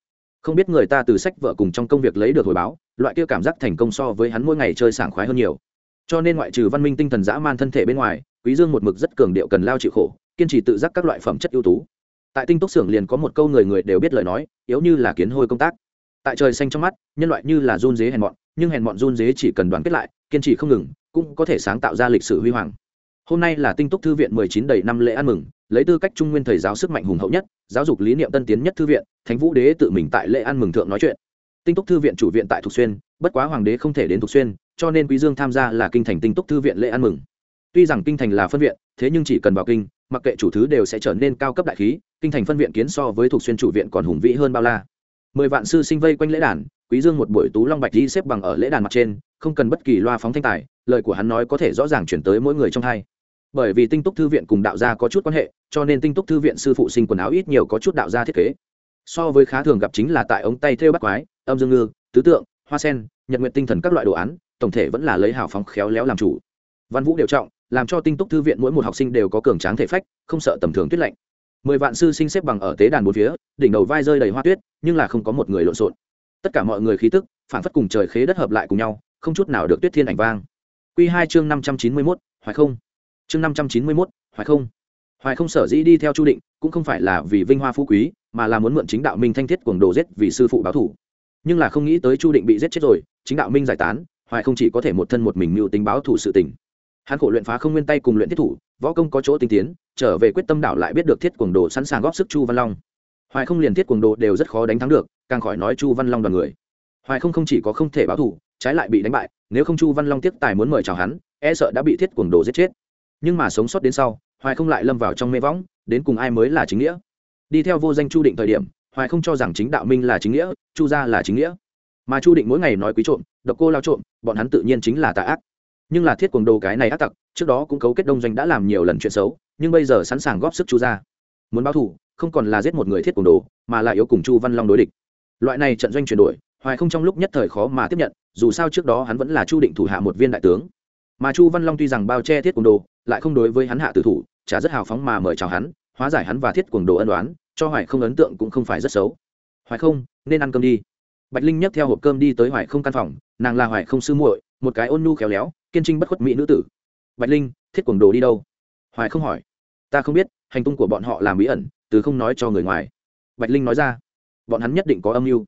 Không biết người ta từ sách vợ cùng trong công việc lấy được hồi báo, loại kia cảm giác thành công so với hắn mỗi ngày chơi sảng khoái hơn nhiều. Cho nên ngoại trừ văn minh tinh thần dã man thân thể bên ngoài, quý dương một mực rất cường điệu cần lao chịu khổ, kiên trì tự giác các loại phẩm chất ưu tú. Tại tinh túc xưởng liền có một câu người người đều biết lời nói, yếu như là kiến hôi công tác. Tại trời xanh trong mắt, nhân loại như là run dế hèn mọn, nhưng hèn mọn run dế chỉ cần đoàn kết lại, kiên trì không ngừng, cũng có thể sáng tạo ra lịch sử huy hoàng hôm nay là tinh túc thư viện mười chín đầy năm lễ ăn mừng, lấy tư cách trung nguyên thầy giáo sức mạnh hùng hậu nhất, giáo dục lý niệm tân tiến nhất thư viện, thánh vũ đế tự mình tại lễ ăn mừng thượng nói chuyện. Tinh túc thư viện chủ viện tại thục xuyên, bất quá hoàng đế không thể đến thục xuyên, cho nên quý dương tham gia là kinh thành tinh túc thư viện lễ ăn mừng. Tuy rằng kinh thành là phân viện, thế nhưng chỉ cần vào kinh, mặc kệ chủ thứ đều sẽ trở nên cao cấp đại khí, kinh thành phân viện kiến so với thục xuyên chủ viện còn hùng vĩ hơn bao la. Mười vạn sư sinh vây quanh lễ đàn, quý dương một buổi tú long bạch đi xếp bằng ở lễ đàn mặt trên, không cần bất kỳ loa phóng thanh tài lời của hắn nói có thể rõ ràng chuyển tới mỗi người trong hai. Bởi vì tinh túc thư viện cùng đạo gia có chút quan hệ, cho nên tinh túc thư viện sư phụ sinh quần áo ít nhiều có chút đạo gia thiết kế. So với khá thường gặp chính là tại ống tay thêu bắt quái, âm dương ngư, tứ tượng, hoa sen, nhật nguyện tinh thần các loại đồ án, tổng thể vẫn là lấy hào phóng khéo léo làm chủ. Văn vũ đều trọng, làm cho tinh túc thư viện mỗi một học sinh đều có cường tráng thể phách, không sợ tầm thường tuyết lạnh. Mười vạn sư sinh xếp bằng ở tế đàn bốn phía, đỉnh đầu vai rơi đầy hoa tuyết, nhưng là không có một người lộn xộn. Tất cả mọi người khí tức, phản phất cùng trời khế đất hợp lại cùng nhau, không chút nào được tuyết thiên ảnh vang. Quy hai chương năm trăm chín mươi mốt, hoài không. Chương năm trăm chín mươi mốt, hoài không. Hoài không sở dĩ đi theo chu định, cũng không phải là vì vinh hoa phú quý, mà là muốn mượn chính đạo minh thanh thiết cuồng đồ giết vì sư phụ báo thủ. Nhưng là không nghĩ tới chu định bị giết chết rồi, chính đạo minh giải tán, hoài không chỉ có thể một thân một mình mưu tính báo thủ sự tình. Hắn khổ luyện phá không nguyên tay cùng luyện thiết thủ, võ công có chỗ tinh tiến, trở về quyết tâm đảo lại biết được thiết cuồng đồ sẵn sàng góp sức chu văn long. Hoài không liền thiết cuồng đồ đều rất khó đánh thắng được, càng khỏi nói chu văn long đoàn người. Hoài không không chỉ có không thể báo thủ trái lại bị đánh bại, nếu không chu văn long tiếc tài muốn mời chào hắn e sợ đã bị thiết cuồng đồ giết chết. Nhưng mà sống sót đến sau, hoài không lại lâm vào trong mê võng, đến cùng ai mới là chính nghĩa? Đi theo vô danh chu định thời điểm, hoài không cho rằng chính đạo minh là chính nghĩa, chu gia là chính nghĩa. Mà chu định mỗi ngày nói quý trộm, độc cô lao trộm, bọn hắn tự nhiên chính là tà ác. Nhưng là thiết Cuồng đồ cái này ác tặc, trước đó cũng cấu kết đông doanh đã làm nhiều lần chuyện xấu, nhưng bây giờ sẵn sàng góp sức chu gia. Muốn báo thù, không còn là giết một người thiết Cuồng đồ, mà lại yếu cùng chu văn long đối địch. Loại này trận doanh chuyển đổi hoài không trong lúc nhất thời khó mà tiếp nhận, dù sao trước đó hắn vẫn là chu định thủ hạ một viên đại tướng. Mà chu văn long tuy rằng bao che thiết quần đồ, lại không đối với hắn hạ tử thủ, chả rất hào phóng mà mời chào hắn, hóa giải hắn và thiết quần đồ ân đoán cho hoài không ấn tượng cũng không phải rất xấu. Hoài không, nên ăn cơm đi. Bạch linh nhấc theo hộp cơm đi tới hoài không căn phòng, nàng là hoài không sư muội, một cái ôn nhu khéo léo, kiên trinh bất khuất mỹ nữ tử. Bạch linh, thiết quần đồ đi đâu? Hoài không hỏi. Ta không biết, hành tung của bọn họ làm bí ẩn, từ không nói cho người ngoài. Bạch linh nói ra. Bọn hắn nhất định có âm mưu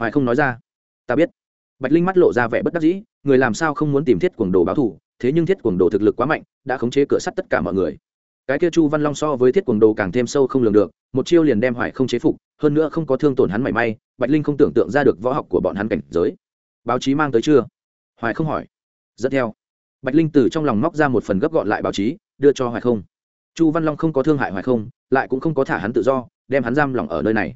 hoài không nói ra. Ta biết. Bạch linh mắt lộ ra vẻ bất đắc dĩ, người làm sao không muốn tìm thiết quần đồ báo thù, thế nhưng thiết quần đồ thực lực quá mạnh, đã khống chế cửa sắt tất cả mọi người. Cái kia chu văn long so với thiết quần đồ càng thêm sâu không lường được, một chiêu liền đem hoài không chế phục, hơn nữa không có thương tổn hắn mảy may, bạch linh không tưởng tượng ra được võ học của bọn hắn cảnh giới. Báo chí mang tới chưa? Hoài không hỏi. Dẫn theo. Bạch linh từ trong lòng móc ra một phần gấp gọn lại báo chí, đưa cho hoài không. Chu văn long không có thương hại hoài không, lại cũng không có thả hắn tự do, đem hắn giam lỏng ở nơi này.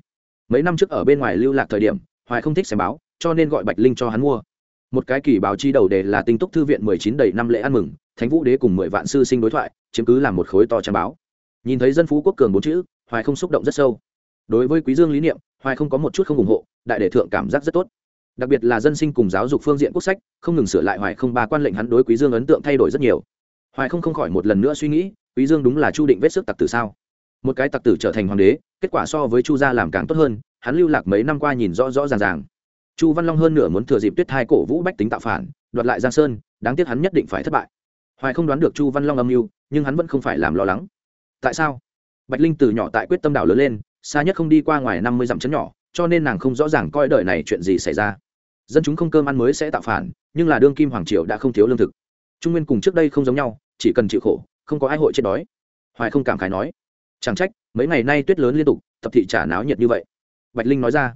Mấy năm trước ở bên ngoài lưu lạc thời điểm hoài không thích xem báo, cho nên gọi bạch linh cho hắn mua. Một cái kỳ báo chí đầu đề là tinh túc thư viện mười chín đầy năm lễ ăn mừng, thánh vũ đế cùng mười vạn sư sinh đối thoại, chiếm cứ làm một khối to trang báo. Nhìn thấy dân phú quốc cường bốn chữ, hoài không xúc động rất sâu. Đối với quý dương lý niệm, hoài không có một chút không ủng hộ, đại đệ thượng cảm giác rất tốt. Đặc biệt là dân sinh cùng giáo dục phương diện quốc sách, không ngừng sửa lại hoài không ba quan lệnh hắn đối quý dương ấn tượng thay đổi rất nhiều. Hoài không không khỏi một lần nữa suy nghĩ, quý dương đúng là chu định vết sức tặc tử sao? Một cái tặc tử trở thành hoàng đế, kết quả so với chu gia làm càng tốt hơn hắn lưu lạc mấy năm qua nhìn rõ rõ ràng ràng. Chu văn long hơn nửa muốn thừa dịp tuyết hai cổ vũ bách tính tạo phản, đoạt lại giang sơn, đáng tiếc hắn nhất định phải thất bại. Hoài không đoán được chu văn long âm mưu, nhưng hắn vẫn không phải làm lo lắng. Tại sao? Bạch linh từ nhỏ tại quyết tâm đảo lớn lên, xa nhất không đi qua ngoài năm mươi dặm chấn nhỏ, cho nên nàng không rõ ràng coi đời này chuyện gì xảy ra. Dân chúng không cơm ăn mới sẽ tạo phản, nhưng là đương kim hoàng triều đã không thiếu lương thực. Trung nguyên cùng trước đây không giống nhau, chỉ cần chịu khổ, không có ai hội chết đói. Hoài không cảm khái nói, chẳng trách, mấy ngày nay tuyết lớn liên tục, tập thị trả náo nhiệt như vậy bạch linh nói ra.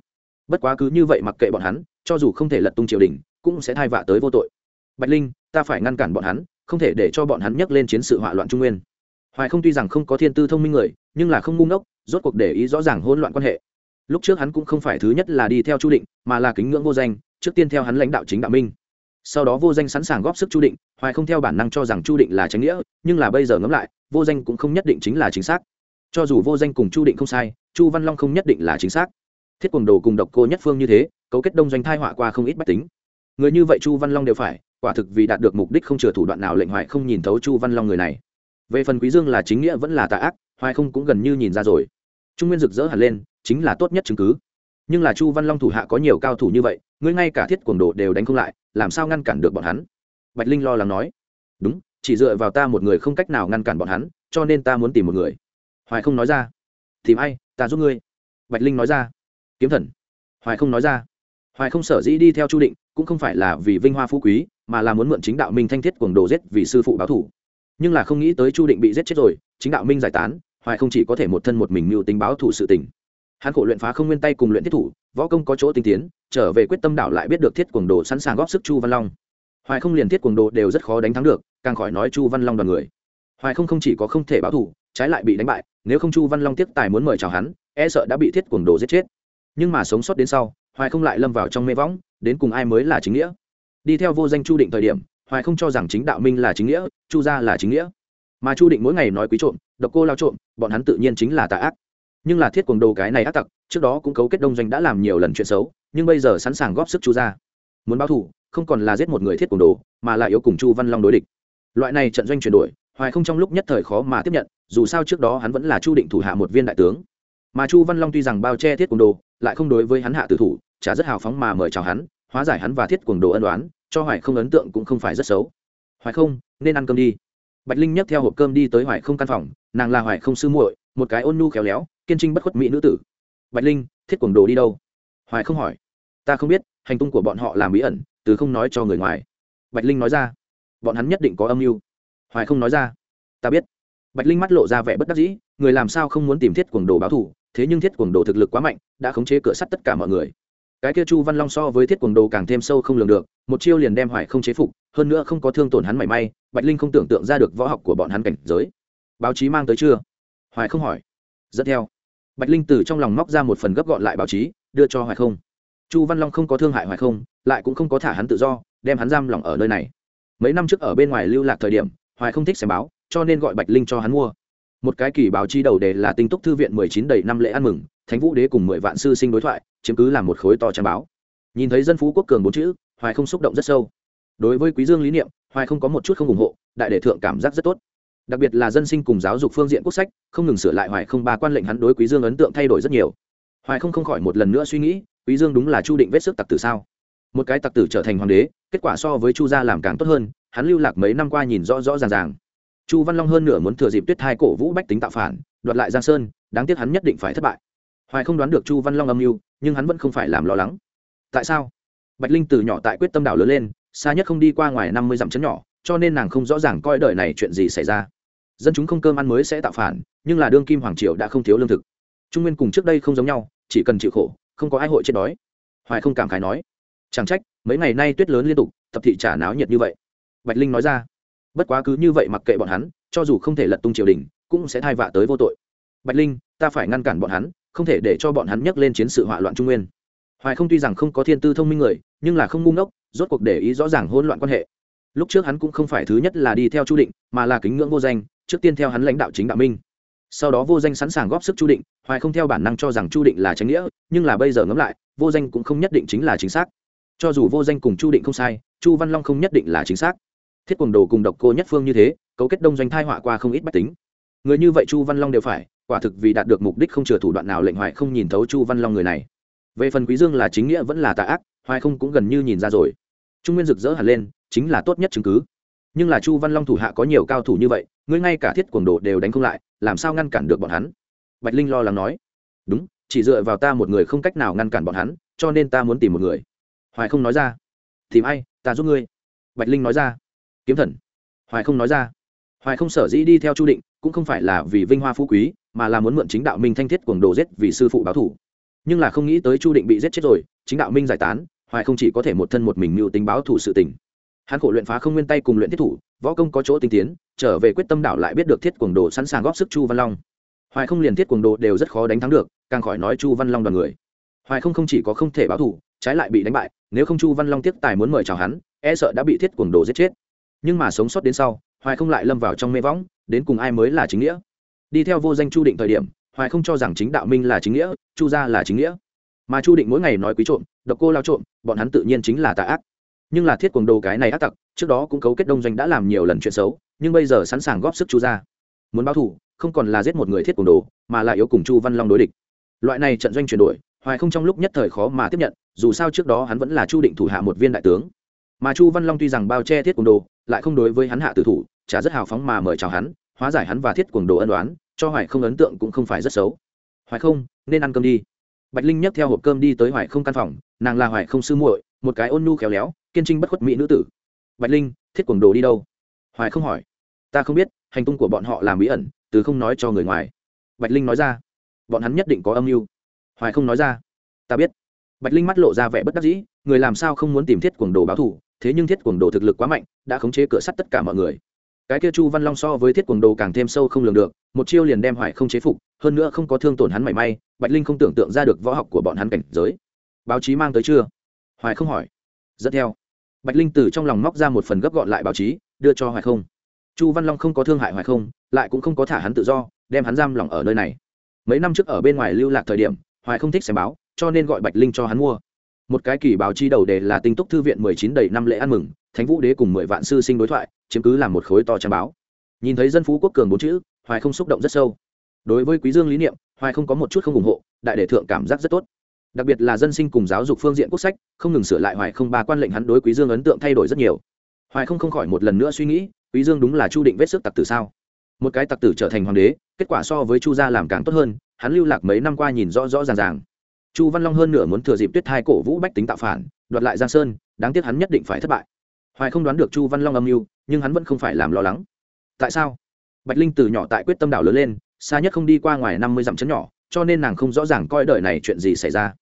Bất quá cứ như vậy mặc kệ bọn hắn, cho dù không thể lật tung triều đình, cũng sẽ thai vạ tới vô tội. Bạch linh, ta phải ngăn cản bọn hắn, không thể để cho bọn hắn nhắc lên chiến sự hỏa loạn trung nguyên. Hoài không tuy rằng không có thiên tư thông minh người, nhưng là không ngu ngốc, rốt cuộc để ý rõ ràng hỗn loạn quan hệ. Lúc trước hắn cũng không phải thứ nhất là đi theo chu định, mà là kính ngưỡng vô danh, trước tiên theo hắn lãnh đạo chính đạo minh. Sau đó vô danh sẵn sàng góp sức chu định, hoài không theo bản năng cho rằng chu định là tránh nghĩa, nhưng là bây giờ ngẫm lại, vô danh cũng không nhất định chính là chính xác. Cho dù vô danh cùng chu định không sai, chu văn long không nhất định là chính xác thiết quần đồ cùng độc cô nhất phương như thế, cấu kết đông doanh thai họa qua không ít bách tính. Người như vậy chu văn long đều phải, quả thực vì đạt được mục đích không chừa thủ đoạn nào lệnh hoài không nhìn thấu chu văn long người này. Về phần quý dương là chính nghĩa vẫn là tà ác, hoài không cũng gần như nhìn ra rồi. Trung nguyên rực rỡ hẳn lên, chính là tốt nhất chứng cứ. Nhưng là chu văn long thủ hạ có nhiều cao thủ như vậy, ngươi ngay cả thiết Quần đồ đều đánh không lại, làm sao ngăn cản được bọn hắn? Bạch linh lo lắng nói. Đúng, chỉ dựa vào ta một người không cách nào ngăn cản bọn hắn, cho nên ta muốn tìm một người. Hoài không nói ra. Tìm ai, ta giúp ngươi. Bạch linh nói ra kiếm thần. Hoài không nói ra. Hoài không sở dĩ đi theo chu định, cũng không phải là vì vinh hoa phú quý, mà là muốn mượn chính đạo minh thanh thiết cuồng đồ giết vì sư phụ báo thủ. Nhưng là không nghĩ tới chu định bị giết chết rồi, chính đạo minh giải tán, hoài không chỉ có thể một thân một mình mưu tính báo thủ sự tình. Hắn khổ luyện phá không nguyên tay cùng luyện thiết thủ, võ công có chỗ tinh tiến, trở về quyết tâm đảo lại biết được thiết cuồng đồ sẵn sàng góp sức chu văn long. Hoài không liền thiết cuồng đồ đều rất khó đánh thắng được, càng khỏi nói chu văn long đoàn người. Hoài không không chỉ có không thể báo thủ, trái lại bị đánh bại, nếu không chu văn long tiếp tài muốn mời chào hắn e sợ đã bị thiết cuồng đồ giết chết nhưng mà sống sót đến sau, hoài không lại lâm vào trong mê võng, đến cùng ai mới là chính nghĩa? Đi theo vô danh chu định thời điểm, hoài không cho rằng chính đạo minh là chính nghĩa, chu gia là chính nghĩa. Mà chu định mỗi ngày nói quý trộm, độc cô lao trộm, bọn hắn tự nhiên chính là tà ác. Nhưng là thiết cuồng đồ cái này ác tặc, trước đó cũng cấu kết đông doanh đã làm nhiều lần chuyện xấu, nhưng bây giờ sẵn sàng góp sức chu gia. Muốn báo thù, không còn là giết một người thiết cuồng đồ, mà lại yếu cùng chu văn long đối địch. Loại này trận doanh chuyển đổi, hoài không trong lúc nhất thời khó mà tiếp nhận, dù sao trước đó hắn vẫn là chu định thủ hạ một viên đại tướng mà chu văn long tuy rằng bao che thiết cuồng đồ, lại không đối với hắn hạ tử thủ trả rất hào phóng mà mời chào hắn, hóa giải hắn và thiết cuồng đồ ân đoán cho hoài không ấn tượng cũng không phải rất xấu. Hoài không, nên ăn cơm đi. Bạch linh nhấc theo hộp cơm đi tới hoài không căn phòng, nàng là hoài không sư muội, một cái ôn nhu khéo léo, kiên trinh bất khuất mỹ nữ tử. Bạch linh, thiết cuồng đồ đi đâu? Hoài không hỏi. Ta không biết, hành tung của bọn họ làm bí ẩn, từ không nói cho người ngoài. Bạch linh nói ra. Bọn hắn nhất định có âm mưu. Hoài không nói ra. Ta biết. Bạch linh mắt lộ ra vẻ bất đắc dĩ người làm sao không muốn tìm thiết cuồng đồ báo thù, thế nhưng thiết cuồng đồ thực lực quá mạnh, đã khống chế cửa sắt tất cả mọi người. Cái kia chu văn long so với thiết cuồng đồ càng thêm sâu không lường được, một chiêu liền đem hoài không chế phục, hơn nữa không có thương tổn hắn mảy may, bạch linh không tưởng tượng ra được võ học của bọn hắn cảnh giới. Báo chí mang tới chưa? Hoài không hỏi. Dẫn theo. Bạch linh từ trong lòng móc ra một phần gấp gọn lại báo chí, đưa cho hoài không. Chu văn long không có thương hại hoài không, lại cũng không có thả hắn tự do, đem hắn giam lỏng ở nơi này. Mấy năm trước ở bên ngoài lưu lạc thời điểm, hoài không thích xem báo, cho nên gọi bạch linh cho hắn mua một cái kỳ báo chi đầu đề là tinh túc thư viện mười chín đầy năm lễ ăn mừng, thánh vũ đế cùng mười vạn sư sinh đối thoại, chiếm cứ làm một khối to trang báo. Nhìn thấy dân phú quốc cường bốn chữ, hoài không xúc động rất sâu. Đối với quý dương lý niệm, hoài không có một chút không ủng hộ, đại đệ thượng cảm giác rất tốt. Đặc biệt là dân sinh cùng giáo dục phương diện quốc sách, không ngừng sửa lại hoài không ba quan lệnh hắn đối quý dương ấn tượng thay đổi rất nhiều. Hoài không không khỏi một lần nữa suy nghĩ, quý dương đúng là chu định vết sức tặc tử sao? Một cái tặc tử trở thành hoàng đế, kết quả so với chu gia làm càng tốt hơn, hắn lưu lạc mấy năm qua nhìn rõ rõ ràng ràng chu văn long hơn nửa muốn thừa dịp tuyết hai cổ vũ bách tính tạo phản, đoạt lại giang sơn, đáng tiếc hắn nhất định phải thất bại. Hoài không đoán được chu văn long âm mưu, nhưng hắn vẫn không phải làm lo lắng. Tại sao? Bạch linh từ nhỏ tại quyết tâm đảo lớn lên, xa nhất không đi qua ngoài năm mươi dặm chấn nhỏ, cho nên nàng không rõ ràng coi đời này chuyện gì xảy ra. Dân chúng không cơm ăn mới sẽ tạo phản, nhưng là đương kim hoàng triều đã không thiếu lương thực. Trung nguyên cùng trước đây không giống nhau, chỉ cần chịu khổ, không có ai hội chết đói. Hoài không cảm khái nói, chẳng trách, mấy ngày nay tuyết lớn liên tục, tập thị trả náo nhiệt như vậy. Bạch linh nói ra bất quá cứ như vậy mặc kệ bọn hắn, cho dù không thể lật tung triều đình, cũng sẽ thai vạ tới vô tội. Bạch linh, ta phải ngăn cản bọn hắn, không thể để cho bọn hắn nhắc lên chiến sự hỏa loạn trung nguyên. Hoài không tuy rằng không có thiên tư thông minh người, nhưng là không ngu ngốc, rốt cuộc để ý rõ ràng hỗn loạn quan hệ. Lúc trước hắn cũng không phải thứ nhất là đi theo chu định, mà là kính ngưỡng vô danh, trước tiên theo hắn lãnh đạo chính đạo minh. Sau đó vô danh sẵn sàng góp sức chu định, hoài không theo bản năng cho rằng chu định là tránh nghĩa, nhưng là bây giờ ngẫm lại, vô danh cũng không nhất định chính là chính xác. Cho dù vô danh cùng chu định không sai, chu văn long không nhất định là chính xác thiết quần đồ cùng độc cô nhất phương như thế, cấu kết đông doanh thai họa qua không ít bách tính. Người như vậy chu văn long đều phải, quả thực vì đạt được mục đích không chừa thủ đoạn nào lệnh hoài không nhìn thấu chu văn long người này. Về phần quý dương là chính nghĩa vẫn là tà ác, hoài không cũng gần như nhìn ra rồi. Trung nguyên rực rỡ hẳn lên, chính là tốt nhất chứng cứ. Nhưng là chu văn long thủ hạ có nhiều cao thủ như vậy, ngươi ngay cả thiết quần đồ đều đánh không lại, làm sao ngăn cản được bọn hắn? Bạch linh lo lắng nói. Đúng, chỉ dựa vào ta một người không cách nào ngăn cản bọn hắn, cho nên ta muốn tìm một người. Hoài không nói ra. Tìm ai, ta giúp ngươi. Bạch linh nói ra kiếm thần. Hoài không nói ra. Hoài không sở dĩ đi theo chu định, cũng không phải là vì vinh hoa phú quý, mà là muốn mượn chính đạo minh thanh thiết cuồng đồ giết vì sư phụ báo thủ. Nhưng là không nghĩ tới chu định bị giết chết rồi, chính đạo minh giải tán, hoài không chỉ có thể một thân một mình mưu tính báo thủ sự tình. Hắn khổ luyện phá không nguyên tay cùng luyện thiết thủ, võ công có chỗ tinh tiến, trở về quyết tâm đảo lại biết được thiết cuồng đồ sẵn sàng góp sức chu văn long. Hoài không liền thiết cuồng đồ đều rất khó đánh thắng được, càng khỏi nói chu văn long đoàn người. Hoài không không chỉ có không thể báo thủ, trái lại bị đánh bại, nếu không chu văn long tiếp tài muốn mời chào hắn e sợ đã bị thiết cuồng đồ giết chết nhưng mà sống sót đến sau, hoài không lại lâm vào trong mê võng, đến cùng ai mới là chính nghĩa? Đi theo vô danh chu định thời điểm, hoài không cho rằng chính đạo minh là chính nghĩa, chu gia là chính nghĩa. Mà chu định mỗi ngày nói quý trộm, độc cô lao trộm, bọn hắn tự nhiên chính là tà ác. Nhưng là thiết quần đồ cái này ác tặc, trước đó cũng cấu kết đông doanh đã làm nhiều lần chuyện xấu, nhưng bây giờ sẵn sàng góp sức chu gia. Muốn báo thù, không còn là giết một người thiết quần đồ, mà là yếu cùng chu văn long đối địch. Loại này trận doanh chuyển đổi, hoài không trong lúc nhất thời khó mà tiếp nhận, dù sao trước đó hắn vẫn là chu định thủ hạ một viên đại tướng mà chu văn long tuy rằng bao che thiết cuồng đồ, lại không đối với hắn hạ tử thủ, chả rất hào phóng mà mời chào hắn, hóa giải hắn và thiết cuồng đồ ân đoán cho hoài không ấn tượng cũng không phải rất xấu. Hoài không, nên ăn cơm đi. Bạch linh nhấc theo hộp cơm đi tới hoài không căn phòng, nàng là hoài không sư muội, một cái ôn nhu khéo léo, kiên trinh bất khuất mỹ nữ tử. Bạch linh, thiết cuồng đồ đi đâu? Hoài không hỏi. Ta không biết, hành tung của bọn họ làm bí ẩn, từ không nói cho người ngoài. Bạch linh nói ra. Bọn hắn nhất định có âm mưu. Hoài không nói ra. Ta biết bạch linh mắt lộ ra vẻ bất đắc dĩ, người làm sao không muốn tìm thiết cuồng đồ báo thù, thế nhưng thiết cuồng đồ thực lực quá mạnh, đã khống chế cửa sắt tất cả mọi người. Cái kia chu văn long so với thiết quần đồ càng thêm sâu không lường được, một chiêu liền đem hoài không chế phục, hơn nữa không có thương tổn hắn mảy may, bạch linh không tưởng tượng ra được võ học của bọn hắn cảnh giới. Báo chí mang tới chưa? Hoài không hỏi. Dẫn theo. Bạch linh từ trong lòng móc ra một phần gấp gọn lại báo chí, đưa cho hoài không. Chu văn long không có thương hại hoài không, lại cũng không có thả hắn tự do, đem hắn giam lỏng ở nơi này. Mấy năm trước ở bên ngoài lưu lạc thời điểm, hoài không thích xem báo cho nên gọi bạch linh cho hắn mua. Một cái kỳ báo chi đầu đề là tinh túc thư viện mười chín đầy năm lễ ăn mừng, thánh vũ đế cùng mười vạn sư sinh đối thoại, chiếm cứ làm một khối to trang báo. Nhìn thấy dân phú quốc cường bốn chữ, hoài không xúc động rất sâu. Đối với quý dương lý niệm, hoài không có một chút không ủng hộ, đại đệ thượng cảm giác rất tốt. Đặc biệt là dân sinh cùng giáo dục phương diện quốc sách, không ngừng sửa lại hoài không ba quan lệnh hắn đối quý dương ấn tượng thay đổi rất nhiều. Hoài không không khỏi một lần nữa suy nghĩ, quý dương đúng là chu định vết sức tặc tử sao? Một cái tặc tử trở thành hoàng đế, kết quả so với chu gia làm càng tốt hơn, hắn lưu lạc mấy năm qua nhìn rõ rõ ràng ràng chu văn long hơn nửa muốn thừa dịp tuyết hai cổ vũ bách tính tạo phản, đoạt lại giang sơn, đáng tiếc hắn nhất định phải thất bại. Hoài không đoán được chu văn long âm mưu, nhưng hắn vẫn không phải làm lo lắng. Tại sao? Bạch linh từ nhỏ tại quyết tâm đảo lớn lên, xa nhất không đi qua ngoài năm mươi dặm chấn nhỏ, cho nên nàng không rõ ràng coi đời này chuyện gì xảy ra.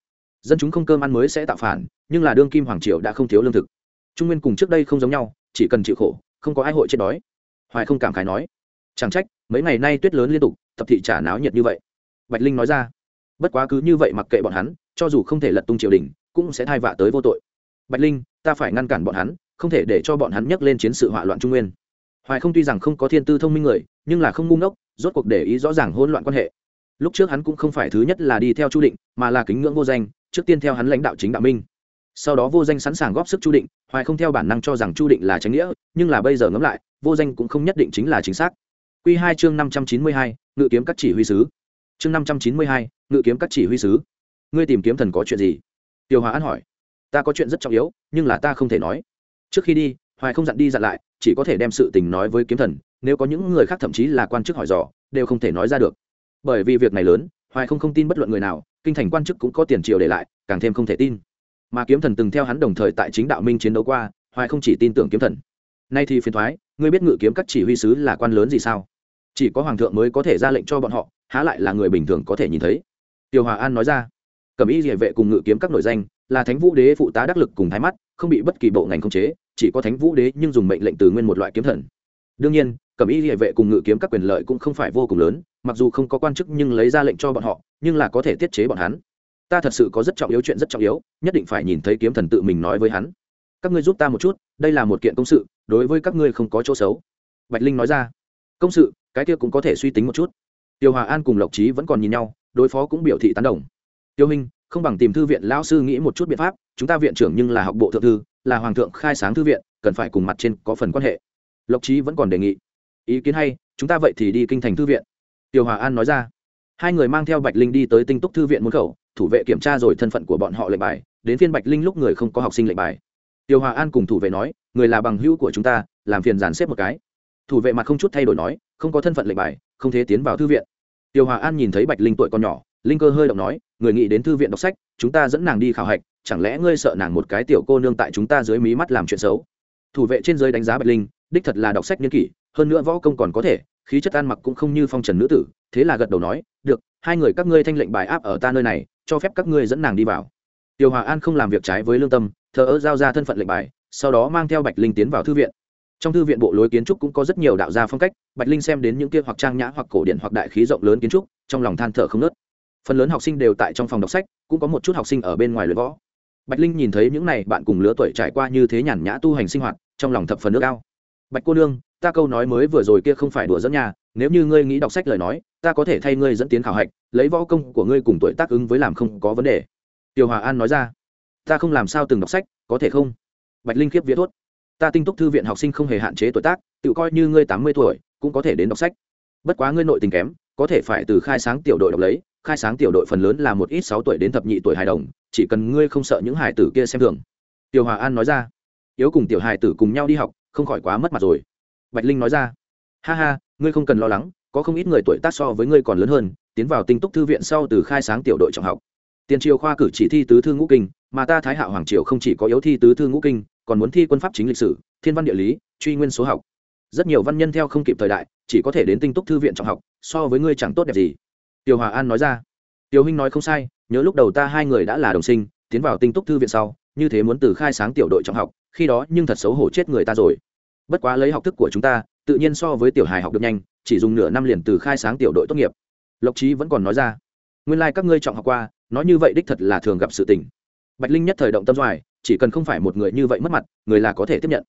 Dân chúng không cơm ăn mới sẽ tạo phản, nhưng là đương kim hoàng triều đã không thiếu lương thực. Trung nguyên cùng trước đây không giống nhau, chỉ cần chịu khổ, không có ai hội chết đói. Hoài không cảm khái nói, chẳng trách, mấy ngày nay tuyết lớn liên tục, tập thị trả náo nhiệt như vậy. Bạch linh nói ra bất quá cứ như vậy mặc kệ bọn hắn, cho dù không thể lật tung triều đình, cũng sẽ thai vạ tới vô tội. Bạch linh, ta phải ngăn cản bọn hắn, không thể để cho bọn hắn nhắc lên chiến sự hỏa loạn trung nguyên. Hoài không tuy rằng không có thiên tư thông minh người, nhưng là không ngu ngốc, rốt cuộc để ý rõ ràng hỗn loạn quan hệ. Lúc trước hắn cũng không phải thứ nhất là đi theo chu định, mà là kính ngưỡng vô danh, trước tiên theo hắn lãnh đạo chính đạo minh. Sau đó vô danh sẵn sàng góp sức chu định, hoài không theo bản năng cho rằng chu định là tránh nghĩa, nhưng là bây giờ ngẫm lại, vô danh cũng không nhất định chính là chính xác. Q hai chương năm trăm chín mươi hai, ngự kiếm các chỉ huy sứ chương năm trăm chín mươi hai, ngự kiếm các chỉ huy sứ. Ngươi tìm kiếm thần có chuyện gì? Tiêu hòa an hỏi. Ta có chuyện rất trọng yếu, nhưng là ta không thể nói. Trước khi đi, hoài không dặn đi dặn lại, chỉ có thể đem sự tình nói với kiếm thần, nếu có những người khác thậm chí là quan chức hỏi dò, đều không thể nói ra được. Bởi vì việc này lớn, hoài không không tin bất luận người nào, kinh thành quan chức cũng có tiền triều để lại, càng thêm không thể tin. Mà kiếm thần từng theo hắn đồng thời tại chính đạo minh chiến đấu qua, hoài không chỉ tin tưởng kiếm thần. Nay thì phiền thoái, ngươi biết ngự kiếm các chỉ huy sứ là quan lớn gì sao? Chỉ có hoàng thượng mới có thể ra lệnh cho bọn họ, há lại là người bình thường có thể nhìn thấy. Tiêu hòa an nói ra, cẩm y địa vệ cùng ngự kiếm các nội danh, là thánh vũ đế phụ tá đắc lực cùng thái mắt, không bị bất kỳ bộ ngành khống chế, chỉ có thánh vũ đế nhưng dùng mệnh lệnh từ nguyên một loại kiếm thần. Đương nhiên, cẩm y địa vệ cùng ngự kiếm các quyền lợi cũng không phải vô cùng lớn, mặc dù không có quan chức nhưng lấy ra lệnh cho bọn họ, nhưng là có thể tiết chế bọn hắn. Ta thật sự có rất trọng yếu chuyện rất trọng yếu, nhất định phải nhìn thấy kiếm thần tự mình nói với hắn. Các ngươi giúp ta một chút, đây là một kiện công sự, đối với các ngươi không có chỗ xấu. Bạch linh nói ra công sự, cái kia cũng có thể suy tính một chút. Tiêu hòa an cùng lộc trí vẫn còn nhìn nhau, đối phó cũng biểu thị tán đồng. Tiêu minh, không bằng tìm thư viện lão sư nghĩ một chút biện pháp, chúng ta viện trưởng nhưng là học bộ thượng thư, là hoàng thượng khai sáng thư viện, cần phải cùng mặt trên có phần quan hệ. Lộc trí vẫn còn đề nghị. Ý kiến hay, chúng ta vậy thì đi kinh thành thư viện. Tiêu hòa an nói ra. Hai người mang theo bạch linh đi tới tinh túc thư viện môn khẩu, thủ vệ kiểm tra rồi thân phận của bọn họ lệnh bài, đến phiên bạch linh lúc người không có học sinh lệnh bài. Tiêu hòa an cùng thủ vệ nói, người là bằng hữu của chúng ta, làm phiền dàn xếp một cái thủ vệ mặt không chút thay đổi nói, không có thân phận lệnh bài, không thể tiến vào thư viện. Tiêu hòa an nhìn thấy bạch linh tuổi còn nhỏ, linh cơ hơi động nói, người nghĩ đến thư viện đọc sách, chúng ta dẫn nàng đi khảo hạch, chẳng lẽ ngươi sợ nàng một cái tiểu cô nương tại chúng ta dưới mí mắt làm chuyện xấu? Thủ vệ trên giới đánh giá bạch linh, đích thật là đọc sách nhân kỷ, hơn nữa võ công còn có thể, khí chất ăn mặc cũng không như phong trần nữ tử, thế là gật đầu nói, được, hai người các ngươi thanh lệnh bài áp ở ta nơi này, cho phép các ngươi dẫn nàng đi vào. Tiêu hòa an không làm việc trái với lương tâm, thờ ơ giao ra thân phận lệnh bài, sau đó mang theo bạch linh tiến vào thư viện trong thư viện bộ lối kiến trúc cũng có rất nhiều đạo gia phong cách, bạch linh xem đến những kia hoặc trang nhã hoặc cổ điển hoặc đại khí rộng lớn kiến trúc, trong lòng than thở không nớt phần lớn học sinh đều tại trong phòng đọc sách, cũng có một chút học sinh ở bên ngoài luyện võ. Bạch linh nhìn thấy những này bạn cùng lứa tuổi trải qua như thế nhàn nhã tu hành sinh hoạt, trong lòng thập phần nước ao. Bạch cô nương, ta câu nói mới vừa rồi kia không phải đùa dẫn nhà, nếu như ngươi nghĩ đọc sách lời nói, ta có thể thay ngươi dẫn tiến khảo hạch, lấy võ công của ngươi cùng tuổi tác ứng với làm không có vấn đề. Tiểu hòa an nói ra. Ta không làm sao từng đọc sách, có thể không? Bạch linh khiếp viết thốt ta tinh túc thư viện học sinh không hề hạn chế tuổi tác, tự coi như ngươi tám mươi tuổi, cũng có thể đến đọc sách. Bất quá ngươi nội tình kém, có thể phải từ khai sáng tiểu đội đọc lấy, khai sáng tiểu đội phần lớn là một ít sáu tuổi đến thập nhị tuổi hài đồng, chỉ cần ngươi không sợ những hài tử kia xem thường. Tiêu hòa an nói ra. Yếu cùng tiểu hài tử cùng nhau đi học, không khỏi quá mất mặt rồi. Bạch linh nói ra. Ha ha, ngươi không cần lo lắng, có không ít người tuổi tác so với ngươi còn lớn hơn, tiến vào tinh túc thư viện sau từ khai sáng tiểu đội trọng học. Tiền triều khoa cử chỉ thi tứ thư ngũ kinh, mà ta thái hạ hoàng triều không chỉ có yếu thi tứ thư ngũ kinh còn muốn thi quân pháp chính lịch sử, thiên văn địa lý, truy nguyên số học. Rất nhiều văn nhân theo không kịp thời đại, chỉ có thể đến tinh túc thư viện trọng học, so với ngươi chẳng tốt đẹp gì. Tiểu hòa an nói ra. Tiểu huynh nói không sai, nhớ lúc đầu ta hai người đã là đồng sinh, tiến vào tinh túc thư viện sau, như thế muốn từ khai sáng tiểu đội trọng học, khi đó nhưng thật xấu hổ chết người ta rồi. Bất quá lấy học thức của chúng ta, tự nhiên so với tiểu hài học được nhanh, chỉ dùng nửa năm liền từ khai sáng tiểu đội tốt nghiệp. Lộc trí vẫn còn nói ra. Nguyên lai、like、các ngươi trọng học qua, nói như vậy đích thật là thường gặp sự tình. Bạch linh nhất thời động tâm doài chỉ cần không phải một người như vậy mất mặt, người là có thể tiếp nhận.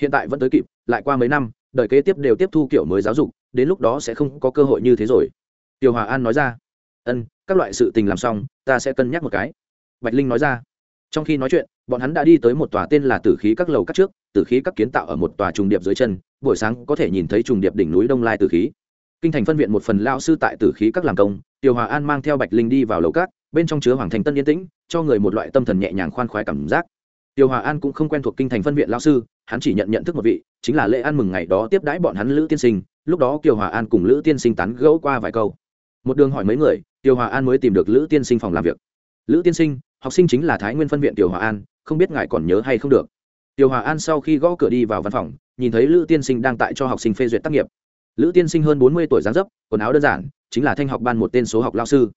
Hiện tại vẫn tới kịp, lại qua mấy năm, đời kế tiếp đều tiếp thu kiểu mới giáo dục, đến lúc đó sẽ không có cơ hội như thế rồi. Tiểu hòa an nói ra, ân, các loại sự tình làm xong, ta sẽ cân nhắc một cái. Bạch linh nói ra, trong khi nói chuyện, bọn hắn đã đi tới một tòa tên là tử khí các lầu các trước, tử khí các kiến tạo ở một tòa trùng điệp dưới chân, buổi sáng có thể nhìn thấy trùng điệp đỉnh núi đông lai tử khí. Kinh thành phân viện một phần lao sư tại tử khí các làm công tiểu hòa an mang theo bạch linh đi vào lầu các, bên trong chứa hoàng thành tân yên tĩnh, cho người một loại tâm thần nhẹ nhàng khoan khoái cảm giác. Tiêu hòa an cũng không quen thuộc kinh thành phân viện Lão sư, hắn chỉ nhận nhận thức một vị, chính là lễ ăn mừng ngày đó tiếp đãi bọn hắn lữ tiên sinh, lúc đó kiều hòa an cùng lữ tiên sinh tán gẫu qua vài câu. Một đường hỏi mấy người Tiêu hòa an mới tìm được lữ tiên sinh phòng làm việc. Lữ tiên sinh, học sinh chính là thái nguyên phân viện Tiêu hòa an, không biết ngài còn nhớ hay không được? Tiêu hòa an sau khi gõ cửa đi vào văn phòng, nhìn thấy lữ tiên sinh đang tại cho học sinh phê duyệt tác nghiệp. Lữ tiên sinh hơn bốn mươi tuổi dáng dấp, quần áo đơn giản, chính là thanh học ban một tên số học lao sư.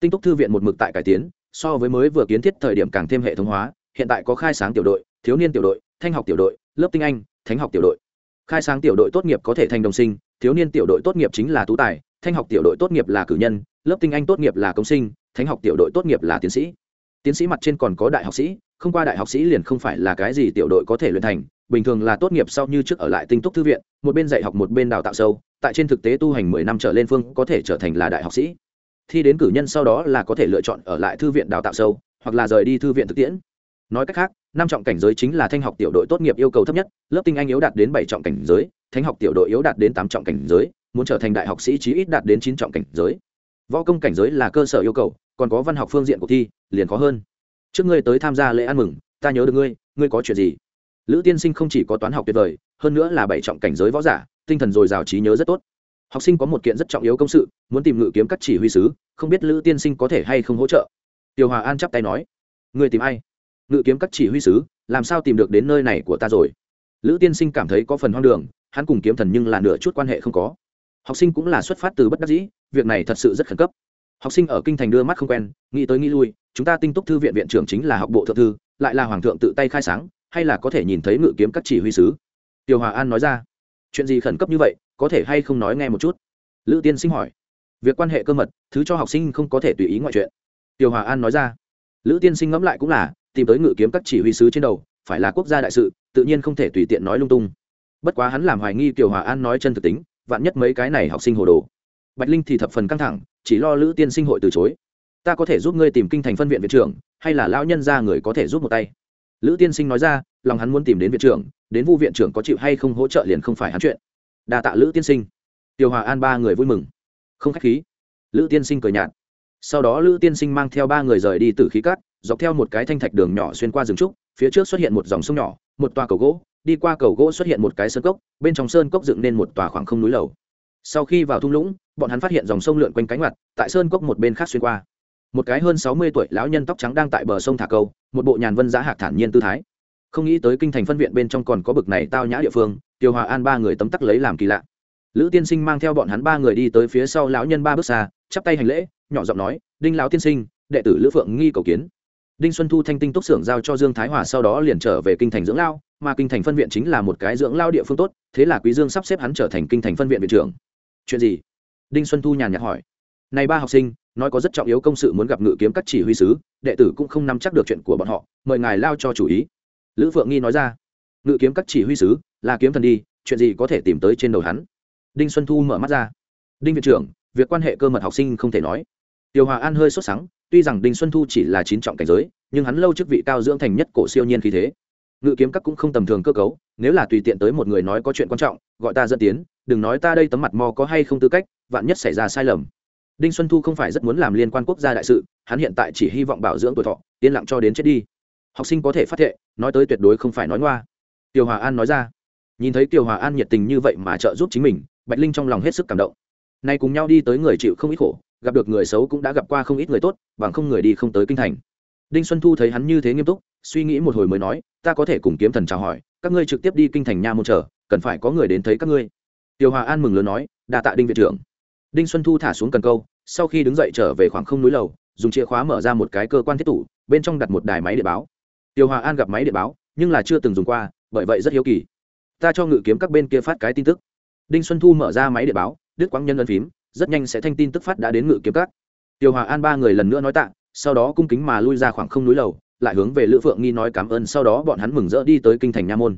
Tinh túc thư viện một mực tại cải tiến, so với mới vừa kiến thiết thời điểm càng thêm hệ thống hóa hiện tại có khai sáng tiểu đội, thiếu niên tiểu đội, thanh học tiểu đội, lớp tinh anh, thánh học tiểu đội. Khai sáng tiểu đội tốt nghiệp có thể thành đồng sinh, thiếu niên tiểu đội tốt nghiệp chính là tú tài, thanh học tiểu đội tốt nghiệp là cử nhân, lớp tinh anh tốt nghiệp là công sinh, thánh học tiểu đội tốt nghiệp là tiến sĩ. Tiến sĩ mặt trên còn có đại học sĩ, không qua đại học sĩ liền không phải là cái gì tiểu đội có thể luyện thành, bình thường là tốt nghiệp sau như trước ở lại tinh túc thư viện, một bên dạy học một bên đào tạo sâu, tại trên thực tế tu hành mười năm trở lên phương có thể trở thành là đại học sĩ. Thi đến cử nhân sau đó là có thể lựa chọn ở lại thư viện đào tạo sâu, hoặc là rời đi thư viện thực tiễn nói cách khác, năm trọng cảnh giới chính là thanh học tiểu đội tốt nghiệp yêu cầu thấp nhất, lớp tinh anh yếu đạt đến bảy trọng cảnh giới, thanh học tiểu đội yếu đạt đến tám trọng cảnh giới, muốn trở thành đại học sĩ chí ít đạt đến chín trọng cảnh giới. Võ công cảnh giới là cơ sở yêu cầu, còn có văn học phương diện của thi, liền khó hơn. Trước ngươi tới tham gia lễ ăn mừng, ta nhớ được ngươi ngươi có chuyện gì? Lữ tiên sinh không chỉ có toán học tuyệt vời, hơn nữa là bảy trọng cảnh giới võ giả, tinh thần dồi dào trí nhớ rất tốt. Học sinh có một kiện rất trọng yếu công sự, muốn tìm ngự kiếm các chỉ huy sứ, không biết lữ tiên sinh có thể hay không hỗ trợ? Tiêu hòa an chắp tay nói. Người tìm ai? Ngự kiếm các chỉ huy sứ, làm sao tìm được đến nơi này của ta rồi? Lữ tiên sinh cảm thấy có phần hoang đường, hắn cùng kiếm thần nhưng là nửa chút quan hệ không có. Học sinh cũng là xuất phát từ bất đắc dĩ, việc này thật sự rất khẩn cấp. Học sinh ở kinh thành đưa mắt không quen, nghĩ tới nghĩ lui, chúng ta tinh túc thư viện viện trưởng chính là học bộ thượng thư, lại là hoàng thượng tự tay khai sáng, hay là có thể nhìn thấy ngự kiếm các chỉ huy sứ? Tiêu hòa an nói ra. Chuyện gì khẩn cấp như vậy, có thể hay không nói nghe một chút? Lữ tiên sinh hỏi. Việc quan hệ cơ mật, thứ cho học sinh không có thể tùy ý ngoại chuyện. Tiêu hòa an nói ra. Lữ tiên sinh ngẫm lại cũng là tìm tới ngự kiếm các chỉ huy sứ trên đầu, phải là quốc gia đại sự, tự nhiên không thể tùy tiện nói lung tung. Bất quá hắn làm hoài nghi kiều hòa an nói chân thực tính, vạn nhất mấy cái này học sinh hồ đồ. Bạch linh thì thập phần căng thẳng, chỉ lo lữ tiên sinh hội từ chối. Ta có thể giúp ngươi tìm kinh thành phân viện viện trưởng, hay là lão nhân ra người có thể giúp một tay? Lữ tiên sinh nói ra, lòng hắn muốn tìm đến viện trưởng, đến vu viện trưởng có chịu hay không hỗ trợ liền không phải hắn chuyện. Đa tạ lữ tiên sinh. Tiêu hòa an ba người vui mừng. Không k h á c h khí. Lữ tiên sinh cười nhạt. Sau đó lữ tiên sinh mang theo ba người rời đi từ khí cát dọc theo một cái thanh thạch đường nhỏ xuyên qua rừng trúc, phía trước xuất hiện một dòng sông nhỏ, một toa cầu gỗ, đi qua cầu gỗ xuất hiện một cái sơn cốc, bên trong sơn cốc dựng nên một tòa khoảng không núi lầu. Sau khi vào thung lũng, bọn hắn phát hiện dòng sông lượn quanh cánh mặt, tại sơn cốc một bên khác xuyên qua. Một cái hơn sáu mươi tuổi lão nhân tóc trắng đang tại bờ sông thả câu, một bộ nhàn vân giá hạc thản nhiên tư thái. Không nghĩ tới kinh thành phân viện bên trong còn có bực này tao nhã địa phương, tiêu hòa an ba người tấm tắc lấy làm kỳ lạ. Lữ tiên sinh mang theo bọn hắn ba người đi tới phía sau lão nhân ba bước xa, chắp tay hành lễ, nhỏ giọng nói, đinh lão tiên sinh, đệ tử lữ phượng nghi cầu kiến đinh xuân thu thanh tinh túc xưởng giao cho dương thái hòa sau đó liền trở về kinh thành dưỡng lao, mà kinh thành phân viện chính là một cái dưỡng lao địa phương tốt, thế là quý dương sắp xếp hắn trở thành kinh thành phân viện viện trưởng. Chuyện gì? Đinh xuân thu nhàn nhạt hỏi. Này ba học sinh, nói có rất trọng yếu công sự muốn gặp ngự kiếm các chỉ huy sứ, đệ tử cũng không nắm chắc được chuyện của bọn họ, mời ngài lao cho chủ ý. Lữ phượng nghi nói ra. Ngự kiếm các chỉ huy sứ, là kiếm thần đi, chuyện gì có thể tìm tới trên đầu hắn? Đinh xuân thu mở mắt ra. Đinh viện trưởng, việc quan hệ cơ mật học sinh không thể nói. Tiêu hòa an hơi sốt sắng tuy rằng đinh xuân thu chỉ là chín trọng cảnh giới, nhưng hắn lâu chức vị cao dưỡng thành nhất cổ siêu nhiên khí thế. Ngự kiếm các cũng không tầm thường cơ cấu, nếu là tùy tiện tới một người nói có chuyện quan trọng, gọi ta dẫn tiến, đừng nói ta đây tấm mặt mò có hay không tư cách, vạn nhất xảy ra sai lầm. Đinh xuân thu không phải rất muốn làm liên quan quốc gia đại sự, hắn hiện tại chỉ hy vọng bảo dưỡng tuổi thọ, yên lặng cho đến chết đi. Học sinh có thể phát thệ, nói tới tuyệt đối không phải nói ngoa. Tiêu hòa an nói ra. Nhìn thấy tiêu hòa an nhiệt tình như vậy mà trợ giúp chính mình, bạch linh trong lòng hết sức cảm động. Nay cùng nhau đi tới người chịu không ít khổ gặp được người xấu cũng đã gặp qua không ít người tốt, bằng không người đi không tới kinh thành. Đinh xuân thu thấy hắn như thế nghiêm túc, suy nghĩ một hồi mới nói, ta có thể cùng kiếm thần chào hỏi, các ngươi trực tiếp đi kinh thành nha môn chờ, cần phải có người đến thấy các ngươi. Tiêu hòa an mừng lớn nói đà tạ đinh viện trưởng. Đinh xuân thu thả xuống cần câu, sau khi đứng dậy trở về khoảng không núi lầu, dùng chìa khóa mở ra một cái cơ quan thiết tủ, bên trong đặt một đài máy điện báo. Tiêu hòa an gặp máy điện báo, nhưng là chưa từng dùng qua, bởi vậy rất hiếu kỳ. Ta cho ngự kiếm các bên kia phát cái tin tức. Đinh xuân thu mở ra máy điện báo đức quang nhân ân phím rất nhanh sẽ thanh tin tức phát đã đến ngự kiếm các. Tiêu hòa an ba người lần nữa nói tạ, sau đó cung kính mà lui ra khoảng không núi lầu, lại hướng về lữ phượng nghi nói cảm ơn, sau đó bọn hắn mừng rỡ đi tới kinh thành nha môn.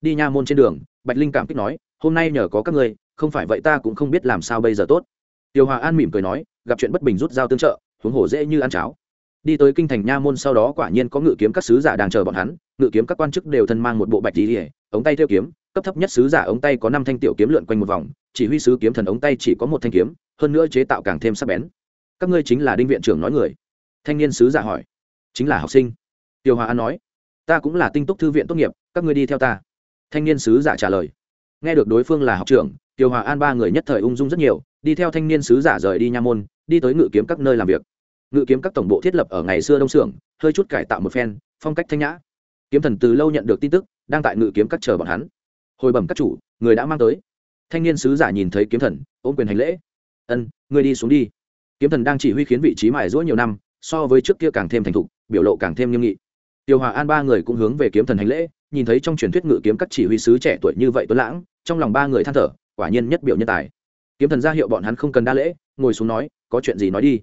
Đi nha môn trên đường, bạch linh cảm kích nói, hôm nay nhờ có các ngươi, không phải vậy ta cũng không biết làm sao bây giờ tốt. Tiêu hòa an mỉm cười nói, gặp chuyện bất bình rút dao tương trợ, huống hổ dễ như ăn cháo. Đi tới kinh thành nha môn sau đó quả nhiên có ngự kiếm các sứ giả đang chờ bọn hắn, ngự kiếm các quan chức đều thân mang một bộ bạch lý ống tay theo kiếm cấp thấp nhất sứ giả ống tay có năm thanh tiểu kiếm lượn quanh một vòng, chỉ huy sứ kiếm thần ống tay chỉ có một thanh kiếm, hơn nữa chế tạo càng thêm sắc bén. Các ngươi chính là đinh viện trưởng nói người. Thanh niên sứ giả hỏi. Chính là học sinh. Tiêu hòa an nói. Ta cũng là tinh túc thư viện tốt nghiệp, các ngươi đi theo ta. Thanh niên sứ giả trả lời. Nghe được đối phương là học trưởng, tiêu hòa an ba người nhất thời ung dung rất nhiều, đi theo thanh niên sứ giả rời đi nha môn, đi tới ngự kiếm các nơi làm việc. Ngự kiếm các tổng bộ thiết lập ở ngày xưa đông xưởng, hơi chút cải tạo một phen, phong cách thanh nhã. Kiếm thần từ lâu nhận được tin tức, đang tại ngự kiếm các chờ bọn hắn hồi bẩm các chủ, người đã mang tới. Thanh niên sứ giả nhìn thấy kiếm thần, ôm quyền hành lễ. Ân, người đi xuống đi. Kiếm thần đang chỉ huy khiến vị trí mài rũa nhiều năm, so với trước kia càng thêm thành thục, biểu lộ càng thêm nghiêm nghị. Tiêu hòa an ba người cũng hướng về kiếm thần hành lễ, nhìn thấy trong truyền thuyết ngự kiếm các chỉ huy sứ trẻ tuổi như vậy tuấn lãng, trong lòng ba người than thở, quả nhiên nhất biểu nhân tài. Kiếm thần ra hiệu bọn hắn không cần đa lễ, ngồi xuống nói, có chuyện gì nói đi.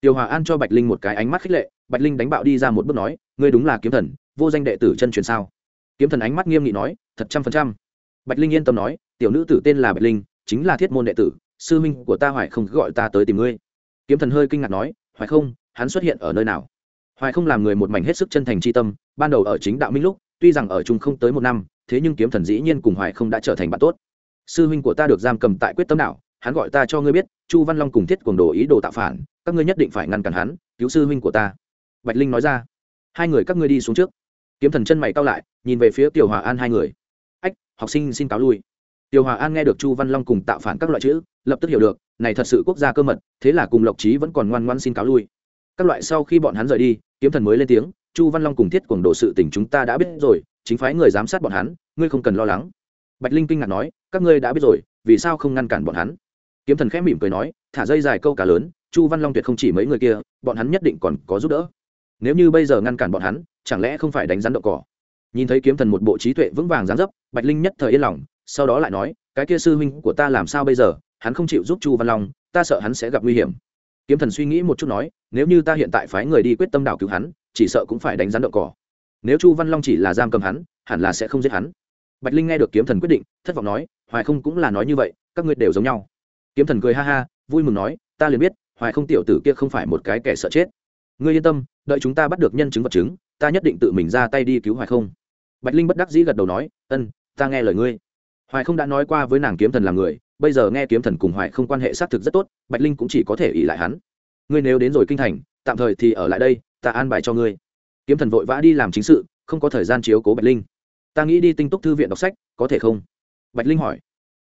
Tiêu hòa an cho bạch linh một cái ánh mắt khích lệ, bạch linh đánh bạo đi ra một bước nói, ngươi đúng là kiếm thần, vô danh đệ tử chân truyền sao? Kiếm thần ánh mắt nghiêm nghị nói, thật trăm phần trăm bạch linh yên tâm nói, tiểu nữ tử tên là bạch linh, chính là thiết môn đệ tử, sư minh của ta hoài không gọi ta tới tìm ngươi. Kiếm thần hơi kinh ngạc nói, hoài không, hắn xuất hiện ở nơi nào? Hoài không làm người một mảnh hết sức chân thành c h i tâm, ban đầu ở chính đạo minh lúc, tuy rằng ở chung không tới một năm, thế nhưng kiếm thần dĩ nhiên cùng hoài không đã trở thành bạn tốt. Sư huynh của ta được giam cầm tại quyết tâm đạo hắn gọi ta cho ngươi biết, chu văn long cùng thiết cùng đồ ý đồ tạo phản, các ngươi nhất định phải ngăn cản hắn, cứu sư huynh của ta. Bạch linh nói ra. Hai người các ngươi đi xuống trước. Kiếm thần chân mày cao lại, nhìn về phía tiểu hòa an hai người học sinh xin cáo lui. Tiêu hòa an nghe được chu văn long cùng tạo phản các loại chữ, lập tức hiểu được, này thật sự quốc gia cơ mật, thế là cùng lộc trí vẫn còn ngoan ngoan xin cáo lui. Các loại sau khi bọn hắn rời đi, kiếm thần mới lên tiếng, chu văn long cùng thiết cuồng đồ sự tình chúng ta đã biết rồi, chính phái người giám sát bọn hắn, ngươi không cần lo lắng. Bạch linh kinh ngạc nói, các ngươi đã biết rồi, vì sao không ngăn cản bọn hắn? Kiếm thần khẽ mỉm cười nói, thả dây dài câu cá lớn, chu văn long tuyệt không chỉ mấy người kia, bọn hắn nhất định còn có giúp đỡ. Nếu như bây giờ ngăn cản bọn hắn, chẳng lẽ không phải đánh rắn đậu cỏ? Nhìn thấy kiếm thần một bộ trí tuệ vững vàng dán dấp, bạch linh nhất thời yên lòng, sau đó lại nói, cái kia sư huynh của ta làm sao bây giờ? Hắn không chịu giúp chu văn long, ta sợ hắn sẽ gặp nguy hiểm. Kiếm thần suy nghĩ một chút nói, nếu như ta hiện tại phái người đi quyết tâm đảo cứu hắn, chỉ sợ cũng phải đánh rắn đậu cỏ. Nếu chu văn long chỉ là giam cầm hắn, hẳn là sẽ không giết hắn. Bạch linh nghe được kiếm thần quyết định, thất vọng nói, hoài không cũng là nói như vậy, các ngươi đều giống nhau. Kiếm thần cười ha ha, vui mừng nói, ta liền biết, hoài không tiểu tử kia không phải một cái kẻ sợ chết. Ngươi yên tâm, đợi chúng ta bắt được nhân chứng vật chứng, ta nhất định tự mình ra tay đi cứu hoài không bạch linh bất đắc dĩ gật đầu nói, ân, ta nghe lời ngươi. Hoài không đã nói qua với nàng kiếm thần là người, bây giờ nghe kiếm thần cùng hoài không quan hệ xác thực rất tốt, bạch linh cũng chỉ có thể ỉ lại hắn. Ngươi nếu đến rồi kinh thành, tạm thời thì ở lại đây, ta an bài cho ngươi. Kiếm thần vội vã đi làm chính sự, không có thời gian chiếu cố bạch linh. Ta nghĩ đi tinh túc thư viện đọc sách, có thể không? Bạch linh hỏi.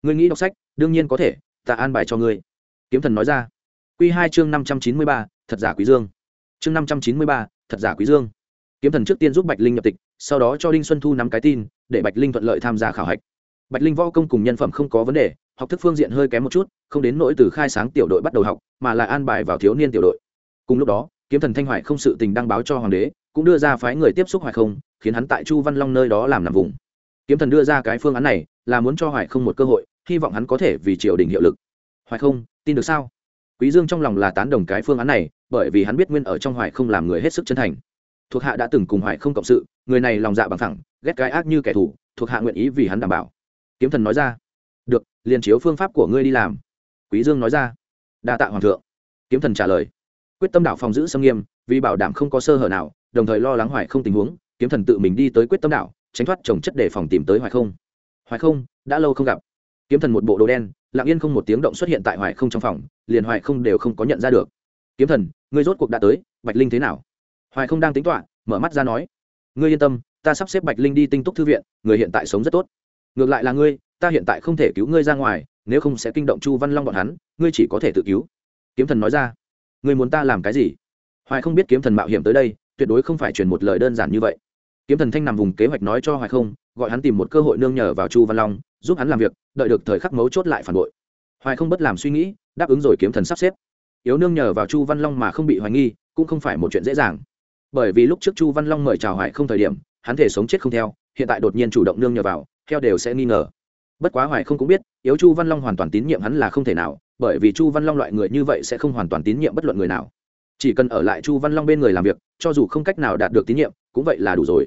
Ngươi nghĩ đọc sách, đương nhiên có thể, ta an bài cho ngươi. Kiếm thần nói ra. Q hai chương năm trăm chín mươi ba, thật giả quý dương. Chương năm trăm chín mươi ba, thật giả quý dương. Kiếm thần trước tiên giúp bạch linh nhập tịch sau đó cho đinh xuân thu nắm cái tin, để bạch linh thuận lợi tham gia khảo hạch. Bạch linh võ công cùng nhân phẩm không có vấn đề, học thức phương diện hơi kém một chút, không đến nỗi từ khai sáng tiểu đội bắt đầu học, mà lại an bài vào thiếu niên tiểu đội. Cùng lúc đó, kiếm thần thanh hoài không sự tình đăng báo cho hoàng đế, cũng đưa ra phái người tiếp xúc hoài không, khiến hắn tại chu văn long nơi đó làm nằm vùng. Kiếm thần đưa ra cái phương án này, là muốn cho hoài không một cơ hội, hy vọng hắn có thể vì triều đình hiệu lực. Hoài không, tin được sao? Quý dương trong lòng là tán đồng cái phương án này, bởi vì hắn biết nguyên ở trong hoài không làm người hết sức chân thành thuộc hạ đã từng cùng hoài không cộng sự, người này lòng dạ bằng thẳng ghét cái ác như kẻ thù, thuộc hạ nguyện ý vì hắn đảm bảo. Kiếm thần nói ra, được, liền chiếu phương pháp của ngươi đi làm. Quý dương nói ra, đa tạ hoàng thượng. Kiếm thần trả lời, quyết tâm đảo phòng giữ sâm nghiêm, vì bảo đảm không có sơ hở nào, đồng thời lo lắng hoài không tình huống, kiếm thần tự mình đi tới quyết tâm đảo, tránh thoát trồng chất để phòng tìm tới hoài không. Hoài không, đã lâu không gặp. Kiếm thần một bộ đồ đen, lặng yên không một tiếng động xuất hiện tại hoài không trong phòng, liền hoài không đều không có nhận ra được. Kiếm thần, ngươi rốt cuộc đã tới, bạch linh thế nào? Hoài không đang tính toán, mở mắt ra nói, ngươi yên tâm, ta sắp xếp bạch linh đi tinh túc thư viện, người hiện tại sống rất tốt. Ngược lại là ngươi, ta hiện tại không thể cứu ngươi ra ngoài, nếu không sẽ kinh động chu văn long bọn hắn, ngươi chỉ có thể tự cứu. Kiếm thần nói ra, ngươi muốn ta làm cái gì? Hoài không biết kiếm thần mạo hiểm tới đây, tuyệt đối không phải truyền một lời đơn giản như vậy. Kiếm thần thanh nằm vùng kế hoạch nói cho hoài không, gọi hắn tìm một cơ hội nương nhờ vào chu văn long, giúp hắn làm việc, đợi được thời khắc mấu chốt lại phản bội. Hoài không bất làm suy nghĩ, đáp ứng rồi kiếm thần sắp xếp. Yếu nương nhờ vào chu văn long mà không bị hoài nghi, cũng không phải một chuyện dễ dàng bởi vì lúc trước chu văn long mời chào hoài không thời điểm, hắn thể sống chết không theo, hiện tại đột nhiên chủ động nương nhờ vào, theo đều sẽ nghi ngờ. Bất quá hoài không cũng biết, yếu chu văn long hoàn toàn tín nhiệm hắn là không thể nào, bởi vì chu văn long loại người như vậy sẽ không hoàn toàn tín nhiệm bất luận người nào. Chỉ cần ở lại chu văn long bên người làm việc, cho dù không cách nào đạt được tín nhiệm, cũng vậy là đủ rồi.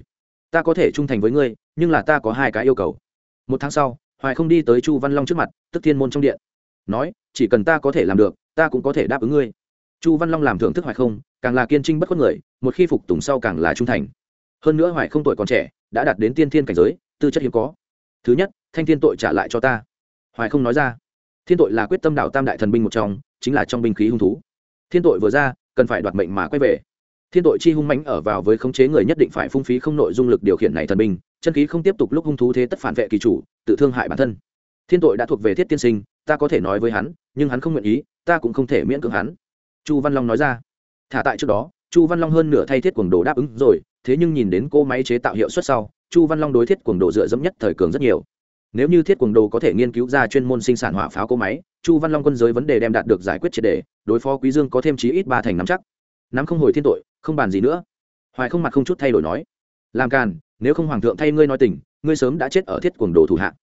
Ta có thể trung thành với ngươi, nhưng là ta có hai cái yêu cầu. Một tháng sau, hoài không đi tới chu văn long trước mặt, tức thiên môn trong điện. Nói, chỉ cần ta có thể làm được, ta cũng có thể đáp ứng ngươi. Chu văn long làm thưởng thức hoài không càng là kiên trinh bất khuất người, một khi phục tùng sau càng là trung thành. Hơn nữa hoài không tuổi còn trẻ, đã đạt đến tiên thiên cảnh giới, tư chất hiếm có. Thứ nhất, thanh thiên tội trả lại cho ta. Hoài không nói ra. Thiên tội là quyết tâm đảo tam đại thần binh một trong, chính là trong binh khí hung thú. Thiên tội vừa ra, cần phải đoạt mệnh mà quay về. Thiên tội chi hung mãnh ở vào với khống chế người nhất định phải phung phí không nội dung lực điều khiển này thần binh, chân khí không tiếp tục lúc hung thú thế tất phản vệ kỳ chủ, tự thương hại bản thân. Thiên tội đã thuộc về thiết tiên sinh, ta có thể nói với hắn, nhưng hắn không nguyện ý, ta cũng không thể miễn cưỡng hắn. Chu văn long nói ra thả tại trước đó, chu văn long hơn nửa thay thiết quần đồ đáp ứng rồi, thế nhưng nhìn đến cô máy chế tạo hiệu suất sau, chu văn long đối thiết quần đồ dựa dẫm nhất thời cường rất nhiều. Nếu như thiết quần đồ có thể nghiên cứu ra chuyên môn sinh sản hỏa pháo cô máy, chu văn long quân giới vấn đề đem đạt được giải quyết triệt đề, đối phó quý dương có thêm chí ít ba thành nắm chắc. Nắm không hồi thiên tội, không bàn gì nữa. Hoài không mặt không chút thay đổi nói. Làm càn, nếu không hoàng thượng thay ngươi nói tình, ngươi sớm đã chết ở thiết quần đồ thủ hạ.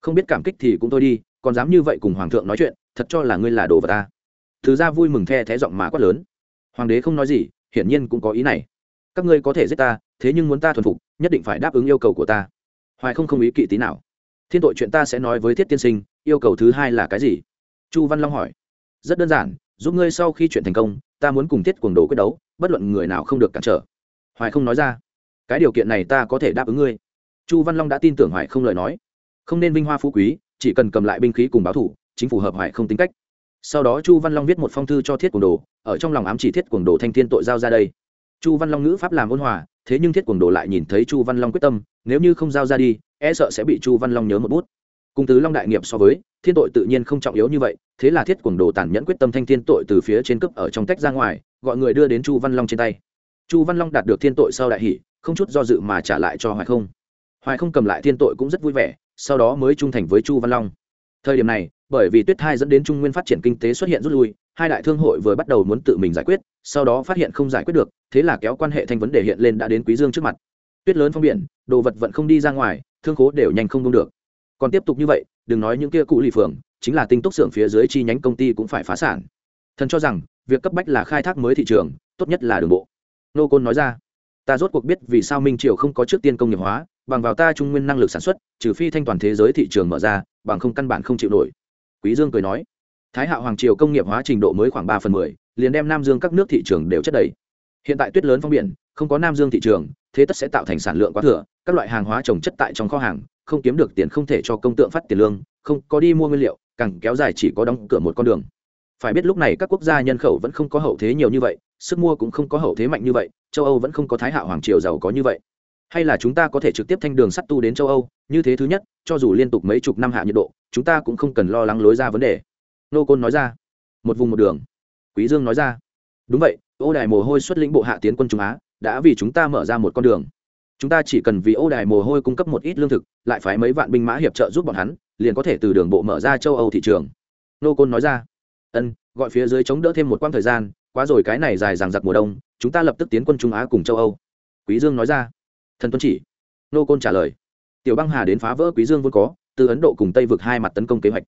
Không biết cảm kích thì cũng thôi đi, còn dám như vậy cùng hoàng thượng nói chuyện, thật cho là ngươi là đồ vật ta. Thứ ra vui mừng the thé giọng mà quát lớn hoàng đế không nói gì, hiển nhiên cũng có ý này. Các ngươi có thể giết ta, thế nhưng muốn ta thuần phục, nhất định phải đáp ứng yêu cầu của ta. Hoài không không ý kỵ tí nào. Thiên tội chuyện ta sẽ nói với thiết tiên sinh, yêu cầu thứ hai là cái gì? Chu văn long hỏi. Rất đơn giản, giúp ngươi sau khi chuyện thành công, ta muốn cùng thiết cuồng đồ quyết đấu, bất luận người nào không được cản trở. Hoài không nói ra. Cái điều kiện này ta có thể đáp ứng ngươi. Chu văn long đã tin tưởng hoài không lời nói. Không nên vinh hoa phú quý, chỉ cần cầm lại binh khí cùng báo thủ, chính phù hợp hoài không tính cách sau đó chu văn long viết một phong thư cho thiết cuồng đồ, ở trong lòng ám chỉ thiết cuồng đồ thanh thiên tội giao ra đây. Chu văn long ngữ pháp làm ôn hòa, thế nhưng thiết cuồng đồ lại nhìn thấy chu văn long quyết tâm, nếu như không giao ra đi e sợ sẽ bị chu văn long nhớ một bút. Cùng tứ long đại nghiệp so với, thiên tội tự nhiên không trọng yếu như vậy, thế là thiết cuồng đồ tàn nhẫn quyết tâm thanh thiên tội từ phía trên cấp ở trong tách ra ngoài, gọi người đưa đến chu văn long trên tay. Chu văn long đạt được thiên tội sau đại hỷ, không chút do dự mà trả lại cho hoài không. Hoài không cầm lại thiên tội cũng rất vui vẻ, sau đó mới trung thành với chu văn long thời điểm này, bởi vì tuyết thai dẫn đến trung nguyên phát triển kinh tế xuất hiện rút lui, hai đại thương hội vừa bắt đầu muốn tự mình giải quyết, sau đó phát hiện không giải quyết được, thế là kéo quan hệ thành vấn đề hiện lên đã đến quý dương trước mặt. Tuyết lớn phong biển, đồ vật vẫn không đi ra ngoài, thương khố đều nhanh không đông được. Còn tiếp tục như vậy, đừng nói những kia cụ lì phường, chính là tinh túc xưởng phía dưới chi nhánh công ty cũng phải phá sản. Thần cho rằng, việc cấp bách là khai thác mới thị trường, tốt nhất là đường bộ. Nô côn nói ra, ta rốt cuộc biết vì sao minh triều không có trước tiên công nghiệp hóa bằng vào ta trung nguyên năng lực sản xuất, trừ phi thanh toàn thế giới thị trường mở ra, bằng không căn bản không chịu nổi. Quý dương cười nói. Thái hạo hoàng triều công nghiệp hóa trình độ mới khoảng ba phần mười, liền đem nam dương các nước thị trường đều chất đầy. Hiện tại tuyết lớn phong biển, không có nam dương thị trường, thế tất sẽ tạo thành sản lượng quá thừa, các loại hàng hóa trồng chất tại trong kho hàng, không kiếm được tiền không thể cho công tượng phát tiền lương, không có đi mua nguyên liệu, càng kéo dài chỉ có đóng cửa một con đường. Phải biết lúc này các quốc gia nhân khẩu vẫn không có hậu thế nhiều như vậy, sức mua cũng không có hậu thế mạnh như vậy, châu âu vẫn không có thái hạo hoàng triều giàu có như vậy hay là chúng ta có thể trực tiếp thanh đường sắt tu đến châu âu, như thế thứ nhất, cho dù liên tục mấy chục năm hạ nhiệt độ, chúng ta cũng không cần lo lắng lối ra vấn đề. Nô côn nói ra. Một vùng một đường. Quý dương nói ra. Đúng vậy, ô đài mồ hôi xuất lĩnh bộ hạ tiến quân trung á, đã vì chúng ta mở ra một con đường. Chúng ta chỉ cần vì ô đài mồ hôi cung cấp một ít lương thực, lại phải mấy vạn binh mã hiệp trợ giúp bọn hắn, liền có thể từ đường bộ mở ra châu âu thị trường. Nô côn nói ra. Ân, gọi phía dưới chống đỡ thêm một quãng thời gian, quá rồi cái này dài dằng dặc mùa đông, chúng ta lập tức tiến quân trung á cùng châu âu. Quý dương nói ra thần tuân chỉ. Nô côn trả lời. Tiểu băng hà đến phá vỡ quý dương vốn có, từ ấn độ cùng tây vực hai mặt tấn công kế hoạch.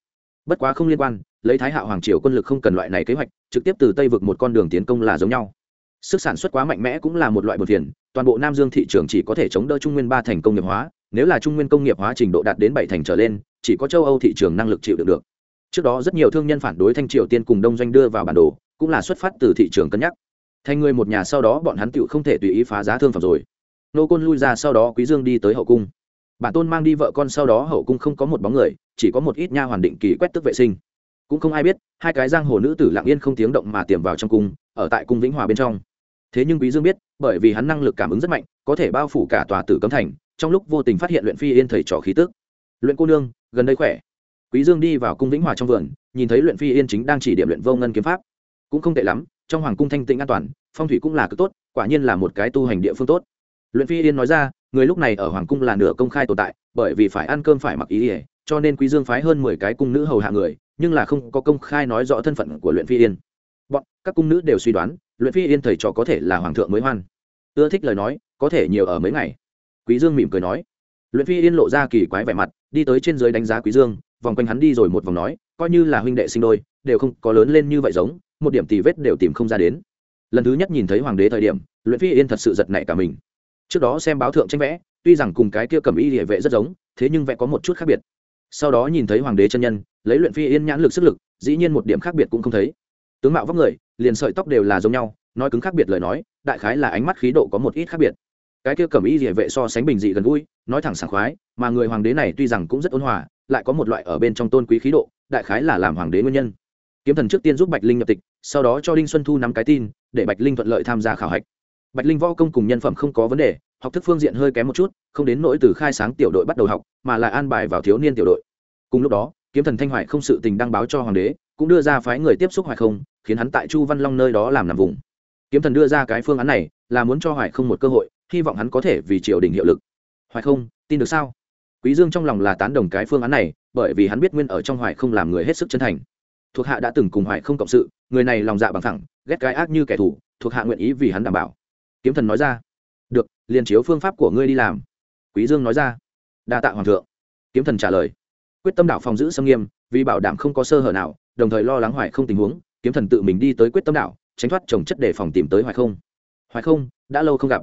Bất quá không liên quan, lấy thái hạo hoàng triều quân lực không cần loại này kế hoạch, trực tiếp từ tây vực một con đường tiến công là giống nhau. Sức sản xuất quá mạnh mẽ cũng là một loại bột phiền, toàn bộ nam dương thị trường chỉ có thể chống đỡ trung nguyên ba thành công nghiệp hóa, nếu là trung nguyên công nghiệp hóa trình độ đạt đến bảy thành trở lên, chỉ có châu âu thị trường năng lực chịu đựng được. Trước đó rất nhiều thương nhân phản đối thanh triều tiên cùng đông doanh đưa vào bản đồ, cũng là xuất phát từ thị trường cân nhắc. Thành người một nhà sau đó bọn hắn tựu không thể tùy ý phá giá thương phẩm rồi nô côn lui ra sau đó quý dương đi tới hậu cung. Bản tôn mang đi vợ con sau đó hậu cung không có một bóng người, chỉ có một ít nha hoàn định kỳ quét tức vệ sinh. Cũng không ai biết, hai cái giang hồ nữ tử lặng yên không tiếng động mà tiềm vào trong cung, ở tại cung vĩnh hòa bên trong. Thế nhưng quý dương biết, bởi vì hắn năng lực cảm ứng rất mạnh, có thể bao phủ cả tòa tử cấm thành, trong lúc vô tình phát hiện luyện phi yên thầy trò khí tức. Luyện cô nương, gần đây khỏe. Quý dương đi vào cung vĩnh hòa trong vườn, nhìn thấy luyện phi yên chính đang chỉ điểm luyện vô ngân kiếm pháp. Cũng không tệ lắm, trong hoàng cung thanh tịnh an toàn, phong thủy cũng là cực tốt, quả nhiên là một cái tu hành địa phương tốt luyện phi yên nói ra, người lúc này ở hoàng cung là nửa công khai tồn tại, bởi vì phải ăn cơm phải mặc ý ỉa cho nên quý dương phái hơn mười cái cung nữ hầu hạ người, nhưng là không có công khai nói rõ thân phận của luyện phi yên. Bọn, các cung nữ đều suy đoán, luyện phi yên thầy trò có thể là hoàng thượng mới hoan. Ưa thích lời nói, có thể nhiều ở mấy ngày. Quý dương mỉm cười nói. Luyện phi yên lộ ra kỳ quái vẻ mặt, đi tới trên dưới đánh giá quý dương, vòng quanh hắn đi rồi một vòng nói, coi như là huynh đệ sinh đôi, đều không có lớn lên như vậy giống, một điểm tì vết đều tìm không ra đến. Lần thứ nhất nhìn thấy hoàng đế thời điểm, luyện phi yên thật sự giật nảy cả mình trước đó xem báo thượng tranh vẽ, tuy rằng cùng cái kia cầm y địa vệ rất giống, thế nhưng vẽ có một chút khác biệt. Sau đó nhìn thấy hoàng đế chân nhân, lấy luyện phi yên nhãn lực sức lực, dĩ nhiên một điểm khác biệt cũng không thấy. Tướng mạo vóc người, liền sợi tóc đều là giống nhau, nói cứng khác biệt lời nói, đại khái là ánh mắt khí độ có một ít khác biệt. Cái kia cầm y địa vệ so sánh bình dị gần gũi, nói thẳng sảng khoái, mà người hoàng đế này tuy rằng cũng rất ôn hòa, lại có một loại ở bên trong tôn quý khí độ, đại khái là làm hoàng đế nguyên nhân. Kiếm thần trước tiên giúp bạch linh nhập tịch, sau đó cho đinh xuân thu nắm cái tin, để bạch linh thuận lợi tham gia khảo hạch bạch linh võ công cùng nhân phẩm không có vấn đề, học thức phương diện hơi kém một chút, không đến nỗi từ khai sáng tiểu đội bắt đầu học, mà lại an bài vào thiếu niên tiểu đội. Cùng lúc đó, kiếm thần thanh hoài không sự tình đăng báo cho hoàng đế, cũng đưa ra phái người tiếp xúc hoài không, khiến hắn tại chu văn long nơi đó làm nằm vùng. Kiếm thần đưa ra cái phương án này, là muốn cho hoài không một cơ hội, hy vọng hắn có thể vì triều đình hiệu lực. Hoài không, tin được sao? Quý dương trong lòng là tán đồng cái phương án này, bởi vì hắn biết nguyên ở trong hoài không làm người hết sức chân thành. Thuộc hạ đã từng cùng hoài không cộng sự, người này lòng dạ bằng thẳng ghét cái ác như kẻ thù, thuộc hạ nguyện ý vì hắn đảm bảo kiếm thần nói ra. Được, liền chiếu phương pháp của ngươi đi làm. Quý dương nói ra. Đa tạ hoàng thượng. Kiếm thần trả lời. Quyết tâm đảo phòng giữ sâm nghiêm, vì bảo đảm không có sơ hở nào, đồng thời lo lắng hoài không tình huống, kiếm thần tự mình đi tới quyết tâm đảo, tránh thoát trồng chất để phòng tìm tới hoài không. Hoài không, đã lâu không gặp.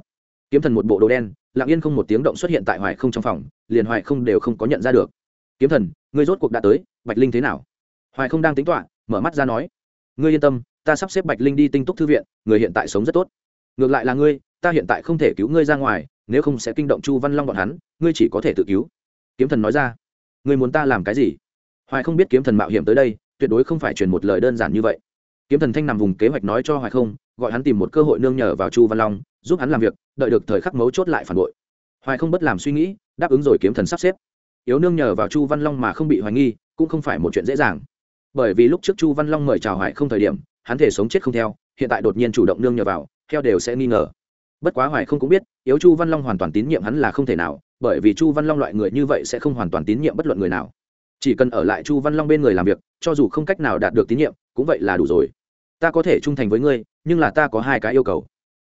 Kiếm thần một bộ đồ đen, lặng yên không một tiếng động xuất hiện tại hoài không trong phòng, liền hoài không đều không có nhận ra được. Kiếm thần, ngươi rốt cuộc đã tới, bạch linh thế nào? Hoài không đang tính toạ mở mắt ra nói. Ngươi yên tâm, ta sắp xếp bạch linh đi tinh túc thư viện, người hiện tại sống rất tốt ngược lại là ngươi, ta hiện tại không thể cứu ngươi ra ngoài, nếu không sẽ kinh động chu văn long bọn hắn, ngươi chỉ có thể tự cứu. Kiếm thần nói ra. Ngươi muốn ta làm cái gì? Hoài không biết kiếm thần mạo hiểm tới đây, tuyệt đối không phải truyền một lời đơn giản như vậy. Kiếm thần thanh nằm vùng kế hoạch nói cho hoài không, gọi hắn tìm một cơ hội nương nhờ vào chu văn long, giúp hắn làm việc, đợi được thời khắc mấu chốt lại phản bội. Hoài không bất làm suy nghĩ, đáp ứng rồi kiếm thần sắp xếp. Yếu nương nhờ vào chu văn long mà không bị hoài nghi, cũng không phải một chuyện dễ dàng. Bởi vì lúc trước chu văn long mời chào hoài không thời điểm, hắn thể sống chết không theo, hiện tại đột nhiên chủ động nương nhờ vào theo đều sẽ nghi ngờ. Bất quá hoài không cũng biết, yếu chu văn long hoàn toàn tín nhiệm hắn là không thể nào, bởi vì chu văn long loại người như vậy sẽ không hoàn toàn tín nhiệm bất luận người nào. Chỉ cần ở lại chu văn long bên người làm việc, cho dù không cách nào đạt được tín nhiệm, cũng vậy là đủ rồi. Ta có thể trung thành với ngươi, nhưng là ta có hai cái yêu cầu.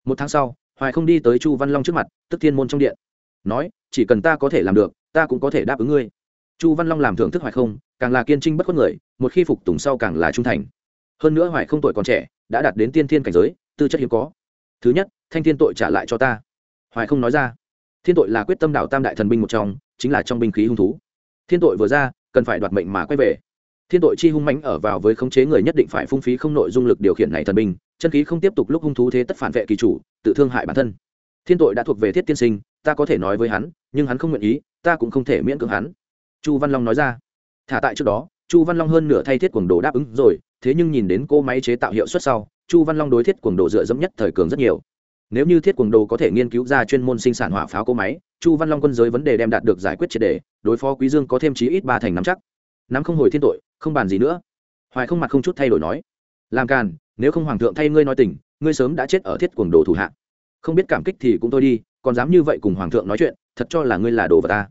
Một tháng sau, hoài không đi tới chu văn long trước mặt, tức thiên môn trong điện. Nói, chỉ cần ta có thể làm được, ta cũng có thể đáp ứng ngươi. Chu văn long làm thưởng thức hoài không, càng là kiên trinh bất khuất người, một khi phục tùng sau càng là trung thành. Hơn nữa hoài không tuổi còn trẻ, đã đạt đến tiên thiên cảnh giới, tư chất hiếm có thứ nhất, thanh thiên tội trả lại cho ta. Hoài không nói ra. Thiên tội là quyết tâm đảo tam đại thần binh một trong, chính là trong binh khí hung thú. Thiên tội vừa ra, cần phải đoạt mệnh mà quay về. Thiên tội chi hung mãnh ở vào với khống chế người nhất định phải phung phí không nội dung lực điều khiển này thần binh, chân khí không tiếp tục lúc hung thú thế tất phản vệ kỳ chủ, tự thương hại bản thân. Thiên tội đã thuộc về thiết tiên sinh, ta có thể nói với hắn, nhưng hắn không nguyện ý, ta cũng không thể miễn cưỡng hắn. Chu văn long nói ra. Thả tại trước đó, chu văn long hơn nửa thay thiết quần đồ đáp ứng rồi, thế nhưng nhìn đến cô máy chế tạo hiệu suất sau chu văn long đối thiết quần đồ dựa dẫm nhất thời cường rất nhiều. Nếu như thiết quần đồ có thể nghiên cứu ra chuyên môn sinh sản hỏa pháo cỗ máy, chu văn long quân giới vấn đề đem đạt được giải quyết triệt đề, đối phó quý dương có thêm chí ít ba thành nắm chắc. Nắm không hồi thiên tội, không bàn gì nữa. Hoài không mặt không chút thay đổi nói. Làm càn, nếu không hoàng thượng thay ngươi nói tình, ngươi sớm đã chết ở thiết quần đồ thủ hạ. Không biết cảm kích thì cũng thôi đi, còn dám như vậy cùng hoàng thượng nói chuyện, thật cho là ngươi là đồ vật ta.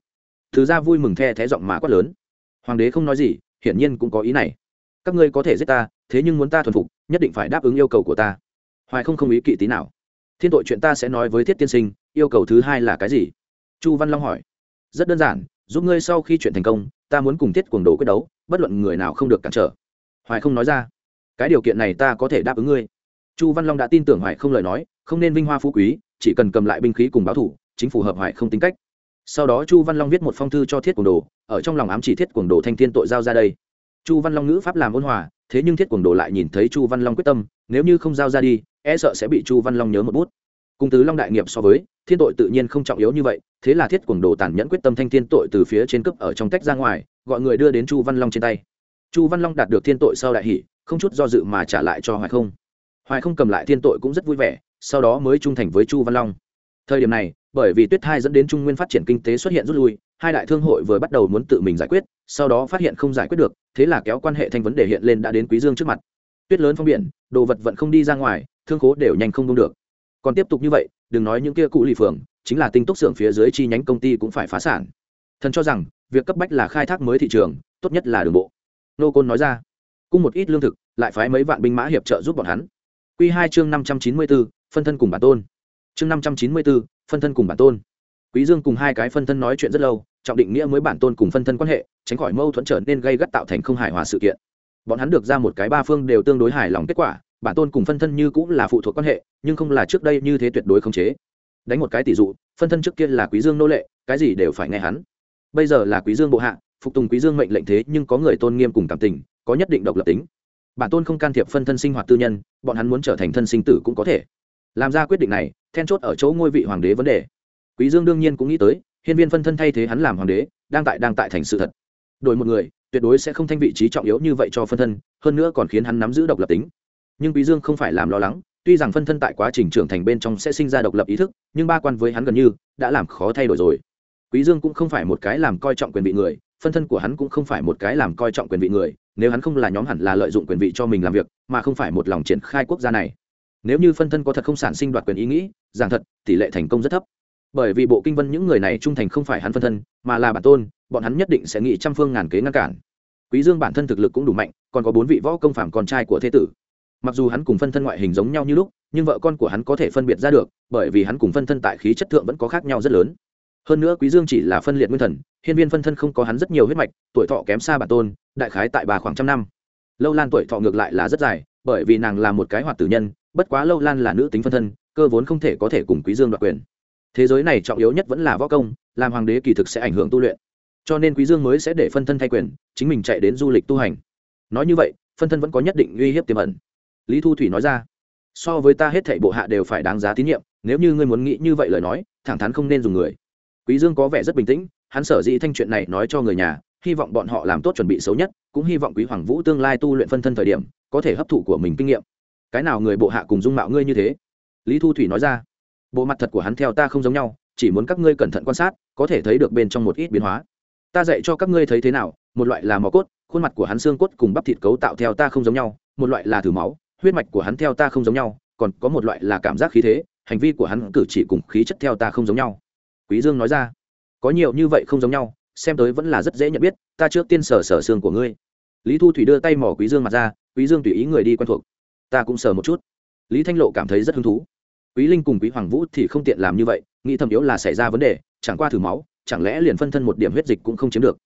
Thứ ra vui mừng the thé giọng mà quát lớn. Hoàng đế không nói gì, hiển nhiên cũng có ý này các ngươi có thể giết ta, thế nhưng muốn ta thuần phục, nhất định phải đáp ứng yêu cầu của ta. Hoài không không ý kỵ tí nào. Thiên tội chuyện ta sẽ nói với thiết tiên sinh, yêu cầu thứ hai là cái gì? Chu văn long hỏi. Rất đơn giản, giúp ngươi sau khi chuyện thành công, ta muốn cùng thiết cuồng đồ quyết đấu, bất luận người nào không được cản trở. Hoài không nói ra. Cái điều kiện này ta có thể đáp ứng ngươi. Chu văn long đã tin tưởng hoài không lời nói, không nên vinh hoa phú quý, chỉ cần cầm lại binh khí cùng báo thủ, chính phù hợp hoài không tính cách. Sau đó chu văn long viết một phong thư cho thiết cuồng đồ, ở trong lòng ám chỉ thiết cuồng đồ thanh thiên tội giao ra đây chu văn long ngữ pháp làm ôn hòa, thế nhưng thiết quần đồ lại nhìn thấy chu văn long quyết tâm, nếu như không giao ra đi e sợ sẽ bị chu văn long nhớ một bút. Cùng tứ long đại nghiệp so với, thiên tội tự nhiên không trọng yếu như vậy, thế là thiết quần đồ tàn nhẫn quyết tâm thanh thiên tội từ phía trên cấp ở trong tách ra ngoài, gọi người đưa đến chu văn long trên tay. Chu văn long đạt được thiên tội sau đại hỷ, không chút do dự mà trả lại cho hoài không. Hoài không cầm lại thiên tội cũng rất vui vẻ, sau đó mới trung thành với chu văn long. Thời điểm này, bởi vì tuyết thai dẫn đến trung nguyên phát triển kinh tế xuất hiện rút lui hai đại thương hội vừa bắt đầu muốn tự mình giải quyết, sau đó phát hiện không giải quyết được, thế là kéo quan hệ thành vấn đề hiện lên đã đến quý dương trước mặt. Tuyết lớn phong biển, đồ vật vẫn không đi ra ngoài, thương khố đều nhanh không đông được. Còn tiếp tục như vậy, đừng nói những kia cụ lì phường, chính là tinh túc xưởng phía dưới chi nhánh công ty cũng phải phá sản. Thần cho rằng, việc cấp bách là khai thác mới thị trường, tốt nhất là đường bộ. Nô côn nói ra. Cung một ít lương thực, lại phái mấy vạn binh mã hiệp trợ giúp bọn hắn. Q hai chương năm trăm chín mươi bốn, phân thân cùng bản tôn. Chương năm trăm chín mươi bốn, phân thân cùng bản tôn quý dương cùng hai cái phân thân nói chuyện rất lâu, trọng định nghĩa mới bản tôn cùng phân thân quan hệ, tránh khỏi mâu thuẫn trở nên gây gắt tạo thành không hài hòa sự kiện. Bọn hắn được ra một cái ba phương đều tương đối hài lòng kết quả, bản tôn cùng phân thân như cũng là phụ thuộc quan hệ, nhưng không là trước đây như thế tuyệt đối không chế. Đánh một cái tỷ dụ, phân thân trước kia là quý dương nô lệ, cái gì đều phải nghe hắn. Bây giờ là quý dương bộ hạ, phục tùng quý dương mệnh lệnh thế nhưng có người tôn nghiêm cùng cảm tình, có nhất định độc lập tính. Bản tôn không can thiệp phân thân sinh hoạt tư nhân, bọn hắn muốn trở thành thân sinh tử cũng có thể. Làm ra quyết định này, then chốt ở chỗ ngôi vị hoàng đế vấn đề quý dương đương nhiên cũng nghĩ tới, hiên viên phân thân thay thế hắn làm hoàng đế, đang tại đang tại thành sự thật. Đổi một người, tuyệt đối sẽ không thanh vị trí trọng yếu như vậy cho phân thân, hơn nữa còn khiến hắn nắm giữ độc lập tính. Nhưng quý dương không phải làm lo lắng, tuy rằng phân thân tại quá trình trưởng thành bên trong sẽ sinh ra độc lập ý thức, nhưng ba quan với hắn gần như đã làm khó thay đổi rồi. Quý dương cũng không phải một cái làm coi trọng quyền vị người, phân thân của hắn cũng không phải một cái làm coi trọng quyền vị người, nếu hắn không là nhóm hẳn là lợi dụng quyền vị cho mình làm việc, mà không phải một lòng triển khai quốc gia này. Nếu như phân thân có thật không sản sinh đoạt quyền ý nghĩ, giảng thật, tỷ lệ thành công rất thấp bởi vì bộ kinh vân những người này trung thành không phải hắn phân thân, mà là bản tôn, bọn hắn nhất định sẽ nghĩ trăm phương ngàn kế ngăn cản. Quý dương bản thân thực lực cũng đủ mạnh, còn có bốn vị võ công phạm con trai của thế tử. Mặc dù hắn cùng phân thân ngoại hình giống nhau như lúc, nhưng vợ con của hắn có thể phân biệt ra được, bởi vì hắn cùng phân thân tại khí chất thượng vẫn có khác nhau rất lớn. Hơn nữa quý dương chỉ là phân liệt nguyên thần, hiên viên phân thân không có hắn rất nhiều huyết mạch, tuổi thọ kém xa bản tôn, đại khái tại bà khoảng trăm năm. Lâu lan tuổi thọ ngược lại là rất dài, bởi vì nàng là một cái hoạt tử nhân, bất quá lâu lan là nữ tính phân thân, cơ vốn không thể có thể cùng quý dương đoạt quyền thế giới này trọng yếu nhất vẫn là võ công, làm hoàng đế kỳ thực sẽ ảnh hưởng tu luyện. Cho nên quý dương mới sẽ để phân thân thay quyền, chính mình chạy đến du lịch tu hành. Nói như vậy, phân thân vẫn có nhất định uy hiếp tiềm ẩn. Lý thu thủy nói ra, so với ta hết thảy bộ hạ đều phải đáng giá tín nhiệm, nếu như ngươi muốn nghĩ như vậy lời nói, thẳng thắn không nên dùng người. Quý dương có vẻ rất bình tĩnh, hắn sở dĩ thanh chuyện này nói cho người nhà, hy vọng bọn họ làm tốt chuẩn bị xấu nhất, cũng hy vọng quý hoàng vũ tương lai tu luyện phân thân thời điểm, có thể hấp thụ của mình kinh nghiệm. Cái nào người bộ hạ cùng dung mạo ngươi như thế? Lý thu thủy nói ra bộ mặt thật của hắn theo ta không giống nhau, chỉ muốn các ngươi cẩn thận quan sát, có thể thấy được bên trong một ít biến hóa. Ta dạy cho các ngươi thấy thế nào, một loại là mỏ cốt, khuôn mặt của hắn xương cốt cùng bắp thịt cấu tạo theo ta không giống nhau, một loại là thử máu, huyết mạch của hắn theo ta không giống nhau, còn có một loại là cảm giác khí thế, hành vi của hắn cử chỉ cùng khí chất theo ta không giống nhau. Quý dương nói ra, có nhiều như vậy không giống nhau, xem tới vẫn là rất dễ nhận biết, ta trước tiên sở sở xương của ngươi. Lý thu thủy đưa tay mỏ quý dương mặt ra, quý dương tùy ý người đi quen thuộc. Ta cũng sờ một chút. Lý thanh lộ cảm thấy rất hứng thú quý linh cùng quý hoàng vũ thì không tiện làm như vậy, nghĩ thầm yếu là xảy ra vấn đề, chẳng qua thử máu, chẳng lẽ liền phân thân một điểm huyết dịch cũng không chiếm được.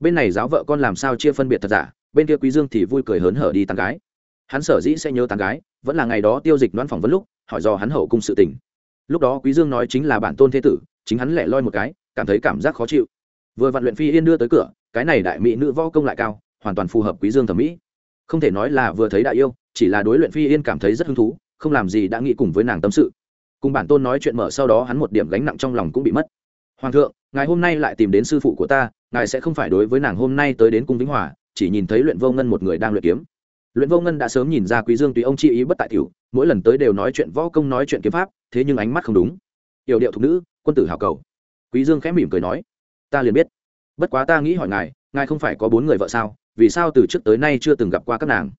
Bên này giáo vợ con làm sao chia phân biệt thật giả, bên kia quý dương thì vui cười hớn hở đi tán gái. Hắn sở dĩ sẽ nhớ tán gái, vẫn là ngày đó tiêu dịch đoán phỏng vấn lúc, hỏi do hắn hậu cung sự tình. Lúc đó quý dương nói chính là bản tôn thế tử, chính hắn lẻ loi một cái, cảm thấy cảm giác khó chịu. Vừa vặn luyện phi yên đưa tới cửa, cái này đại mỹ nữ võ công lại cao, hoàn toàn phù hợp quý dương thẩm mỹ. Không thể nói là vừa thấy đại yêu, chỉ là đối luyện phi yên cảm thấy rất hứng thú, không làm gì đã nghĩ cùng với nàng tâm sự cùng bản tôn nói chuyện mở sau đó hắn một điểm gánh nặng trong lòng cũng bị mất. Hoàng thượng, ngài hôm nay lại tìm đến sư phụ của ta, ngài sẽ không phải đối với nàng hôm nay tới đến cung vĩnh hòa, chỉ nhìn thấy luyện vô ngân một người đang luyện kiếm. Luyện vô ngân đã sớm nhìn ra quý dương tùy ông chi ý bất tại tiểu, mỗi lần tới đều nói chuyện võ công, nói chuyện kiếm pháp, thế nhưng ánh mắt không đúng. Yểu điệu thục nữ, quân tử hào cầu. Quý dương khẽ mỉm cười nói, ta liền biết. Bất quá ta nghĩ hỏi ngài ngài không phải có bốn người vợ sao? Vì sao từ trước tới nay chưa từng gặp qua các nàng?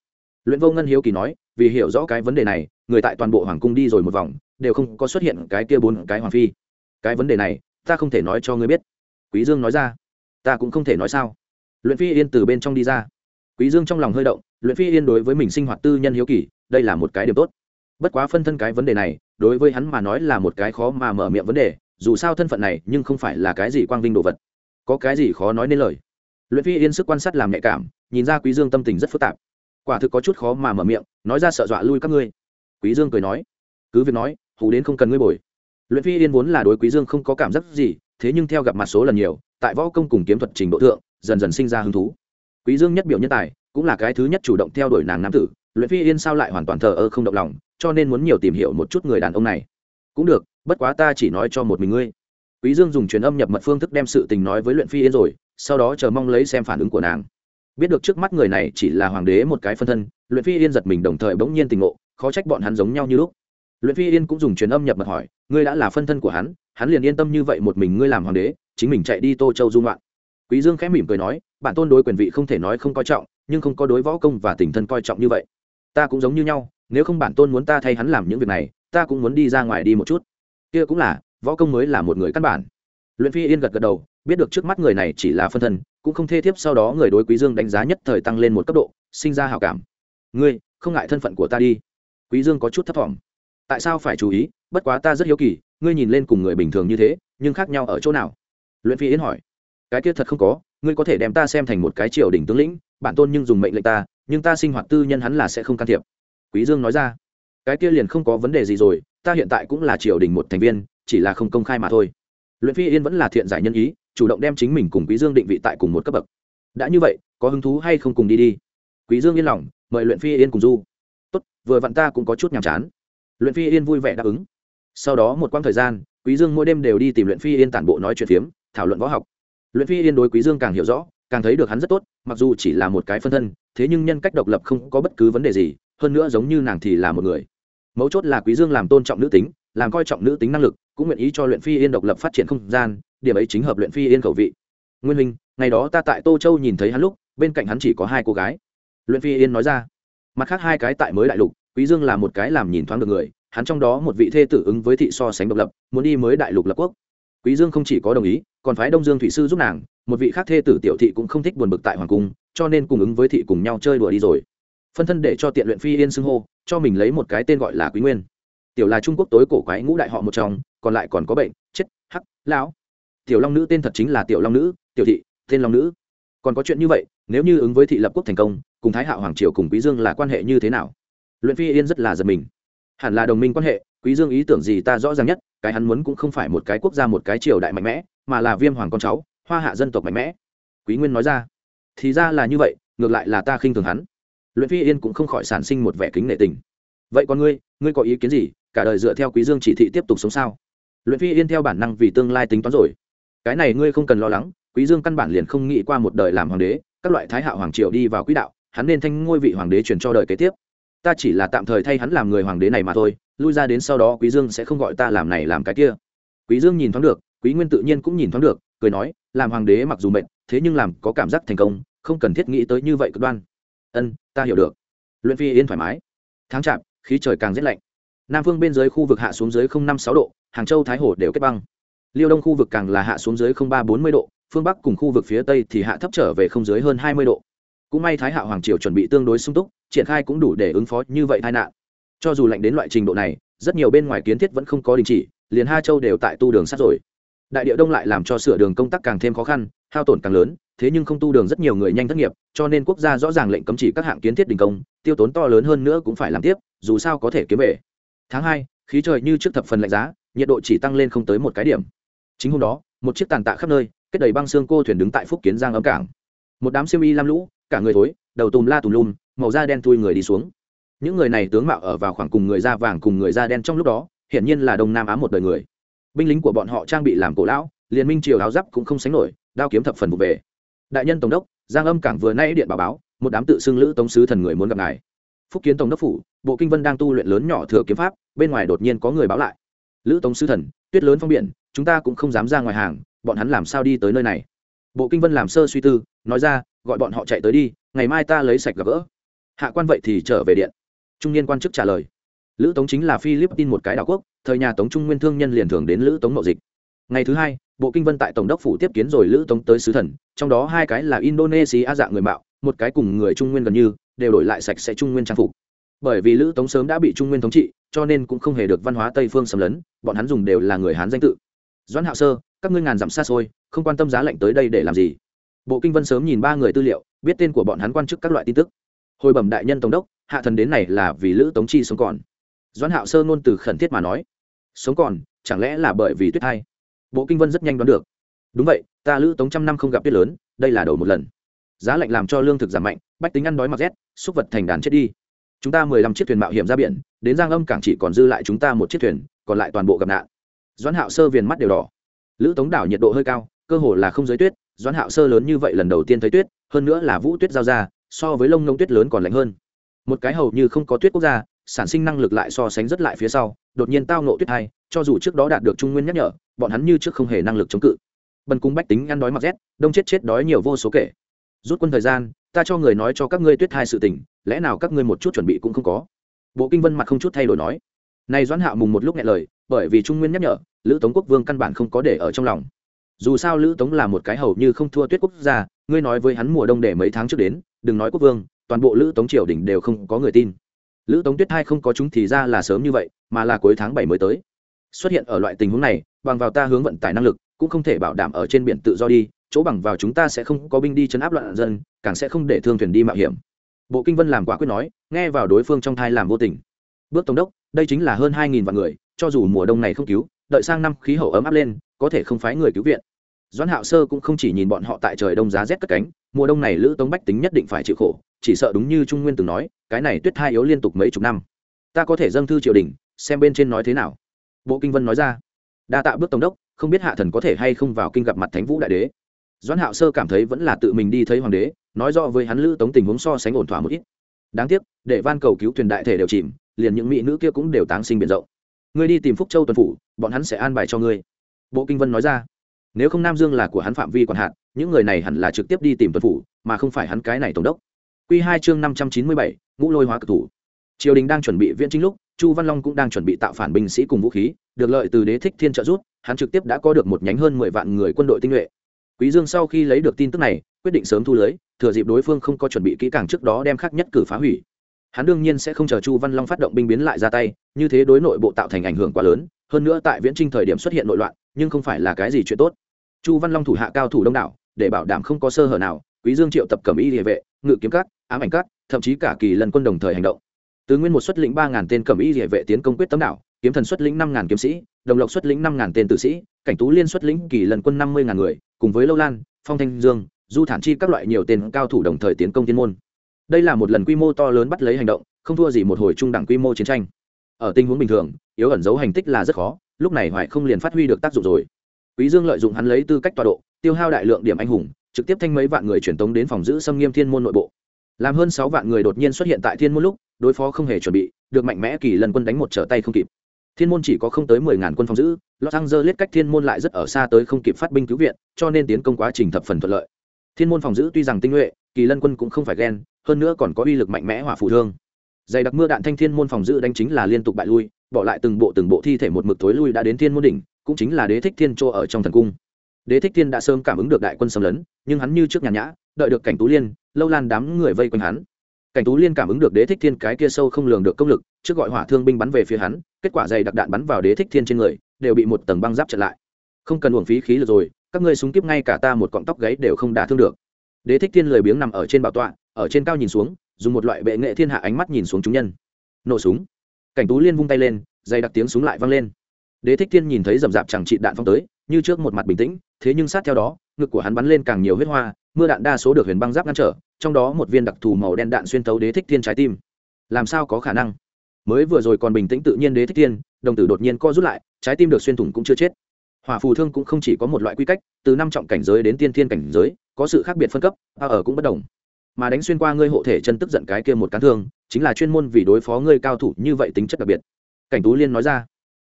Luyện vô ngân hiếu kỳ nói, vì hiểu rõ cái vấn đề này, người tại toàn bộ hoàng cung đi rồi một vòng đều không có xuất hiện cái kia bốn cái hoàng phi. Cái vấn đề này, ta không thể nói cho ngươi biết. Quý dương nói ra. Ta cũng không thể nói sao. Luyện phi yên từ bên trong đi ra. Quý dương trong lòng hơi động, luyện phi yên đối với mình sinh hoạt tư nhân hiếu kỳ, đây là một cái điểm tốt. Bất quá phân thân cái vấn đề này, đối với hắn mà nói là một cái khó mà mở miệng vấn đề, dù sao thân phận này nhưng không phải là cái gì quang vinh đồ vật. Có cái gì khó nói nên lời? Luyện phi yên sức quan sát làm nhạy cảm, nhìn ra quý dương tâm tình rất phức tạp. Quả thực có chút khó mà mở miệng, nói ra sợ dọa lui các ngươi. Quý dương cười nói. Cứ việc nói hù đến không cần ngươi bồi. Luyện phi yên vốn là đối quý dương không có cảm giác gì, thế nhưng theo gặp mặt số lần nhiều, tại võ công cùng kiếm thuật trình độ thượng, dần dần sinh ra hứng thú. Quý dương nhất biểu nhân tài, cũng là cái thứ nhất chủ động theo đuổi nàng nam tử, luyện phi yên sao lại hoàn toàn thờ ơ không động lòng, cho nên muốn nhiều tìm hiểu một chút người đàn ông này. Cũng được, bất quá ta chỉ nói cho một mình ngươi. Quý dương dùng truyền âm nhập mật phương thức đem sự tình nói với luyện phi yên rồi, sau đó chờ mong lấy xem phản ứng của nàng. Biết được trước mắt người này chỉ là hoàng đế một cái phân thân, luyện phi yên giật mình đồng thời bỗng nhiên tình ngộ, khó trách bọn hắn giống nhau như lúc luyện phi yên cũng dùng truyền âm nhập mật hỏi, ngươi đã là phân thân của hắn hắn liền yên tâm như vậy một mình ngươi làm hoàng đế, chính mình chạy đi tô châu dung loạn. Quý dương khẽ mỉm cười nói, bản tôn đối quyền vị không thể nói không coi trọng, nhưng không có đối võ công và tình thân coi trọng như vậy. Ta cũng giống như nhau, nếu không bản tôn muốn ta thay hắn làm những việc này, ta cũng muốn đi ra ngoài đi một chút. Kia cũng là, võ công mới là một người căn bản. Luyện phi yên gật gật đầu, biết được trước mắt người này chỉ là phân thân, cũng không thê thiếp sau đó người đối quý dương đánh giá nhất thời tăng lên một cấp độ, sinh ra hảo cảm. Ngươi, không ngại thân phận của ta đi. Quý dương có chút thấp thỏm tại sao phải chú ý, bất quá ta rất hiếu kỳ, ngươi nhìn lên cùng người bình thường như thế, nhưng khác nhau ở chỗ nào? Luyện phi yến hỏi. Cái kia thật không có, ngươi có thể đem ta xem thành một cái triều đình tướng lĩnh, bản tôn nhưng dùng mệnh lệnh ta, nhưng ta sinh hoạt tư nhân hắn là sẽ không can thiệp. Quý dương nói ra. Cái kia liền không có vấn đề gì rồi, ta hiện tại cũng là triều đình một thành viên, chỉ là không công khai mà thôi. Luyện phi yên vẫn là thiện giải nhân ý, chủ động đem chính mình cùng quý dương định vị tại cùng một cấp bậc. Đã như vậy, có hứng thú hay không cùng đi đi? Quý dương yên lòng, mời luyện phi yên cùng du. Tốt, vừa vặn ta cũng có chút nhàm chán luyện phi yên vui vẻ đáp ứng. Sau đó một quãng thời gian, quý dương mỗi đêm đều đi tìm luyện phi yên tản bộ nói chuyện phiếm, thảo luận võ học. Luyện phi yên đối quý dương càng hiểu rõ, càng thấy được hắn rất tốt, mặc dù chỉ là một cái phân thân, thế nhưng nhân cách độc lập không có bất cứ vấn đề gì, hơn nữa giống như nàng thì là một người. Mấu chốt là quý dương làm tôn trọng nữ tính, làm coi trọng nữ tính năng lực, cũng nguyện ý cho luyện phi yên độc lập phát triển không gian, điểm ấy chính hợp luyện phi yên khẩu vị. Nguyên huynh, ngày đó ta tại tô châu nhìn thấy hắn lúc, bên cạnh hắn chỉ có hai cô gái. Luyện phi yên nói ra. Mặt khác hai cái tại mới đại lục quý dương là một cái làm nhìn thoáng được người, hắn trong đó một vị thê tử ứng với thị so sánh độc lập, muốn đi mới đại lục lập quốc. Quý dương không chỉ có đồng ý, còn phái đông dương thủy sư giúp nàng, một vị khác thê tử tiểu thị cũng không thích buồn bực tại hoàng cung, cho nên cùng ứng với thị cùng nhau chơi đùa đi rồi. Phân thân để cho tiện luyện phi yên xưng hô, cho mình lấy một cái tên gọi là quý nguyên. Tiểu là trung quốc tối cổ quái ngũ đại họ một trong, còn lại còn có bệnh, chết, hắc, lão. Tiểu long nữ tên thật chính là tiểu long nữ, tiểu thị, tên long nữ. Còn có chuyện như vậy, nếu như ứng với thị lập quốc thành công, cùng thái hạo hoàng triều cùng quý dương là quan hệ như thế nào? Luyện phi yên rất là giật mình. Hẳn là đồng minh quan hệ, quý dương ý tưởng gì ta rõ ràng nhất, cái hắn muốn cũng không phải một cái quốc gia một cái triều đại mạnh mẽ, mà là viêm hoàng con cháu, hoa hạ dân tộc mạnh mẽ. Quý nguyên nói ra. Thì ra là như vậy, ngược lại là ta khinh thường hắn. Luyện phi yên cũng không khỏi sản sinh một vẻ kính nệ tình. Vậy còn ngươi ngươi có ý kiến gì, cả đời dựa theo quý dương chỉ thị tiếp tục sống sao? Luyện phi yên theo bản năng vì tương lai tính toán rồi. Cái này ngươi không cần lo lắng, quý dương căn bản liền không nghĩ qua một đời làm hoàng đế, các loại thái hạo hoàng triều đi vào quỹ đạo, hắn nên thanh ngôi vị hoàng đế truyền cho đời kế tiếp ta chỉ là tạm thời thay hắn làm người hoàng đế này mà thôi, lui ra đến sau đó quý dương sẽ không gọi ta làm này làm cái kia. Quý dương nhìn thoáng được, quý nguyên tự nhiên cũng nhìn thoáng được, cười nói, làm hoàng đế mặc dù mệt, thế nhưng làm có cảm giác thành công, không cần thiết nghĩ tới như vậy cực đoan. Ân, ta hiểu được. Luyện phi yên thoải mái. Tháng chạp, khí trời càng rét lạnh. Nam phương bên dưới khu vực hạ xuống dưới năm sáu độ, hàng châu, thái hồ đều kết băng. Liêu đông khu vực càng là hạ xuống dưới ba bốn mươi độ, phương bắc cùng khu vực phía tây thì hạ thấp trở về không dưới hơn hai mươi độ cũng may thái hạ hoàng triều chuẩn bị tương đối sung túc, triển khai cũng đủ để ứng phó như vậy tai nạn. Cho dù lạnh đến loại trình độ này, rất nhiều bên ngoài kiến thiết vẫn không có đình chỉ, liền hai châu đều tại tu đường sắt rồi. Đại địa đông lại làm cho sửa đường công tác càng thêm khó khăn, hao tổn càng lớn, thế nhưng không tu đường rất nhiều người nhanh thất nghiệp, cho nên quốc gia rõ ràng lệnh cấm chỉ các hạng kiến thiết đình công, tiêu tốn to lớn hơn nữa cũng phải làm tiếp, dù sao có thể kiếm về. Tháng hai, khí trời như trước thập phần lạnh giá, nhiệt độ chỉ tăng lên không tới một cái điểm. Chính hôm đó, một chiếc tàn tạ khắp nơi, kết đầy băng xương cô thuyền đứng tại phúc kiến giang ấm cảng. Một đám siêu y lam lũ cả người thối, đầu tùm la tùm lum, màu da đen thui người đi xuống. Những người này tướng mạo ở vào khoảng cùng người da vàng cùng người da đen trong lúc đó, hiển nhiên là đông nam á một đời người. Binh lính của bọn họ trang bị làm cổ lão, liên minh triều áo giáp cũng không sánh nổi, đao kiếm thập phần vụ về. Đại nhân tổng đốc, giang âm cảng vừa nay điện báo báo, một đám tự xưng lữ tống sứ thần người muốn gặp ngài. Phúc kiến tổng đốc phủ, bộ kinh vân đang tu luyện lớn nhỏ thừa kiếm pháp, bên ngoài đột nhiên có người báo lại. Lữ tống sứ thần, tuyết lớn phong biển, chúng ta cũng không dám ra ngoài hàng, bọn hắn làm sao đi tới nơi này? Bộ kinh vân làm sơ suy tư, nói ra gọi bọn họ chạy tới đi, ngày mai ta lấy sạch gặp gỡ. Hạ quan vậy thì trở về điện. Trung niên quan chức trả lời. Lữ tống chính là philippines một cái đảo quốc, thời nhà tống trung nguyên thương nhân liền thường đến lữ tống mậu dịch. Ngày thứ hai, bộ kinh vân tại tổng đốc phủ tiếp kiến rồi lữ tống tới sứ thần, trong đó hai cái là indonesia dạng người mạo, một cái cùng người trung nguyên gần như, đều đổi lại sạch sẽ trung nguyên trang phục. Bởi vì lữ tống sớm đã bị trung nguyên thống trị, cho nên cũng không hề được văn hóa tây phương xâm lấn, bọn hắn dùng đều là người hán danh tự. Doãn hạo sơ, các ngươi ngàn dặm xa xôi, không quan tâm giá lệnh tới đây để làm gì? Bộ kinh vân sớm nhìn ba người tư liệu, biết tên của bọn hắn quan chức các loại tin tức. Hồi bẩm đại nhân tổng đốc, hạ thần đến này là vì lữ tống chi sống còn. Doãn hạo sơ ngôn từ khẩn thiết mà nói, sống còn, chẳng lẽ là bởi vì tuyết thai? Bộ kinh vân rất nhanh đoán được. Đúng vậy, ta lữ tống trăm năm không gặp tuyết lớn, đây là đầu một lần. Giá lạnh làm cho lương thực giảm mạnh, bách tính ăn đói mặc rét xúc vật thành đàn chết đi. Chúng ta mười lăm chiếc thuyền mạo hiểm ra biển, đến giang âm cảng chỉ còn dư lại chúng ta một chiếc thuyền, còn lại toàn bộ gặp nạn. Doãn hạo sơ viền mắt đều đỏ. Lữ tống đảo nhiệt độ hơi cao, cơ hồ là không giới tuyết doãn hạo sơ lớn như vậy lần đầu tiên thấy tuyết, hơn nữa là vũ tuyết giao ra, so với lông nông tuyết lớn còn lạnh hơn. Một cái hầu như không có tuyết quốc gia, sản sinh năng lực lại so sánh rất lại phía sau, đột nhiên tao nộ tuyết hai, cho dù trước đó đạt được trung nguyên nhắc nhở, bọn hắn như trước không hề năng lực chống cự. Bần cung bách tính ăn đói mặc rét, đông chết chết đói nhiều vô số kể. Rút quân thời gian, ta cho người nói cho các ngươi tuyết hai sự tình, lẽ nào các ngươi một chút chuẩn bị cũng không có? Bộ kinh vân mặt không chút thay đổi nói. Nay doãn hạo mùng một lúc nghe lời, bởi vì trung nguyên nhắc nhở, lữ tống quốc vương căn bản không có để ở trong lòng dù sao lữ tống là một cái hầu như không thua tuyết quốc gia, ngươi nói với hắn mùa đông để mấy tháng trước đến, đừng nói quốc vương, toàn bộ lữ tống triều đình đều không có người tin. Lữ tống tuyết hai không có chúng thì ra là sớm như vậy, mà là cuối tháng bảy mới tới. Xuất hiện ở loại tình huống này, bằng vào ta hướng vận tải năng lực, cũng không thể bảo đảm ở trên biển tự do đi, chỗ bằng vào chúng ta sẽ không có binh đi chấn áp loạn dân, càng sẽ không để thương thuyền đi mạo hiểm. Bộ kinh vân làm quả quyết nói, nghe vào đối phương trong thai làm vô tình. Bước tổng đốc, đây chính là hơn hai nghìn vạn người, cho dù mùa đông này không cứu, đợi sang năm khí hậu ấm áp lên, có thể không phái người cứu viện doãn hạo sơ cũng không chỉ nhìn bọn họ tại trời đông giá rét cất cánh, mùa đông này lữ tống bách tính nhất định phải chịu khổ, chỉ sợ đúng như trung nguyên từng nói, cái này tuyết hai yếu liên tục mấy chục năm. Ta có thể dâng thư triều đình, xem bên trên nói thế nào. Bộ kinh vân nói ra. Đa tạ bước tổng đốc, không biết hạ thần có thể hay không vào kinh gặp mặt thánh vũ đại đế. Doãn hạo sơ cảm thấy vẫn là tự mình đi thấy hoàng đế, nói rõ với hắn lữ tống tình huống so sánh ổn thỏa một ít. Đáng tiếc, để van cầu cứu thuyền đại thể đều chìm, liền những mỹ nữ kia cũng đều táng sinh biển rộng. Ngươi đi tìm phúc châu tuần phủ, bọn hắn sẽ an bài cho ngươi. Bộ kinh vân nói ra nếu không nam dương là của hắn phạm vi còn hạn, những người này hẳn là trực tiếp đi tìm tuần phủ, mà không phải hắn cái này tổng đốc. Q hai chương năm trăm chín mươi bảy, ngũ lôi hóa cực thủ. Triều đình đang chuẩn bị viễn chính lúc, chu văn long cũng đang chuẩn bị tạo phản binh sĩ cùng vũ khí, được lợi từ đế thích thiên trợ giúp, hắn trực tiếp đã có được một nhánh hơn mười vạn người quân đội tinh nhuệ. Quý dương sau khi lấy được tin tức này, quyết định sớm thu lưới, thừa dịp đối phương không có chuẩn bị kỹ càng trước đó đem khắc nhất cử phá hủy. Hắn đương nhiên sẽ không chờ chu văn long phát động binh biến lại ra tay, như thế đối nội bộ tạo thành ảnh hưởng quá lớn hơn nữa tại viễn trinh thời điểm xuất hiện nội loạn, nhưng không phải là cái gì chuyện tốt. Chu văn long thủ hạ cao thủ đông đảo, để bảo đảm không có sơ hở nào, quý dương triệu tập cẩm y địa vệ, ngự kiếm cắt ám ảnh cắt thậm chí cả kỳ lần quân đồng thời hành động. Tứ nguyên một xuất lĩnh ba ngàn tên cẩm y địa vệ tiến công quyết tấm đảo, kiếm thần xuất lĩnh năm ngàn kiếm sĩ, đồng lộc xuất lĩnh năm ngàn tên tử sĩ, cảnh tú liên xuất lĩnh kỳ lần quân năm mươi ngàn người, cùng với lâu lan, phong thanh dương, du thản chi các loại nhiều tên cao thủ đồng thời tiến công thiên môn. Đây là một lần quy mô to lớn bắt lấy hành động, không thua gì một hồi trung đẳng quy mô chiến tranh ở tình huống bình thường, yếu ẩn giấu hành tích là rất khó, lúc này hoài không liền phát huy được tác dụng rồi. Quý dương lợi dụng hắn lấy tư cách tọa độ, tiêu hao đại lượng điểm anh hùng, trực tiếp thanh mấy vạn người truyền tống đến phòng giữ xâm nghiêm thiên môn nội bộ. Làm hơn sáu vạn người đột nhiên xuất hiện tại thiên môn lúc, đối phó không hề chuẩn bị, được mạnh mẽ kỳ lần quân đánh một trở tay không kịp. Thiên môn chỉ có không tới mười ngàn quân phòng giữ, los angeles cách thiên môn lại rất ở xa tới không kịp phát binh cứu viện, cho nên tiến công quá trình thập phần thuận lợi. Thiên môn phòng giữ tuy rằng tinh nhuệ, kỳ lân quân cũng không phải ghen, hơn nữa còn có uy lực mạnh mẽ hỏa phù thương dày đặc mưa đạn thanh thiên môn phòng giữ đánh chính là liên tục bại lui, bỏ lại từng bộ từng bộ thi thể một mực tối lui đã đến thiên môn đỉnh, cũng chính là đế thích thiên chỗ ở trong thần cung. Đế thích thiên đã sớm cảm ứng được đại quân xâm lấn, nhưng hắn như trước nhàn nhã, đợi được cảnh tú liên, lâu lan đám người vây quanh hắn. Cảnh tú liên cảm ứng được đế thích thiên cái kia sâu không lường được công lực, trước gọi hỏa thương binh bắn về phía hắn, kết quả dày đặc đạn bắn vào đế thích thiên trên người, đều bị một tầng băng giáp chặn lại. Không cần uổng phí khí lực rồi, các ngươi súng kiếp ngay cả ta một cọng tóc gáy đều không đả thương được. Đế thích thiên lười biếng nằm ở trên bảo tọa, ở trên cao nhìn xuống dùng một loại bệ nghệ thiên hạ ánh mắt nhìn xuống chúng nhân. Nổ súng. Cảnh tú liên vung tay lên, dày đặc tiếng súng lại vang lên. Đế thích thiên nhìn thấy rầm rạp chẳng trị đạn phong tới, như trước một mặt bình tĩnh, thế nhưng sát theo đó, ngực của hắn bắn lên càng nhiều huyết hoa, mưa đạn đa số được huyền băng giáp ngăn trở, trong đó một viên đặc thù màu đen đạn xuyên tấu đế thích thiên trái tim. Làm sao có khả năng? Mới vừa rồi còn bình tĩnh tự nhiên đế thích thiên, đồng tử đột nhiên co rút lại, trái tim được xuyên thủng cũng chưa chết. Hỏa phù thương cũng không chỉ có một loại quy cách, từ năm trọng cảnh giới đến tiên thiên cảnh giới, có sự khác biệt phân cấp, a ở cũng bất đồng mà đánh xuyên qua ngươi hộ thể chân tức giận cái kia một cán thương, chính là chuyên môn vì đối phó ngươi cao thủ như vậy tính chất đặc biệt. Cảnh tú liên nói ra,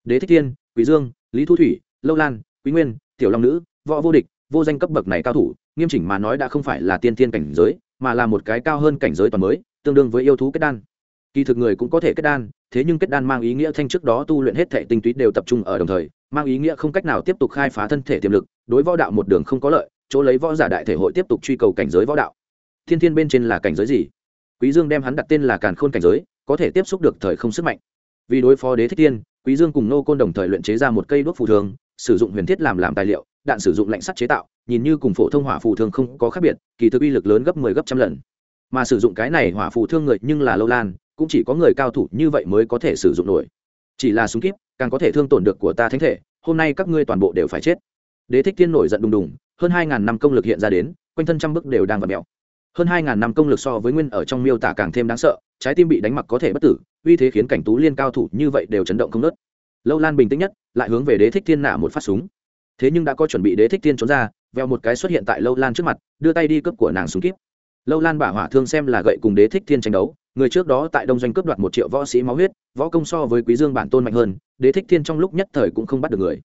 đế thích thiên quý dương, lý thu thủy, lâu lan, quý nguyên, tiểu long nữ, võ vô địch, vô danh cấp bậc này cao thủ, nghiêm chỉnh mà nói đã không phải là tiên thiên cảnh giới, mà là một cái cao hơn cảnh giới toàn mới, tương đương với yêu thú kết đan. Kỳ thực người cũng có thể kết đan, thế nhưng kết đan mang ý nghĩa thanh trước đó tu luyện hết thể tinh túy đều tập trung ở đồng thời, mang ý nghĩa không cách nào tiếp tục khai phá thân thể tiềm lực, đối võ đạo một đường không có lợi, chỗ lấy võ giả đại thể hội tiếp tục truy cầu cảnh giới võ đạo thiên thiên bên trên là cảnh giới gì? Quý dương đem hắn đặt tên là càn khôn cảnh giới, có thể tiếp xúc được thời không sức mạnh. Vì đối phó đế thích tiên, quý dương cùng nô côn đồng thời luyện chế ra một cây đuốc phù thường, sử dụng huyền thiết làm làm tài liệu, đạn sử dụng lạnh sắt chế tạo, nhìn như cùng phổ thông hỏa phù thương không có khác biệt, kỳ thực uy lực lớn gấp 10 gấp trăm lần. Mà sử dụng cái này hỏa phù thương người nhưng là lâu lan, cũng chỉ có người cao thủ như vậy mới có thể sử dụng nổi. Chỉ là súng kíp, càng có thể thương tổn được của ta thánh thể, hôm nay các ngươi toàn bộ đều phải chết. Đế thích thiên nổi giận đùng đùng, hơn hai ngàn năm công lực hiện ra đến, quanh thân trăm bước đều đang vặn mèo hơn hai ngàn năm công lực so với nguyên ở trong miêu tả càng thêm đáng sợ, trái tim bị đánh mặc có thể bất tử, uy thế khiến cảnh tú liên cao thủ như vậy đều chấn động không nớt. Lâu lan bình tĩnh nhất, lại hướng về đế thích thiên nạ một phát súng. Thế nhưng đã có chuẩn bị đế thích thiên trốn ra, veo một cái xuất hiện tại lâu lan trước mặt, đưa tay đi cướp của nàng súng kíp. Lâu lan bả hỏa thương xem là gậy cùng đế thích thiên tranh đấu, người trước đó tại đông doanh cướp đoạt một triệu võ sĩ máu huyết, võ công so với quý dương bản tôn mạnh hơn, đế thích thiên trong lúc nhất thời cũng không bắt được người.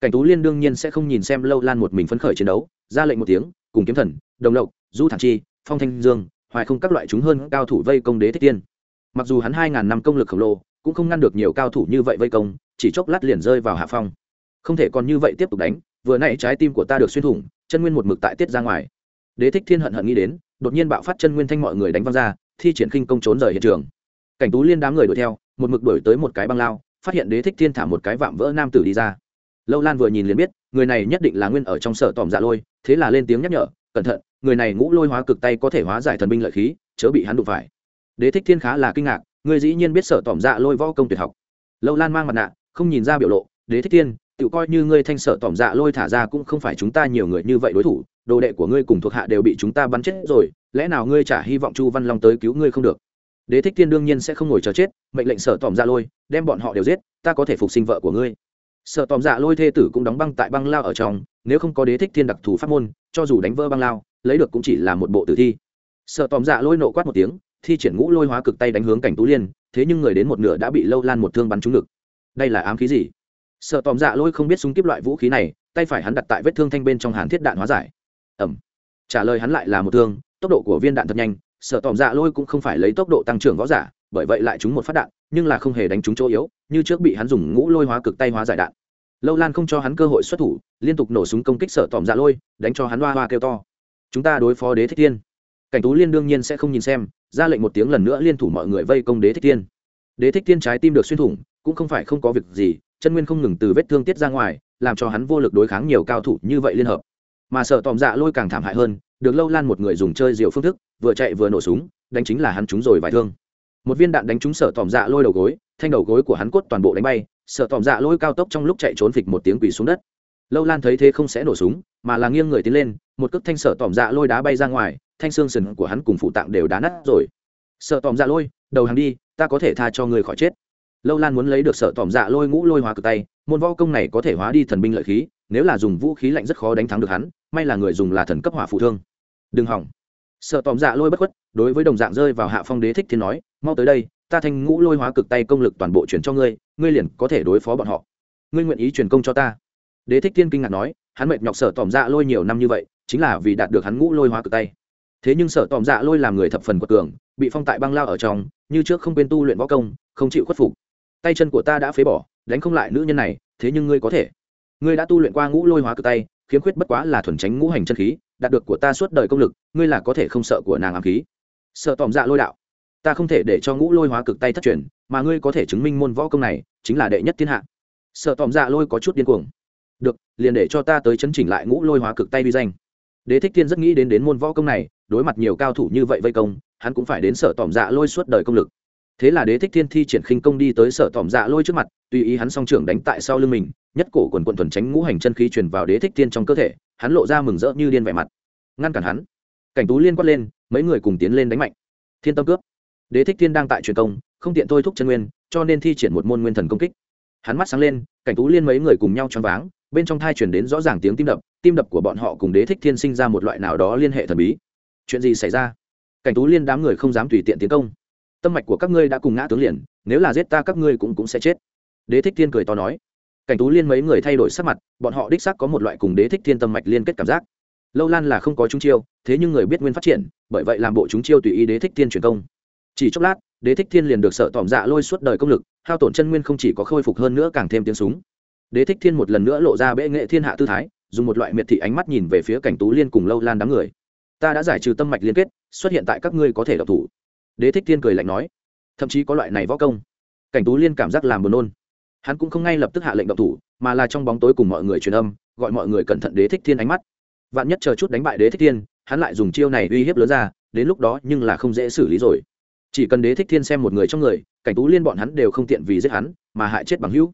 Cảnh tú liên đương nhiên sẽ không nhìn xem lâu lan một mình phấn khởi chiến đấu, ra lệnh một tiếng, cùng kiếm thần, đồng lộc, du thản chi phong thanh dương, hoài không các loại chúng hơn cao thủ vây công đế thích thiên mặc dù hắn hai ngàn năm công lực khổng lồ, cũng không ngăn được nhiều cao thủ như vậy vây công, chỉ chốc lát liền rơi vào hạ phong. Không thể còn như vậy tiếp tục đánh, vừa nãy trái tim của ta được xuyên thủng, chân nguyên một mực tại tiết ra ngoài. Đế thích thiên hận hận nghĩ đến, đột nhiên bạo phát chân nguyên thanh mọi người đánh văng ra, thi triển khinh công trốn rời hiện trường. Cảnh tú liên đám người đuổi theo, một mực đuổi tới một cái băng lao, phát hiện đế thích thiên thả một cái vạm vỡ nam tử đi ra. Lâu lan vừa nhìn liền biết, người này nhất định là nguyên ở trong sở tòm dạ lôi, thế là lên tiếng nhắc nhở, cẩn thận người này ngũ lôi hóa cực tay có thể hóa giải thần binh lợi khí, chớ bị hắn đụng phải. Đế thích thiên khá là kinh ngạc, người dĩ nhiên biết sở tỏm dạ lôi võ công tuyệt học. Lâu lan mang mặt nạ, không nhìn ra biểu lộ, đế thích thiên tự coi như ngươi thanh sở tỏm dạ lôi thả ra cũng không phải chúng ta nhiều người như vậy đối thủ, đồ đệ của ngươi cùng thuộc hạ đều bị chúng ta bắn chết rồi, lẽ nào ngươi chả hy vọng chu văn long tới cứu ngươi không được? Đế thích thiên đương nhiên sẽ không ngồi chờ chết, mệnh lệnh sở tỏm dạ lôi, đem bọn họ đều giết, ta có thể phục sinh vợ của ngươi. Sở tòm dạ lôi thê tử cũng đóng băng tại băng lao ở trong, nếu không có đế thích thiên đặc thù pháp môn, cho dù đánh vỡ băng lao lấy được cũng chỉ là một bộ tử thi. Sở tòm dạ lôi nộ quát một tiếng, thi triển ngũ lôi hóa cực tay đánh hướng cảnh tú liên, thế nhưng người đến một nửa đã bị lâu lan một thương bắn trúng ngực. Đây là ám khí gì? Sợ tòm dạ lôi không biết súng kíp loại vũ khí này, tay phải hắn đặt tại vết thương thanh bên trong hàn thiết đạn hóa giải. Ẩm trả lời hắn lại là một thương, tốc độ của viên đạn thật nhanh, sợ tòm dạ lôi cũng không phải lấy tốc độ tăng trưởng võ giả, bởi vậy lại trúng một phát đạn, nhưng là không hề đánh trúng chỗ yếu, như trước bị hắn dùng ngũ lôi hóa cực tay hóa giải đạn. Lâu lan không cho hắn cơ hội xuất thủ, liên tục nổ súng công kích sợ tòm dạ lôi, đánh cho hắn hoa hoa kêu to chúng ta đối phó đế thích tiên cảnh tú liên đương nhiên sẽ không nhìn xem, ra lệnh một tiếng lần nữa liên thủ mọi người vây công đế thích tiên đế thích tiên trái tim được xuyên thủng, cũng không phải không có việc gì, chân nguyên không ngừng từ vết thương tiết ra ngoài, làm cho hắn vô lực đối kháng nhiều cao thủ như vậy liên hợp. Mà sợ tòm dạ lôi càng thảm hại hơn, được lâu lan một người dùng chơi diệu phương thức, vừa chạy vừa nổ súng, đánh chính là hắn trúng rồi vài thương. Một viên đạn đánh trúng sợ tòm dạ lôi đầu gối, thanh đầu gối của hắn cốt toàn bộ đánh bay, sợ tòm dạ lôi cao tốc trong lúc chạy trốn phịch một tiếng quỳ xuống đất lâu lan thấy thế không sẽ nổ súng, mà là nghiêng người tiến lên, một cước thanh sở tòm dạ lôi đá bay ra ngoài, thanh xương sừng của hắn cùng phụ tạng đều đá nát rồi. Sợ tòm dạ lôi, đầu hàng đi, ta có thể tha cho người khỏi chết. Lâu lan muốn lấy được sợ tòm dạ lôi ngũ lôi hóa cực tay, môn võ công này có thể hóa đi thần binh lợi khí, nếu là dùng vũ khí lạnh rất khó đánh thắng được hắn, may là người dùng là thần cấp hỏa phụ thương. Đừng hỏng. Sợ tòm dạ lôi bất khuất, đối với đồng dạng rơi vào hạ phong đế thích thiên nói, mau tới đây, ta thanh ngũ lôi hóa cực tay công lực toàn bộ chuyển cho ngươi ngươi liền có thể đối phó bọn họ. Ngươi nguyện ý truyền công cho ta đế thích thiên kinh ngạc nói, hắn mệt nhọc sở tòm dạ lôi nhiều năm như vậy, chính là vì đạt được hắn ngũ lôi hóa cực tay. Thế nhưng sở tòm dạ lôi làm người thập phần quật cường, bị phong tại băng lao ở trong, như trước không quên tu luyện võ công, không chịu khuất phục. Tay chân của ta đã phế bỏ, đánh không lại nữ nhân này, thế nhưng ngươi có thể. Ngươi đã tu luyện qua ngũ lôi hóa cực tay, khiếm khuyết bất quá là thuần tránh ngũ hành chân khí, đạt được của ta suốt đời công lực, ngươi là có thể không sợ của nàng ám khí. Sợ tòm dạ lôi đạo, ta không thể để cho ngũ lôi hóa cực tay thất truyền, mà ngươi có thể chứng minh môn võ công này, chính là đệ nhất thiên hạ. Sợ tòm dạ lôi có chút điên cuồng được, liền để cho ta tới chấn chỉnh lại ngũ lôi hóa cực tay vi danh. Đế thích thiên rất nghĩ đến đến môn võ công này, đối mặt nhiều cao thủ như vậy vây công, hắn cũng phải đến sở tỏm dạ lôi suốt đời công lực. Thế là đế thích thiên thi triển khinh công đi tới sở tỏm dạ lôi trước mặt, tùy ý hắn song trưởng đánh tại sau lưng mình, nhất cổ quần quần thuần tránh ngũ hành chân khí truyền vào đế thích thiên trong cơ thể, hắn lộ ra mừng rỡ như điên vẻ mặt. Ngăn cản hắn. Cảnh tú liên quát lên, mấy người cùng tiến lên đánh mạnh. Thiên tâm cướp. Đế thích thiên đang tại truyền công, không tiện thôi thúc chân nguyên, cho nên thi triển một môn nguyên thần công kích. Hắn mắt sáng lên, cảnh tú liên mấy người cùng nhau choáng váng bên trong thai chuyển đến rõ ràng tiếng tim đập tim đập của bọn họ cùng đế thích thiên sinh ra một loại nào đó liên hệ thần bí. Chuyện gì xảy ra? Cảnh tú liên đám người không dám tùy tiện tiến công. Tâm mạch của các ngươi đã cùng ngã tướng liền, nếu là giết ta các ngươi cũng cũng sẽ chết. Đế thích thiên cười to nói. Cảnh tú liên mấy người thay đổi sắc mặt, bọn họ đích xác có một loại cùng đế thích thiên tâm mạch liên kết cảm giác. Lâu lan là không có chúng chiêu, thế nhưng người biết nguyên phát triển, bởi vậy làm bộ chúng chiêu tùy ý đế thích thiên truyền công. Chỉ chốc lát, đế thích thiên liền được sợ tỏm dạ lôi suốt đời công lực, hao tổn chân nguyên không chỉ có khôi phục hơn nữa càng thêm tiếng súng đế thích thiên một lần nữa lộ ra bệ nghệ thiên hạ tư thái, dùng một loại miệt thị ánh mắt nhìn về phía cảnh tú liên cùng lâu lan đám người. Ta đã giải trừ tâm mạch liên kết, xuất hiện tại các ngươi có thể độc thủ. Đế thích thiên cười lạnh nói. Thậm chí có loại này võ công. Cảnh tú liên cảm giác làm buồn nôn. Hắn cũng không ngay lập tức hạ lệnh độc thủ, mà là trong bóng tối cùng mọi người truyền âm, gọi mọi người cẩn thận đế thích thiên ánh mắt. Vạn nhất chờ chút đánh bại đế thích thiên, hắn lại dùng chiêu này uy hiếp lớn ra, đến lúc đó nhưng là không dễ xử lý rồi. Chỉ cần đế thích thiên xem một người trong người, cảnh tú liên bọn hắn đều không tiện vì giết hắn, mà hại chết bằng hữu.